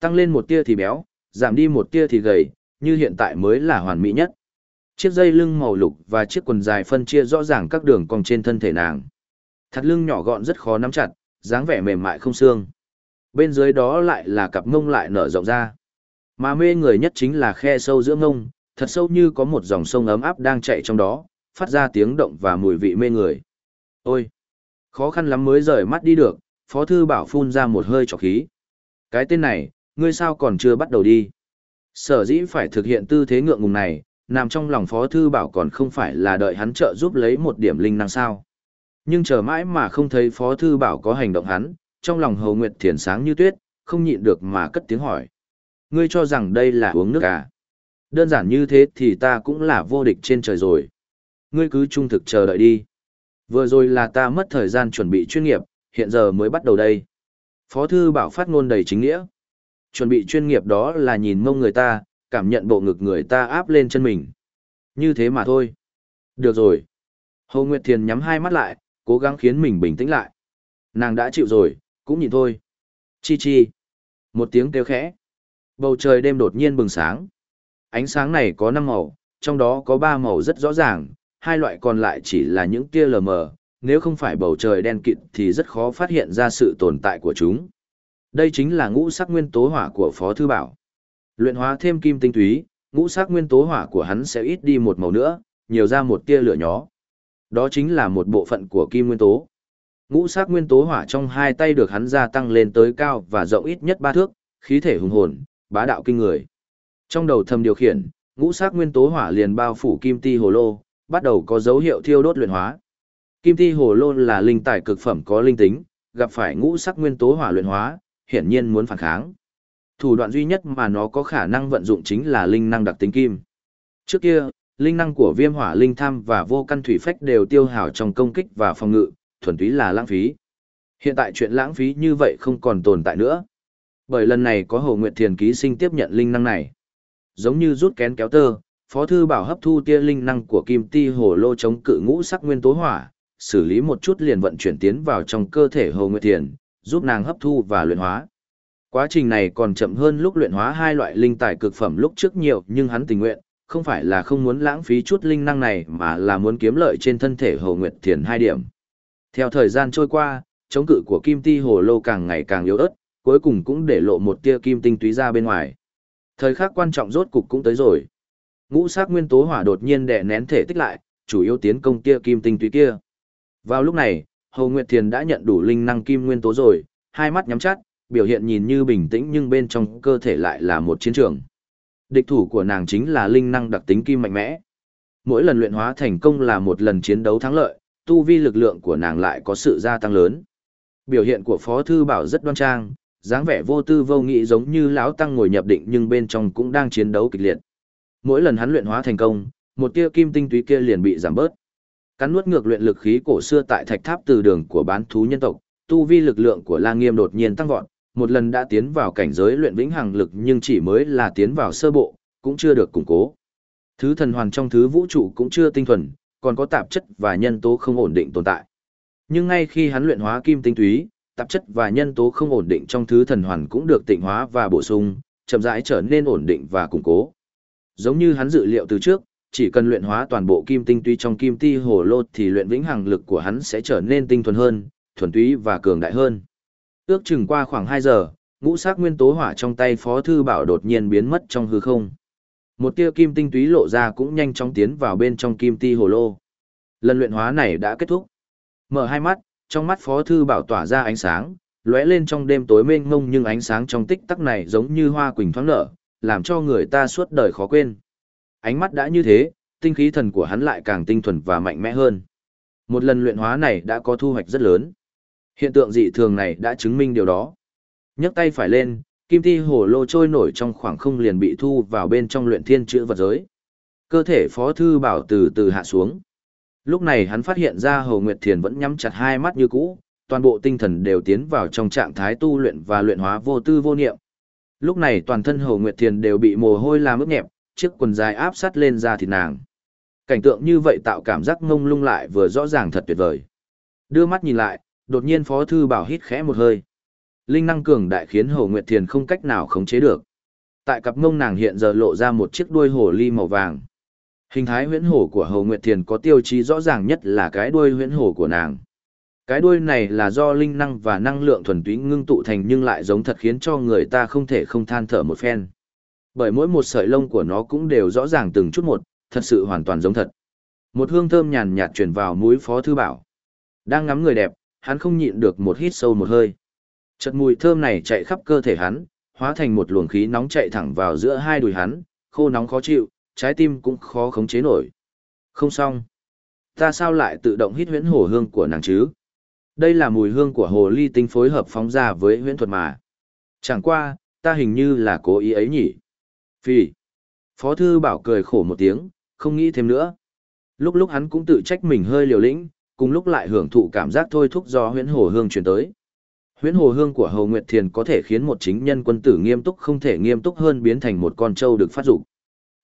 S1: Tăng lên một tia thì béo, giảm đi một tia thì gầy, như hiện tại mới là hoàn mỹ nhất. Chiếc dây lưng màu lục và chiếc quần dài phân chia rõ ràng các đường cong trên thân thể nàng. Thắt lưng nhỏ gọn rất khó nắm chặt, dáng vẻ mềm mại không xương. Bên dưới đó lại là cặp ngông lại nở rộng ra. Mà mê người nhất chính là khe sâu giữa ngông, thật sâu như có một dòng sông ấm áp đang chạy trong đó, phát ra tiếng động và mùi vị mê người. Ôi! Khó khăn lắm mới rời mắt đi được, Phó Thư Bảo phun ra một hơi trọc khí. Cái tên này, ngươi sao còn chưa bắt đầu đi? Sở dĩ phải thực hiện tư thế ngượng ngùng này, nằm trong lòng Phó Thư Bảo còn không phải là đợi hắn trợ giúp lấy một điểm linh năng sao. Nhưng chờ mãi mà không thấy Phó Thư Bảo có hành động hắn, trong lòng Hầu Nguyệt Thiền sáng như tuyết, không nhịn được mà cất tiếng hỏi. Ngươi cho rằng đây là uống nước à? Đơn giản như thế thì ta cũng là vô địch trên trời rồi. Ngươi cứ trung thực chờ đợi đi. Vừa rồi là ta mất thời gian chuẩn bị chuyên nghiệp, hiện giờ mới bắt đầu đây. Phó Thư Bảo phát ngôn đầy chính nghĩa. Chuẩn bị chuyên nghiệp đó là nhìn mông người ta, cảm nhận bộ ngực người ta áp lên chân mình. Như thế mà thôi. Được rồi. Hồ Nguyệt Thiền nhắm hai mắt lại, cố gắng khiến mình bình tĩnh lại. Nàng đã chịu rồi, cũng nhìn thôi. Chi chi. Một tiếng kêu khẽ. Bầu trời đêm đột nhiên bừng sáng. Ánh sáng này có năm màu, trong đó có ba màu rất rõ ràng, hai loại còn lại chỉ là những tia lờ mờ, nếu không phải bầu trời đen kịt thì rất khó phát hiện ra sự tồn tại của chúng. Đây chính là ngũ sắc nguyên tố hỏa của Phó Thư Bảo. Luyện hóa thêm kim tinh túy, ngũ sắc nguyên tố hỏa của hắn sẽ ít đi một màu nữa, nhiều ra một tia lửa nhó. Đó chính là một bộ phận của kim nguyên tố. Ngũ sắc nguyên tố hỏa trong hai tay được hắn gia tăng lên tới cao và rộng ít nhất ba thước, khí thể hùng hồn, bá đạo kinh người. Trong đầu thầm điều khiển, ngũ sắc nguyên tố hỏa liền bao phủ kim ti hồ lô, bắt đầu có dấu hiệu thiêu đốt luyện hóa. Kim ti hồ lô là linh tài cực phẩm có linh tính, gặp phải ngũ sắc nguyên tố hỏa luyện hóa, hiển nhiên muốn phản kháng. Thủ đoạn duy nhất mà nó có khả năng vận dụng chính là linh năng đặc tính kim. Trước kia, linh năng của viêm hỏa linh tham và vô căn thủy phách đều tiêu hao trong công kích và phòng ngự, thuần túy là lãng phí. Hiện tại chuyện lãng phí như vậy không còn tồn tại nữa. Bởi lần này có Hồ Nguyệt Thiền ký sinh tiếp nhận linh năng này. Giống như rút kén kéo tơ, Phó Thư Bảo hấp thu tia linh năng của kim ti hồ lô chống cự ngũ sắc nguyên tố hỏa, xử lý một chút liền vận chuyển tiến vào trong cơ thể Hồ Nguyệt Thiền, giúp nàng hấp thu và luyện hóa. Quá trình này còn chậm hơn lúc luyện hóa hai loại linh tài cực phẩm lúc trước nhiều nhưng hắn tình nguyện, không phải là không muốn lãng phí chút linh năng này mà là muốn kiếm lợi trên thân thể Hồ Nguyệt Thiền hai điểm. Theo thời gian trôi qua, chống cự của kim ti hồ lô càng ngày càng yếu ớt, cuối cùng cũng để lộ một tia kim tinh túy ra bên ngoài. Thời khắc quan trọng rốt cục cũng tới rồi. Ngũ sắc nguyên tố hỏa đột nhiên đè nén thể tích lại, chủ yếu tiến công tia kim tinh túy kia. Vào lúc này, Hồ Nguyệt Thiền đã nhận đủ linh năng kim nguyên tố rồi, hai mắt nhắm chặt, biểu hiện nhìn như bình tĩnh nhưng bên trong cơ thể lại là một chiến trường. Địch thủ của nàng chính là linh năng đặc tính kim mạnh mẽ. Mỗi lần luyện hóa thành công là một lần chiến đấu thắng lợi, tu vi lực lượng của nàng lại có sự gia tăng lớn. Biểu hiện của Phó Thư Bảo rất đoan trang, dáng vẻ vô tư vô nghị giống như lão tăng ngồi nhập định nhưng bên trong cũng đang chiến đấu kịch liệt. Mỗi lần hắn luyện hóa thành công, một tia kim tinh túy kia liền bị giảm bớt. Cắn nuốt ngược luyện lực khí cổ xưa tại thạch tháp từ đường của bán thú nhân tộc, tu vi lực lượng của La Nghiêm đột nhiên tăng vọt, một lần đã tiến vào cảnh giới luyện vĩnh hằng lực nhưng chỉ mới là tiến vào sơ bộ, cũng chưa được củng cố. Thứ thần hoàn trong thứ vũ trụ cũng chưa tinh thuần, còn có tạp chất và nhân tố không ổn định tồn tại. Nhưng ngay khi hắn luyện hóa kim tinh túy, tạp chất và nhân tố không ổn định trong thứ thần hoàn cũng được tịnh hóa và bổ sung, chậm rãi trở nên ổn định và củng cố. Giống như hắn dự liệu từ trước, chỉ cần luyện hóa toàn bộ kim tinh túy trong kim ti hồ lô thì luyện vĩnh hằng lực của hắn sẽ trở nên tinh thuần hơn, thuần túy và cường đại hơn. Ước chừng qua khoảng 2 giờ, ngũ sắc nguyên tố hỏa trong tay Phó thư bảo đột nhiên biến mất trong hư không. Một tia kim tinh túy lộ ra cũng nhanh chóng tiến vào bên trong kim ti hồ lô. Lần luyện hóa này đã kết thúc. Mở hai mắt, trong mắt Phó thư bảo tỏa ra ánh sáng, lóe lên trong đêm tối mênh mông nhưng ánh sáng trong tích tắc này giống như hoa quỳnh thoáng nở, làm cho người ta suốt đời khó quên. Ánh mắt đã như thế, tinh khí thần của hắn lại càng tinh thuần và mạnh mẽ hơn. Một lần luyện hóa này đã có thu hoạch rất lớn. Hiện tượng dị thường này đã chứng minh điều đó. nhấc tay phải lên, kim thi hồ lô trôi nổi trong khoảng không liền bị thu vào bên trong luyện thiên chữ vật giới. Cơ thể phó thư bảo từ từ hạ xuống. Lúc này hắn phát hiện ra Hồ Nguyệt Thiền vẫn nhắm chặt hai mắt như cũ, toàn bộ tinh thần đều tiến vào trong trạng thái tu luyện và luyện hóa vô tư vô niệm. Lúc này toàn thân Hồ Nguyệt Thiền đều bị mồ hôi làm ướt nhẹp, chiếc quần dài áp sát lên da thịt nàng. Cảnh tượng như vậy tạo cảm giác ngông lung lại vừa rõ ràng thật tuyệt vời. Đưa mắt nhìn lại, đột nhiên Phó Thư Bảo hít khẽ một hơi. Linh năng cường đại khiến Hồ Nguyệt Thiền không cách nào khống chế được. Tại cặp ngông nàng hiện giờ lộ ra một chiếc đuôi hổ ly màu vàng. Hình thái huyễn hổ của Hầu Nguyệt Thiền có tiêu chí rõ ràng nhất là cái đuôi huyễn hổ của nàng. Cái đuôi này là do linh năng và năng lượng thuần túy ngưng tụ thành nhưng lại giống thật khiến cho người ta không thể không than thở một phen. Bởi mỗi một sợi lông của nó cũng đều rõ ràng từng chút một, thật sự hoàn toàn giống thật. Một hương thơm nhàn nhạt truyền vào mũi Phó Thư Bảo. Đang ngắm người đẹp, hắn không nhịn được một hít sâu một hơi. Chợt mùi thơm này chạy khắp cơ thể hắn, hóa thành một luồng khí nóng chạy thẳng vào giữa hai đùi hắn, khô nóng khó chịu, trái tim cũng khó khống chế nổi. Không xong. Ta sao lại tự động hít huyễn hồ hương của nàng chứ? Đây là mùi hương của hồ ly tinh phối hợp phóng ra với huyễn thuật mà. Chẳng qua, ta hình như là cố ý ấy nhỉ. Phi. Phó thư bảo cười khổ một tiếng, không nghĩ thêm nữa. Lúc lúc hắn cũng tự trách mình hơi liều lĩnh, cùng lúc lại hưởng thụ cảm giác thôi thúc do huyễn hồ hương truyền tới. Huyễn hồ hương của Hồ Nguyệt Thiền có thể khiến một chính nhân quân tử nghiêm túc không thể nghiêm túc hơn biến thành một con trâu được phát dục.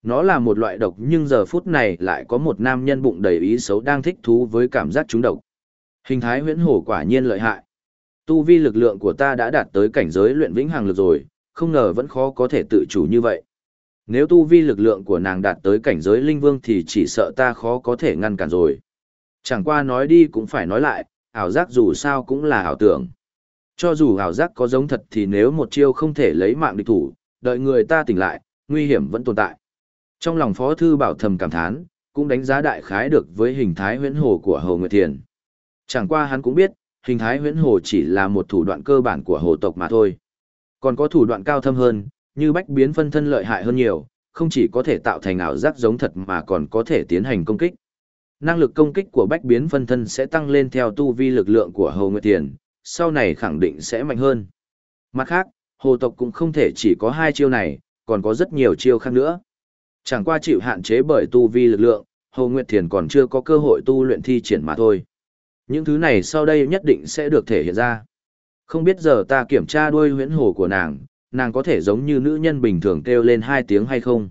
S1: Nó là một loại độc nhưng giờ phút này lại có một nam nhân bụng đầy ý xấu đang thích thú với cảm giác trúng độc. Hình thái huyễn hổ quả nhiên lợi hại. Tu vi lực lượng của ta đã đạt tới cảnh giới luyện vĩnh hằng lực rồi, không ngờ vẫn khó có thể tự chủ như vậy. Nếu tu vi lực lượng của nàng đạt tới cảnh giới linh vương thì chỉ sợ ta khó có thể ngăn cản rồi. Chẳng qua nói đi cũng phải nói lại, ảo giác dù sao cũng là ảo tưởng. Cho dù ảo giác có giống thật thì nếu một chiêu không thể lấy mạng địch thủ, đợi người ta tỉnh lại, nguy hiểm vẫn tồn tại. Trong lòng Phó Thư Bảo thầm cảm thán, cũng đánh giá đại khái được với hình thái huyễn hồ của Hồ Nguyệt Thiền. Chẳng qua hắn cũng biết, hình thái huyễn hồ chỉ là một thủ đoạn cơ bản của hồ tộc mà thôi. Còn có thủ đoạn cao thâm hơn, như bách biến phân thân lợi hại hơn nhiều, không chỉ có thể tạo thành ảo giác giống thật mà còn có thể tiến hành công kích. Năng lực công kích của bách biến phân thân sẽ tăng lên theo tu vi lực lượng của Hồ Nguyệt Thiền, sau này khẳng định sẽ mạnh hơn. Mặt khác, hồ tộc cũng không thể chỉ có hai chiêu này, còn có rất nhiều chiêu khác nữa. Chẳng qua chịu hạn chế bởi tu vi lực lượng, Hồ Nguyệt Thiền còn chưa có cơ hội tu luyện thi triển mà thôi. Những thứ này sau đây nhất định sẽ được thể hiện ra. Không biết giờ ta kiểm tra đuôi huyễn hồ của nàng, nàng có thể giống như nữ nhân bình thường kêu lên hai tiếng hay không?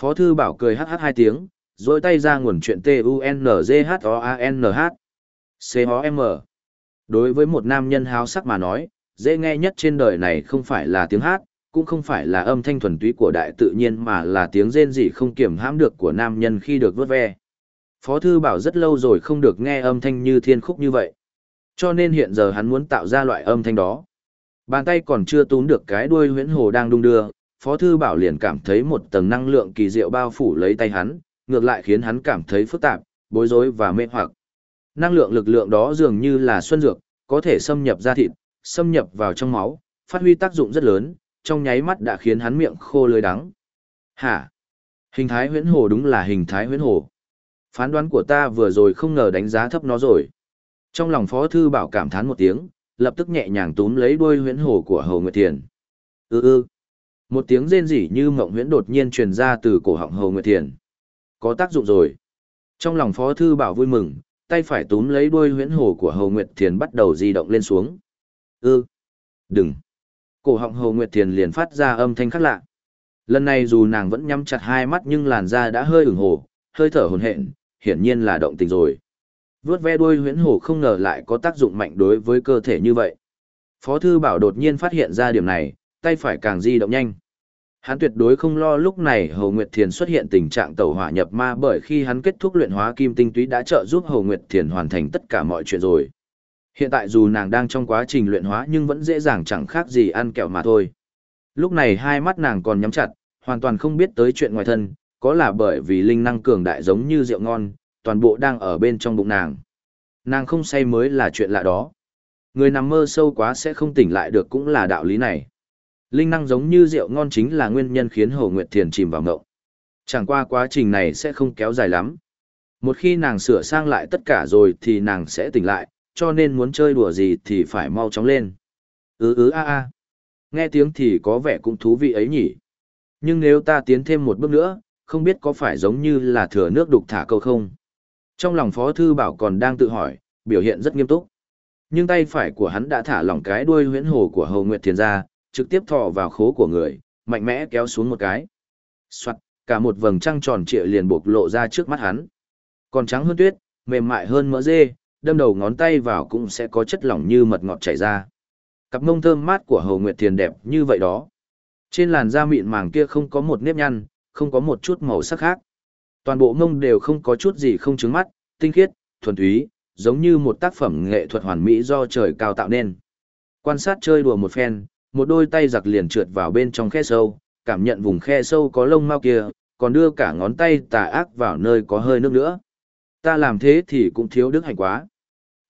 S1: Phó thư bảo cười hh hai tiếng, rồi tay ra nguồn chuyện T-U-N-G-H-O-A-N-H. C-O-M. Đối với một nam nhân háo sắc mà nói, dễ nghe nhất trên đời này không phải là tiếng hát, cũng không phải là âm thanh thuần túy của đại tự nhiên mà là tiếng rên rỉ không kiểm hãm được của nam nhân khi được vớt ve. Phó Thư Bảo rất lâu rồi không được nghe âm thanh như thiên khúc như vậy. Cho nên hiện giờ hắn muốn tạo ra loại âm thanh đó. Bàn tay còn chưa túm được cái đuôi huyễn hồ đang đung đưa, Phó Thư Bảo liền cảm thấy một tầng năng lượng kỳ diệu bao phủ lấy tay hắn, ngược lại khiến hắn cảm thấy phức tạp, bối rối và mê hoặc. Năng lượng lực lượng đó dường như là xuân dược, có thể xâm nhập ra thịt, xâm nhập vào trong máu, phát huy tác dụng rất lớn, trong nháy mắt đã khiến hắn miệng khô lưới đắng. Hả? Hình thái huyễn hồ đúng là hình thái huyễn hồ. Phán đoán của ta vừa rồi không ngờ đánh giá thấp nó rồi. Trong lòng Phó Thư Bảo cảm thán một tiếng, lập tức nhẹ nhàng túm lấy đuôi huyễn hồ của Hồ Nguyệt Thiền. Ư ư. Một tiếng rên rỉ như mộng huyễn đột nhiên truyền ra từ cổ họng Hồ Nguyệt Thiền. Có tác dụng rồi. Trong lòng Phó Thư Bảo vui mừng, tay phải túm lấy đuôi huyễn hồ của Hồ Nguyệt Thiền bắt đầu di động lên xuống. Ư. Đừng. Cổ họng Hồ Nguyệt Thiền liền phát ra âm thanh khác lạ. Lần này dù nàng vẫn nhắm chặt hai mắt nhưng làn da đã hơi ửng hồ, hơi thở hồn hện, hiển nhiên là động tình rồi. Vướt ve đuôi huyễn hổ không ngờ lại có tác dụng mạnh đối với cơ thể như vậy. Phó thư bảo đột nhiên phát hiện ra điểm này, tay phải càng di động nhanh. Hắn tuyệt đối không lo lúc này Hồ Nguyệt Thiền xuất hiện tình trạng tẩu hỏa nhập ma bởi khi hắn kết thúc luyện hóa kim tinh túy đã trợ giúp Hồ Nguyệt Thiền hoàn thành tất cả mọi chuyện rồi. Hiện tại dù nàng đang trong quá trình luyện hóa nhưng vẫn dễ dàng chẳng khác gì ăn kẹo mà thôi. Lúc này hai mắt nàng còn nhắm chặt, hoàn toàn không biết tới chuyện ngoài thân, có là bởi vì linh năng cường đại giống như rượu ngon, toàn bộ đang ở bên trong bụng nàng. Nàng không say mới là chuyện lạ đó. Người nằm mơ sâu quá sẽ không tỉnh lại được cũng là đạo lý này. Linh năng giống như rượu ngon chính là nguyên nhân khiến Hồ Nguyệt Thiền chìm vào ngậu. Chẳng qua quá trình này sẽ không kéo dài lắm. Một khi nàng sửa sang lại tất cả rồi thì nàng sẽ tỉnh lại, cho nên muốn chơi đùa gì thì phải mau chóng lên. Ừ ừ a a. Nghe tiếng thì có vẻ cũng thú vị ấy nhỉ. Nhưng nếu ta tiến thêm một bước nữa, không biết có phải giống như là thừa nước đục thả câu không. Trong lòng Phó Thư Bảo còn đang tự hỏi, biểu hiện rất nghiêm túc. Nhưng tay phải của hắn đã thả lỏng cái đuôi huyễn hồ của Hầu Nguyệt Thiền ra, trực tiếp thọ vào khố của người, mạnh mẽ kéo xuống một cái. Soạt, cả một vầng trăng tròn trịa liền bộc lộ ra trước mắt hắn. Còn trắng hơn tuyết, mềm mại hơn mỡ dê, đâm đầu ngón tay vào cũng sẽ có chất lỏng như mật ngọt chảy ra. Cặp mông thơm mát của Hầu Nguyệt Thiền đẹp như vậy đó. Trên làn da mịn màng kia không có một nếp nhăn, không có một chút màu sắc khác. Toàn bộ mông đều không có chút gì không trứng mắt, tinh khiết, thuần túy, giống như một tác phẩm nghệ thuật hoàn mỹ do trời cao tạo nên. Quan sát chơi đùa một phen, một đôi tay giặc liền trượt vào bên trong khe sâu, cảm nhận vùng khe sâu có lông mau kia, còn đưa cả ngón tay tà ác vào nơi có hơi nước nữa. Ta làm thế thì cũng thiếu đức hạnh quá.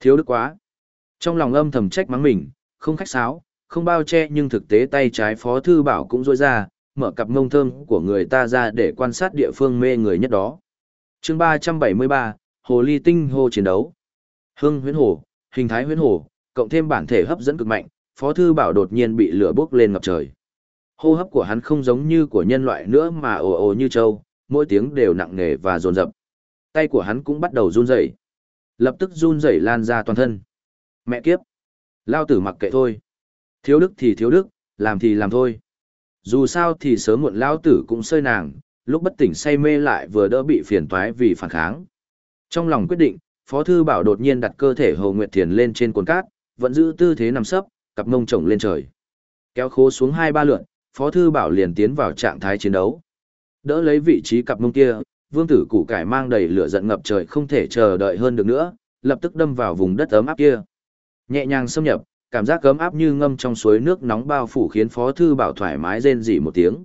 S1: Thiếu đức quá. Trong lòng âm thầm trách mắng mình, không khách sáo, không bao che nhưng thực tế tay trái phó thư bảo cũng rôi ra, mở cặp mông thơm của người ta ra để quan sát địa phương mê người nhất đó. chương 373, hồ ly tinh hô chiến đấu. Hưng huyễn hồ, hình thái huyễn hồ, cộng thêm bản thể hấp dẫn cực mạnh, Phó Thư Bảo đột nhiên bị lửa bốc lên ngập trời. Hô hấp của hắn không giống như của nhân loại nữa mà ồ ồ như trâu, mỗi tiếng đều nặng nề và dồn dập. Tay của hắn cũng bắt đầu run rẩy, lập tức run rẩy lan ra toàn thân. Mẹ kiếp, lao tử mặc kệ thôi. Thiếu đức thì thiếu đức, làm thì làm thôi. Dù sao thì sớm muộn lao tử cũng sơi nàng, lúc bất tỉnh say mê lại vừa đỡ bị phiền toái vì phản kháng. Trong lòng quyết định, Phó Thư Bảo đột nhiên đặt cơ thể Hồ Nguyệt Thiền lên trên cuốn cát, vẫn giữ tư thế nằm sấp, cặp mông trồng lên trời. Kéo khố xuống hai ba lượn, Phó Thư Bảo liền tiến vào trạng thái chiến đấu. Đỡ lấy vị trí cặp mông kia, vương tử củ cải mang đầy lửa giận ngập trời không thể chờ đợi hơn được nữa, lập tức đâm vào vùng đất ấm áp kia. Nhẹ nhàng xâm nhập, cảm giác ấm áp như ngâm trong suối nước nóng bao phủ khiến Phó Thư Bảo thoải mái rên rỉ một tiếng.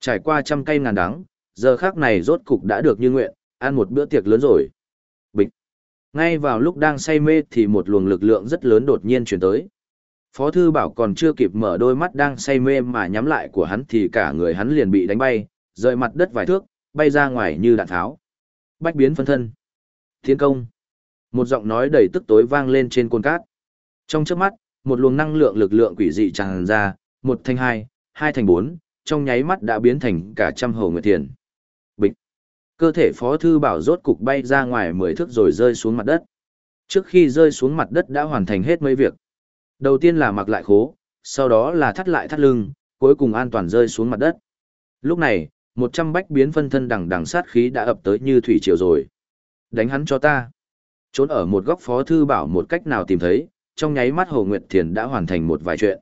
S1: Trải qua trăm cây ngàn đắng, giờ khác này rốt cục đã được như nguyện, ăn một bữa tiệc lớn rồi. Bịch. Ngay vào lúc đang say mê thì một luồng lực lượng rất lớn đột nhiên chuyển tới. Phó Thư Bảo còn chưa kịp mở đôi mắt đang say mê mà nhắm lại của hắn thì cả người hắn liền bị đánh bay, rời mặt đất vài thước, bay ra ngoài như đạn tháo. Bách biến phân thân. Thiên công. Một giọng nói đầy tức tối vang lên trên côn cát. Trong chớp mắt, một luồng năng lượng lực lượng quỷ dị tràn ra, một thành hai, hai thành bốn, trong nháy mắt đã biến thành cả trăm hồ nguyệt tiền. Bịch. Cơ thể Phó Thư Bảo rốt cục bay ra ngoài mười thước rồi rơi xuống mặt đất. Trước khi rơi xuống mặt đất đã hoàn thành hết mấy việc. Đầu tiên là mặc lại khố, sau đó là thắt lại thắt lưng, cuối cùng an toàn rơi xuống mặt đất. Lúc này, một trăm bách biến phân thân đằng đằng sát khí đã ập tới như thủy triều rồi. Đánh hắn cho ta. Trốn ở một góc phó thư bảo một cách nào tìm thấy, trong nháy mắt Hồ Nguyệt Thiền đã hoàn thành một vài chuyện.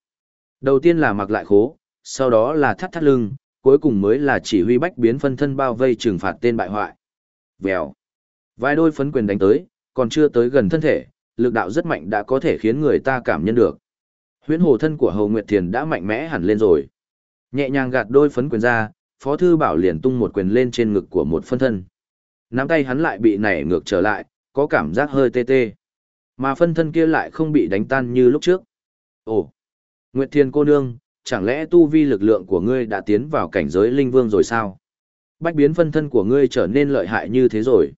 S1: Đầu tiên là mặc lại khố, sau đó là thắt thắt lưng, cuối cùng mới là chỉ huy bách biến phân thân bao vây trừng phạt tên bại hoại. Vèo. Vài đôi phấn quyền đánh tới, còn chưa tới gần thân thể, lực đạo rất mạnh đã có thể khiến người ta cảm nhận được. Huyễn hồ thân của Hồ Nguyệt Thiền đã mạnh mẽ hẳn lên rồi. Nhẹ nhàng gạt đôi phấn quyền ra, Phó Thư Bảo liền tung một quyền lên trên ngực của một phân thân. Nắm tay hắn lại bị nảy ngược trở lại, có cảm giác hơi tê tê. Mà phân thân kia lại không bị đánh tan như lúc trước. Ồ! Nguyệt Thiên cô nương, chẳng lẽ tu vi lực lượng của ngươi đã tiến vào cảnh giới linh vương rồi sao? Bách biến phân thân của ngươi trở nên lợi hại như thế rồi.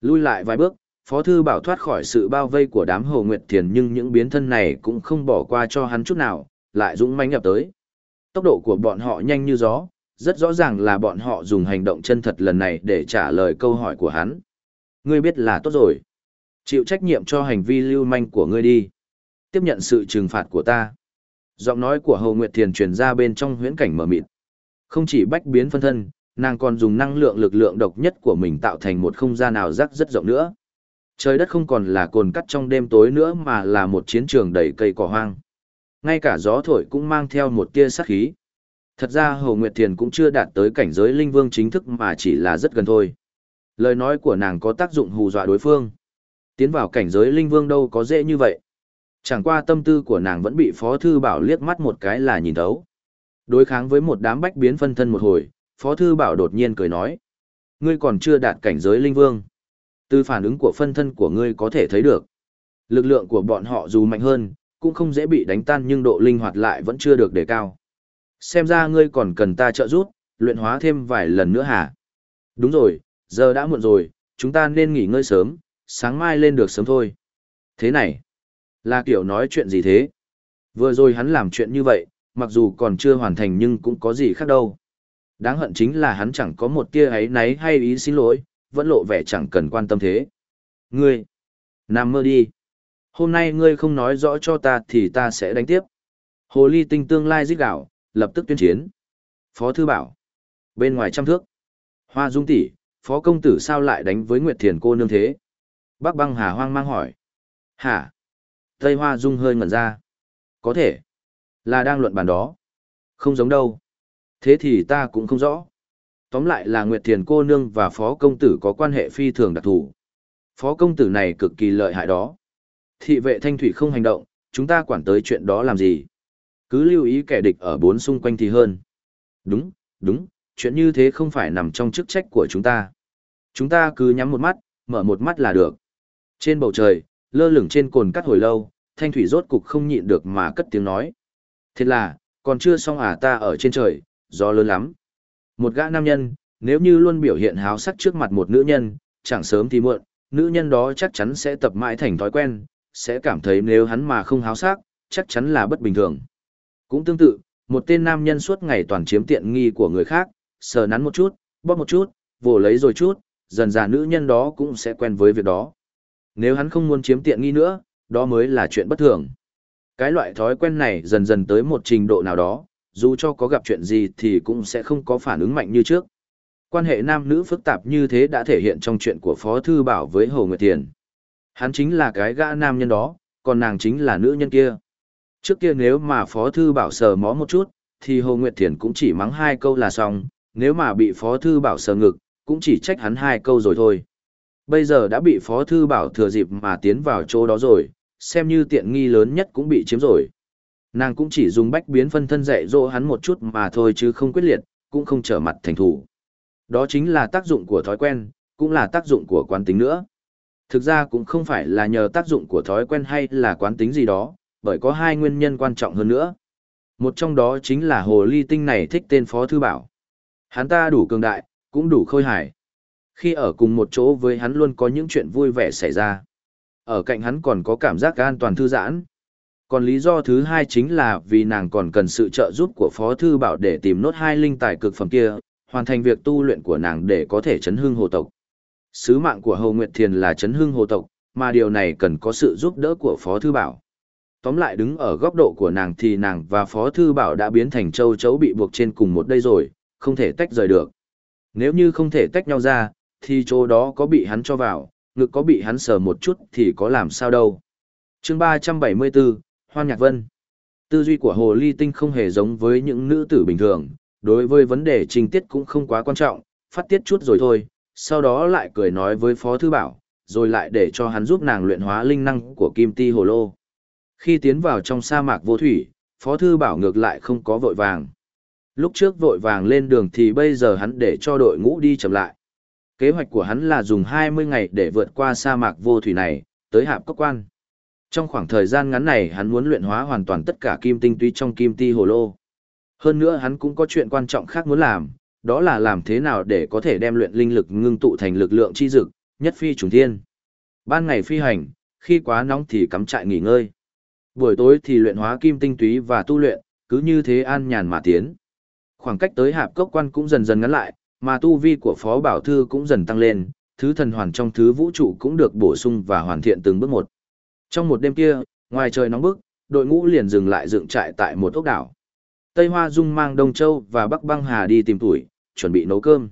S1: Lui lại vài bước, Phó Thư Bảo thoát khỏi sự bao vây của đám Hồ Nguyệt Thiền nhưng những biến thân này cũng không bỏ qua cho hắn chút nào, lại dũng mãnh nhập tới. Tốc độ của bọn họ nhanh như gió, rất rõ ràng là bọn họ dùng hành động chân thật lần này để trả lời câu hỏi của hắn. Ngươi biết là tốt rồi. Chịu trách nhiệm cho hành vi lưu manh của ngươi đi. Tiếp nhận sự trừng phạt của ta. Giọng nói của Hồ Nguyệt Thiền truyền ra bên trong huyễn cảnh mở mịt. Không chỉ bách biến phân thân, nàng còn dùng năng lượng lực lượng độc nhất của mình tạo thành một không gian nào rắc rất rộng nữa. Trời đất không còn là cồn cắt trong đêm tối nữa mà là một chiến trường đầy cây cỏ hoang. Ngay cả gió thổi cũng mang theo một tia sát khí. Thật ra Hồ Nguyệt Thiền cũng chưa đạt tới cảnh giới linh vương chính thức mà chỉ là rất gần thôi. Lời nói của nàng có tác dụng hù dọa đối phương. Tiến vào cảnh giới linh vương đâu có dễ như vậy. Chẳng qua tâm tư của nàng vẫn bị Phó Thư Bảo liếc mắt một cái là nhìn thấu. Đối kháng với một đám bách biến phân thân một hồi, Phó Thư Bảo đột nhiên cười nói. Ngươi còn chưa đạt cảnh giới linh vương. Từ phản ứng của phân thân của ngươi có thể thấy được. Lực lượng của bọn họ dù mạnh hơn, cũng không dễ bị đánh tan nhưng độ linh hoạt lại vẫn chưa được đề cao. Xem ra ngươi còn cần ta trợ giúp, luyện hóa thêm vài lần nữa hả? Đúng rồi, giờ đã muộn rồi, chúng ta nên nghỉ ngơi sớm, sáng mai lên được sớm thôi. Thế này, là kiểu nói chuyện gì thế? Vừa rồi hắn làm chuyện như vậy, mặc dù còn chưa hoàn thành nhưng cũng có gì khác đâu. Đáng hận chính là hắn chẳng có một tia ấy náy hay ý xin lỗi, vẫn lộ vẻ chẳng cần quan tâm thế. Ngươi, nằm mơ đi. Hôm nay ngươi không nói rõ cho ta thì ta sẽ đánh tiếp. Hồ ly tinh tương lai giết gạo, lập tức tuyên chiến. Phó thư bảo. Bên ngoài trăm thước. Hoa dung tỷ, phó công tử sao lại đánh với Nguyệt Thiền cô nương thế? Bác băng hà hoang mang hỏi. Hả? Tây hoa dung hơi ngẩn ra. Có thể. Là đang luận bàn đó. Không giống đâu. Thế thì ta cũng không rõ. Tóm lại là Nguyệt Thiền cô nương và phó công tử có quan hệ phi thường đặc thù. Phó công tử này cực kỳ lợi hại đó. Thị vệ thanh thủy không hành động, chúng ta quản tới chuyện đó làm gì? Cứ lưu ý kẻ địch ở bốn xung quanh thì hơn. Đúng, đúng, chuyện như thế không phải nằm trong chức trách của chúng ta. Chúng ta cứ nhắm một mắt, mở một mắt là được. Trên bầu trời, lơ lửng trên cồn cắt hồi lâu, thanh thủy rốt cục không nhịn được mà cất tiếng nói. Thế là, còn chưa xong à ta ở trên trời, gió lớn lắm. Một gã nam nhân, nếu như luôn biểu hiện háo sắc trước mặt một nữ nhân, chẳng sớm thì muộn, nữ nhân đó chắc chắn sẽ tập mãi thành thói quen, sẽ cảm thấy nếu hắn mà không háo sắc, chắc chắn là bất bình thường. Cũng tương tự, một tên nam nhân suốt ngày toàn chiếm tiện nghi của người khác, sờ nắn một chút, bóp một chút, vồ lấy rồi chút, dần dà nữ nhân đó cũng sẽ quen với việc đó. Nếu hắn không muốn chiếm tiện nghi nữa, đó mới là chuyện bất thường. Cái loại thói quen này dần dần tới một trình độ nào đó, dù cho có gặp chuyện gì thì cũng sẽ không có phản ứng mạnh như trước. Quan hệ nam nữ phức tạp như thế đã thể hiện trong chuyện của Phó Thư Bảo với Hồ Nguyệt Thiền. Hắn chính là cái gã nam nhân đó, còn nàng chính là nữ nhân kia. Trước kia nếu mà Phó Thư Bảo sờ mó một chút, thì Hồ Nguyệt Thiền cũng chỉ mắng hai câu là xong, nếu mà bị Phó Thư Bảo sờ ngực, cũng chỉ trách hắn hai câu rồi thôi. Bây giờ đã bị Phó Thư Bảo thừa dịp mà tiến vào chỗ đó rồi, xem như tiện nghi lớn nhất cũng bị chiếm rồi. Nàng cũng chỉ dùng bách biến phân thân dạy dỗ hắn một chút mà thôi chứ không quyết liệt, cũng không trở mặt thành thủ. Đó chính là tác dụng của thói quen, cũng là tác dụng của quán tính nữa. Thực ra cũng không phải là nhờ tác dụng của thói quen hay là quán tính gì đó, bởi có hai nguyên nhân quan trọng hơn nữa. Một trong đó chính là hồ ly tinh này thích tên Phó Thư Bảo. Hắn ta đủ cường đại, cũng đủ khôi hài. Khi ở cùng một chỗ với hắn luôn có những chuyện vui vẻ xảy ra. Ở cạnh hắn còn có cảm giác an toàn thư giãn. Còn lý do thứ hai chính là vì nàng còn cần sự trợ giúp của Phó Thư Bảo để tìm nốt hai linh tài cực phẩm kia, hoàn thành việc tu luyện của nàng để có thể chấn hương hồ tộc. Sứ mạng của Hồ Nguyệt Thiền là chấn hương hồ tộc, mà điều này cần có sự giúp đỡ của Phó Thư Bảo. Tóm lại đứng ở góc độ của nàng thì nàng và Phó Thư Bảo đã biến thành châu chấu bị buộc trên cùng một đây rồi, không thể tách rời được. Nếu như không thể tách nhau ra, thì chỗ đó có bị hắn cho vào, ngực có bị hắn sờ một chút thì có làm sao đâu. chương 374, Hoan Nhạc Vân Tư duy của Hồ Ly Tinh không hề giống với những nữ tử bình thường, đối với vấn đề trình tiết cũng không quá quan trọng, phát tiết chút rồi thôi, sau đó lại cười nói với Phó Thư Bảo, rồi lại để cho hắn giúp nàng luyện hóa linh năng của Kim Ti Hồ Lô. Khi tiến vào trong sa mạc vô thủy, Phó Thư Bảo ngược lại không có vội vàng. Lúc trước vội vàng lên đường thì bây giờ hắn để cho đội ngũ đi chậm lại. Kế hoạch của hắn là dùng 20 ngày để vượt qua sa mạc vô thủy này, tới hạp cốc quan. Trong khoảng thời gian ngắn này hắn muốn luyện hóa hoàn toàn tất cả kim tinh túy trong kim ti hồ lô. Hơn nữa hắn cũng có chuyện quan trọng khác muốn làm, đó là làm thế nào để có thể đem luyện linh lực ngưng tụ thành lực lượng chi dực, nhất phi trùng thiên. Ban ngày phi hành, khi quá nóng thì cắm trại nghỉ ngơi. Buổi tối thì luyện hóa kim tinh túy và tu luyện, cứ như thế an nhàn mà tiến. Khoảng cách tới hạp cốc quan cũng dần dần ngắn lại, mà tu vi của Phó Bảo Thư cũng dần tăng lên, thứ thần hoàn trong thứ vũ trụ cũng được bổ sung và hoàn thiện từng bước một. Trong một đêm kia, ngoài trời nóng bức, đội ngũ liền dừng lại dựng trại tại một ốc đảo. Tây Hoa Dung mang Đông Châu và Bắc Băng Hà đi tìm tuổi, chuẩn bị nấu cơm.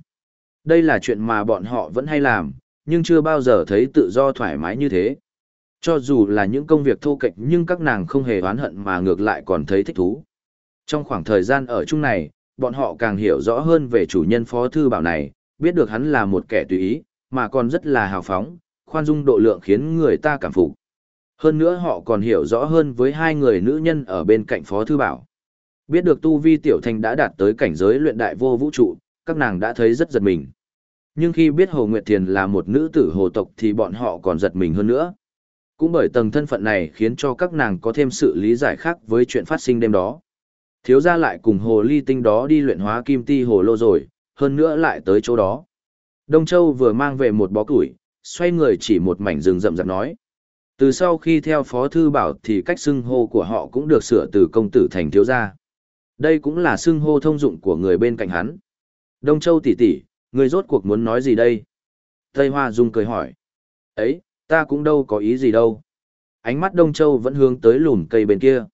S1: Đây là chuyện mà bọn họ vẫn hay làm, nhưng chưa bao giờ thấy tự do thoải mái như thế. Cho dù là những công việc thô kệch nhưng các nàng không hề oán hận mà ngược lại còn thấy thích thú. Trong khoảng thời gian ở chung này, bọn họ càng hiểu rõ hơn về chủ nhân phó thư bảo này, biết được hắn là một kẻ tùy ý, mà còn rất là hào phóng, khoan dung độ lượng khiến người ta cảm phục. Hơn nữa họ còn hiểu rõ hơn với hai người nữ nhân ở bên cạnh phó thư bảo. Biết được tu vi tiểu thành đã đạt tới cảnh giới luyện đại vô vũ trụ, các nàng đã thấy rất giật mình. Nhưng khi biết Hồ Nguyệt Thiền là một nữ tử hồ tộc thì bọn họ còn giật mình hơn nữa. Cũng bởi tầng thân phận này khiến cho các nàng có thêm sự lý giải khác với chuyện phát sinh đêm đó. Thiếu gia lại cùng hồ ly tinh đó đi luyện hóa kim ti hồ lô rồi, hơn nữa lại tới chỗ đó. Đông Châu vừa mang về một bó củi, xoay người chỉ một mảnh rừng rậm rạp nói. Từ sau khi theo Phó Thư Bảo thì cách xưng hô của họ cũng được sửa từ công tử thành thiếu gia. Đây cũng là xưng hô thông dụng của người bên cạnh hắn. Đông Châu tỷ tỷ, người rốt cuộc muốn nói gì đây? Tây Hoa Dung cười hỏi. Ấy, ta cũng đâu có ý gì đâu. Ánh mắt Đông Châu vẫn hướng tới lùm cây bên kia.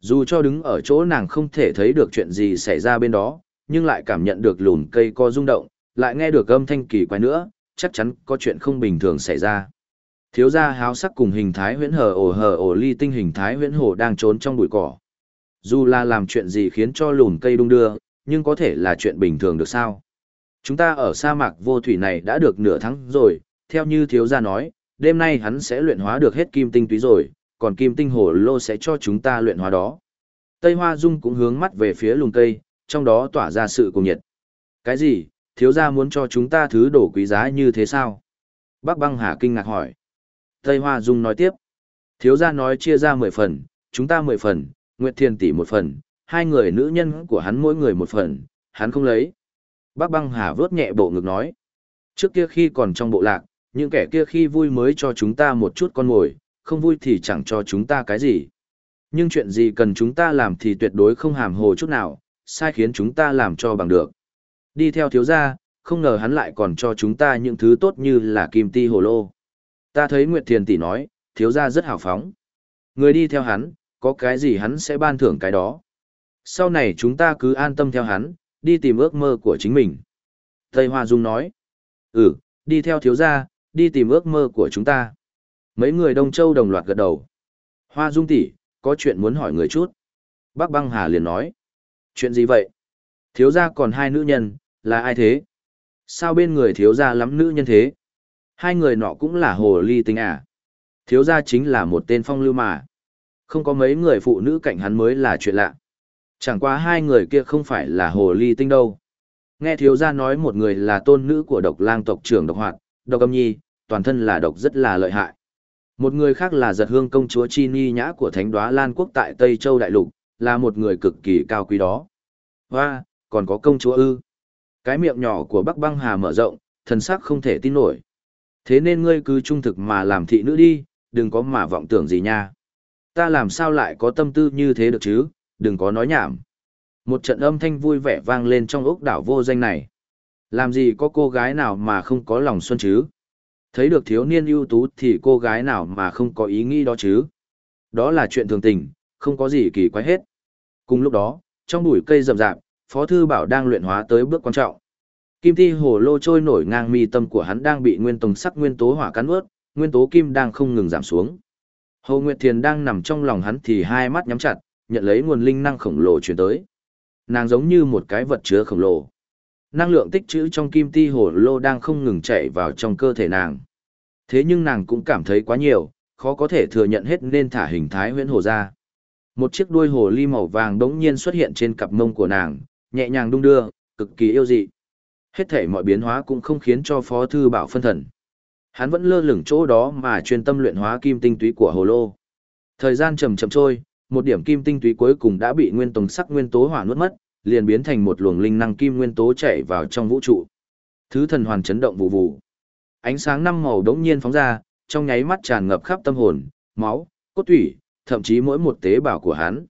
S1: Dù cho đứng ở chỗ nàng không thể thấy được chuyện gì xảy ra bên đó, nhưng lại cảm nhận được lùm cây có rung động, lại nghe được âm thanh kỳ quái nữa, chắc chắn có chuyện không bình thường xảy ra. Thiếu gia háo sắc cùng hình thái huyễn hờ ổ hờ ổ ly tinh hình thái huyễn hổ đang trốn trong bụi cỏ. Dù là làm chuyện gì khiến cho lùn cây đung đưa, nhưng có thể là chuyện bình thường được sao? Chúng ta ở sa mạc vô thủy này đã được nửa tháng rồi, theo như thiếu gia nói, đêm nay hắn sẽ luyện hóa được hết kim tinh túy rồi, còn kim tinh hồ lô sẽ cho chúng ta luyện hóa đó. Tây Hoa Dung cũng hướng mắt về phía lùng cây, trong đó tỏa ra sự cùng nhiệt. Cái gì, thiếu gia muốn cho chúng ta thứ đổ quý giá như thế sao? Bác băng hà kinh ngạc hỏi. Tây Hoa Dung nói tiếp. Thiếu gia nói chia ra 10 phần, chúng ta 10 phần, Nguyệt Thiên tỷ một phần, hai người nữ nhân của hắn mỗi người một phần, hắn không lấy. Bác băng hà vớt nhẹ bộ ngực nói. Trước kia khi còn trong bộ lạc, những kẻ kia khi vui mới cho chúng ta một chút con mồi, không vui thì chẳng cho chúng ta cái gì. Nhưng chuyện gì cần chúng ta làm thì tuyệt đối không hàm hồ chút nào, sai khiến chúng ta làm cho bằng được. Đi theo thiếu gia, không ngờ hắn lại còn cho chúng ta những thứ tốt như là kim ti hồ lô. Ta thấy Nguyệt Thiền tỷ nói, thiếu gia rất hào phóng. Người đi theo hắn, có cái gì hắn sẽ ban thưởng cái đó. Sau này chúng ta cứ an tâm theo hắn, đi tìm ước mơ của chính mình. Tây Hoa Dung nói, ừ, đi theo thiếu gia, đi tìm ước mơ của chúng ta. Mấy người Đông Châu đồng loạt gật đầu. Hoa Dung tỷ, có chuyện muốn hỏi người chút. Bác Băng Hà liền nói, chuyện gì vậy? Thiếu gia còn hai nữ nhân, là ai thế? Sao bên người thiếu gia lắm nữ nhân thế? Hai người nọ cũng là hồ ly tinh à? Thiếu gia chính là một tên phong lưu mà. Không có mấy người phụ nữ cạnh hắn mới là chuyện lạ. Chẳng qua hai người kia không phải là hồ ly tinh đâu. Nghe thiếu gia nói một người là tôn nữ của độc lang tộc trưởng độc hoạt, độc âm nhi, toàn thân là độc rất là lợi hại. Một người khác là giật hương công chúa Chi Ni Nhã của Thánh đoá Lan Quốc tại Tây Châu Đại Lục, là một người cực kỳ cao quý đó. Hoa, còn có công chúa ư. Cái miệng nhỏ của Bắc Băng Hà mở rộng, thần sắc không thể tin nổi. Thế nên ngươi cứ trung thực mà làm thị nữ đi, đừng có mà vọng tưởng gì nha. Ta làm sao lại có tâm tư như thế được chứ, đừng có nói nhảm. Một trận âm thanh vui vẻ vang lên trong ốc đảo vô danh này. Làm gì có cô gái nào mà không có lòng xuân chứ? Thấy được thiếu niên ưu tú thì cô gái nào mà không có ý nghĩ đó chứ? Đó là chuyện thường tình, không có gì kỳ quái hết. Cùng lúc đó, trong bụi cây rậm rạp, Phó Thư Bảo đang luyện hóa tới bước quan trọng. Kim thi hồ lô trôi nổi ngang mi tâm của hắn đang bị nguyên tông sắc nguyên tố hỏa cắn ướt, nguyên tố kim đang không ngừng giảm xuống. Hồ Nguyệt Thiền đang nằm trong lòng hắn thì hai mắt nhắm chặt, nhận lấy nguồn linh năng khổng lồ chuyển tới. Nàng giống như một cái vật chứa khổng lồ. Năng lượng tích trữ trong kim ti hồ lô đang không ngừng chạy vào trong cơ thể nàng. Thế nhưng nàng cũng cảm thấy quá nhiều, khó có thể thừa nhận hết nên thả hình thái huyễn hồ ra. Một chiếc đuôi hồ ly màu vàng đống nhiên xuất hiện trên cặp mông của nàng, nhẹ nhàng đung đưa, cực kỳ yêu dị. Hết thể mọi biến hóa cũng không khiến cho Phó Thư Bảo phân thần. Hắn vẫn lơ lửng chỗ đó mà chuyên tâm luyện hóa kim tinh túy của hồ lô. Thời gian chậm chậm trôi, một điểm kim tinh túy cuối cùng đã bị nguyên tông sắc nguyên tố hỏa nuốt mất, liền biến thành một luồng linh năng kim nguyên tố chảy vào trong vũ trụ. Thứ thần hoàn chấn động vụ vụ. Ánh sáng năm màu đống nhiên phóng ra, trong nháy mắt tràn ngập khắp tâm hồn, máu, cốt thủy, thậm chí mỗi một tế bào của hắn.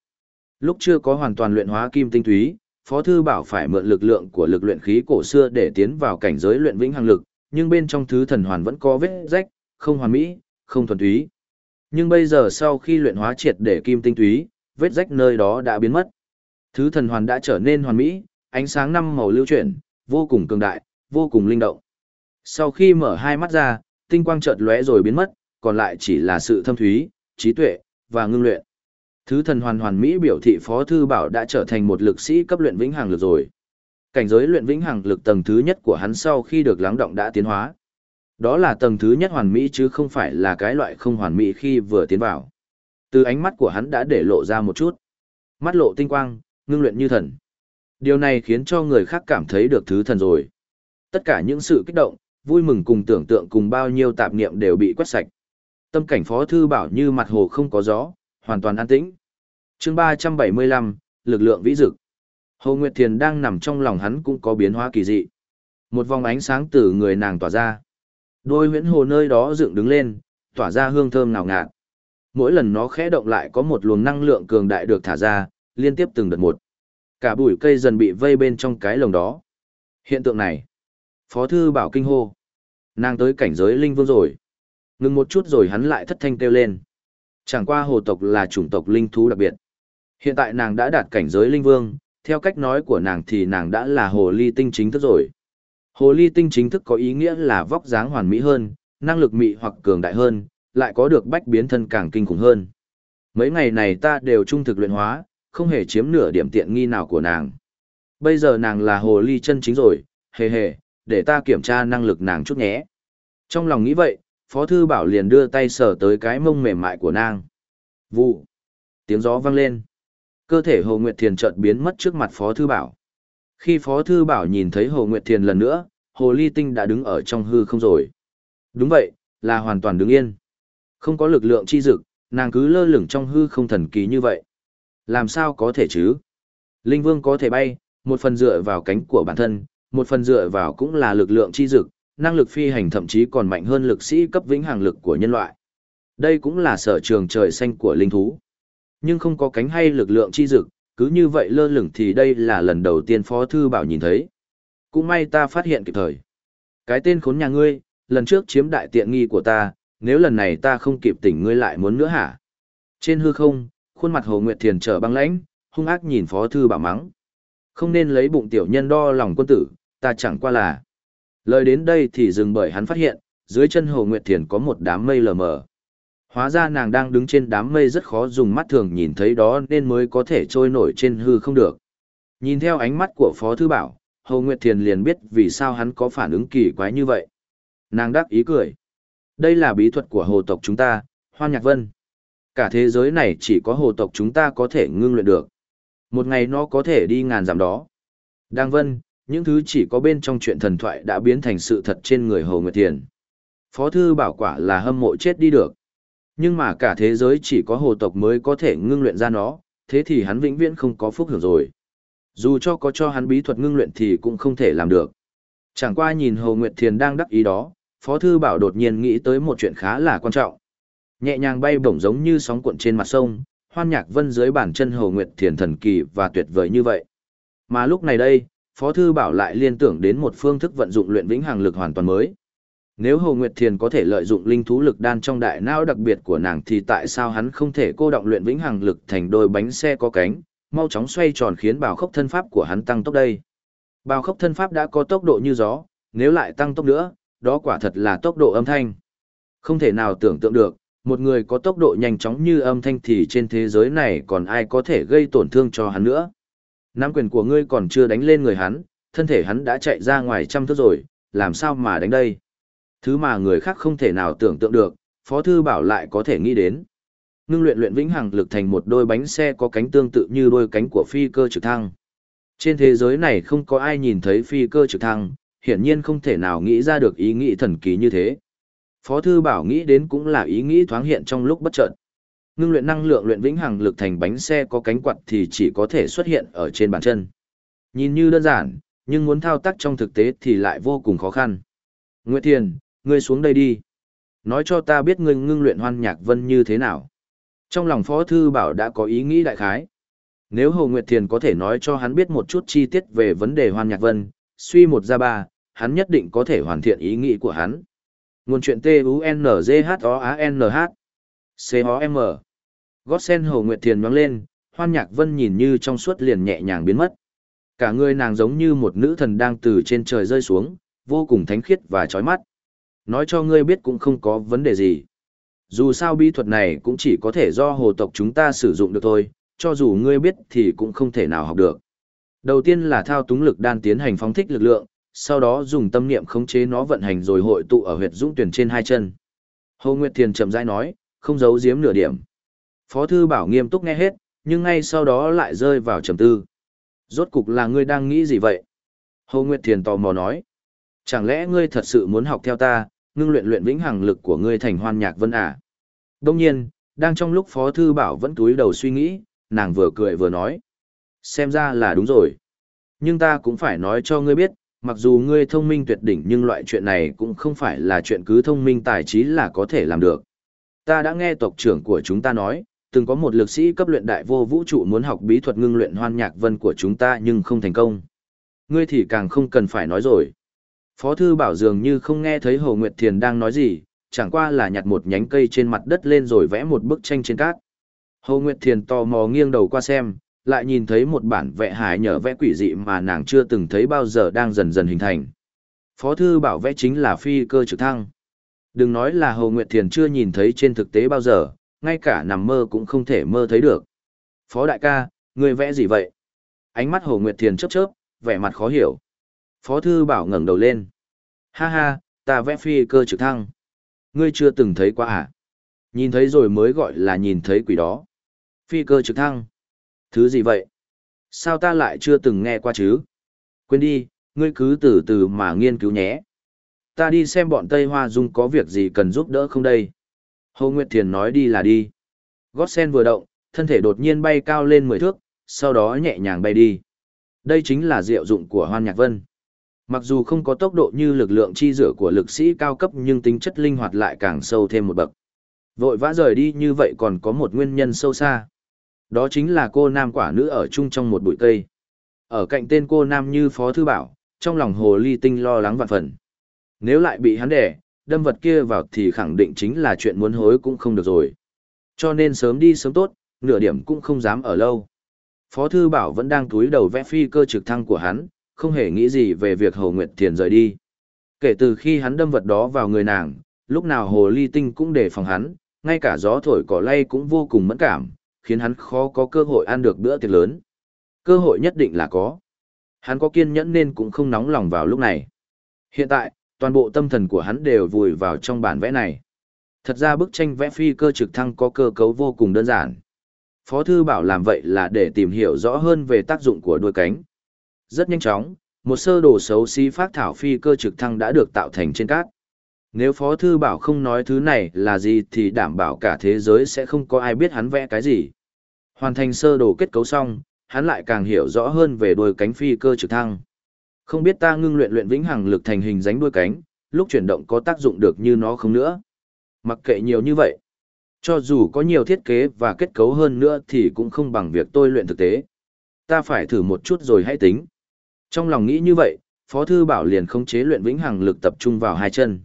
S1: Lúc chưa có hoàn toàn luyện hóa kim tinh túy, Phó Thư Bảo phải mượn lực lượng của lực luyện khí cổ xưa để tiến vào cảnh giới luyện vĩnh hằng lực, nhưng bên trong thứ thần hoàn vẫn có vết rách, không hoàn mỹ, không thuần túy. Nhưng bây giờ sau khi luyện hóa triệt để kim tinh túy, vết rách nơi đó đã biến mất. Thứ thần hoàn đã trở nên hoàn mỹ, ánh sáng năm màu lưu chuyển, vô cùng cường đại, vô cùng linh động. Sau khi mở hai mắt ra, tinh quang chợt lóe rồi biến mất, còn lại chỉ là sự thâm thúy, trí tuệ và ngưng luyện. Thứ thần hoàn hoàn mỹ biểu thị Phó thư bảo đã trở thành một lực sĩ cấp luyện vĩnh hằng lực rồi. Cảnh giới luyện vĩnh hằng lực tầng thứ nhất của hắn sau khi được lắng động đã tiến hóa. Đó là tầng thứ nhất hoàn mỹ chứ không phải là cái loại không hoàn mỹ khi vừa tiến vào. Từ ánh mắt của hắn đã để lộ ra một chút. Mắt lộ tinh quang, ngưng luyện như thần. Điều này khiến cho người khác cảm thấy được thứ thần rồi. Tất cả những sự kích động, vui mừng cùng tưởng tượng cùng bao nhiêu tạp niệm đều bị quét sạch. Tâm cảnh phó thư bảo như mặt hồ không có gió, hoàn toàn an tĩnh. chương 375, lực lượng vĩ dực. Hồ Nguyệt Thiền đang nằm trong lòng hắn cũng có biến hóa kỳ dị. Một vòng ánh sáng từ người nàng tỏa ra. Đôi huyễn hồ nơi đó dựng đứng lên, tỏa ra hương thơm ngào ngạt. Mỗi lần nó khẽ động lại có một luồng năng lượng cường đại được thả ra, liên tiếp từng đợt một. Cả bụi cây dần bị vây bên trong cái lồng đó. Hiện tượng này. Phó thư bảo kinh hô. Nàng tới cảnh giới linh vương rồi. Ngừng một chút rồi hắn lại thất thanh kêu lên. Chẳng qua hồ tộc là chủng tộc linh thú đặc biệt. Hiện tại nàng đã đạt cảnh giới linh vương, theo cách nói của nàng thì nàng đã là hồ ly tinh chính thức rồi. Hồ ly tinh chính thức có ý nghĩa là vóc dáng hoàn mỹ hơn, năng lực mị hoặc cường đại hơn, lại có được bách biến thân càng kinh khủng hơn. Mấy ngày này ta đều trung thực luyện hóa, không hề chiếm nửa điểm tiện nghi nào của nàng. Bây giờ nàng là hồ ly chân chính rồi, hề hề, để ta kiểm tra năng lực nàng chút nhé. Trong lòng nghĩ vậy, Phó Thư Bảo liền đưa tay sờ tới cái mông mềm mại của nàng. Vụ. Tiếng gió vang lên. Cơ thể Hồ Nguyệt Thiền chợt biến mất trước mặt Phó Thư Bảo. Khi Phó Thư Bảo nhìn thấy Hồ Nguyệt Thiền lần nữa, Hồ Ly Tinh đã đứng ở trong hư không rồi. Đúng vậy, là hoàn toàn đứng yên. Không có lực lượng chi dực, nàng cứ lơ lửng trong hư không thần kỳ như vậy. Làm sao có thể chứ? Linh Vương có thể bay, một phần dựa vào cánh của bản thân, một phần dựa vào cũng là lực lượng chi dực, năng lực phi hành thậm chí còn mạnh hơn lực sĩ cấp vĩnh hằng lực của nhân loại. Đây cũng là sở trường trời xanh của linh thú. Nhưng không có cánh hay lực lượng chi dực, cứ như vậy lơ lửng thì đây là lần đầu tiên Phó Thư Bảo nhìn thấy. Cũng may ta phát hiện kịp thời. Cái tên khốn nhà ngươi, lần trước chiếm đại tiện nghi của ta, nếu lần này ta không kịp tỉnh ngươi lại muốn nữa hả? Trên hư không, khuôn mặt Hồ Nguyệt Thiền trở băng lãnh, hung ác nhìn Phó Thư Bảo mắng. Không nên lấy bụng tiểu nhân đo lòng quân tử, ta chẳng qua là. Lời đến đây thì dừng bởi hắn phát hiện, dưới chân Hồ Nguyệt Thiền có một đám mây lờ mờ. Hóa ra nàng đang đứng trên đám mây rất khó dùng mắt thường nhìn thấy đó nên mới có thể trôi nổi trên hư không được. Nhìn theo ánh mắt của Phó Thư Bảo, Hồ Nguyệt Thiền liền biết vì sao hắn có phản ứng kỳ quái như vậy. Nàng đáp ý cười. Đây là bí thuật của hồ tộc chúng ta, Hoan Nhạc Vân. Cả thế giới này chỉ có hồ tộc chúng ta có thể ngưng luyện được. Một ngày nó có thể đi ngàn dặm đó. Đang vân, những thứ chỉ có bên trong chuyện thần thoại đã biến thành sự thật trên người Hồ Nguyệt Thiền. Phó thư bảo quả là hâm mộ chết đi được. Nhưng mà cả thế giới chỉ có hồ tộc mới có thể ngưng luyện ra nó, thế thì hắn vĩnh viễn không có phúc hưởng rồi. Dù cho có cho hắn bí thuật ngưng luyện thì cũng không thể làm được. Chẳng qua nhìn Hồ Nguyệt Thiền đang đắc ý đó, Phó Thư Bảo đột nhiên nghĩ tới một chuyện khá là quan trọng. Nhẹ nhàng bay bổng giống như sóng cuộn trên mặt sông, hoan nhạc vân dưới bàn chân Hồ Nguyệt Thiền thần kỳ và tuyệt vời như vậy. Mà lúc này đây, Phó Thư Bảo lại liên tưởng đến một phương thức vận dụng luyện vĩnh hằng lực hoàn toàn mới. Nếu Hồ Nguyệt Thiền có thể lợi dụng linh thú lực đan trong đại não đặc biệt của nàng thì tại sao hắn không thể cô động luyện vĩnh hằng lực thành đôi bánh xe có cánh, mau chóng xoay tròn khiến bào khốc thân pháp của hắn tăng tốc đây. Bào khốc thân pháp đã có tốc độ như gió, nếu lại tăng tốc nữa, đó quả thật là tốc độ âm thanh. Không thể nào tưởng tượng được, một người có tốc độ nhanh chóng như âm thanh thì trên thế giới này còn ai có thể gây tổn thương cho hắn nữa. Nắm quyền của ngươi còn chưa đánh lên người hắn, thân thể hắn đã chạy ra ngoài trăm thước rồi, làm sao mà đánh đây? Thứ mà người khác không thể nào tưởng tượng được, Phó Thư Bảo lại có thể nghĩ đến. Ngưng luyện luyện vĩnh hằng lực thành một đôi bánh xe có cánh tương tự như đôi cánh của phi cơ trực thăng. Trên thế giới này không có ai nhìn thấy phi cơ trực thăng, hiển nhiên không thể nào nghĩ ra được ý nghĩ thần kỳ như thế. Phó thư bảo nghĩ đến cũng là ý nghĩ thoáng hiện trong lúc bất chợt. Ngưng luyện năng lượng luyện vĩnh hằng lực thành bánh xe có cánh quạt thì chỉ có thể xuất hiện ở trên bàn chân. Nhìn như đơn giản, nhưng muốn thao tác trong thực tế thì lại vô cùng khó khăn. Nguyệt Thiền, ngươi xuống đây đi. Nói cho ta biết ngươi ngưng luyện hoan nhạc vân như thế nào. Trong lòng Phó Thư Bảo đã có ý nghĩ đại khái. Nếu Hồ Nguyệt Thiền có thể nói cho hắn biết một chút chi tiết về vấn đề hoan nhạc vân, suy một ra ba, hắn nhất định có thể hoàn thiện ý nghĩ của hắn. Nguồn truyện T-U-N-G-H-O-A-N-H C-O-M Gót sen Hồ Nguyệt Thiền nhoáng lên, hoan nhạc vân nhìn như trong suốt liền nhẹ nhàng biến mất. Cả người nàng giống như một nữ thần đang từ trên trời rơi xuống, vô cùng thánh khiết và chói mắt. Nói cho ngươi biết cũng không có vấn đề gì. Dù sao bí thuật này cũng chỉ có thể do hồ tộc chúng ta sử dụng được thôi, cho dù ngươi biết thì cũng không thể nào học được. Đầu tiên là thao túng lực đan tiến hành phóng thích lực lượng, sau đó dùng tâm niệm khống chế nó vận hành rồi hội tụ ở huyệt dũng tuyển trên hai chân. Hồ Nguyệt Thiền chậm rãi nói, không giấu giếm nửa điểm. Phó thư bảo nghiêm túc nghe hết, nhưng ngay sau đó lại rơi vào trầm tư. Rốt cục là ngươi đang nghĩ gì vậy? Hồ Nguyệt Thiền tò mò nói. Chẳng lẽ ngươi thật sự muốn học theo ta, ngưng luyện luyện vĩnh hằng lực của ngươi thành hoan nhạc vân à? Đông nhiên, đang trong lúc Phó Thư Bảo vẫn túi đầu suy nghĩ, nàng vừa cười vừa nói. Xem ra là đúng rồi. Nhưng ta cũng phải nói cho ngươi biết, mặc dù ngươi thông minh tuyệt đỉnh nhưng loại chuyện này cũng không phải là chuyện cứ thông minh tài trí là có thể làm được. Ta đã nghe tộc trưởng của chúng ta nói, từng có một lực sĩ cấp luyện đại vô vũ trụ muốn học bí thuật ngưng luyện hoan nhạc vân của chúng ta nhưng không thành công. Ngươi thì càng không cần phải nói rồi. Phó thư bảo dường như không nghe thấy Hồ Nguyệt Thiền đang nói gì, chẳng qua là nhặt một nhánh cây trên mặt đất lên rồi vẽ một bức tranh trên cát. Hồ Nguyệt Thiền tò mò nghiêng đầu qua xem, lại nhìn thấy một bản vẽ hài nhờ vẽ quỷ dị mà nàng chưa từng thấy bao giờ đang dần dần hình thành. Phó thư bảo vẽ chính là phi cơ trực thăng. Đừng nói là Hồ Nguyệt Thiền chưa nhìn thấy trên thực tế bao giờ, ngay cả nằm mơ cũng không thể mơ thấy được. Phó đại ca, người vẽ gì vậy? Ánh mắt Hồ Nguyệt Thiền chớp chớp, vẻ mặt khó hiểu. Phó thư bảo ngẩng đầu lên. Ha ha, ta vẽ phi cơ trực thăng. Ngươi chưa từng thấy qua à? Nhìn thấy rồi mới gọi là nhìn thấy quỷ đó. Phi cơ trực thăng. Thứ gì vậy? Sao ta lại chưa từng nghe qua chứ? Quên đi, ngươi cứ từ từ mà nghiên cứu nhé. Ta đi xem bọn Tây Hoa Dung có việc gì cần giúp đỡ không đây? Hồ Nguyệt Thiền nói đi là đi. Gót sen vừa động, thân thể đột nhiên bay cao lên mười thước, sau đó nhẹ nhàng bay đi. Đây chính là diệu dụng của Hoan Nhạc Vân. Mặc dù không có tốc độ như lực lượng chi rửa của lực sĩ cao cấp nhưng tính chất linh hoạt lại càng sâu thêm một bậc. Vội vã rời đi như vậy còn có một nguyên nhân sâu xa. Đó chính là cô nam quả nữ ở chung trong một bụi cây. Ở cạnh tên cô nam như Phó Thư Bảo, trong lòng hồ ly tinh lo lắng vạn phần. Nếu lại bị hắn đẻ, đâm vật kia vào thì khẳng định chính là chuyện muốn hối cũng không được rồi. Cho nên sớm đi sớm tốt, nửa điểm cũng không dám ở lâu. Phó Thư Bảo vẫn đang túi đầu vẽ phi cơ trực thăng của hắn, không hề nghĩ gì về việc Hồ Nguyệt Thiền rời đi. Kể từ khi hắn đâm vật đó vào người nàng, lúc nào Hồ Ly Tinh cũng đề phòng hắn, ngay cả gió thổi cỏ lay cũng vô cùng mẫn cảm, khiến hắn khó có cơ hội ăn được bữa tiệc lớn. Cơ hội nhất định là có. Hắn có kiên nhẫn nên cũng không nóng lòng vào lúc này. Hiện tại, toàn bộ tâm thần của hắn đều vùi vào trong bản vẽ này. Thật ra bức tranh vẽ phi cơ trực thăng có cơ cấu vô cùng đơn giản. Phó thư bảo làm vậy là để tìm hiểu rõ hơn về tác dụng của đuôi cánh. Rất nhanh chóng, một sơ đồ xấu xí phát thảo phi cơ trực thăng đã được tạo thành trên cát. Nếu Phó Thư Bảo không nói thứ này là gì thì đảm bảo cả thế giới sẽ không có ai biết hắn vẽ cái gì. Hoàn thành sơ đồ kết cấu xong, hắn lại càng hiểu rõ hơn về đuôi cánh phi cơ trực thăng. Không biết ta ngưng luyện luyện vĩnh hằng lực thành hình dánh đuôi cánh, lúc chuyển động có tác dụng được như nó không nữa. Mặc kệ nhiều như vậy. Cho dù có nhiều thiết kế và kết cấu hơn nữa thì cũng không bằng việc tôi luyện thực tế. Ta phải thử một chút rồi hãy tính. Trong lòng nghĩ như vậy, Phó Thư Bảo liền không chế luyện vĩnh hằng lực tập trung vào hai chân.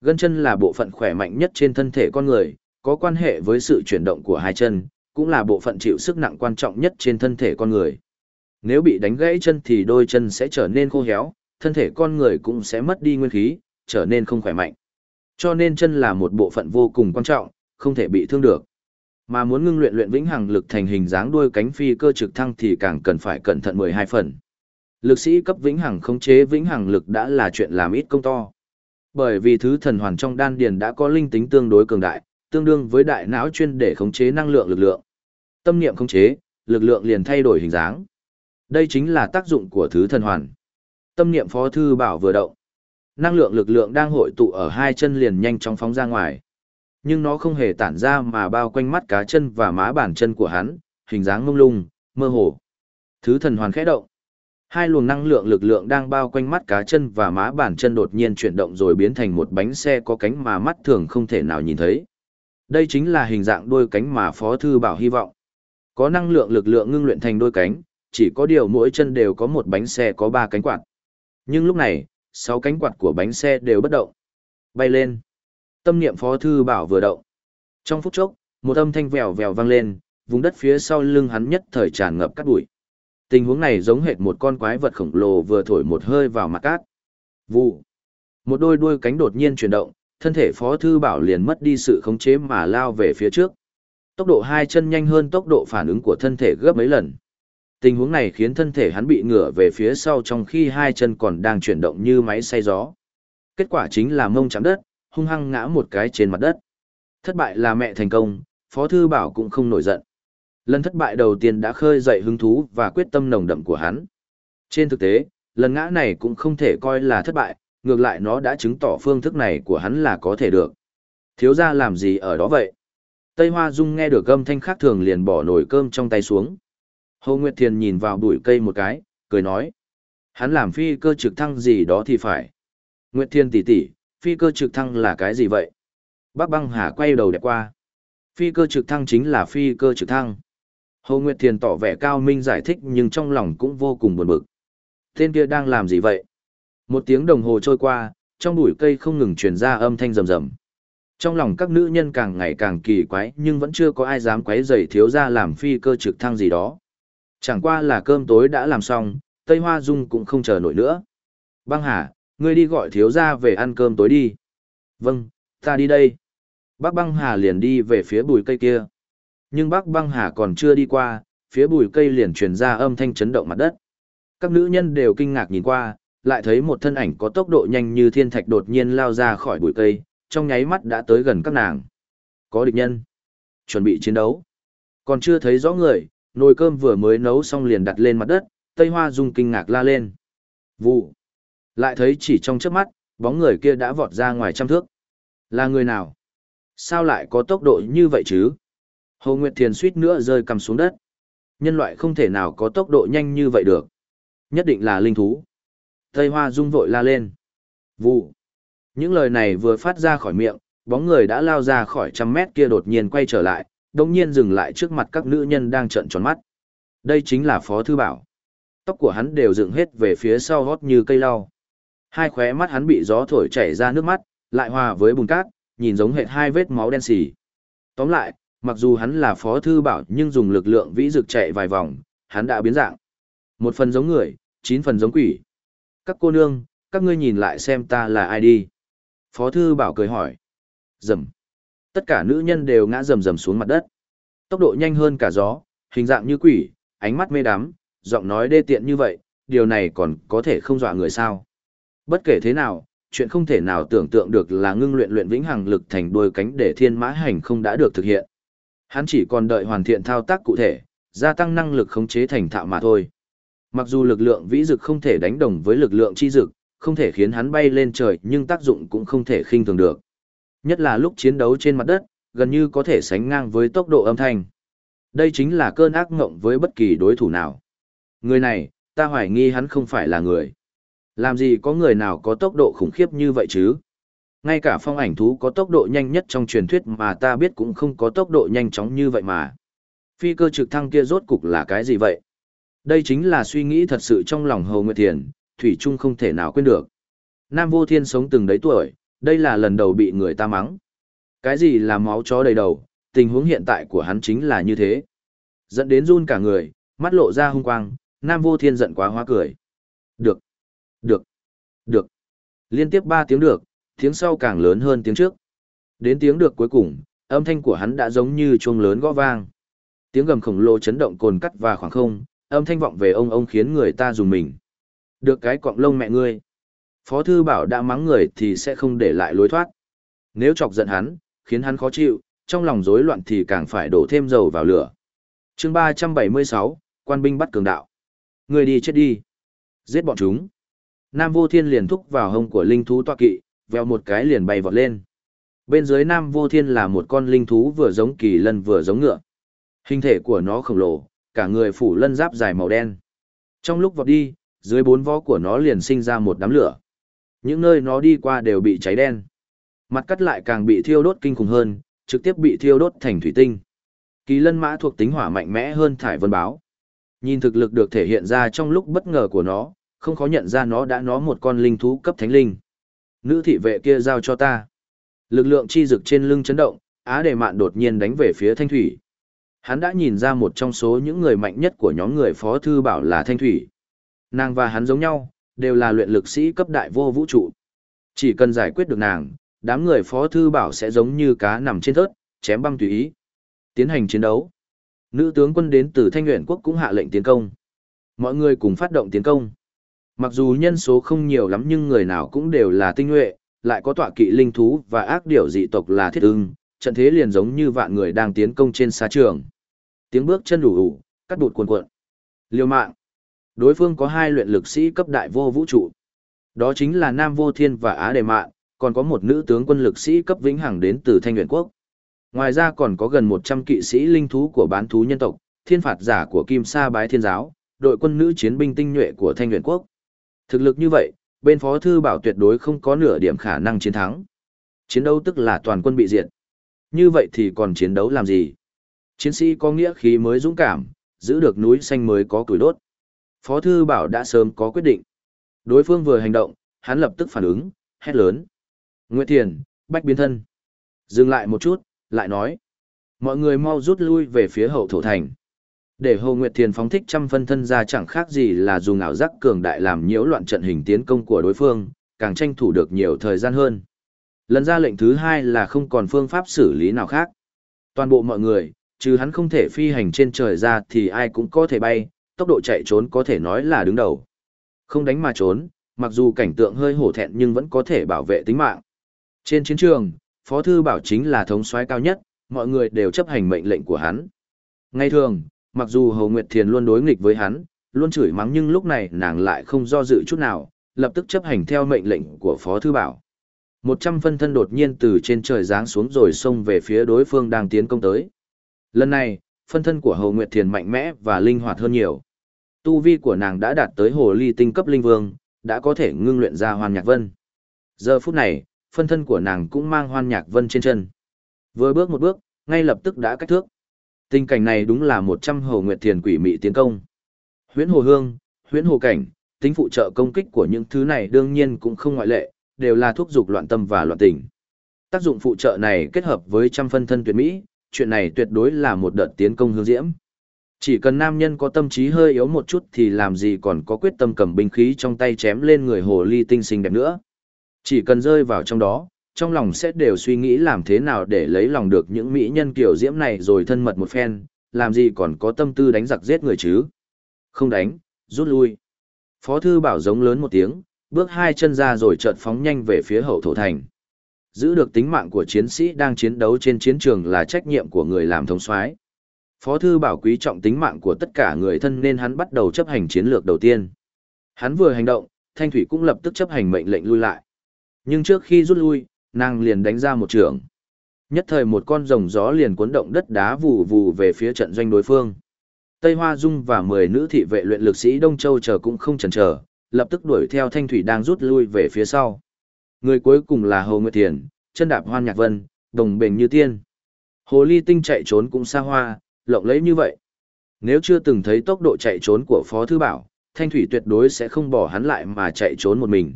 S1: Gân chân là bộ phận khỏe mạnh nhất trên thân thể con người, có quan hệ với sự chuyển động của hai chân, cũng là bộ phận chịu sức nặng quan trọng nhất trên thân thể con người. Nếu bị đánh gãy chân thì đôi chân sẽ trở nên khô héo, thân thể con người cũng sẽ mất đi nguyên khí, trở nên không khỏe mạnh. Cho nên chân là một bộ phận vô cùng quan trọng, không thể bị thương được. Mà muốn ngưng luyện luyện vĩnh hằng lực thành hình dáng đuôi cánh phi cơ trực thăng thì càng cần phải cẩn thận 12 phần. Lực sĩ cấp vĩnh hằng khống chế vĩnh hằng lực đã là chuyện làm ít công to. Bởi vì thứ thần hoàn trong đan điền đã có linh tính tương đối cường đại, tương đương với đại não chuyên để khống chế năng lượng lực lượng. Tâm niệm khống chế, lực lượng liền thay đổi hình dáng. Đây chính là tác dụng của thứ thần hoàn. Tâm niệm phó thư bảo vừa động. Năng lượng lực lượng đang hội tụ ở hai chân liền nhanh chóng phóng ra ngoài. Nhưng nó không hề tản ra mà bao quanh mắt cá chân và má bàn chân của hắn, hình dáng mông lung, mơ hồ. Thứ thần hoàn khẽ động. Hai luồng năng lượng lực lượng đang bao quanh mắt cá chân và má bàn chân đột nhiên chuyển động rồi biến thành một bánh xe có cánh mà mắt thường không thể nào nhìn thấy. Đây chính là hình dạng đôi cánh mà Phó Thư Bảo hy vọng. Có năng lượng lực lượng ngưng luyện thành đôi cánh, chỉ có điều mỗi chân đều có một bánh xe có ba cánh quạt. Nhưng lúc này, sáu cánh quạt của bánh xe đều bất động. Bay lên. Tâm niệm Phó Thư Bảo vừa động. Trong phút chốc, một âm thanh vèo vèo vang lên, vùng đất phía sau lưng hắn nhất thời tràn ngập cát bụi. Tình huống này giống hệt một con quái vật khổng lồ vừa thổi một hơi vào mặt cát. Vụ. Một đôi đuôi cánh đột nhiên chuyển động, thân thể Phó Thư Bảo liền mất đi sự khống chế mà lao về phía trước. Tốc độ hai chân nhanh hơn tốc độ phản ứng của thân thể gấp mấy lần. Tình huống này khiến thân thể hắn bị ngửa về phía sau trong khi hai chân còn đang chuyển động như máy xay gió. Kết quả chính là mông chạm đất, hung hăng ngã một cái trên mặt đất. Thất bại là mẹ thành công, Phó Thư Bảo cũng không nổi giận. Lần thất bại đầu tiên đã khơi dậy hứng thú và quyết tâm nồng đậm của hắn. Trên thực tế, lần ngã này cũng không thể coi là thất bại, ngược lại nó đã chứng tỏ phương thức này của hắn là có thể được. Thiếu ra làm gì ở đó vậy? Tây Hoa Dung nghe được âm thanh khác thường liền bỏ nồi cơm trong tay xuống. Hồ Nguyệt Thiền nhìn vào bụi cây một cái, cười nói. Hắn làm phi cơ trực thăng gì đó thì phải. Nguyệt Thiền tỷ tỷ, phi cơ trực thăng là cái gì vậy? Bác băng hà quay đầu đẹp qua. Phi cơ trực thăng chính là phi cơ trực thăng. Hồ Nguyệt Thiền tỏ vẻ cao minh giải thích nhưng trong lòng cũng vô cùng buồn bực. Tên kia đang làm gì vậy? Một tiếng đồng hồ trôi qua, trong bụi cây không ngừng truyền ra âm thanh rầm rầm. Trong lòng các nữ nhân càng ngày càng kỳ quái nhưng vẫn chưa có ai dám quấy rầy thiếu ra làm phi cơ trực thăng gì đó. Chẳng qua là cơm tối đã làm xong, Tây Hoa Dung cũng không chờ nổi nữa. Băng Hà, ngươi đi gọi thiếu ra về ăn cơm tối đi. Vâng, ta đi đây. Bác Băng Hà liền đi về phía bụi cây kia. Nhưng bác Băng Hà còn chưa đi qua, phía bụi cây liền truyền ra âm thanh chấn động mặt đất. Các nữ nhân đều kinh ngạc nhìn qua, lại thấy một thân ảnh có tốc độ nhanh như thiên thạch đột nhiên lao ra khỏi bụi cây, trong nháy mắt đã tới gần các nàng. Có địch nhân. Chuẩn bị chiến đấu. Còn chưa thấy rõ người, nồi cơm vừa mới nấu xong liền đặt lên mặt đất, Tây Hoa Dung kinh ngạc la lên. Vụ. Lại thấy chỉ trong chớp mắt, bóng người kia đã vọt ra ngoài trăm thước. Là người nào? Sao lại có tốc độ như vậy chứ? Hồ Nguyệt Thiền suýt nữa rơi cầm xuống đất. Nhân loại không thể nào có tốc độ nhanh như vậy được. Nhất định là linh thú. Tây Hoa Dung vội la lên. Vụ. Những lời này vừa phát ra khỏi miệng, bóng người đã lao ra khỏi trăm mét kia đột nhiên quay trở lại, đồng nhiên dừng lại trước mặt các nữ nhân đang trợn tròn mắt. Đây chính là Phó Thư Bảo. Tóc của hắn đều dựng hết về phía sau hót như cây lau. Hai khóe mắt hắn bị gió thổi chảy ra nước mắt, lại hòa với bùn cát, nhìn giống hệt hai vết máu đen xỉ. Tóm lại, mặc dù hắn là Phó Thư Bảo nhưng dùng lực lượng vĩ dực chạy vài vòng, hắn đã biến dạng. Một phần giống người, chín phần giống quỷ. Các cô nương, các ngươi nhìn lại xem ta là ai đi. Phó Thư Bảo cười hỏi. Dầm. Tất cả nữ nhân đều ngã rầm rầm xuống mặt đất. Tốc độ nhanh hơn cả gió, hình dạng như quỷ, ánh mắt mê đắm, giọng nói đê tiện như vậy, điều này còn có thể không dọa người sao. Bất kể thế nào, chuyện không thể nào tưởng tượng được là ngưng luyện luyện vĩnh hằng lực thành đôi cánh để thiên mã hành không đã được thực hiện. Hắn chỉ còn đợi hoàn thiện thao tác cụ thể, gia tăng năng lực khống chế thành thạo mà thôi. Mặc dù lực lượng vĩ dực không thể đánh đồng với lực lượng chi dực, không thể khiến hắn bay lên trời nhưng tác dụng cũng không thể khinh thường được. Nhất là lúc chiến đấu trên mặt đất, gần như có thể sánh ngang với tốc độ âm thanh. Đây chính là cơn ác ngộng với bất kỳ đối thủ nào. Người này, ta hoài nghi hắn không phải là người. Làm gì có người nào có tốc độ khủng khiếp như vậy chứ? Ngay cả phong ảnh thú có tốc độ nhanh nhất trong truyền thuyết mà ta biết cũng không có tốc độ nhanh chóng như vậy mà. Phi cơ trực thăng kia rốt cục là cái gì vậy? Đây chính là suy nghĩ thật sự trong lòng Hồ Nguyệt Thiền, Thủy Trung không thể nào quên được. Nam Vô Thiên sống từng đấy tuổi, đây là lần đầu bị người ta mắng. Cái gì là máu chó đầy đầu, tình huống hiện tại của hắn chính là như thế. Dẫn đến run cả người, mắt lộ ra hung quang, Nam Vô Thiên giận quá hóa cười. Được, được, được. Liên tiếp ba tiếng được, tiếng sau càng lớn hơn tiếng trước. Đến tiếng được cuối cùng, âm thanh của hắn đã giống như chuông lớn gõ vang. Tiếng gầm khổng lồ chấn động cồn cắt và khoảng không, âm thanh vọng về ông ông khiến người ta dùng mình. Được cái quọng lông mẹ ngươi. Phó thư bảo đã mắng người thì sẽ không để lại lối thoát. Nếu chọc giận hắn, khiến hắn khó chịu, trong lòng rối loạn thì càng phải đổ thêm dầu vào lửa. chương 376, quan binh bắt cường đạo. Người đi chết đi. Giết bọn chúng. Nam vô thiên liền thúc vào hông của linh thú toa kỵ, veo một cái liền bay vọt lên. Bên dưới Nam vô thiên là một con linh thú vừa giống kỳ lân vừa giống ngựa. Hình thể của nó khổng lồ, cả người phủ lân giáp dài màu đen. Trong lúc vọt đi, dưới bốn vó của nó liền sinh ra một đám lửa. Những nơi nó đi qua đều bị cháy đen. Mặt cắt lại càng bị thiêu đốt kinh khủng hơn, trực tiếp bị thiêu đốt thành thủy tinh. Kỳ lân mã thuộc tính hỏa mạnh mẽ hơn thải vân báo. Nhìn thực lực được thể hiện ra trong lúc bất ngờ của nó, không khó nhận ra nó đã nó một con linh thú cấp thánh linh. Nữ thị vệ kia giao cho ta. Lực lượng chi dực trên lưng chấn động, Á Đề Mạn đột nhiên đánh về phía Thanh Thủy. Hắn đã nhìn ra một trong số những người mạnh nhất của nhóm người Phó Thư Bảo là Thanh Thủy. Nàng và hắn giống nhau, đều là luyện lực sĩ cấp đại vô vũ trụ. Chỉ cần giải quyết được nàng, đám người Phó Thư Bảo sẽ giống như cá nằm trên thớt, chém băng tùy ý. Tiến hành chiến đấu. Nữ tướng quân đến từ Thanh Nguyện Quốc cũng hạ lệnh tiến công. Mọi người cùng phát động tiến công. Mặc dù nhân số không nhiều lắm nhưng người nào cũng đều là tinh nhuệ, lại có tọa kỵ linh thú và ác điểu dị tộc là thiết ưng, trận thế liền giống như vạn người đang tiến công trên xa trường. Tiếng bước chân đủ đủ, cắt bụt cuồn cuộn. Liêu mạng. Đối phương có hai luyện lực sĩ cấp đại vô vũ trụ. Đó chính là Nam Vô Thiên và Á Đề Mạn, còn có một nữ tướng quân lực sĩ cấp vĩnh hằng đến từ Thanh Nguyện Quốc. Ngoài ra còn có gần 100 kỵ sĩ linh thú của bán thú nhân tộc, thiên phạt giả của Kim Sa Bái Thiên Giáo, đội quân nữ chiến binh tinh nhuệ của Thanh Nguyện Quốc. Thực lực như vậy, bên Phó Thư Bảo tuyệt đối không có nửa điểm khả năng chiến thắng. Chiến đấu tức là toàn quân bị diệt. Như vậy thì còn chiến đấu làm gì? Chiến sĩ có nghĩa khí mới dũng cảm, giữ được núi xanh mới có củi đốt. Phó Thư Bảo đã sớm có quyết định. Đối phương vừa hành động, hắn lập tức phản ứng, hét lớn. Nguyệt Thiền, bách biến thân. Dừng lại một chút, lại nói. Mọi người mau rút lui về phía hậu thổ thành. Để Hồ Nguyệt Thiền phóng thích trăm phân thân ra chẳng khác gì là dùng ảo giác cường đại làm nhiễu loạn trận hình tiến công của đối phương, càng tranh thủ được nhiều thời gian hơn. Lần ra lệnh thứ hai là không còn phương pháp xử lý nào khác. Toàn bộ mọi người, trừ hắn không thể phi hành trên trời ra thì ai cũng có thể bay, tốc độ chạy trốn có thể nói là đứng đầu. Không đánh mà trốn, mặc dù cảnh tượng hơi hổ thẹn nhưng vẫn có thể bảo vệ tính mạng. Trên chiến trường, Phó Thư Bảo chính là thống soái cao nhất, mọi người đều chấp hành mệnh lệnh của hắn. Ngay thường, mặc dù Hầu Nguyệt Thiền luôn đối nghịch với hắn, luôn chửi mắng nhưng lúc này nàng lại không do dự chút nào, lập tức chấp hành theo mệnh lệnh của Phó Thư Bảo. Một trăm phân thân đột nhiên từ trên trời giáng xuống rồi xông về phía đối phương đang tiến công tới. Lần này, phân thân của Hầu Nguyệt Thiền mạnh mẽ và linh hoạt hơn nhiều. Tu vi của nàng đã đạt tới hồ ly tinh cấp linh vương, đã có thể ngưng luyện ra Hoan Nhạc Vân. Giờ phút này, phân thân của nàng cũng mang Hoan Nhạc Vân trên chân. Vừa bước một bước, ngay lập tức đã cách thước. Tình cảnh này đúng là một trăm hồ nguyệt thiền quỷ mị tiến công. Huyễn hồ hương, huyễn hồ cảnh, tính phụ trợ công kích của những thứ này đương nhiên cũng không ngoại lệ, đều là thuốc dục loạn tâm và loạn tình. Tác dụng phụ trợ này kết hợp với trăm phân thân tuyệt mỹ, chuyện này tuyệt đối là một đợt tiến công hương diễm. Chỉ cần nam nhân có tâm trí hơi yếu một chút thì làm gì còn có quyết tâm cầm binh khí trong tay chém lên người hồ ly tinh xinh đẹp nữa. Chỉ cần rơi vào trong đó, trong lòng sẽ đều suy nghĩ làm thế nào để lấy lòng được những mỹ nhân kiểu diễm này rồi thân mật một phen, làm gì còn có tâm tư đánh giặc giết người chứ. Không đánh, rút lui. Phó thư bảo giống lớn một tiếng, bước hai chân ra rồi chợt phóng nhanh về phía hậu thổ thành. Giữ được tính mạng của chiến sĩ đang chiến đấu trên chiến trường là trách nhiệm của người làm thống soái. Phó thư bảo quý trọng tính mạng của tất cả người thân nên hắn bắt đầu chấp hành chiến lược đầu tiên. Hắn vừa hành động, Thanh Thủy cũng lập tức chấp hành mệnh lệnh lui lại. Nhưng trước khi rút lui, nàng liền đánh ra một trường. Nhất thời một con rồng gió liền cuốn động đất đá vù vù về phía trận doanh đối phương. Tây Hoa Dung và 10 nữ thị vệ luyện lực sĩ Đông Châu chờ cũng không chần chờ, lập tức đuổi theo Thanh Thủy đang rút lui về phía sau. Người cuối cùng là Hồ Nguyệt Thiền, chân đạp hoan nhạc vân, đồng bền như tiên. Hồ Ly Tinh chạy trốn cũng xa hoa, lộng lẫy như vậy. Nếu chưa từng thấy tốc độ chạy trốn của Phó Thư Bảo, Thanh Thủy tuyệt đối sẽ không bỏ hắn lại mà chạy trốn một mình.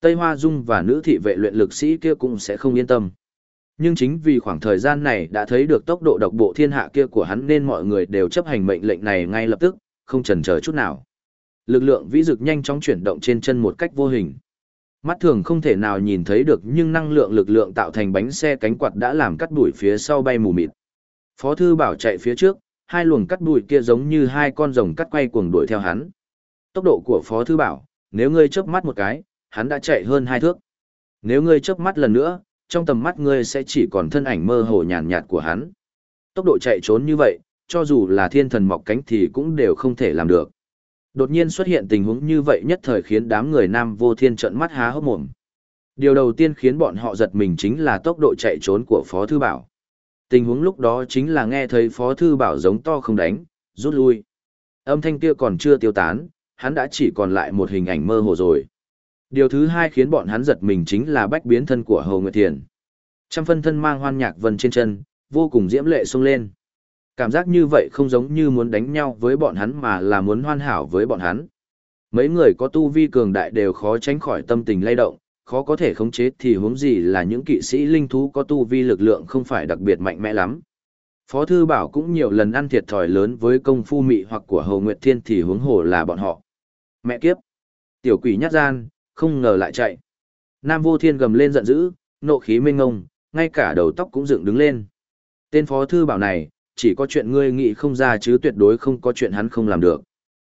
S1: Tây Hoa Dung và nữ thị vệ luyện lực sĩ kia cũng sẽ không yên tâm. Nhưng chính vì khoảng thời gian này đã thấy được tốc độ độc bộ thiên hạ kia của hắn nên mọi người đều chấp hành mệnh lệnh này ngay lập tức, không chần chờ chút nào. Lực lượng vĩ dực nhanh chóng chuyển động trên chân một cách vô hình. Mắt thường không thể nào nhìn thấy được nhưng năng lượng lực lượng tạo thành bánh xe cánh quạt đã làm cắt đuổi phía sau bay mù mịt. Phó thư bảo chạy phía trước, hai luồng cắt đuổi kia giống như hai con rồng cắt quay cuồng đuổi theo hắn. Tốc độ của Phó thư bảo, nếu ngươi chớp mắt một cái, hắn đã chạy hơn hai thước. Nếu ngươi chớp mắt lần nữa, trong tầm mắt ngươi sẽ chỉ còn thân ảnh mơ hồ nhàn nhạt của hắn. Tốc độ chạy trốn như vậy, cho dù là thiên thần mọc cánh thì cũng đều không thể làm được. Đột nhiên xuất hiện tình huống như vậy nhất thời khiến đám người nam vô thiên trợn mắt há hốc mồm. Điều đầu tiên khiến bọn họ giật mình chính là tốc độ chạy trốn của Phó Thư Bảo. Tình huống lúc đó chính là nghe thấy Phó Thư Bảo giống to không đánh, rút lui. Âm thanh kia còn chưa tiêu tán, hắn đã chỉ còn lại một hình ảnh mơ hồ rồi. Điều thứ hai khiến bọn hắn giật mình chính là bách biến thân của Hồ Nguyệt Thiền. Trăm phân thân mang hoan nhạc vân trên chân, vô cùng diễm lệ sung lên. Cảm giác như vậy không giống như muốn đánh nhau với bọn hắn mà là muốn hoan hảo với bọn hắn. Mấy người có tu vi cường đại đều khó tránh khỏi tâm tình lay động, khó có thể khống chế thì huống gì là những kỵ sĩ linh thú có tu vi lực lượng không phải đặc biệt mạnh mẽ lắm. Phó Thư Bảo cũng nhiều lần ăn thiệt thòi lớn với công phu mị hoặc của Hồ Nguyệt Thiên thì huống hồ là bọn họ. Mẹ kiếp! Tiểu quỷ nhát gian, không ngờ lại chạy. Nam Vô Thiên gầm lên giận dữ, nộ khí mênh ngông, ngay cả đầu tóc cũng dựng đứng lên. Tên Phó Thư Bảo này, chỉ có chuyện ngươi nghĩ không ra chứ tuyệt đối không có chuyện hắn không làm được.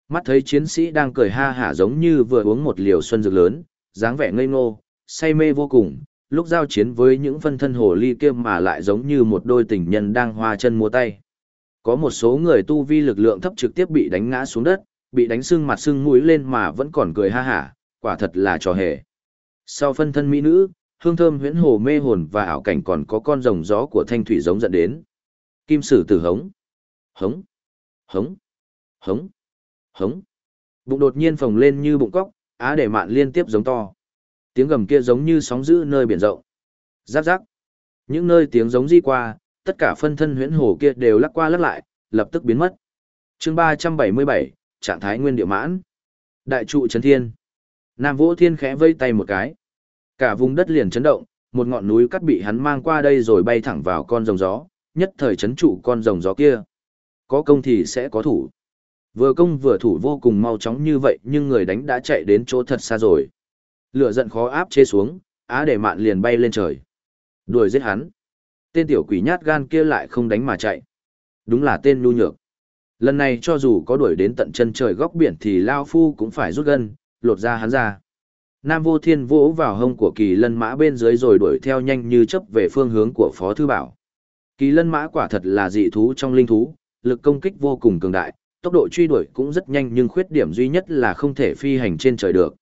S1: Mắt thấy chiến sĩ đang cười ha hả giống như vừa uống một liều xuân dược lớn, dáng vẻ ngây ngô, say mê vô cùng, lúc giao chiến với những phân thân hồ ly kia mà lại giống như một đôi tình nhân đang hoa chân múa tay. Có một số người tu vi lực lượng thấp trực tiếp bị đánh ngã xuống đất, bị đánh sưng mặt sưng mũi lên mà vẫn còn cười ha hả, quả thật là trò hề. Sau phân thân mỹ nữ, hương thơm huyễn hồ mê hồn và ảo cảnh còn có con rồng gió của thanh thủy giống dẫn đến. Kim sử tử hống. Hống. Hống. Hống. Hống. Bụng đột nhiên phồng lên như bụng cóc, á để mạn liên tiếp giống to. Tiếng gầm kia giống như sóng dữ nơi biển rộng. Giáp giáp. Những nơi tiếng giống di qua, tất cả phân thân huyễn hồ kia đều lắc qua lắc lại, lập tức biến mất. chương 377, trạng thái nguyên địa mãn. Đại trụ chấn thiên. Nam Vũ Thiên khẽ vây tay một cái. Cả vùng đất liền chấn động, một ngọn núi cắt bị hắn mang qua đây rồi bay thẳng vào con rồng gió, nhất thời chấn trụ con rồng gió kia. Có công thì sẽ có thủ. Vừa công vừa thủ vô cùng mau chóng như vậy nhưng người đánh đã chạy đến chỗ thật xa rồi. Lửa giận khó áp chế xuống, á để mạn liền bay lên trời. Đuổi giết hắn. Tên tiểu quỷ nhát gan kia lại không đánh mà chạy. Đúng là tên nhu nhược. Lần này cho dù có đuổi đến tận chân trời góc biển thì Lao Phu cũng phải rút gân, lột ra hắn ra. Nam vô thiên vỗ vào hông của kỳ lân mã bên dưới rồi đuổi theo nhanh như chấp về phương hướng của Phó Thư Bảo. Kỳ lân mã quả thật là dị thú trong linh thú, lực công kích vô cùng cường đại, tốc độ truy đuổi cũng rất nhanh nhưng khuyết điểm duy nhất là không thể phi hành trên trời được.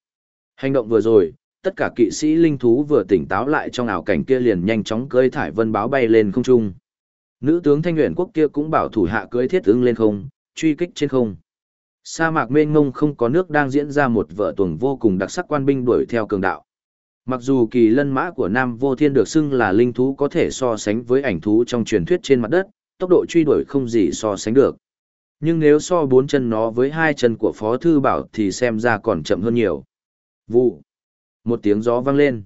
S1: Hành động vừa rồi, tất cả kỵ sĩ linh thú vừa tỉnh táo lại trong ảo cảnh kia liền nhanh chóng cưỡi thải vân báo bay lên không trung. Nữ tướng Thanh Huyền quốc kia cũng bảo thủ hạ cưỡi thiết ứng lên không, truy kích trên không. Sa mạc mênh mông không có nước đang diễn ra một vở tuồng vô cùng đặc sắc quan binh đuổi theo cường đạo. Mặc dù kỳ lân mã của Nam Vô Thiên được xưng là linh thú có thể so sánh với ảnh thú trong truyền thuyết trên mặt đất, tốc độ truy đuổi không gì so sánh được. Nhưng nếu so bốn chân nó với hai chân của Phó Thư Bảo thì xem ra còn chậm hơn nhiều. Vụ. Một tiếng gió vang lên.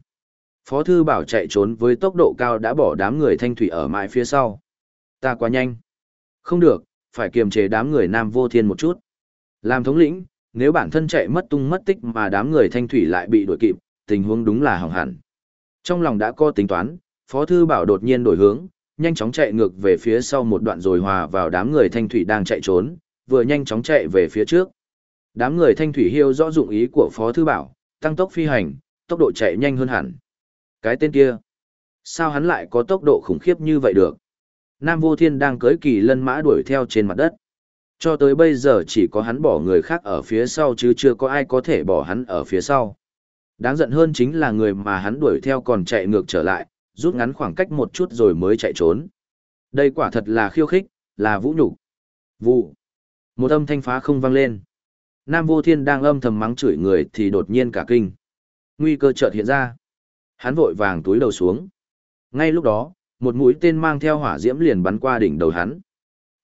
S1: Phó Thư Bảo chạy trốn với tốc độ cao đã bỏ đám người thanh thủy ở mãi phía sau. Ta quá nhanh. Không được, phải kiềm chế đám người Nam Vô Thiên một chút. Làm thống lĩnh, nếu bản thân chạy mất tung mất tích mà đám người thanh thủy lại bị đuổi kịp, tình huống đúng là hỏng hẳn. Trong lòng đã có tính toán, Phó Thư Bảo đột nhiên đổi hướng, nhanh chóng chạy ngược về phía sau một đoạn rồi hòa vào đám người thanh thủy đang chạy trốn, vừa nhanh chóng chạy về phía trước. Đám người thanh thủy hiêu rõ dụng ý của Phó Thư Bảo, tăng tốc phi hành, tốc độ chạy nhanh hơn hẳn. Cái tên kia, sao hắn lại có tốc độ khủng khiếp như vậy được? Nam Vô Thiên đang cưới kỳ lân mã đuổi theo trên mặt đất. Cho tới bây giờ chỉ có hắn bỏ người khác ở phía sau chứ chưa có ai có thể bỏ hắn ở phía sau. Đáng giận hơn chính là người mà hắn đuổi theo còn chạy ngược trở lại, rút ngắn khoảng cách một chút rồi mới chạy trốn. Đây quả thật là khiêu khích, là vũ nhục. Vụ. Một âm thanh phá không vang lên. Nam Vô Thiên đang âm thầm mắng chửi người thì đột nhiên cả kinh. Nguy cơ chợt hiện ra. Hắn vội vàng túi đầu xuống. Ngay lúc đó, một mũi tên mang theo hỏa diễm liền bắn qua đỉnh đầu hắn.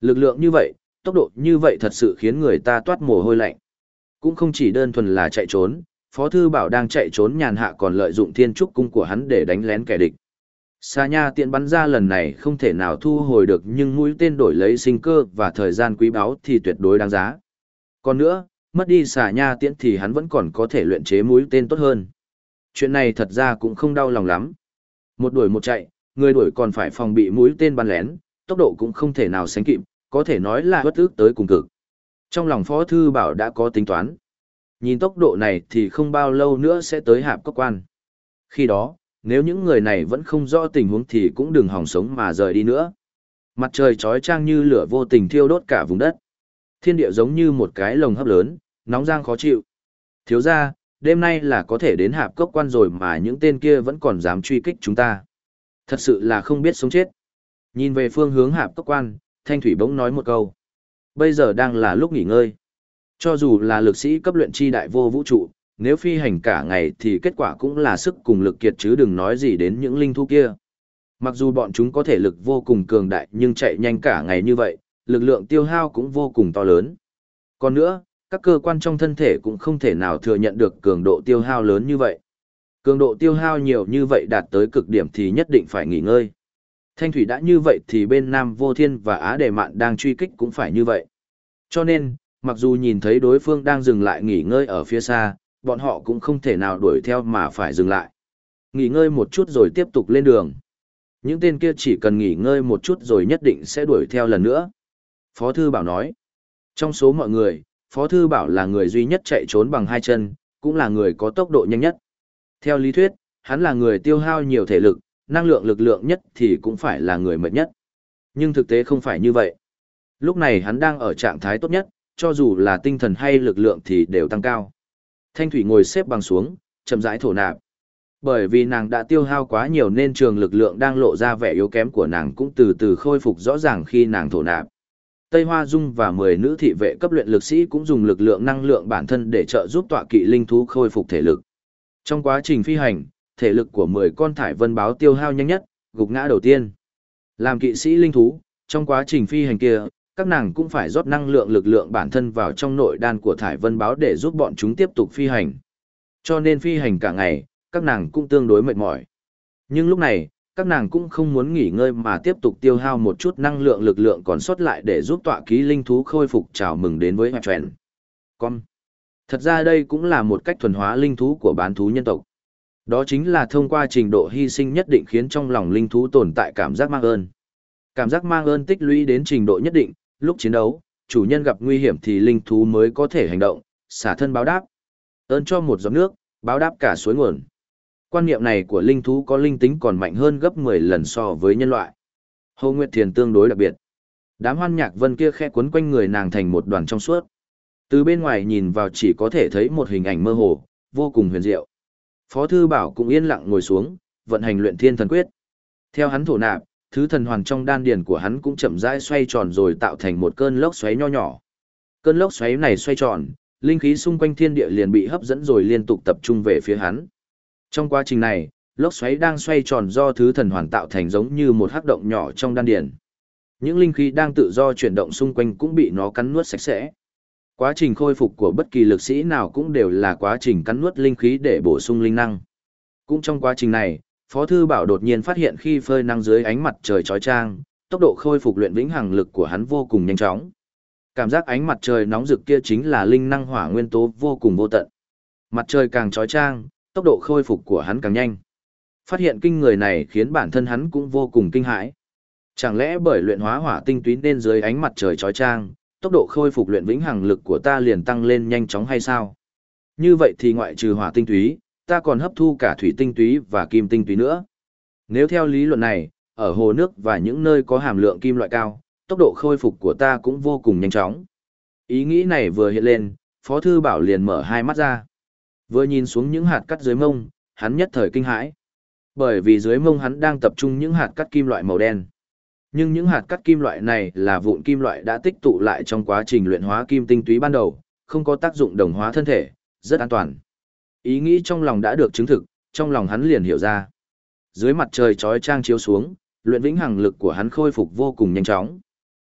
S1: Lực lượng như vậy, tốc độ như vậy thật sự khiến người ta toát mồ hôi lạnh. Cũng không chỉ đơn thuần là chạy trốn, Phó Thư Bảo đang chạy trốn nhàn hạ còn lợi dụng thiên trúc cung của hắn để đánh lén kẻ địch. Xa nha tiện bắn ra lần này không thể nào thu hồi được nhưng mũi tên đổi lấy sinh cơ và thời gian quý báu thì tuyệt đối đáng giá. Còn nữa, mất đi xà nha tiễn thì hắn vẫn còn có thể luyện chế mũi tên tốt hơn. Chuyện này thật ra cũng không đau lòng lắm. Một đuổi một chạy, người đuổi còn phải phòng bị mũi tên bắn lén, tốc độ cũng không thể nào sánh kịp, có thể nói là bất ước tới cùng cực. Trong lòng Phó Thư Bảo đã có tính toán. Nhìn tốc độ này thì không bao lâu nữa sẽ tới hạp cốc quan. Khi đó, nếu những người này vẫn không rõ tình huống thì cũng đừng hòng sống mà rời đi nữa. Mặt trời trói trang như lửa vô tình thiêu đốt cả vùng đất. Thiên địa giống như một cái lồng hấp lớn, nóng rang khó chịu. Thiếu ra, đêm nay là có thể đến hạp cốc quan rồi mà những tên kia vẫn còn dám truy kích chúng ta. Thật sự là không biết sống chết. Nhìn về phương hướng hạp cốc quan, Thanh Thủy bỗng nói một câu. Bây giờ đang là lúc nghỉ ngơi. Cho dù là lực sĩ cấp luyện chi đại vô vũ trụ, nếu phi hành cả ngày thì kết quả cũng là sức cùng lực kiệt chứ đừng nói gì đến những linh thú kia. Mặc dù bọn chúng có thể lực vô cùng cường đại nhưng chạy nhanh cả ngày như vậy, lực lượng tiêu hao cũng vô cùng to lớn. Còn nữa, các cơ quan trong thân thể cũng không thể nào thừa nhận được cường độ tiêu hao lớn như vậy. Cường độ tiêu hao nhiều như vậy đạt tới cực điểm thì nhất định phải nghỉ ngơi. Thanh thủy đã như vậy thì bên Nam Vô Thiên và Á Đề Mạn đang truy kích cũng phải như vậy. Cho nên, mặc dù nhìn thấy đối phương đang dừng lại nghỉ ngơi ở phía xa, bọn họ cũng không thể nào đuổi theo mà phải dừng lại. Nghỉ ngơi một chút rồi tiếp tục lên đường. Những tên kia chỉ cần nghỉ ngơi một chút rồi nhất định sẽ đuổi theo lần nữa. Phó Thư Bảo nói, trong số mọi người, Phó Thư Bảo là người duy nhất chạy trốn bằng hai chân, cũng là người có tốc độ nhanh nhất. Theo lý thuyết, hắn là người tiêu hao nhiều thể lực, năng lượng lực lượng nhất thì cũng phải là người mệt nhất. Nhưng thực tế không phải như vậy. Lúc này hắn đang ở trạng thái tốt nhất, cho dù là tinh thần hay lực lượng thì đều tăng cao. Thanh Thủy ngồi xếp bằng xuống, chậm rãi thổ nạp. Bởi vì nàng đã tiêu hao quá nhiều nên trường lực lượng đang lộ ra vẻ yếu kém của nàng cũng từ từ khôi phục rõ ràng khi nàng thổ nạp. Tây Hoa Dung và 10 nữ thị vệ cấp luyện lực sĩ cũng dùng lực lượng năng lượng bản thân để trợ giúp tọa kỵ linh thú khôi phục thể lực. Trong quá trình phi hành, thể lực của 10 con thải vân báo tiêu hao nhanh nhất, gục ngã đầu tiên. Làm kỵ sĩ linh thú, trong quá trình phi hành kia, các nàng cũng phải rót năng lượng lực lượng bản thân vào trong nội đan của thải vân báo để giúp bọn chúng tiếp tục phi hành. Cho nên phi hành cả ngày, các nàng cũng tương đối mệt mỏi. Nhưng lúc này, các nàng cũng không muốn nghỉ ngơi mà tiếp tục tiêu hao một chút năng lượng lực lượng còn sót lại để giúp tọa ký linh thú khôi phục chào mừng đến với hoạch trèn. Con. Thật ra đây cũng là một cách thuần hóa linh thú của bán thú nhân tộc. Đó chính là thông qua trình độ hy sinh nhất định khiến trong lòng linh thú tồn tại cảm giác mang ơn. Cảm giác mang ơn tích lũy đến trình độ nhất định, lúc chiến đấu, chủ nhân gặp nguy hiểm thì linh thú mới có thể hành động, xả thân báo đáp. Ơn cho một giọt nước, báo đáp cả suối nguồn. Quan niệm này của linh thú có linh tính còn mạnh hơn gấp 10 lần so với nhân loại. Hồ Nguyệt Thiền tương đối đặc biệt. Đám hoan nhạc vân kia khe quấn quanh người nàng thành một đoàn trong suốt. Từ bên ngoài nhìn vào chỉ có thể thấy một hình ảnh mơ hồ, vô cùng huyền diệu. Phó Thư Bảo cũng yên lặng ngồi xuống, vận hành luyện thiên thần quyết. Theo hắn thổ nạp, thứ thần hoàn trong đan điền của hắn cũng chậm rãi xoay tròn rồi tạo thành một cơn lốc xoáy nho nhỏ. Cơn lốc xoáy này xoay tròn, linh khí xung quanh thiên địa liền bị hấp dẫn rồi liên tục tập trung về phía hắn. Trong quá trình này, lốc xoáy đang xoay tròn do thứ thần hoàn tạo thành giống như một hắc động nhỏ trong đan điền. Những linh khí đang tự do chuyển động xung quanh cũng bị nó cắn nuốt sạch sẽ. Quá trình khôi phục của bất kỳ lực sĩ nào cũng đều là quá trình cắn nuốt linh khí để bổ sung linh năng. Cũng trong quá trình này, Phó Thư Bảo đột nhiên phát hiện khi phơi năng dưới ánh mặt trời chói chang, tốc độ khôi phục luyện vĩnh hằng lực của hắn vô cùng nhanh chóng. Cảm giác ánh mặt trời nóng rực kia chính là linh năng hỏa nguyên tố vô cùng vô tận. Mặt trời càng chói chang, tốc độ khôi phục của hắn càng nhanh. Phát hiện kinh người này khiến bản thân hắn cũng vô cùng kinh hãi. Chẳng lẽ bởi luyện hóa hỏa tinh túy nên dưới ánh mặt trời chói chang, tốc độ khôi phục luyện vĩnh hằng lực của ta liền tăng lên nhanh chóng hay sao? Như vậy thì ngoại trừ hỏa tinh túy, ta còn hấp thu cả thủy tinh túy và kim tinh túy nữa. Nếu theo lý luận này, ở hồ nước và những nơi có hàm lượng kim loại cao, tốc độ khôi phục của ta cũng vô cùng nhanh chóng. Ý nghĩ này vừa hiện lên, Phó Thư Bảo liền mở hai mắt ra. Vừa nhìn xuống những hạt cắt dưới mông, hắn nhất thời kinh hãi. Bởi vì dưới mông hắn đang tập trung những hạt cắt kim loại màu đen. Nhưng những hạt cắt kim loại này là vụn kim loại đã tích tụ lại trong quá trình luyện hóa kim tinh túy ban đầu, không có tác dụng đồng hóa thân thể, rất an toàn. Ý nghĩ trong lòng đã được chứng thực, trong lòng hắn liền hiểu ra. Dưới mặt trời chói trang chiếu xuống, luyện vĩnh hằng lực của hắn khôi phục vô cùng nhanh chóng.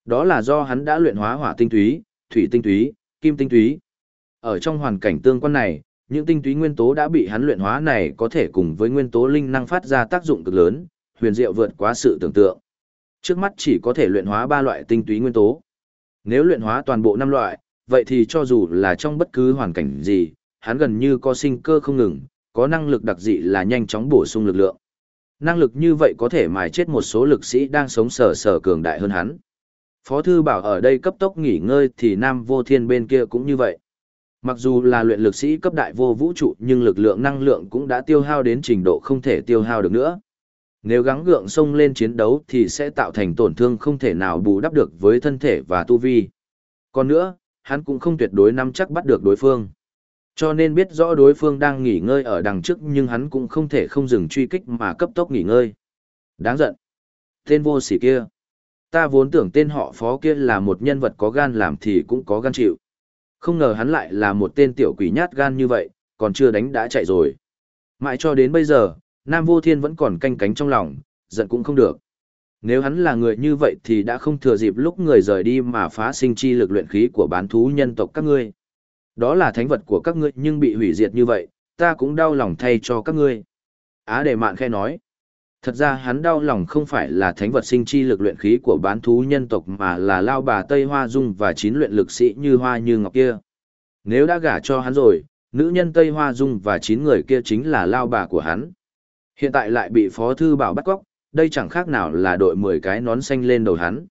S1: Đó là do hắn đã luyện hóa hỏa tinh túy, thủy tinh túy, kim tinh túy. Ở trong hoàn cảnh tương quan này, những tinh túy nguyên tố đã bị hắn luyện hóa này có thể cùng với nguyên tố linh năng phát ra tác dụng cực lớn, huyền diệu vượt quá sự tưởng tượng. Trước mắt chỉ có thể luyện hóa ba loại tinh túy nguyên tố. Nếu luyện hóa toàn bộ năm loại, vậy thì cho dù là trong bất cứ hoàn cảnh gì, hắn gần như có sinh cơ không ngừng, có năng lực đặc dị là nhanh chóng bổ sung lực lượng. Năng lực như vậy có thể mài chết một số lực sĩ đang sống sờ sờ cường đại hơn hắn. Phó thư bảo ở đây cấp tốc nghỉ ngơi thì Nam Vô Thiên bên kia cũng như vậy. Mặc dù là luyện lực sĩ cấp đại vô vũ trụ nhưng lực lượng năng lượng cũng đã tiêu hao đến trình độ không thể tiêu hao được nữa. Nếu gắng gượng xông lên chiến đấu thì sẽ tạo thành tổn thương không thể nào bù đắp được với thân thể và tu vi. Còn nữa, hắn cũng không tuyệt đối nắm chắc bắt được đối phương. Cho nên biết rõ đối phương đang nghỉ ngơi ở đằng trước nhưng hắn cũng không thể không dừng truy kích mà cấp tốc nghỉ ngơi. Đáng giận. Tên vô sỉ kia. Ta vốn tưởng tên họ phó kia là một nhân vật có gan làm thì cũng có gan chịu. Không ngờ hắn lại là một tên tiểu quỷ nhát gan như vậy, còn chưa đánh đã chạy rồi. Mãi cho đến bây giờ, Nam Vô Thiên vẫn còn canh cánh trong lòng, giận cũng không được. Nếu hắn là người như vậy thì đã không thừa dịp lúc người rời đi mà phá sinh chi lực luyện khí của bán thú nhân tộc các ngươi. Đó là thánh vật của các ngươi nhưng bị hủy diệt như vậy, ta cũng đau lòng thay cho các ngươi. Á đề mạn khe nói. Thật ra hắn đau lòng không phải là thánh vật sinh chi lực luyện khí của bán thú nhân tộc mà là lao bà Tây Hoa Dung và chín luyện lực sĩ như Hoa như Ngọc kia. Nếu đã gả cho hắn rồi, nữ nhân Tây Hoa Dung và chín người kia chính là lao bà của hắn. Hiện tại lại bị Phó Thư Bảo bắt cóc, đây chẳng khác nào là đội 10 cái nón xanh lên đầu hắn.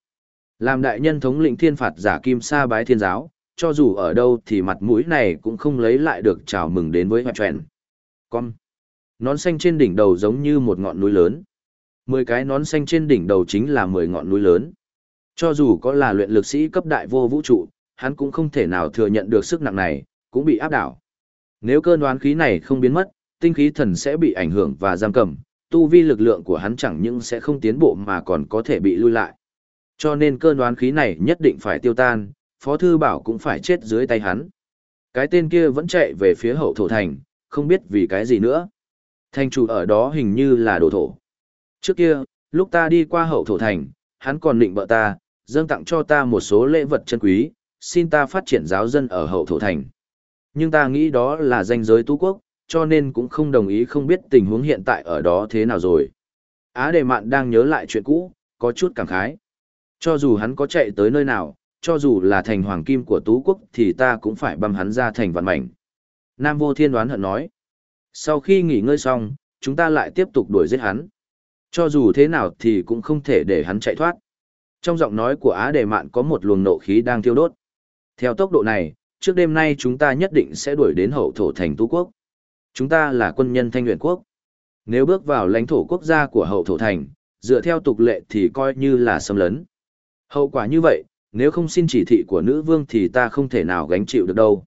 S1: Làm đại nhân thống lĩnh thiên phạt giả kim sa bái thiên giáo, cho dù ở đâu thì mặt mũi này cũng không lấy lại được chào mừng đến với hoạch trèn. Con. Nón xanh trên đỉnh đầu giống như một ngọn núi lớn. Mười cái nón xanh trên đỉnh đầu chính là mười ngọn núi lớn. Cho dù có là luyện lực sĩ cấp đại vô vũ trụ, hắn cũng không thể nào thừa nhận được sức nặng này, cũng bị áp đảo. Nếu cơn đoán khí này không biến mất, tinh khí thần sẽ bị ảnh hưởng và giam cầm, tu vi lực lượng của hắn chẳng những sẽ không tiến bộ mà còn có thể bị lui lại. Cho nên cơn đoán khí này nhất định phải tiêu tan, Phó Thư Bảo cũng phải chết dưới tay hắn. Cái tên kia vẫn chạy về phía hậu thổ thành, không biết vì cái gì nữa. Thành chủ ở đó hình như là đồ thổ. Trước kia, lúc ta đi qua hậu thổ thành, hắn còn định bợ ta, dâng tặng cho ta một số lễ vật chân quý, xin ta phát triển giáo dân ở hậu thổ thành. Nhưng ta nghĩ đó là danh giới tu quốc, cho nên cũng không đồng ý không biết tình huống hiện tại ở đó thế nào rồi. Á đề mạn đang nhớ lại chuyện cũ, có chút cảm khái. Cho dù hắn có chạy tới nơi nào, cho dù là thành hoàng kim của tú quốc thì ta cũng phải băm hắn ra thành vạn mảnh. Nam vô thiên đoán hận nói. Sau khi nghỉ ngơi xong, chúng ta lại tiếp tục đuổi giết hắn. Cho dù thế nào thì cũng không thể để hắn chạy thoát. Trong giọng nói của Á Đề Mạn có một luồng nộ khí đang thiêu đốt. Theo tốc độ này, trước đêm nay chúng ta nhất định sẽ đuổi đến hậu thổ thành Tú Quốc. Chúng ta là quân nhân thanh luyện quốc. Nếu bước vào lãnh thổ quốc gia của hậu thổ thành, dựa theo tục lệ thì coi như là xâm lấn. Hậu quả như vậy, nếu không xin chỉ thị của nữ vương thì ta không thể nào gánh chịu được đâu.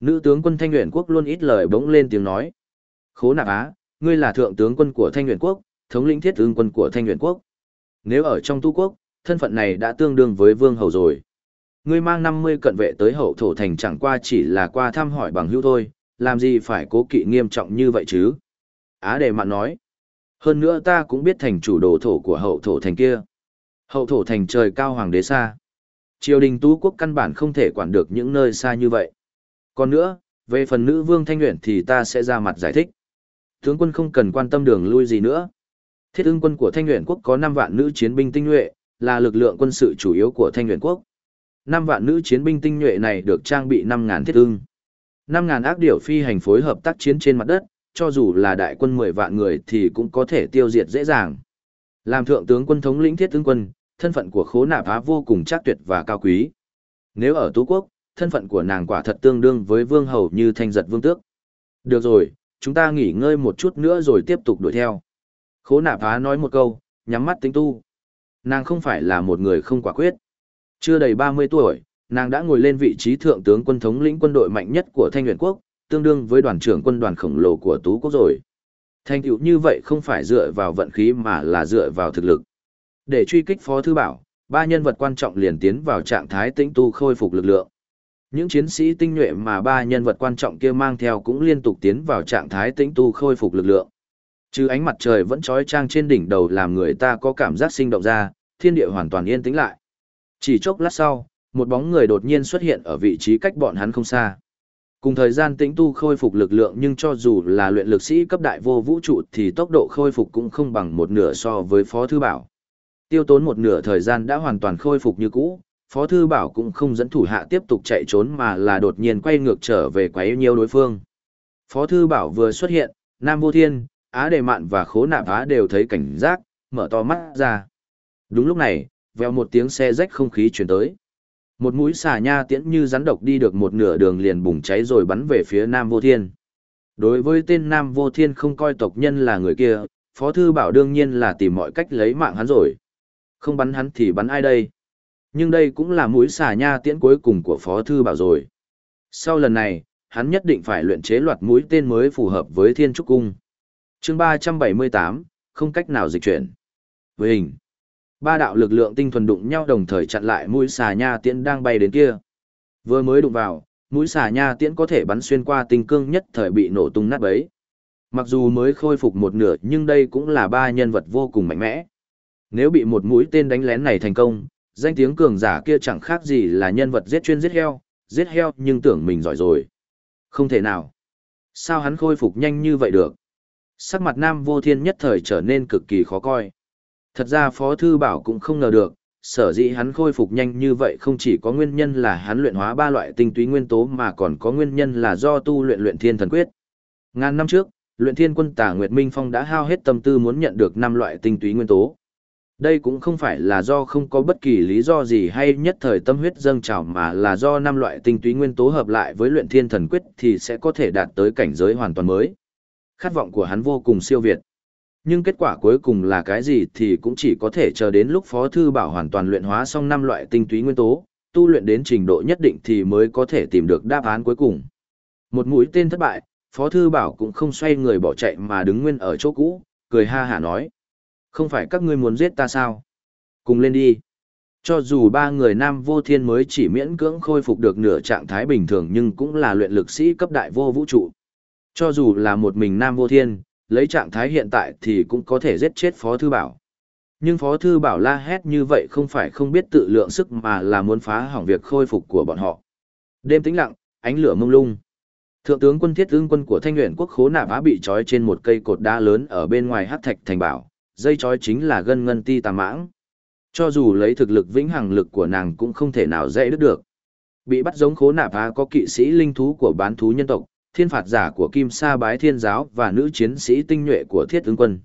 S1: Nữ tướng quân thanh nguyễn quốc luôn ít lời bỗng lên tiếng nói. Khố nạp á, ngươi là thượng tướng quân của thanh nguyễn quốc, thống lĩnh thiết tướng quân của thanh nguyễn quốc. Nếu ở trong tu quốc, thân phận này đã tương đương với vương hầu rồi. Ngươi mang 50 cận vệ tới hậu thổ thành chẳng qua chỉ là qua thăm hỏi bằng hữu thôi, làm gì phải cố kỵ nghiêm trọng như vậy chứ? Á đề mạn nói. Hơn nữa ta cũng biết thành chủ đồ thổ của hậu thổ thành kia. Hậu thổ thành trời cao hoàng đế xa. Triều đình tú quốc căn bản không thể quản được những nơi xa như vậy. Còn nữa, về phần nữ vương thanh nguyện thì ta sẽ ra mặt giải thích. Tướng quân không cần quan tâm đường lui gì nữa. Thiết ưng quân của thanh nguyện quốc có 5 vạn nữ chiến binh tinh nhuệ, là lực lượng quân sự chủ yếu của thanh nguyện quốc. 5 vạn nữ chiến binh tinh nhuệ này được trang bị 5.000 thiết ưng. 5.000 ác điểu phi hành phối hợp tác chiến trên mặt đất, cho dù là đại quân 10 vạn người thì cũng có thể tiêu diệt dễ dàng. Làm thượng tướng quân thống lĩnh thiết tướng quân, thân phận của khố nạp á vô cùng chắc tuyệt và cao quý. Nếu ở Tú Quốc, thân phận của nàng quả thật tương đương với vương hầu như thanh giật vương tước. Được rồi, chúng ta nghỉ ngơi một chút nữa rồi tiếp tục đuổi theo. Khố nạp á nói một câu, nhắm mắt tính tu. Nàng không phải là một người không quả quyết. Chưa đầy 30 tuổi, nàng đã ngồi lên vị trí thượng tướng quân thống lĩnh quân đội mạnh nhất của Thanh Nguyện Quốc, tương đương với đoàn trưởng quân đoàn khổng lồ của Tú Quốc rồi. Thành tựu như vậy không phải dựa vào vận khí mà là dựa vào thực lực. Để truy kích Phó Thư Bảo, ba nhân vật quan trọng liền tiến vào trạng thái tĩnh tu khôi phục lực lượng. Những chiến sĩ tinh nhuệ mà ba nhân vật quan trọng kia mang theo cũng liên tục tiến vào trạng thái tĩnh tu khôi phục lực lượng. Chứ ánh mặt trời vẫn trói trang trên đỉnh đầu làm người ta có cảm giác sinh động ra, thiên địa hoàn toàn yên tĩnh lại. Chỉ chốc lát sau, một bóng người đột nhiên xuất hiện ở vị trí cách bọn hắn không xa. Cùng thời gian tĩnh tu khôi phục lực lượng nhưng cho dù là luyện lực sĩ cấp đại vô vũ trụ thì tốc độ khôi phục cũng không bằng một nửa so với Phó Thư Bảo. Tiêu tốn một nửa thời gian đã hoàn toàn khôi phục như cũ, Phó Thư Bảo cũng không dẫn thủ hạ tiếp tục chạy trốn mà là đột nhiên quay ngược trở về quấy nhiều đối phương. Phó Thư Bảo vừa xuất hiện, Nam Vô Thiên, Á Đề Mạn và Khố Nạp Á đều thấy cảnh giác, mở to mắt ra. Đúng lúc này, vèo một tiếng xe rách không khí chuyển tới. Một mũi xà nha tiễn như rắn độc đi được một nửa đường liền bùng cháy rồi bắn về phía Nam Vô Thiên. Đối với tên Nam Vô Thiên không coi tộc nhân là người kia, Phó Thư Bảo đương nhiên là tìm mọi cách lấy mạng hắn rồi. Không bắn hắn thì bắn ai đây? Nhưng đây cũng là mũi xà nha tiễn cuối cùng của Phó Thư Bảo rồi. Sau lần này, hắn nhất định phải luyện chế loạt mũi tên mới phù hợp với Thiên Trúc Cung. chương 378, không cách nào dịch chuyển. Với hình, ba đạo lực lượng tinh thuần đụng nhau đồng thời chặn lại mũi xà nha tiễn đang bay đến kia. Vừa mới đụng vào, mũi xà nha tiễn có thể bắn xuyên qua tinh cương nhất thời bị nổ tung nát bấy. Mặc dù mới khôi phục một nửa nhưng đây cũng là ba nhân vật vô cùng mạnh mẽ. Nếu bị một mũi tên đánh lén này thành công, danh tiếng cường giả kia chẳng khác gì là nhân vật giết chuyên giết heo, giết heo nhưng tưởng mình giỏi rồi. Không thể nào. Sao hắn khôi phục nhanh như vậy được? Sắc mặt nam vô thiên nhất thời trở nên cực kỳ khó coi. Thật ra Phó Thư Bảo cũng không ngờ được, sở dĩ hắn khôi phục nhanh như vậy không chỉ có nguyên nhân là hắn luyện hóa ba loại tinh túy nguyên tố mà còn có nguyên nhân là do tu luyện luyện thiên thần quyết. Ngàn năm trước, luyện thiên quân tả Nguyệt Minh Phong đã hao hết tâm tư muốn nhận được năm loại tinh túy nguyên tố. Đây cũng không phải là do không có bất kỳ lý do gì hay nhất thời tâm huyết dâng trào mà là do năm loại tinh túy nguyên tố hợp lại với luyện thiên thần quyết thì sẽ có thể đạt tới cảnh giới hoàn toàn mới. Khát vọng của hắn vô cùng siêu việt. Nhưng kết quả cuối cùng là cái gì thì cũng chỉ có thể chờ đến lúc Phó Thư Bảo hoàn toàn luyện hóa xong năm loại tinh túy nguyên tố, tu luyện đến trình độ nhất định thì mới có thể tìm được đáp án cuối cùng. Một mũi tên thất bại, Phó Thư Bảo cũng không xoay người bỏ chạy mà đứng nguyên ở chỗ cũ, cười ha hả nói. Không phải các ngươi muốn giết ta sao? Cùng lên đi. Cho dù ba người nam vô thiên mới chỉ miễn cưỡng khôi phục được nửa trạng thái bình thường nhưng cũng là luyện lực sĩ cấp đại vô vũ trụ. Cho dù là một mình nam vô thiên, lấy trạng thái hiện tại thì cũng có thể giết chết Phó Thư Bảo. Nhưng Phó Thư Bảo la hét như vậy không phải không biết tự lượng sức mà là muốn phá hỏng việc khôi phục của bọn họ. Đêm tĩnh lặng, ánh lửa mông lung. Thượng tướng quân thiết ương quân của Thanh Nguyện quốc khố nạp á bị trói trên một cây cột đá lớn ở bên ngoài hắc thạch thành bảo, dây trói chính là gân ngân ti tà mãng. Cho dù lấy thực lực vĩnh hằng lực của nàng cũng không thể nào dễ đứt được. Bị bắt giống khố nạp á có kỵ sĩ linh thú của bán thú nhân tộc, thiên phạt giả của Kim Sa Bái Thiên Giáo và nữ chiến sĩ tinh nhuệ của Thiết Ứng Quân.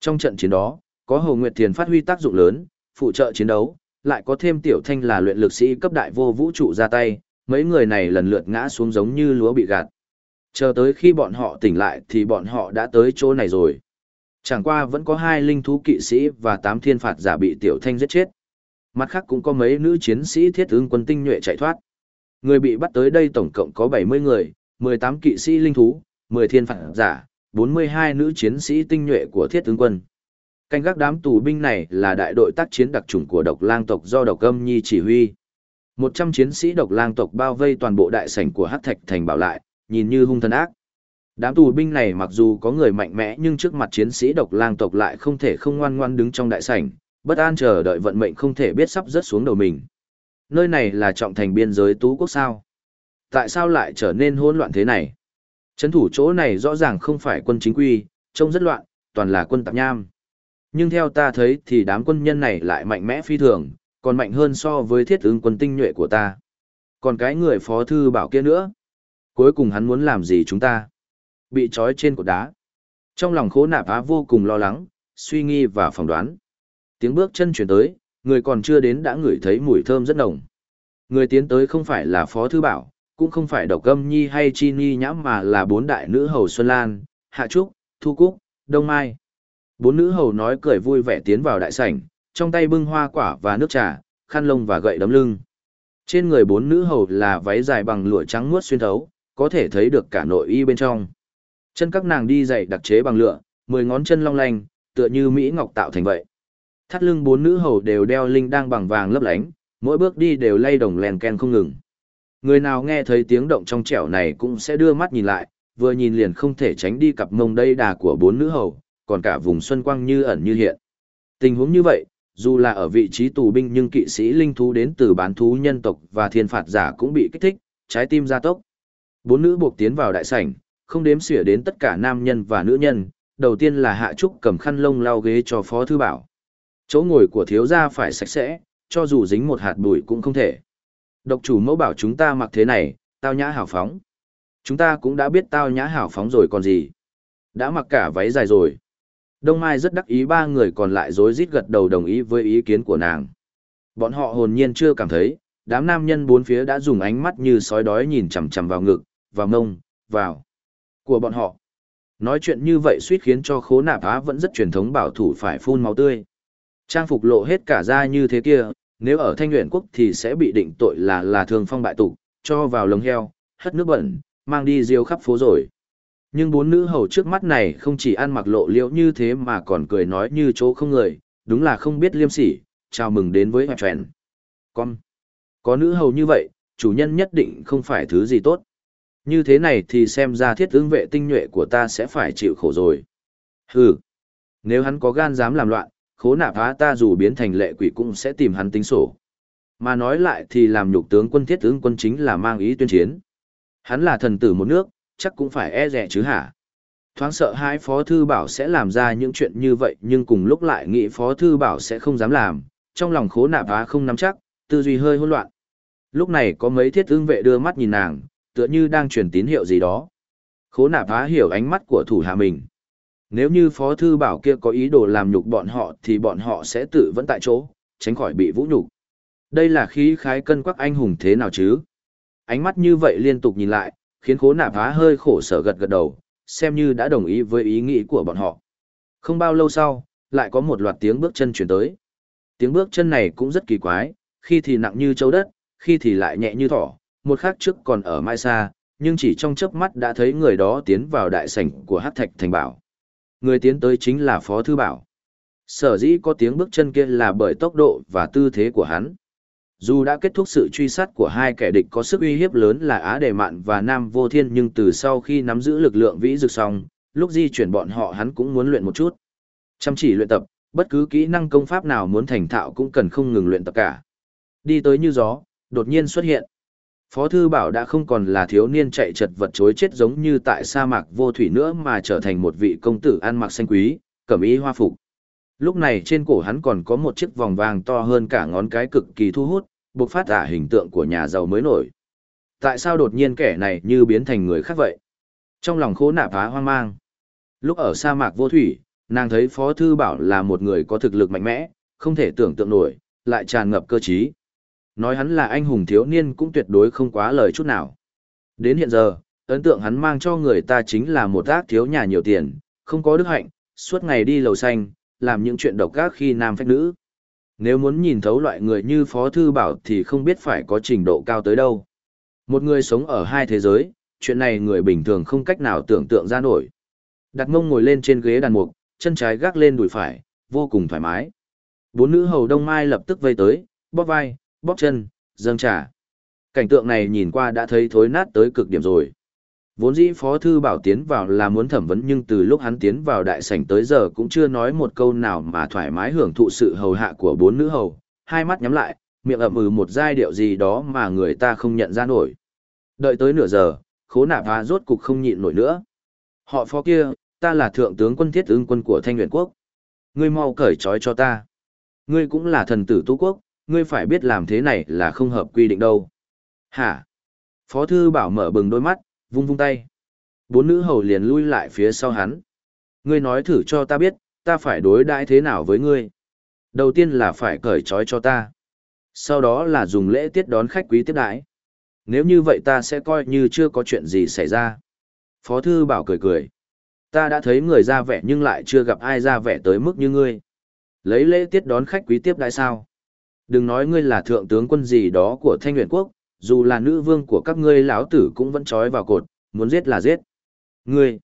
S1: Trong trận chiến đó, có Hồ Nguyệt Thiền phát huy tác dụng lớn, phụ trợ chiến đấu, lại có thêm Tiểu Thanh là luyện lực sĩ cấp đại vô vũ trụ ra tay, mấy người này lần lượt ngã xuống giống như lúa bị gạt. Chờ tới khi bọn họ tỉnh lại thì bọn họ đã tới chỗ này rồi. Chẳng qua vẫn có hai linh thú kỵ sĩ và tám thiên phạt giả bị Tiểu Thanh giết chết. Mặt khác cũng có mấy nữ chiến sĩ thiết ứng quân tinh nhuệ chạy thoát. Người bị bắt tới đây tổng cộng có 70 người, 18 kỵ sĩ linh thú, 10 thiên phản giả, 42 nữ chiến sĩ tinh nhuệ của thiết tướng quân. Canh gác đám tù binh này là đại đội tác chiến đặc chủng của độc lang tộc do độc âm nhi chỉ huy. Một trăm chiến sĩ độc lang tộc bao vây toàn bộ đại sảnh của Hắc Thạch thành bảo lại, nhìn như hung thần ác. Đám tù binh này mặc dù có người mạnh mẽ nhưng trước mặt chiến sĩ độc lang tộc lại không thể không ngoan ngoan đứng trong đại sảnh, bất an chờ đợi vận mệnh không thể biết sắp rớt xuống đầu mình. Nơi này là trọng thành biên giới tú quốc sao? Tại sao lại trở nên hỗn loạn thế này? Trấn thủ chỗ này rõ ràng không phải quân chính quy, trông rất loạn, toàn là quân tạp nham. Nhưng theo ta thấy thì đám quân nhân này lại mạnh mẽ phi thường, còn mạnh hơn so với thiết ứng quân tinh nhuệ của ta. Còn cái người phó thư bảo kia nữa. Cuối cùng hắn muốn làm gì chúng ta? Bị trói trên cột đá. Trong lòng khố nạp á vô cùng lo lắng, suy nghi và phỏng đoán. Tiếng bước chân chuyển tới, người còn chưa đến đã ngửi thấy mùi thơm rất nồng. Người tiến tới không phải là phó thư bảo, cũng không phải độc âm nhi hay chi ni nhãm mà là bốn đại nữ hầu Xuân Lan, Hạ Trúc, Thu Cúc, Đông Mai. Bốn nữ hầu nói cười vui vẻ tiến vào đại sảnh, trong tay bưng hoa quả và nước trà, khăn lông và gậy đấm lưng. Trên người bốn nữ hầu là váy dài bằng lụa trắng muốt xuyên thấu, có thể thấy được cả nội y bên trong. Chân các nàng đi giày đặc chế bằng lụa, mười ngón chân long lanh, tựa như mỹ ngọc tạo thành vậy. Thắt lưng bốn nữ hầu đều đeo linh đang bằng vàng lấp lánh, mỗi bước đi đều lay đồng lèn ken không ngừng. Người nào nghe thấy tiếng động trong trẻo này cũng sẽ đưa mắt nhìn lại, vừa nhìn liền không thể tránh đi cặp mông đây đà của bốn nữ hầu, còn cả vùng xuân quang như ẩn như hiện. Tình huống như vậy, dù là ở vị trí tù binh nhưng kỵ sĩ linh thú đến từ bán thú nhân tộc và thiên phạt giả cũng bị kích thích, trái tim gia tốc. Bốn nữ buộc tiến vào đại sảnh, không đếm xỉa đến tất cả nam nhân và nữ nhân, đầu tiên là Hạ Trúc cầm khăn lông lau ghế cho Phó Thư Bảo. Chỗ ngồi của thiếu gia phải sạch sẽ, cho dù dính một hạt bụi cũng không thể. Độc chủ mẫu bảo chúng ta mặc thế này, tao nhã hảo phóng. Chúng ta cũng đã biết tao nhã hảo phóng rồi còn gì. Đã mặc cả váy dài rồi. Đông Mai rất đắc ý ba người còn lại rối rít gật đầu đồng ý với ý kiến của nàng. Bọn họ hồn nhiên chưa cảm thấy, đám nam nhân bốn phía đã dùng ánh mắt như sói đói nhìn chằm chằm vào ngực, vào mông, vào của bọn họ. Nói chuyện như vậy suýt khiến cho khố nạp á vẫn rất truyền thống bảo thủ phải phun máu tươi. Trang phục lộ hết cả da như thế kia, nếu ở thanh nguyện quốc thì sẽ bị định tội là là thường phong bại tục, cho vào lồng heo, hất nước bẩn, mang đi diêu khắp phố rồi. Nhưng bốn nữ hầu trước mắt này không chỉ ăn mặc lộ liễu như thế mà còn cười nói như chỗ không người, đúng là không biết liêm sỉ, chào mừng đến với hoạch trèn. Con, có nữ hầu như vậy, chủ nhân nhất định không phải thứ gì tốt. Như thế này thì xem ra thiết ứng vệ tinh nhuệ của ta sẽ phải chịu khổ rồi. Hừ, nếu hắn có gan dám làm loạn, khố nạp á ta dù biến thành lệ quỷ cũng sẽ tìm hắn tính sổ. Mà nói lại thì làm nhục tướng quân thiết tướng quân chính là mang ý tuyên chiến. Hắn là thần tử một nước, chắc cũng phải e rẻ chứ hả? Thoáng sợ hai Phó Thư Bảo sẽ làm ra những chuyện như vậy nhưng cùng lúc lại nghĩ Phó Thư Bảo sẽ không dám làm, trong lòng khố nạp á không nắm chắc, tư duy hơi hỗn loạn. Lúc này có mấy thiết tướng vệ đưa mắt nhìn nàng, tựa như đang truyền tín hiệu gì đó. Khố nạp á hiểu ánh mắt của thủ hạ mình. Nếu như Phó Thư Bảo kia có ý đồ làm nhục bọn họ thì bọn họ sẽ tự vẫn tại chỗ, tránh khỏi bị vũ nhục. Đây là khí khái cân quắc anh hùng thế nào chứ? Ánh mắt như vậy liên tục nhìn lại, khiến khố nạp phá hơi khổ sở gật gật đầu, xem như đã đồng ý với ý nghĩ của bọn họ. Không bao lâu sau, lại có một loạt tiếng bước chân chuyển tới. Tiếng bước chân này cũng rất kỳ quái, khi thì nặng như châu đất, khi thì lại nhẹ như thỏ, một khắc trước còn ở mai xa, nhưng chỉ trong chớp mắt đã thấy người đó tiến vào đại sảnh của Hắc Thạch Thành Bảo. Người tiến tới chính là Phó Thư Bảo. Sở dĩ có tiếng bước chân kia là bởi tốc độ và tư thế của hắn. Dù đã kết thúc sự truy sát của hai kẻ địch có sức uy hiếp lớn là Á Đề Mạn và Nam Vô Thiên nhưng từ sau khi nắm giữ lực lượng vĩ dực xong, lúc di chuyển bọn họ hắn cũng muốn luyện một chút. Chăm chỉ luyện tập, bất cứ kỹ năng công pháp nào muốn thành thạo cũng cần không ngừng luyện tập cả. Đi tới như gió, đột nhiên xuất hiện. Phó Thư Bảo đã không còn là thiếu niên chạy chật vật chối chết giống như tại sa mạc vô thủy nữa mà trở thành một vị công tử ăn mặc xanh quý, cẩm y hoa phục. Lúc này trên cổ hắn còn có một chiếc vòng vàng to hơn cả ngón cái cực kỳ thu hút, buộc phát ả hình tượng của nhà giàu mới nổi. Tại sao đột nhiên kẻ này như biến thành người khác vậy? Trong lòng khố nạp phá hoang mang. Lúc ở sa mạc vô thủy, nàng thấy Phó Thư Bảo là một người có thực lực mạnh mẽ, không thể tưởng tượng nổi, lại tràn ngập cơ trí. Nói hắn là anh hùng thiếu niên cũng tuyệt đối không quá lời chút nào. Đến hiện giờ, ấn tượng hắn mang cho người ta chính là một ác thiếu nhà nhiều tiền, không có đức hạnh, suốt ngày đi lầu xanh, làm những chuyện độc ác khi nam phách nữ. Nếu muốn nhìn thấu loại người như Phó Thư Bảo thì không biết phải có trình độ cao tới đâu. Một người sống ở hai thế giới, chuyện này người bình thường không cách nào tưởng tượng ra nổi. Đặt mông ngồi lên trên ghế đàn mục, chân trái gác lên đùi phải, vô cùng thoải mái. Bốn nữ hầu đông mai lập tức vây tới, bóp vai, bóp chân, dâng trà. Cảnh tượng này nhìn qua đã thấy thối nát tới cực điểm rồi. Vốn dĩ Phó Thư Bảo tiến vào là muốn thẩm vấn nhưng từ lúc hắn tiến vào đại sảnh tới giờ cũng chưa nói một câu nào mà thoải mái hưởng thụ sự hầu hạ của bốn nữ hầu, hai mắt nhắm lại, miệng ậm ừ một giai điệu gì đó mà người ta không nhận ra nổi. Đợi tới nửa giờ, khố nạp hoa rốt cục không nhịn nổi nữa. Họ phó kia, ta là thượng tướng quân thiết ứng quân của Thanh Nguyễn Quốc. Ngươi mau cởi trói cho ta. Ngươi cũng là thần tử tu quốc, ngươi phải biết làm thế này là không hợp quy định đâu. Hả? Phó thư bảo mở bừng đôi mắt, vung vung tay. Bốn nữ hầu liền lui lại phía sau hắn. Ngươi nói thử cho ta biết, ta phải đối đãi thế nào với ngươi. Đầu tiên là phải cởi trói cho ta. Sau đó là dùng lễ tiết đón khách quý tiếp đãi. Nếu như vậy ta sẽ coi như chưa có chuyện gì xảy ra. Phó thư bảo cười cười. Ta đã thấy người ra vẻ nhưng lại chưa gặp ai ra vẻ tới mức như ngươi. Lấy lễ tiết đón khách quý tiếp đãi sao. Đừng nói ngươi là thượng tướng quân gì đó của Thanh Nguyện Quốc, dù là nữ vương của các ngươi lão tử cũng vẫn trói vào cột, muốn giết là giết. Ngươi,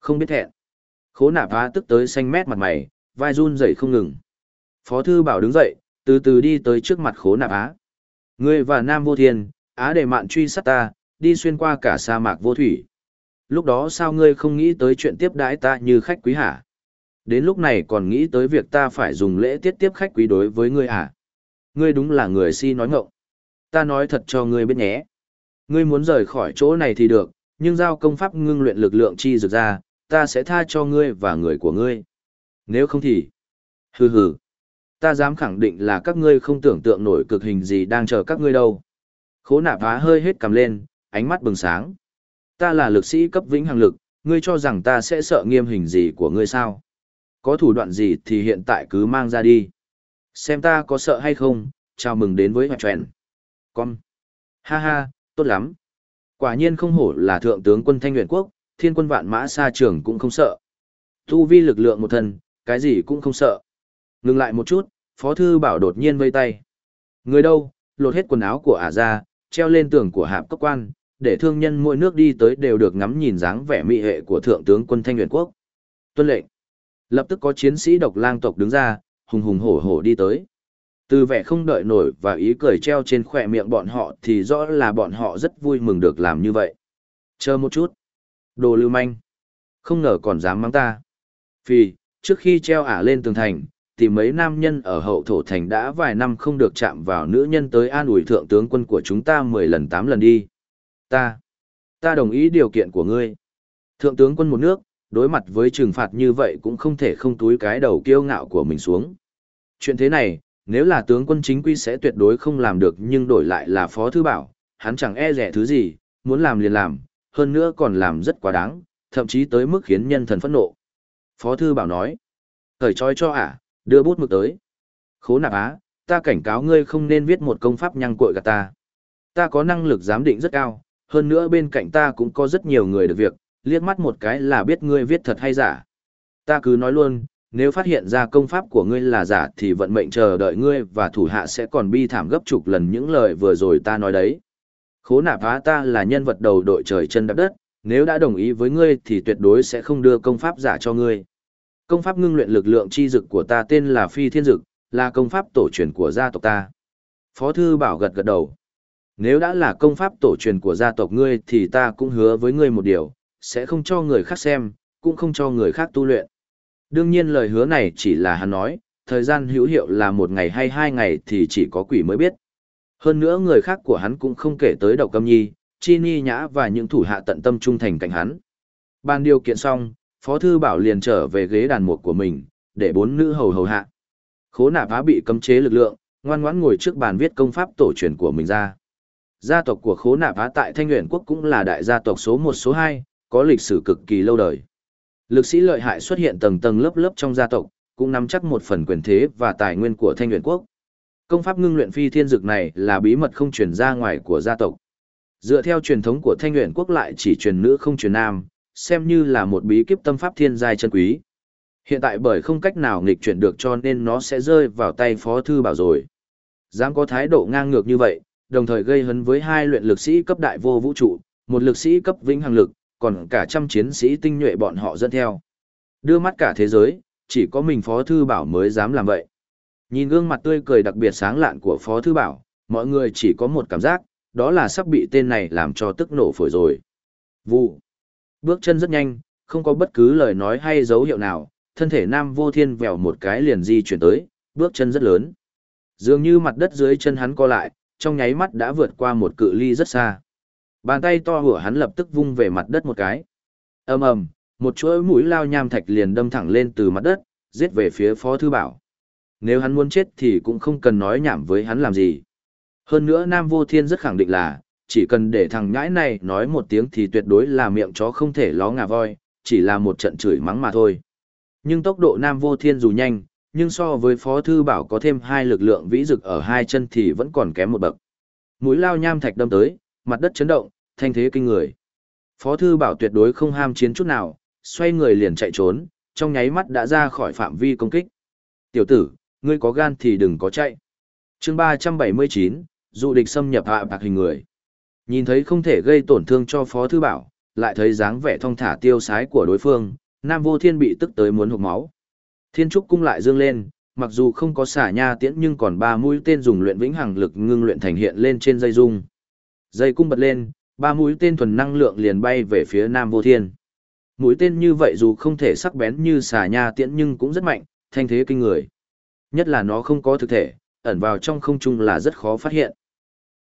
S1: không biết thẹn. Khố nạp phá tức tới xanh mét mặt mày, vai run dậy không ngừng. Phó thư bảo đứng dậy, từ từ đi tới trước mặt khố nạp á. Ngươi và Nam Vô Thiên, Á để mạn truy sát ta, đi xuyên qua cả sa mạc vô thủy. Lúc đó sao ngươi không nghĩ tới chuyện tiếp đãi ta như khách quý hả? Đến lúc này còn nghĩ tới việc ta phải dùng lễ tiết tiếp khách quý đối với ngươi hả? Ngươi đúng là người si nói ngộng. Ta nói thật cho ngươi biết nhé. Ngươi muốn rời khỏi chỗ này thì được, nhưng giao công pháp ngưng luyện lực lượng chi dược ra, ta sẽ tha cho ngươi và người của ngươi. Nếu không thì... Hừ hừ. Ta dám khẳng định là các ngươi không tưởng tượng nổi cực hình gì đang chờ các ngươi đâu. Khố nạp hóa hơi hết cầm lên, ánh mắt bừng sáng. Ta là lực sĩ cấp vĩnh hằng lực, ngươi cho rằng ta sẽ sợ nghiêm hình gì của ngươi sao? Có thủ đoạn gì thì hiện tại cứ mang ra đi. Xem ta có sợ hay không, chào mừng đến với hoạt trèn. Con. Ha ha, tốt lắm. Quả nhiên không hổ là thượng tướng quân thanh nguyện quốc, thiên quân vạn mã xa trường cũng không sợ. thu vi lực lượng một thần cái gì cũng không sợ. Ngừng lại một chút, Phó Thư Bảo đột nhiên vây tay. Người đâu, lột hết quần áo của ả ra, treo lên tường của hạp cấp quan, để thương nhân mỗi nước đi tới đều được ngắm nhìn dáng vẻ mỹ hệ của thượng tướng quân Thanh Nguyện Quốc. Tuân lệnh. Lập tức có chiến sĩ độc lang tộc đứng ra, hùng hùng hổ hổ đi tới. Từ vẻ không đợi nổi và ý cười treo trên khỏe miệng bọn họ thì rõ là bọn họ rất vui mừng được làm như vậy. Chờ một chút. Đồ lưu manh. Không ngờ còn dám mắng ta. Vì, trước khi treo ả lên tường thành, thì mấy nam nhân ở hậu thổ thành đã vài năm không được chạm vào nữ nhân tới an ủi thượng tướng quân của chúng ta 10 lần 8 lần đi. Ta, ta đồng ý điều kiện của ngươi. Thượng tướng quân một nước, đối mặt với trừng phạt như vậy cũng không thể không túi cái đầu kiêu ngạo của mình xuống. Chuyện thế này, nếu là tướng quân chính quy sẽ tuyệt đối không làm được nhưng đổi lại là phó thư bảo, hắn chẳng e rẻ thứ gì, muốn làm liền làm, hơn nữa còn làm rất quá đáng, thậm chí tới mức khiến nhân thần phẫn nộ. Phó thư bảo nói, thời trói cho ả, đưa bút mực tới. Khố nạp á, ta cảnh cáo ngươi không nên viết một công pháp nhăng cội gạt ta. Ta có năng lực giám định rất cao, hơn nữa bên cạnh ta cũng có rất nhiều người được việc, liếc mắt một cái là biết ngươi viết thật hay giả. Ta cứ nói luôn, nếu phát hiện ra công pháp của ngươi là giả thì vận mệnh chờ đợi ngươi và thủ hạ sẽ còn bi thảm gấp chục lần những lời vừa rồi ta nói đấy. Khố nạp á ta là nhân vật đầu đội trời chân đạp đất, nếu đã đồng ý với ngươi thì tuyệt đối sẽ không đưa công pháp giả cho ngươi. Công pháp ngưng luyện lực lượng chi dực của ta tên là Phi Thiên Dực, là công pháp tổ truyền của gia tộc ta. Phó thư bảo gật gật đầu. Nếu đã là công pháp tổ truyền của gia tộc ngươi thì ta cũng hứa với ngươi một điều, sẽ không cho người khác xem, cũng không cho người khác tu luyện. Đương nhiên lời hứa này chỉ là hắn nói, thời gian hữu hiệu là một ngày hay hai ngày thì chỉ có quỷ mới biết. Hơn nữa người khác của hắn cũng không kể tới độc câm nhi, chi ni nhã và những thủ hạ tận tâm trung thành cạnh hắn. Ban điều kiện xong, Phó Thư Bảo liền trở về ghế đàn mục của mình, để bốn nữ hầu hầu hạ. Khố nạp á bị cấm chế lực lượng, ngoan ngoãn ngồi trước bàn viết công pháp tổ truyền của mình ra. Gia tộc của khố nạp á tại Thanh Nguyện Quốc cũng là đại gia tộc số 1 số 2, có lịch sử cực kỳ lâu đời. Lực sĩ lợi hại xuất hiện tầng tầng lớp lớp trong gia tộc, cũng nắm chắc một phần quyền thế và tài nguyên của Thanh Huyền Quốc. Công pháp ngưng luyện phi thiên dược này là bí mật không truyền ra ngoài của gia tộc. Dựa theo truyền thống của Thanh Huyền Quốc lại chỉ truyền nữ không truyền nam, xem như là một bí kíp tâm pháp thiên giai chân quý. Hiện tại bởi không cách nào nghịch chuyển được cho nên nó sẽ rơi vào tay Phó Thư Bảo rồi. Dám có thái độ ngang ngược như vậy, đồng thời gây hấn với hai luyện lực sĩ cấp đại vô vũ trụ, một lực sĩ cấp vĩnh hằng lực, còn cả trăm chiến sĩ tinh nhuệ bọn họ dẫn theo. Đưa mắt cả thế giới, chỉ có mình Phó Thư Bảo mới dám làm vậy. Nhìn gương mặt tươi cười đặc biệt sáng lạn của Phó Thư Bảo, mọi người chỉ có một cảm giác, đó là sắp bị tên này làm cho tức nổ phổi rồi. Vụ. Bước chân rất nhanh, không có bất cứ lời nói hay dấu hiệu nào, thân thể Nam Vô Thiên vèo một cái liền di chuyển tới, bước chân rất lớn. Dường như mặt đất dưới chân hắn co lại, trong nháy mắt đã vượt qua một cự ly rất xa. Bàn tay to của hắn lập tức vung về mặt đất một cái. ầm ầm, một chuỗi mũi lao nham thạch liền đâm thẳng lên từ mặt đất, giết về phía Phó Thư Bảo. Nếu hắn muốn chết thì cũng không cần nói nhảm với hắn làm gì. Hơn nữa Nam Vô Thiên rất khẳng định là, chỉ cần để thằng nhãi này nói một tiếng thì tuyệt đối là miệng chó không thể ló ngà voi, chỉ là một trận chửi mắng mà thôi. Nhưng tốc độ Nam Vô Thiên dù nhanh, nhưng so với Phó Thư Bảo có thêm hai lực lượng vĩ dực ở hai chân thì vẫn còn kém một bậc. Mũi lao nham thạch đâm tới, mặt đất chấn động, thanh thế kinh người. Phó Thư Bảo tuyệt đối không ham chiến chút nào, xoay người liền chạy trốn, trong nháy mắt đã ra khỏi phạm vi công kích. Tiểu tử, ngươi có gan thì đừng có chạy. chương 379, dụ địch xâm nhập hạ bạc hình người. Nhìn thấy không thể gây tổn thương cho Phó Thư Bảo, lại thấy dáng vẻ thong thả tiêu sái của đối phương, Nam Vô Thiên bị tức tới muốn hụt máu. Thiên Trúc cung lại dương lên, mặc dù không có xả nha tiễn nhưng còn ba mũi tên dùng luyện vĩnh hằng lực ngưng luyện thành hiện lên trên dây dung. Dây cung bật lên, ba mũi tên thuần năng lượng liền bay về phía Nam Vô Thiên. Mũi tên như vậy dù không thể sắc bén như xà nha tiễn nhưng cũng rất mạnh, thanh thế kinh người. Nhất là nó không có thực thể, ẩn vào trong không trung là rất khó phát hiện.